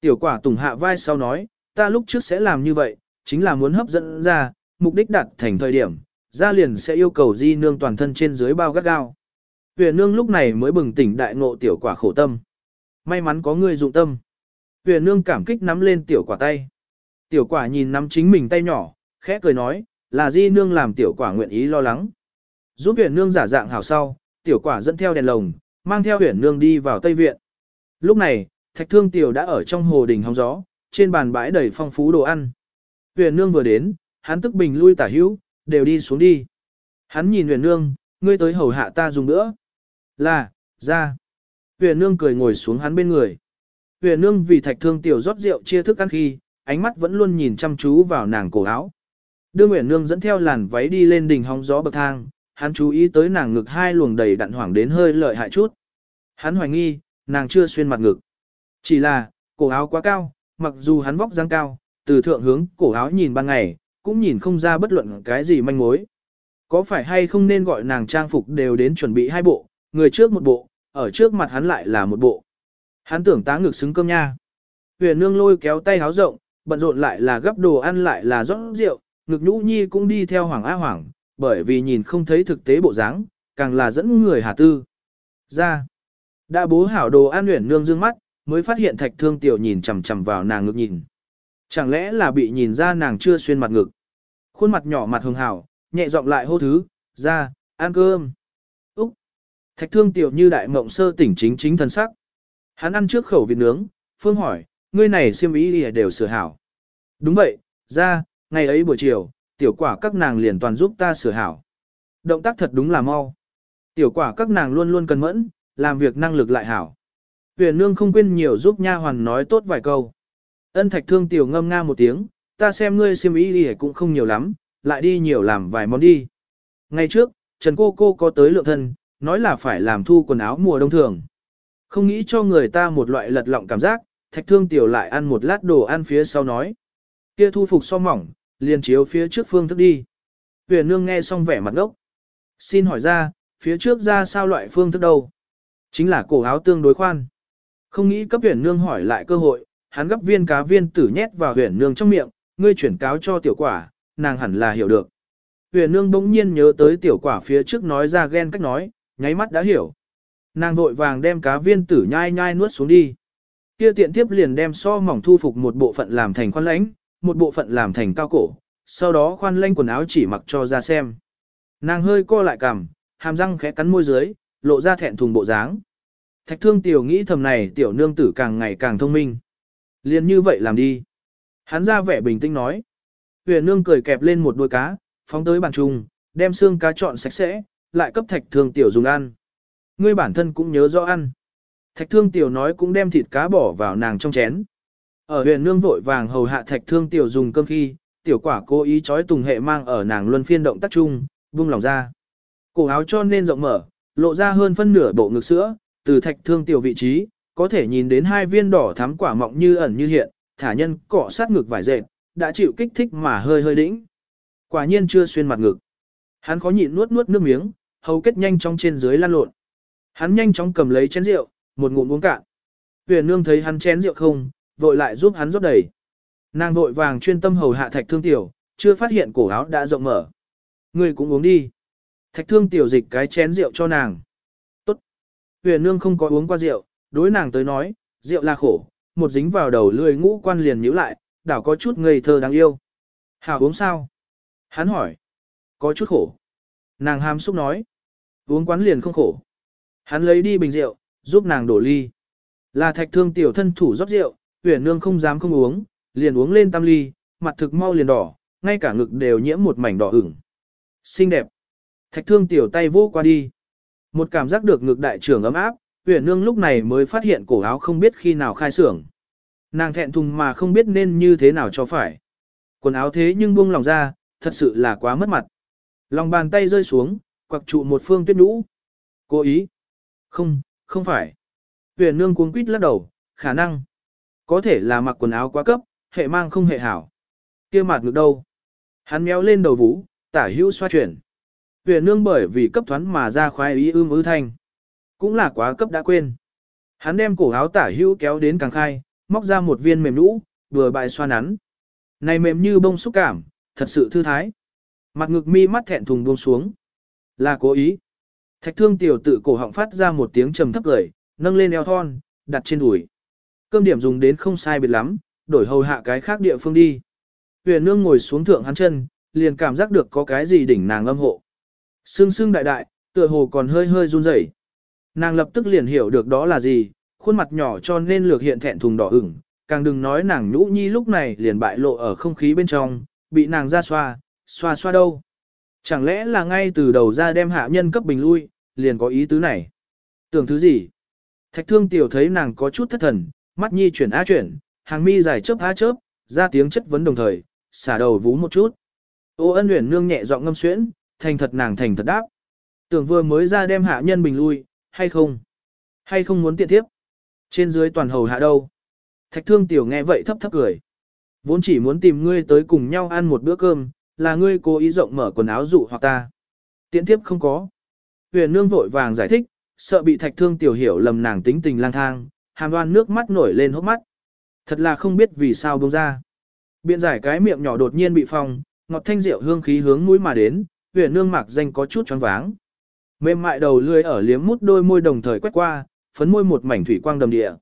Tiểu quả tùng hạ vai sau nói, ta lúc trước sẽ làm như vậy, chính là muốn hấp dẫn ra, mục đích đạt thành thời điểm, ra liền sẽ yêu cầu di nương toàn thân trên dưới bao gắt gao. Huyền nương lúc này mới bừng tỉnh đại ngộ tiểu quả khổ tâm. May mắn có người dụng tâm. Huyền nương cảm kích nắm lên tiểu quả tay. Tiểu quả nhìn nắm chính mình tay nhỏ, khẽ cười nói, là di nương làm tiểu quả nguyện ý lo lắng. Giúp huyền nương giả dạng hào sau, tiểu quả dẫn theo đèn lồng, mang theo huyền nương đi vào Tây Viện. Lúc này, thạch thương tiểu đã ở trong hồ đình hóng gió, trên bàn bãi đầy phong phú đồ ăn. Huyền nương vừa đến, hắn tức bình lui tả hữu, đều đi xuống đi. Hắn nhìn huyền nương, ngươi tới hầu hạ ta dùng nữa. Là, ra. Huyền nương cười ngồi xuống hắn bên người. Huyền nương vì thạch thương tiểu rót rượu chia thức ăn khi, ánh mắt vẫn luôn nhìn chăm chú vào nàng cổ áo. Đưa Nguyễn Nương dẫn theo làn váy đi lên đỉnh hóng gió bậc thang, hắn chú ý tới nàng ngực hai luồng đầy đặn hoảng đến hơi lợi hại chút. Hắn hoài nghi, nàng chưa xuyên mặt ngực. Chỉ là, cổ áo quá cao, mặc dù hắn vóc dáng cao, từ thượng hướng cổ áo nhìn ban ngày, cũng nhìn không ra bất luận cái gì manh mối. Có phải hay không nên gọi nàng trang phục đều đến chuẩn bị hai bộ, người trước một bộ, ở trước mặt hắn lại là một bộ. Hắn tưởng tá ngực xứng cơm nha. Huyền nương lôi kéo tay áo rộng, bận rộn lại là gấp đồ ăn lại là rót rượu, ngực nhũ nhi cũng đi theo hoàng A hoàng, bởi vì nhìn không thấy thực tế bộ dáng, càng là dẫn người hà tư. Ra, đã bố hảo đồ an luyện nương dương mắt, mới phát hiện thạch thương tiểu nhìn chằm chằm vào nàng ngực nhìn. Chẳng lẽ là bị nhìn ra nàng chưa xuyên mặt ngực. Khuôn mặt nhỏ mặt hường hảo, nhẹ giọng lại hô thứ, ra, ăn cơm. Úc! Thạch thương tiểu như đại mộng sơ tỉnh chính chính thân sắc. Hắn ăn trước khẩu vịt nướng, phương hỏi, ngươi này siêm ý đều sửa hảo. Đúng vậy, ra, ngày ấy buổi chiều, tiểu quả các nàng liền toàn giúp ta sửa hảo. Động tác thật đúng là mau. Tiểu quả các nàng luôn luôn cần mẫn, làm việc năng lực lại hảo. Huyền nương không quên nhiều giúp nha hoàn nói tốt vài câu. Ân thạch thương tiểu ngâm nga một tiếng, ta xem ngươi siêm ý đi cũng không nhiều lắm, lại đi nhiều làm vài món đi. Ngày trước, Trần cô cô có tới lượng thân, nói là phải làm thu quần áo mùa đông thường. Không nghĩ cho người ta một loại lật lọng cảm giác, thạch thương tiểu lại ăn một lát đồ ăn phía sau nói. Kia thu phục so mỏng, liền chiếu phía trước phương thức đi. Huyền nương nghe xong vẻ mặt ngốc. Xin hỏi ra, phía trước ra sao loại phương thức đâu? Chính là cổ áo tương đối khoan. Không nghĩ cấp huyền nương hỏi lại cơ hội, hắn gấp viên cá viên tử nhét vào huyền nương trong miệng, ngươi chuyển cáo cho tiểu quả, nàng hẳn là hiểu được. Huyền nương bỗng nhiên nhớ tới tiểu quả phía trước nói ra ghen cách nói, nháy mắt đã hiểu. Nàng vội vàng đem cá viên tử nhai nhai nuốt xuống đi. Kia tiện tiếp liền đem so mỏng thu phục một bộ phận làm thành khoan lãnh, một bộ phận làm thành cao cổ, sau đó khoan lanh quần áo chỉ mặc cho ra xem. Nàng hơi co lại cằm, hàm răng khẽ cắn môi dưới, lộ ra thẹn thùng bộ dáng. Thạch thương tiểu nghĩ thầm này tiểu nương tử càng ngày càng thông minh. Liền như vậy làm đi. Hắn ra vẻ bình tĩnh nói. Huyền nương cười kẹp lên một đôi cá, phóng tới bàn trung, đem xương cá trọn sạch sẽ, lại cấp thạch thương tiểu dùng ăn. Ngươi bản thân cũng nhớ rõ ăn. Thạch thương tiểu nói cũng đem thịt cá bỏ vào nàng trong chén. Ở huyện nương vội vàng hầu hạ thạch thương tiểu dùng cơm khi, tiểu quả cố ý chói tùng hệ mang ở nàng luân phiên động tác chung, buông lòng ra. Cổ áo cho nên rộng mở, lộ ra hơn phân nửa bộ ngực sữa, từ thạch thương tiểu vị trí, có thể nhìn đến hai viên đỏ thắm quả mọng như ẩn như hiện, thả nhân cọ sát ngực vải dệt, đã chịu kích thích mà hơi hơi đĩnh. Quả nhiên chưa xuyên mặt ngực. Hắn khó nhịn nuốt nuốt nước miếng, hầu kết nhanh trong trên dưới lan lộn. Hắn nhanh chóng cầm lấy chén rượu, một ngụm uống cạn. Huyền nương thấy hắn chén rượu không, vội lại giúp hắn rót đầy. Nàng vội vàng chuyên tâm hầu hạ thạch thương tiểu, chưa phát hiện cổ áo đã rộng mở. Người cũng uống đi. Thạch thương tiểu dịch cái chén rượu cho nàng. Tốt. Huyền nương không có uống qua rượu, đối nàng tới nói, rượu là khổ, một dính vào đầu lười ngũ quan liền nhíu lại, đảo có chút ngây thơ đáng yêu. Hảo uống sao? Hắn hỏi. Có chút khổ. Nàng ham xúc nói. Uống quán liền không khổ. Hắn lấy đi bình rượu, giúp nàng đổ ly. Là thạch thương tiểu thân thủ rót rượu, huyền nương không dám không uống, liền uống lên tam ly, mặt thực mau liền đỏ, ngay cả ngực đều nhiễm một mảnh đỏ ửng. Xinh đẹp. Thạch thương tiểu tay vô qua đi. Một cảm giác được ngực đại trưởng ấm áp, huyền nương lúc này mới phát hiện cổ áo không biết khi nào khai xưởng. Nàng thẹn thùng mà không biết nên như thế nào cho phải. Quần áo thế nhưng buông lòng ra, thật sự là quá mất mặt. Lòng bàn tay rơi xuống, quặc trụ một phương tuyết nhũ. Cố ý. Không, không phải. Huyền nương cuống quýt lắc đầu, khả năng. Có thể là mặc quần áo quá cấp, hệ mang không hệ hảo. kia mặt ngực đâu. Hắn méo lên đầu vũ, tả hữu xoa chuyển. Huyền nương bởi vì cấp thoán mà ra khoái ý ưm ư thanh. Cũng là quá cấp đã quên. Hắn đem cổ áo tả hữu kéo đến càng khai, móc ra một viên mềm nũ, vừa bại xoa nắn. Này mềm như bông xúc cảm, thật sự thư thái. Mặt ngực mi mắt thẹn thùng buông xuống. Là cố ý. Thạch thương tiểu tự cổ họng phát ra một tiếng trầm thấp cười, nâng lên eo thon, đặt trên đùi. Cơm điểm dùng đến không sai biệt lắm, đổi hầu hạ cái khác địa phương đi. Huyền nương ngồi xuống thượng hắn chân, liền cảm giác được có cái gì đỉnh nàng âm hộ. Sương sương đại đại, tựa hồ còn hơi hơi run rẩy. Nàng lập tức liền hiểu được đó là gì, khuôn mặt nhỏ cho nên lược hiện thẹn thùng đỏ ửng, càng đừng nói nàng nhũ nhi lúc này liền bại lộ ở không khí bên trong, bị nàng ra xoa, xoa xoa đâu. Chẳng lẽ là ngay từ đầu ra đem hạ nhân cấp bình lui, liền có ý tứ này. Tưởng thứ gì? Thạch thương tiểu thấy nàng có chút thất thần, mắt nhi chuyển á chuyển, hàng mi dài chớp á chớp, ra tiếng chất vấn đồng thời, xả đầu vú một chút. Ô ân luyện nương nhẹ giọng ngâm xuyễn, thành thật nàng thành thật đáp. Tưởng vừa mới ra đem hạ nhân bình lui, hay không? Hay không muốn tiện tiếp? Trên dưới toàn hầu hạ đâu? Thạch thương tiểu nghe vậy thấp thấp cười. Vốn chỉ muốn tìm ngươi tới cùng nhau ăn một bữa cơm, là ngươi cố ý rộng mở quần áo dụ hoặc ta. Tiện tiếp không có. Huyền nương vội vàng giải thích, sợ bị thạch thương tiểu hiểu lầm nàng tính tình lang thang, hàm đoan nước mắt nổi lên hốc mắt. Thật là không biết vì sao bông ra. Biện giải cái miệng nhỏ đột nhiên bị phong, ngọt thanh rượu hương khí hướng mũi mà đến, huyền nương mạc danh có chút choáng váng. Mềm mại đầu lươi ở liếm mút đôi môi đồng thời quét qua, phấn môi một mảnh thủy quang đầm địa.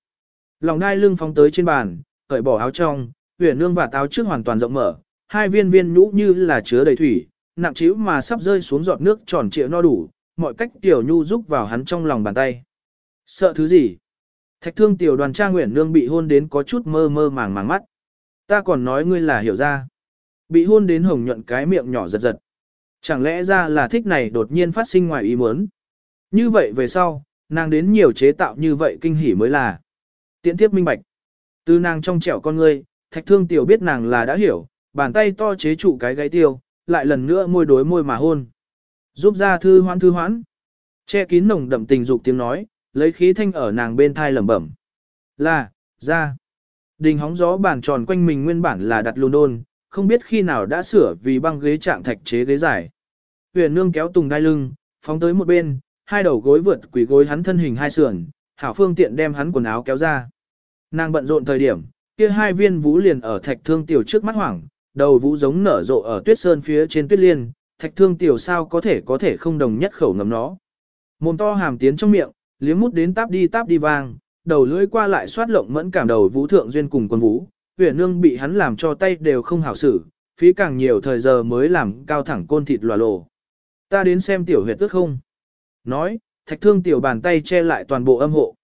Lòng đai lưng phóng tới trên bàn, cởi bỏ áo trong, huyền nương và táo trước hoàn toàn rộng mở, hai viên viên nhũ như là chứa đầy thủy, nặng trĩu mà sắp rơi xuống giọt nước tròn trịa no đủ, mọi cách tiểu nhu giúp vào hắn trong lòng bàn tay. Sợ thứ gì? Thạch thương tiểu đoàn trang nguyện nương bị hôn đến có chút mơ mơ màng màng mắt. Ta còn nói ngươi là hiểu ra. Bị hôn đến hồng nhuận cái miệng nhỏ giật giật. Chẳng lẽ ra là thích này đột nhiên phát sinh ngoài ý muốn. Như vậy về sau, nàng đến nhiều chế tạo như vậy kinh hỉ mới là. Tiễn tiếp minh bạch. Từ nàng trong trẻo con ngươi, thạch thương tiểu biết nàng là đã hiểu, bàn tay to chế trụ cái gáy tiêu, lại lần nữa môi đối môi mà hôn. Giúp ra thư hoãn thư hoãn. Che kín nồng đậm tình dục tiếng nói, lấy khí thanh ở nàng bên thai lẩm bẩm. Là, ra. Đình hóng gió bàn tròn quanh mình nguyên bản là đặt London, không biết khi nào đã sửa vì băng ghế trạng thạch chế ghế dài. Huyền nương kéo tùng đai lưng, phóng tới một bên, hai đầu gối vượt quỷ gối hắn thân hình hai sườn, hảo phương tiện đem hắn quần áo kéo ra. Nàng bận rộn thời điểm, kia hai viên vũ liền ở thạch thương tiểu trước mắt hoảng, đầu vũ giống nở rộ ở tuyết sơn phía trên tuyết liên, thạch thương tiểu sao có thể có thể không đồng nhất khẩu ngầm nó. Mồm to hàm tiến trong miệng, liếm mút đến táp đi táp đi vang, đầu lưỡi qua lại xoát lộng mẫn cảm đầu vũ thượng duyên cùng quân vũ, huyền nương bị hắn làm cho tay đều không hảo xử, phí càng nhiều thời giờ mới làm cao thẳng côn thịt lòa lồ. Ta đến xem tiểu huyệt tức không? Nói, thạch thương tiểu bàn tay che lại toàn bộ âm hộ.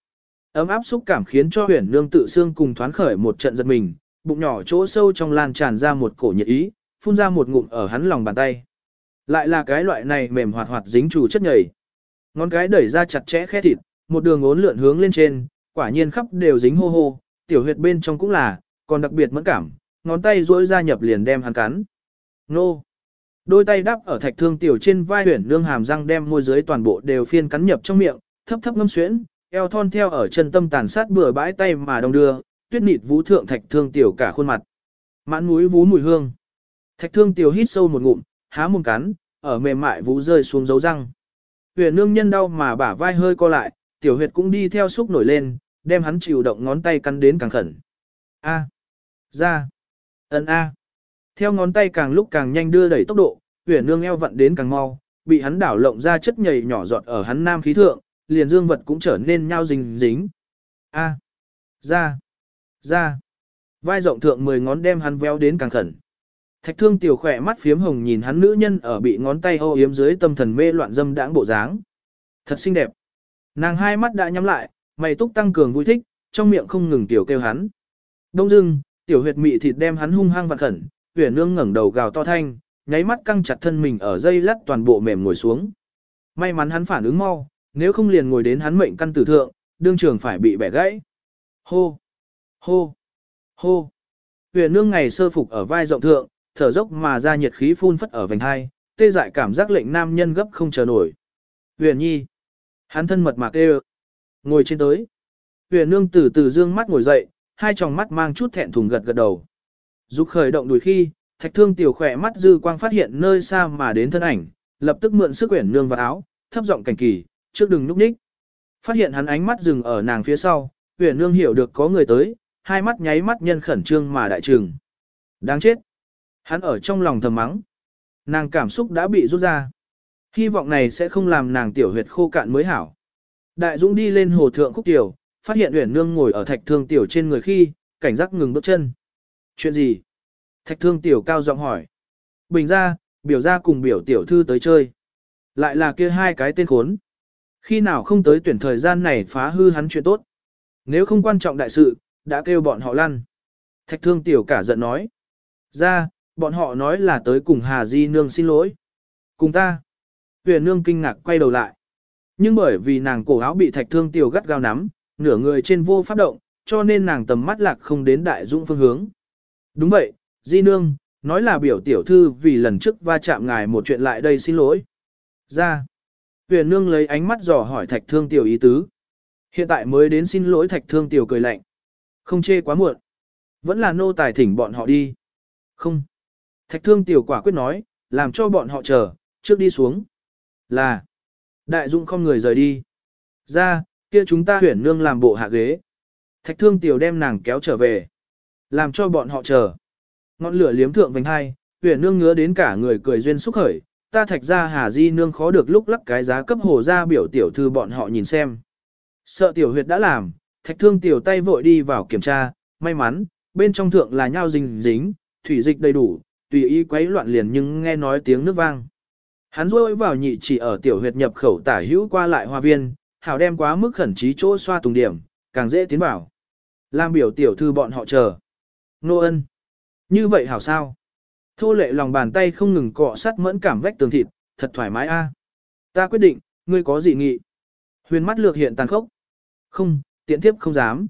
Ấm áp xúc cảm khiến cho huyền nương tự xương cùng thoán khởi một trận giật mình, bụng nhỏ chỗ sâu trong lan tràn ra một cổ nhiệt ý, phun ra một ngụm ở hắn lòng bàn tay. Lại là cái loại này mềm hoạt hoạt dính chủ chất nhầy. Ngón cái đẩy ra chặt chẽ khe thịt, một đường ốn lượn hướng lên trên, quả nhiên khắp đều dính hô hô, tiểu huyệt bên trong cũng là, còn đặc biệt mẫn cảm, ngón tay duỗi ra nhập liền đem hắn cắn. Nô! Đôi tay đắp ở thạch thương tiểu trên vai huyển nương hàm răng đem môi dưới toàn bộ đều phiên cắn nhập trong miệng, thấp thấp ngâm xuyễn, eo thon theo ở chân tâm tàn sát bừa bãi tay mà đồng đưa, tuyết nịt vũ thượng thạch thương tiểu cả khuôn mặt. Mãn mũi vú mùi hương. Thạch thương tiểu hít sâu một ngụm, há mồm cắn, ở mềm mại vú rơi xuống dấu răng huyện nương nhân đau mà bả vai hơi co lại, tiểu huyệt cũng đi theo xúc nổi lên, đem hắn chịu động ngón tay cắn đến càng khẩn. A. Ra. Ấn A. Theo ngón tay càng lúc càng nhanh đưa đẩy tốc độ, huyện nương eo vặn đến càng mau, bị hắn đảo lộng ra chất nhầy nhỏ giọt ở hắn nam khí thượng, liền dương vật cũng trở nên nhau dính dính. A. Ra. Ra. Vai rộng thượng mười ngón đem hắn véo đến càng khẩn. Thạch thương tiểu khỏe mắt phiếm hồng nhìn hắn nữ nhân ở bị ngón tay ô yếm dưới tâm thần mê loạn dâm đãng bộ dáng. Thật xinh đẹp. Nàng hai mắt đã nhắm lại, mày túc tăng cường vui thích, trong miệng không ngừng tiểu kêu hắn. Đông dưng, tiểu huyệt mị thịt đem hắn hung hăng vặn khẩn, tuyển Nương ngẩng đầu gào to thanh, nháy mắt căng chặt thân mình ở dây lắt toàn bộ mềm ngồi xuống. May mắn hắn phản ứng mau, nếu không liền ngồi đến hắn mệnh căn tử thượng, đương trường phải bị bẻ gãy. Hô! Hô! Hô! Huyền nương ngày sơ phục ở vai rộng thượng, thở dốc mà ra nhiệt khí phun phất ở vành hai, tê dại cảm giác lệnh nam nhân gấp không chờ nổi. Huyền nhi! Hắn thân mật mạc kêu. Ngồi trên tới. Huyền nương từ từ dương mắt ngồi dậy, hai tròng mắt mang chút thẹn thùng gật gật đầu. Dục khởi động đùi khi, thạch thương tiểu khỏe mắt dư quang phát hiện nơi xa mà đến thân ảnh, lập tức mượn sức quyển nương vào áo, thấp giọng cảnh kỳ, trước đừng núp ních. Phát hiện hắn ánh mắt dừng ở nàng phía sau, huyền nương hiểu được có người tới, hai mắt nháy mắt nhân khẩn trương mà đại trừng. Đáng chết. Hắn ở trong lòng thầm mắng. Nàng cảm xúc đã bị rút ra. Hy vọng này sẽ không làm nàng tiểu huyệt khô cạn mới hảo. Đại Dũng đi lên hồ thượng khúc tiểu, phát hiện Uyển Nương ngồi ở thạch thương tiểu trên người khi, cảnh giác ngừng bước chân. Chuyện gì? Thạch thương tiểu cao giọng hỏi. Bình ra, biểu ra cùng biểu tiểu thư tới chơi. Lại là kia hai cái tên khốn. Khi nào không tới tuyển thời gian này phá hư hắn chuyện tốt. Nếu không quan trọng đại sự, đã kêu bọn họ lăn. Thạch thương tiểu cả giận nói. Ra, bọn họ nói là tới cùng Hà Di Nương xin lỗi. Cùng ta. Huyền Nương kinh ngạc quay đầu lại. Nhưng bởi vì nàng cổ áo bị thạch thương tiểu gắt gao nắm, nửa người trên vô pháp động, cho nên nàng tầm mắt lạc không đến đại dũng phương hướng. Đúng vậy, Di Nương, nói là biểu tiểu thư vì lần trước va chạm ngài một chuyện lại đây xin lỗi. Ra. Huyền Nương lấy ánh mắt dò hỏi thạch thương tiểu ý tứ. Hiện tại mới đến xin lỗi thạch thương tiểu cười lạnh. Không chê quá muộn. Vẫn là nô tài thỉnh bọn họ đi. Không. Thạch thương tiểu quả quyết nói, làm cho bọn họ chờ, trước đi xuống. Là. Đại dung không người rời đi. Ra, kia chúng ta huyển nương làm bộ hạ ghế. Thạch thương tiểu đem nàng kéo trở về. Làm cho bọn họ chờ. Ngọn lửa liếm thượng vành hai, huyển nương ngứa đến cả người cười duyên xúc khởi. Ta thạch ra hà di nương khó được lúc lắc cái giá cấp hồ ra biểu tiểu thư bọn họ nhìn xem. Sợ tiểu huyệt đã làm, thạch thương tiểu tay vội đi vào kiểm tra, may mắn, bên trong thượng là nhau dính dính, thủy dịch đầy đủ, tùy ý quấy loạn liền nhưng nghe nói tiếng nước vang. Hắn rôi vào nhị chỉ ở tiểu huyệt nhập khẩu tả hữu qua lại hoa viên, hảo đem quá mức khẩn trí chỗ xoa tùng điểm, càng dễ tiến vào. Làm biểu tiểu thư bọn họ chờ. Nô ân. Như vậy hảo sao? Thô lệ lòng bàn tay không ngừng cọ sắt mẫn cảm vách tường thịt, thật thoải mái a. Ta quyết định, ngươi có gì nghị? Huyền mắt lược hiện tàn khốc. Không, tiện tiếp không dám.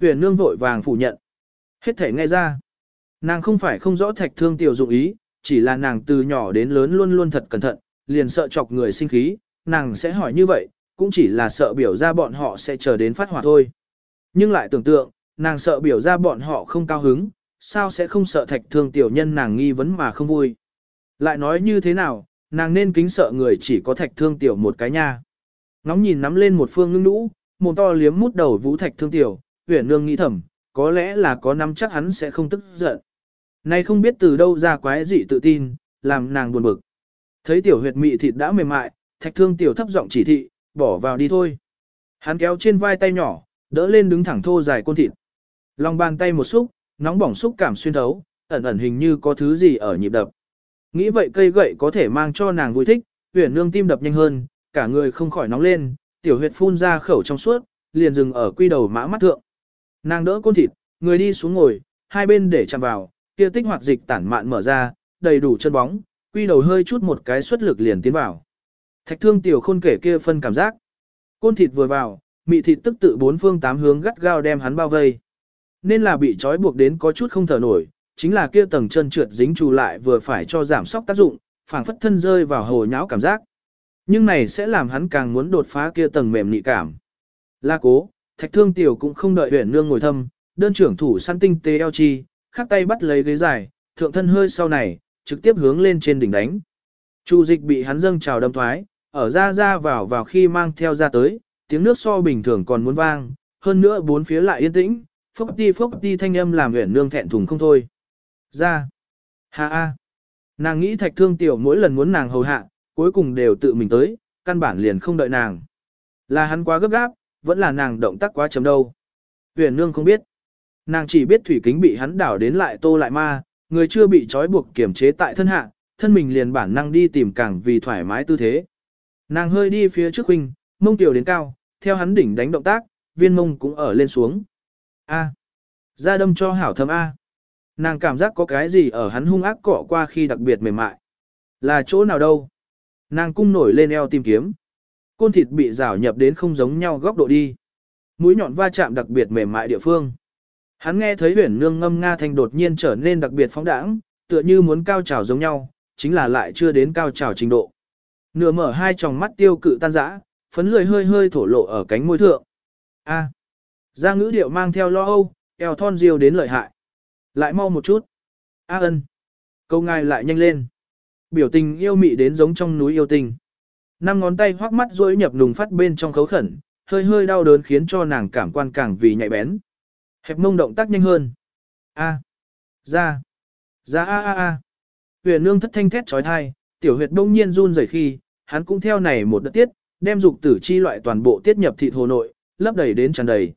Huyền nương vội vàng phủ nhận. Hết thể nghe ra. Nàng không phải không rõ thạch thương tiểu dụng ý, chỉ là nàng từ nhỏ đến lớn luôn luôn thật cẩn thận, liền sợ chọc người sinh khí, nàng sẽ hỏi như vậy, cũng chỉ là sợ biểu ra bọn họ sẽ chờ đến phát hỏa thôi. Nhưng lại tưởng tượng, nàng sợ biểu ra bọn họ không cao hứng, sao sẽ không sợ thạch thương tiểu nhân nàng nghi vấn mà không vui. Lại nói như thế nào, nàng nên kính sợ người chỉ có thạch thương tiểu một cái nha. Ngóng nhìn nắm lên một phương ngưng nũ, mồm to liếm mút đầu vũ thạch thương tiểu, huyền nương nghĩ thầm, có lẽ là có năm chắc hắn sẽ không tức giận. Này không biết từ đâu ra quái dị tự tin, làm nàng buồn bực. Thấy tiểu huyệt mị thịt đã mềm mại, thạch thương tiểu thấp giọng chỉ thị, bỏ vào đi thôi. Hắn kéo trên vai tay nhỏ, đỡ lên đứng thẳng thô dài côn thịt. Lòng bàn tay một xúc, nóng bỏng xúc cảm xuyên thấu, ẩn ẩn hình như có thứ gì ở nhịp đập. Nghĩ vậy cây gậy có thể mang cho nàng vui thích, huyền nương tim đập nhanh hơn, cả người không khỏi nóng lên, tiểu huyệt phun ra khẩu trong suốt, liền dừng ở quy đầu mã mắt thượng. Nàng đỡ côn thịt, người đi xuống ngồi, hai bên để chạm vào, kia tích hoạt dịch tản mạn mở ra, đầy đủ chân bóng, quy đầu hơi chút một cái xuất lực liền tiến vào. Thạch thương tiểu khôn kể kia phân cảm giác. Côn thịt vừa vào, mị thịt tức tự bốn phương tám hướng gắt gao đem hắn bao vây. Nên là bị trói buộc đến có chút không thở nổi, chính là kia tầng chân trượt dính trù lại vừa phải cho giảm sóc tác dụng, phảng phất thân rơi vào hồ nháo cảm giác. Nhưng này sẽ làm hắn càng muốn đột phá kia tầng mềm nị cảm. La cố, thạch thương tiểu cũng không đợi huyền nương ngồi thâm, đơn trưởng thủ săn tinh tế eo chi, khắc tay bắt lấy ghế dài, thượng thân hơi sau này, trực tiếp hướng lên trên đỉnh đánh. Chu dịch bị hắn dâng trào đâm thoái, ở ra ra vào vào khi mang theo ra tới, tiếng nước so bình thường còn muốn vang, hơn nữa bốn phía lại yên tĩnh, phốc ti phốc ti thanh âm làm huyện nương thẹn thùng không thôi. Ra. Ha ha! Nàng nghĩ thạch thương tiểu mỗi lần muốn nàng hầu hạ, cuối cùng đều tự mình tới, căn bản liền không đợi nàng. Là hắn quá gấp gáp, vẫn là nàng động tác quá chấm đâu. Huyền nương không biết. Nàng chỉ biết thủy kính bị hắn đảo đến lại tô lại ma, người chưa bị trói buộc kiểm chế tại thân hạ, thân mình liền bản năng đi tìm càng vì thoải mái tư thế. Nàng hơi đi phía trước huynh, mông tiểu đến cao, theo hắn đỉnh đánh động tác, viên mông cũng ở lên xuống. A. Ra đâm cho hảo thâm A. Nàng cảm giác có cái gì ở hắn hung ác cọ qua khi đặc biệt mềm mại. Là chỗ nào đâu? Nàng cung nổi lên eo tìm kiếm. Côn thịt bị rào nhập đến không giống nhau góc độ đi. Mũi nhọn va chạm đặc biệt mềm mại địa phương. Hắn nghe thấy huyền nương ngâm nga thanh đột nhiên trở nên đặc biệt phóng đãng, tựa như muốn cao trào giống nhau, chính là lại chưa đến cao trào trình độ. Nửa mở hai tròng mắt tiêu cự tan rã, phấn lười hơi hơi thổ lộ ở cánh môi thượng. A. Ra ngữ điệu mang theo lo âu, eo thon diêu đến lợi hại. Lại mau một chút. A ân. Câu ngài lại nhanh lên. Biểu tình yêu mị đến giống trong núi yêu tình. Năm ngón tay hoác mắt rối nhập nùng phát bên trong khấu khẩn, hơi hơi đau đớn khiến cho nàng cảm quan càng vì nhạy bén. Hẹp mông động tác nhanh hơn. A. Ra. Ra a a a. Huyền nương thất thanh thét trói thai, tiểu huyệt đông nhiên run rẩy khi, hắn cũng theo này một đợt tiết, đem dục tử chi loại toàn bộ tiết nhập thịt hồ nội, lấp đầy đến tràn đầy.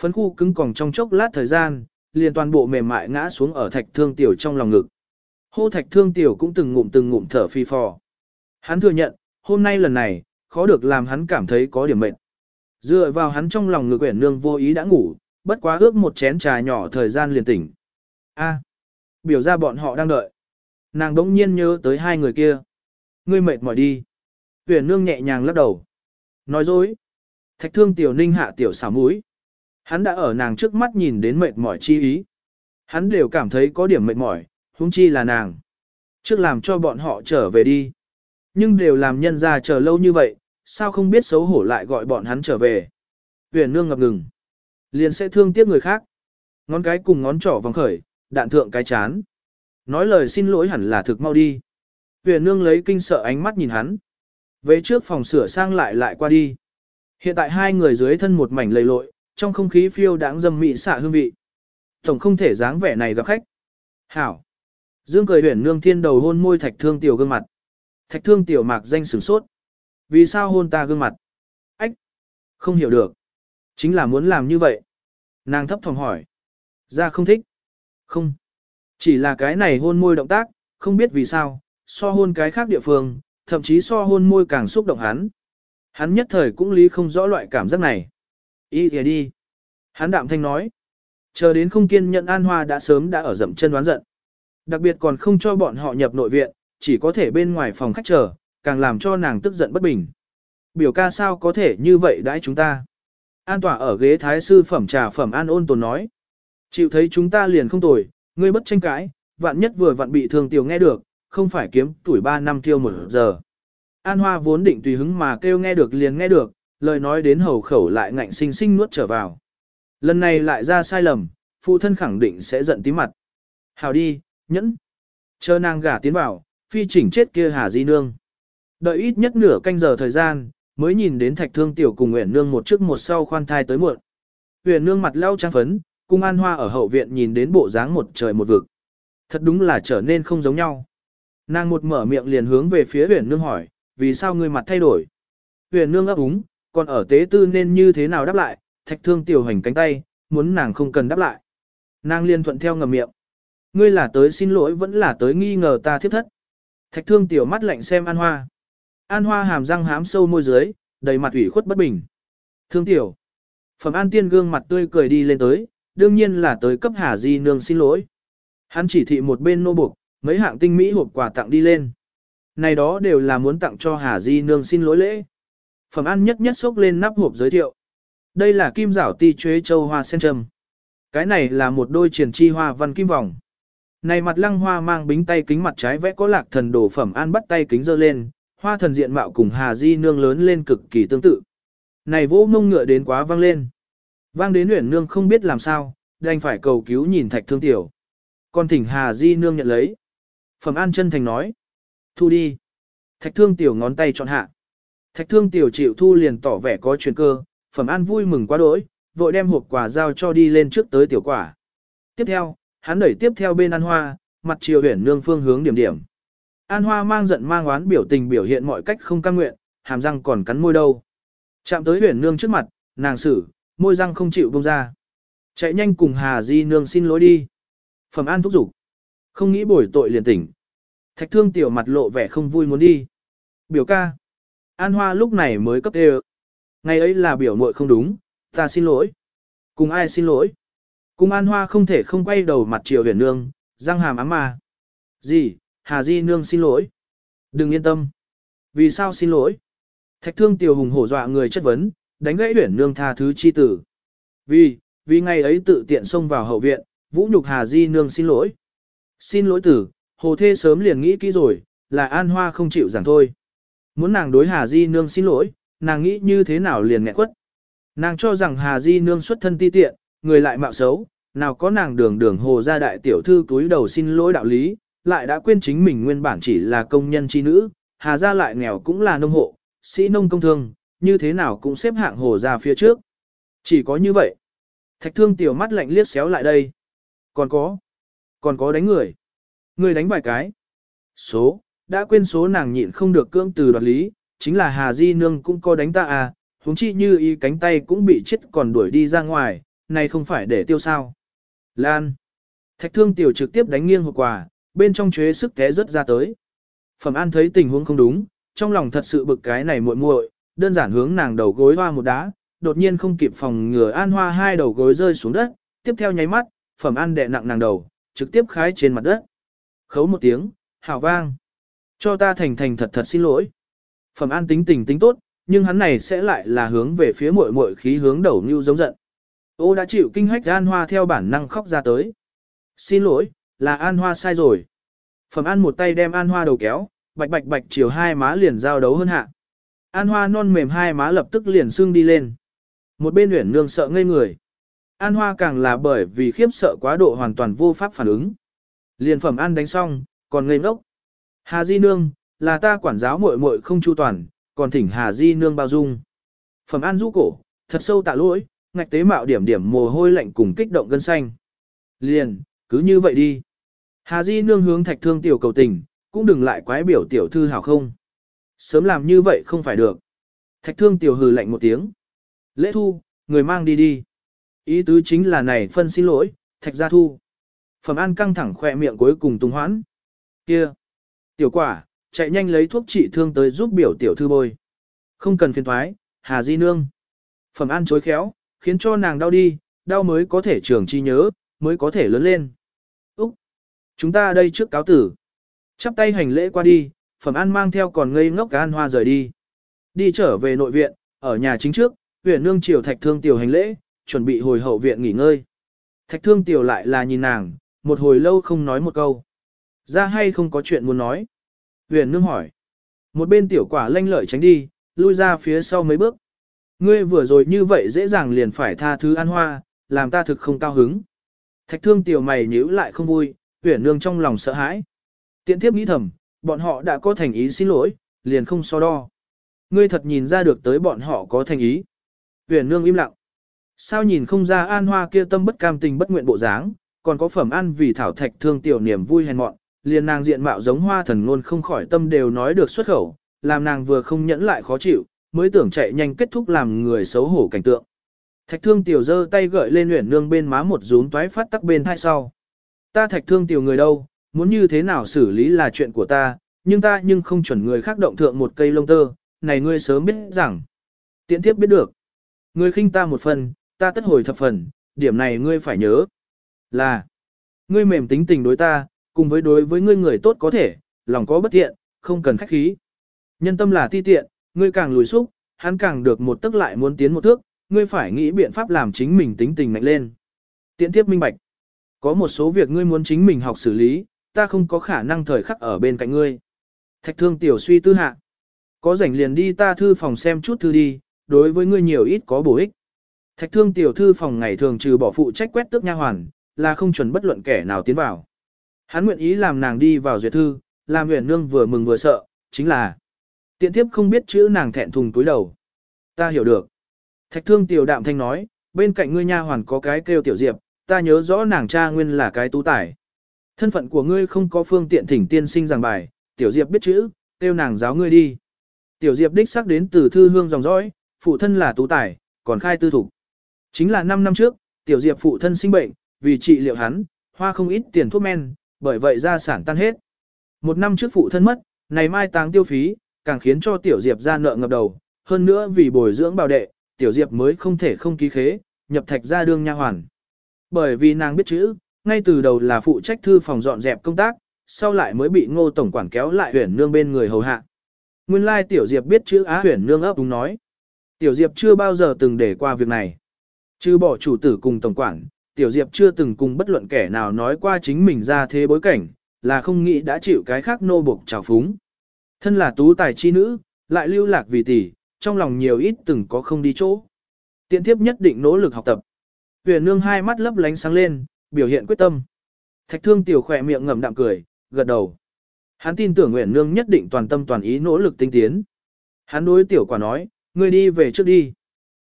Phấn khu cứng còng trong chốc lát thời gian, liền toàn bộ mềm mại ngã xuống ở thạch thương tiểu trong lòng ngực. Hô thạch thương tiểu cũng từng ngụm từng ngụm thở phi phò. Hắn thừa nhận, hôm nay lần này, khó được làm hắn cảm thấy có điểm mệt. Dựa vào hắn trong lòng ngực quyển nương vô ý đã ngủ, bất quá ước một chén trà nhỏ thời gian liền tỉnh. A, biểu ra bọn họ đang đợi. Nàng đống nhiên nhớ tới hai người kia. Ngươi mệt mỏi đi. Huyền nương nhẹ nhàng lắc đầu. Nói dối. Thạch thương tiểu ninh hạ tiểu xảo mũi. Hắn đã ở nàng trước mắt nhìn đến mệt mỏi chi ý. Hắn đều cảm thấy có điểm mệt mỏi, huống chi là nàng. Trước làm cho bọn họ trở về đi. Nhưng đều làm nhân ra chờ lâu như vậy, sao không biết xấu hổ lại gọi bọn hắn trở về. Huyền nương ngập ngừng. Liền sẽ thương tiếc người khác. Ngón cái cùng ngón trỏ vòng khởi, đạn thượng cái chán. Nói lời xin lỗi hẳn là thực mau đi. Huyền nương lấy kinh sợ ánh mắt nhìn hắn. Về trước phòng sửa sang lại lại qua đi. Hiện tại hai người dưới thân một mảnh lầy lội, trong không khí phiêu đáng dâm mị xạ hương vị. Tổng không thể dáng vẻ này gặp khách. Hảo. Dương cười huyền nương thiên đầu hôn môi thạch thương tiểu gương mặt. Thạch thương tiểu mạc danh sửng sốt. Vì sao hôn ta gương mặt? Ách. Không hiểu được. Chính là muốn làm như vậy. Nàng thấp thỏm hỏi. Ra không thích. Không. Chỉ là cái này hôn môi động tác, không biết vì sao, so hôn cái khác địa phương, thậm chí so hôn môi càng xúc động hắn. Hắn nhất thời cũng lý không rõ loại cảm giác này. Ý thì đi. Hắn đạm thanh nói. Chờ đến không kiên nhận An Hoa đã sớm đã ở dậm chân đoán giận. Đặc biệt còn không cho bọn họ nhập nội viện, chỉ có thể bên ngoài phòng khách chờ, càng làm cho nàng tức giận bất bình. Biểu ca sao có thể như vậy đãi chúng ta. An tỏa ở ghế thái sư phẩm trà phẩm an ôn tồn nói. Chịu thấy chúng ta liền không tồi, ngươi bất tranh cãi, vạn nhất vừa vặn bị thương tiểu nghe được, không phải kiếm tuổi 3 năm tiêu một giờ. An Hoa vốn định tùy hứng mà kêu nghe được liền nghe được, lời nói đến hầu khẩu lại ngạnh sinh sinh nuốt trở vào. Lần này lại ra sai lầm, phụ thân khẳng định sẽ giận tí mặt. Hào đi, nhẫn. Chờ nàng gả tiến vào, phi chỉnh chết kia Hà Di Nương. Đợi ít nhất nửa canh giờ thời gian, mới nhìn đến thạch thương tiểu cùng Uyển Nương một trước một sau khoan thai tới muộn. Uyển Nương mặt lau trang phấn, cung An Hoa ở hậu viện nhìn đến bộ dáng một trời một vực. Thật đúng là trở nên không giống nhau. Nàng một mở miệng liền hướng về phía Uyển Nương hỏi, vì sao ngươi mặt thay đổi? Uyển Nương ấp úng, còn ở tế tư nên như thế nào đáp lại, thạch thương tiểu hành cánh tay, muốn nàng không cần đáp lại. Nàng liên thuận theo ngầm miệng. Ngươi là tới xin lỗi vẫn là tới nghi ngờ ta thiết thất. Thạch thương tiểu mắt lạnh xem An Hoa. An Hoa hàm răng hám sâu môi dưới, đầy mặt ủy khuất bất bình. Thương tiểu. Phẩm An Tiên gương mặt tươi cười đi lên tới, đương nhiên là tới cấp Hà Di Nương xin lỗi. Hắn chỉ thị một bên nô buộc, mấy hạng tinh mỹ hộp quà tặng đi lên. Này đó đều là muốn tặng cho Hà Di Nương xin lỗi lễ. Phẩm An nhất nhất xốc lên nắp hộp giới thiệu. Đây là kim giảo ti chuế châu hoa sen trầm. Cái này là một đôi triển chi hoa văn kim vòng. Này mặt lăng hoa mang bính tay kính mặt trái vẽ có lạc thần đổ phẩm an bắt tay kính dơ lên, hoa thần diện mạo cùng Hà Di nương lớn lên cực kỳ tương tự. Này vỗ mông ngựa đến quá vang lên. Vang đến Uyển nương không biết làm sao, đành phải cầu cứu nhìn Thạch Thương tiểu. Còn thỉnh Hà Di nương nhận lấy. Phẩm An chân thành nói: "Thu đi." Thạch Thương tiểu ngón tay chọn hạ. Thạch Thương tiểu chịu thu liền tỏ vẻ có chuyện cơ, Phẩm An vui mừng quá đỗi, vội đem hộp quà giao cho đi lên trước tới tiểu quả. Tiếp theo, hắn đẩy tiếp theo bên An Hoa, mặt chiều Uyển nương phương hướng điểm điểm. An Hoa mang giận mang oán biểu tình biểu hiện mọi cách không cam nguyện, hàm răng còn cắn môi đâu. Chạm tới huyền nương trước mặt, nàng xử, môi răng không chịu buông ra. Chạy nhanh cùng Hà Di nương xin lỗi đi. Phẩm An thúc giục. Không nghĩ bồi tội liền tỉnh. Thạch thương tiểu mặt lộ vẻ không vui muốn đi. Biểu ca. An Hoa lúc này mới cấp đê Ngày ấy là biểu muội không đúng, ta xin lỗi. Cùng ai xin lỗi? cùng An Hoa không thể không quay đầu mặt chiều huyền nương, răng hàm ám mà. Gì, Hà Di nương xin lỗi. Đừng yên tâm. Vì sao xin lỗi? Thạch thương tiểu hùng hổ dọa người chất vấn, đánh gãy huyển nương tha thứ chi tử. Vì, vì ngày ấy tự tiện xông vào hậu viện, vũ nhục Hà Di nương xin lỗi. Xin lỗi tử, hồ thê sớm liền nghĩ kỹ rồi, là An Hoa không chịu giảng thôi. Muốn nàng đối Hà Di nương xin lỗi, nàng nghĩ như thế nào liền nghẹn quất. Nàng cho rằng Hà Di nương xuất thân ti tiện, người lại mạo xấu, nào có nàng đường đường hồ ra đại tiểu thư túi đầu xin lỗi đạo lý, lại đã quên chính mình nguyên bản chỉ là công nhân chi nữ, Hà gia lại nghèo cũng là nông hộ, sĩ nông công thương, như thế nào cũng xếp hạng hồ gia phía trước. Chỉ có như vậy. Thạch thương tiểu mắt lạnh liếc xéo lại đây. Còn có. Còn có đánh người. Người đánh vài cái. Số, đã quên số nàng nhịn không được cưỡng từ đoạt lý, chính là Hà Di Nương cũng có đánh ta à, huống chi như y cánh tay cũng bị chết còn đuổi đi ra ngoài, này không phải để tiêu sao. Lan. Thạch thương tiểu trực tiếp đánh nghiêng hộp quà, bên trong chuế sức té rất ra tới. Phẩm An thấy tình huống không đúng, trong lòng thật sự bực cái này muội muội, đơn giản hướng nàng đầu gối hoa một đá, đột nhiên không kịp phòng ngừa An Hoa hai đầu gối rơi xuống đất, tiếp theo nháy mắt, Phẩm An đè nặng nàng đầu, trực tiếp khái trên mặt đất. Khấu một tiếng, hào vang. Cho ta thành thành thật thật xin lỗi. Phẩm An tính tình tính tốt, nhưng hắn này sẽ lại là hướng về phía muội muội khí hướng đầu như giống giận. Ô đã chịu kinh hách An Hoa theo bản năng khóc ra tới. Xin lỗi, là An Hoa sai rồi. Phẩm An một tay đem An Hoa đầu kéo, bạch bạch bạch chiều hai má liền giao đấu hơn hạ. An Hoa non mềm hai má lập tức liền xương đi lên. Một bên Uyển Nương sợ ngây người. An Hoa càng là bởi vì khiếp sợ quá độ hoàn toàn vô pháp phản ứng. Liền Phẩm An đánh xong, còn ngây ngốc. Hà Di Nương, là ta quản giáo muội muội không chu toàn, còn thỉnh Hà Di Nương bao dung. Phẩm An rũ cổ, thật sâu tạ lỗi, ngạch tế mạo điểm điểm mồ hôi lạnh cùng kích động gân xanh. Liền, cứ như vậy đi. Hà Di nương hướng thạch thương tiểu cầu tình, cũng đừng lại quái biểu tiểu thư hảo không. Sớm làm như vậy không phải được. Thạch thương tiểu hừ lạnh một tiếng. Lễ thu, người mang đi đi. Ý tứ chính là này phân xin lỗi, thạch gia thu. Phẩm an căng thẳng khỏe miệng cuối cùng tung hoãn. Kia. Tiểu quả, chạy nhanh lấy thuốc trị thương tới giúp biểu tiểu thư bôi. Không cần phiền thoái, Hà Di nương. Phẩm an chối khéo, khiến cho nàng đau đi, đau mới có thể trường chi nhớ, mới có thể lớn lên. Chúng ta đây trước cáo tử. Chắp tay hành lễ qua đi, Phẩm An mang theo còn ngây ngốc An Hoa rời đi. Đi trở về nội viện, ở nhà chính trước, huyện nương triều thạch thương tiểu hành lễ, chuẩn bị hồi hậu viện nghỉ ngơi. Thạch thương tiểu lại là nhìn nàng, một hồi lâu không nói một câu. Ra hay không có chuyện muốn nói? Huyền nương hỏi. Một bên tiểu quả lanh lợi tránh đi, lui ra phía sau mấy bước. Ngươi vừa rồi như vậy dễ dàng liền phải tha thứ an hoa, làm ta thực không cao hứng. Thạch thương tiểu mày nhíu lại không vui, tuyển nương trong lòng sợ hãi. Tiện thiếp nghĩ thầm, bọn họ đã có thành ý xin lỗi, liền không so đo. Ngươi thật nhìn ra được tới bọn họ có thành ý. Tuyển nương im lặng. Sao nhìn không ra an hoa kia tâm bất cam tình bất nguyện bộ dáng, còn có phẩm ăn vì thảo thạch thương tiểu niềm vui hèn mọn, liền nàng diện mạo giống hoa thần luôn không khỏi tâm đều nói được xuất khẩu, làm nàng vừa không nhẫn lại khó chịu, mới tưởng chạy nhanh kết thúc làm người xấu hổ cảnh tượng. Thạch thương tiểu giơ tay gợi lên uyển nương bên má một rúm toái phát tắc bên hai sau. Ta thạch thương tiểu người đâu, muốn như thế nào xử lý là chuyện của ta, nhưng ta nhưng không chuẩn người khác động thượng một cây lông tơ, này ngươi sớm biết rằng. Tiễn Thiếp biết được. Ngươi khinh ta một phần, ta tất hồi thập phần, điểm này ngươi phải nhớ. Là, ngươi mềm tính tình đối ta, cùng với đối với ngươi người tốt có thể, lòng có bất tiện, không cần khách khí. Nhân tâm là ti tiện, ngươi càng lùi xúc, hắn càng được một tức lại muốn tiến một thước, ngươi phải nghĩ biện pháp làm chính mình tính tình mạnh lên. Tiễn Thiếp minh bạch. Có một số việc ngươi muốn chính mình học xử lý, ta không có khả năng thời khắc ở bên cạnh ngươi. Thạch thương tiểu suy tư hạ. Có rảnh liền đi ta thư phòng xem chút thư đi, đối với ngươi nhiều ít có bổ ích. Thạch thương tiểu thư phòng ngày thường trừ bỏ phụ trách quét tước nha hoàn, là không chuẩn bất luận kẻ nào tiến vào. Hắn nguyện ý làm nàng đi vào duyệt thư, làm huyền nương vừa mừng vừa sợ, chính là tiện thiếp không biết chữ nàng thẹn thùng túi đầu. Ta hiểu được. Thạch thương tiểu đạm thanh nói, bên cạnh ngươi nha hoàn có cái kêu tiểu diệp, ta nhớ rõ nàng cha nguyên là cái tú tài. Thân phận của ngươi không có phương tiện thỉnh tiên sinh giảng bài, tiểu diệp biết chữ, kêu nàng giáo ngươi đi. Tiểu diệp đích xác đến từ thư hương dòng dõi, phụ thân là tú tài, còn khai tư thủ. Chính là 5 năm trước, tiểu diệp phụ thân sinh bệnh, vì trị liệu hắn, hoa không ít tiền thuốc men, bởi vậy gia sản tan hết. Một năm trước phụ thân mất, này mai táng tiêu phí, càng khiến cho tiểu diệp ra nợ ngập đầu, hơn nữa vì bồi dưỡng bảo đệ, tiểu diệp mới không thể không ký khế, nhập thạch ra đương nha hoàn. Bởi vì nàng biết chữ, ngay từ đầu là phụ trách thư phòng dọn dẹp công tác, sau lại mới bị ngô tổng quản kéo lại huyển nương bên người hầu hạ. Nguyên lai tiểu diệp biết chữ á huyển nương ấp đúng nói. Tiểu diệp chưa bao giờ từng để qua việc này. Chứ bỏ chủ tử cùng tổng quản, tiểu diệp chưa từng cùng bất luận kẻ nào nói qua chính mình ra thế bối cảnh, là không nghĩ đã chịu cái khác nô buộc trào phúng. Thân là tú tài chi nữ, lại lưu lạc vì tỷ, trong lòng nhiều ít từng có không đi chỗ. Tiện thiếp nhất định nỗ lực học tập. Huyền nương hai mắt lấp lánh sáng lên, biểu hiện quyết tâm. Thạch thương tiểu khỏe miệng ngậm đạm cười, gật đầu. Hắn tin tưởng Nguyễn Nương nhất định toàn tâm toàn ý nỗ lực tinh tiến. Hắn đối tiểu quả nói, ngươi đi về trước đi.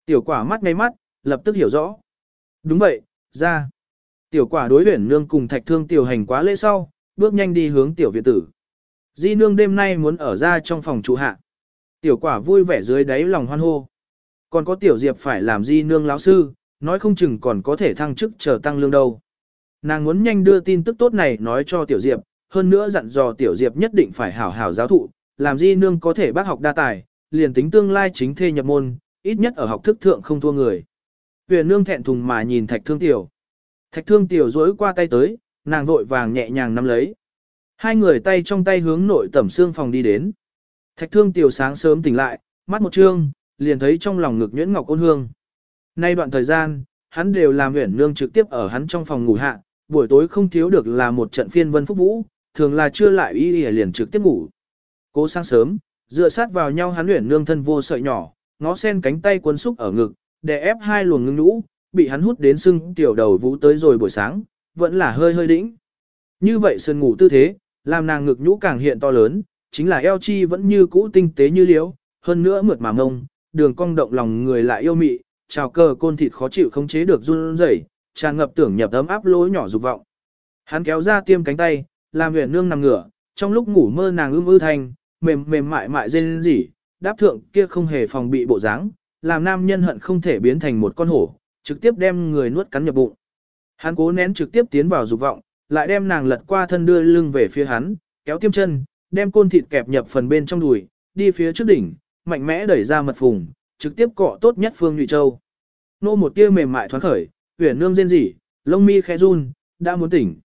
Tiểu quả mắt ngay mắt, lập tức hiểu rõ. Đúng vậy, ra. Tiểu quả đối Nguyễn Nương cùng thạch thương tiểu hành quá lễ sau, bước nhanh đi hướng tiểu viện tử. Di Nương đêm nay muốn ở ra trong phòng trụ hạ. Tiểu quả vui vẻ dưới đáy lòng hoan hô. Còn có tiểu diệp phải làm Di Nương lão sư, nói không chừng còn có thể thăng chức chờ tăng lương đâu. Nàng muốn nhanh đưa tin tức tốt này nói cho tiểu diệp, hơn nữa dặn dò tiểu diệp nhất định phải hảo hảo giáo thụ, làm di nương có thể bác học đa tài, liền tính tương lai chính thê nhập môn, ít nhất ở học thức thượng không thua người. Huyền nương thẹn thùng mà nhìn thạch thương tiểu. Thạch thương tiểu dối qua tay tới, nàng vội vàng nhẹ nhàng nắm lấy. Hai người tay trong tay hướng nội tẩm xương phòng đi đến. Thạch thương tiểu sáng sớm tỉnh lại, mắt một trương, liền thấy trong lòng ngực nhuyễn ngọc ôn hương. Nay đoạn thời gian, hắn đều làm huyền nương trực tiếp ở hắn trong phòng ngủ hạ, buổi tối không thiếu được là một trận phiên vân phúc vũ, thường là chưa lại y y liền trực tiếp ngủ. Cố sáng sớm, dựa sát vào nhau hắn luyện nương thân vô sợi nhỏ, ngó sen cánh tay cuốn xúc ở ngực, để ép hai luồng ngưng nhũ, bị hắn hút đến sưng tiểu đầu vũ tới rồi buổi sáng, vẫn là hơi hơi đĩnh. Như vậy sơn ngủ tư thế, làm nàng ngực nhũ càng hiện to lớn, chính là eo chi vẫn như cũ tinh tế như liễu, hơn nữa mượt mà mông đường cong động lòng người lại yêu mị, trào cờ côn thịt khó chịu không chế được run rẩy, tràn ngập tưởng nhập ấm áp lối nhỏ dục vọng. Hắn kéo ra tiêm cánh tay, làm huyền nương nằm ngửa, trong lúc ngủ mơ nàng ưm ư thanh, mềm mềm mại mại rên rỉ, đáp thượng kia không hề phòng bị bộ dáng, làm nam nhân hận không thể biến thành một con hổ, trực tiếp đem người nuốt cắn nhập bụng. Hắn cố nén trực tiếp tiến vào dục vọng, lại đem nàng lật qua thân đưa lưng về phía hắn, kéo tiêm chân, đem côn thịt kẹp nhập phần bên trong đùi, đi phía trước đỉnh, mạnh mẽ đẩy ra mật phùng, trực tiếp cọ tốt nhất phương nhụy châu. Nô một tia mềm mại thoáng khởi, huyền nương rên rỉ, lông mi khẽ run, đã muốn tỉnh.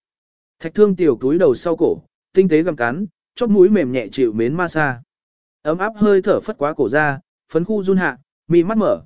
Thạch thương tiểu túi đầu sau cổ, tinh tế gầm cắn, chóp mũi mềm nhẹ chịu mến ma xa. Ấm áp hơi thở phất quá cổ ra, phấn khu run hạ, mi mắt mở.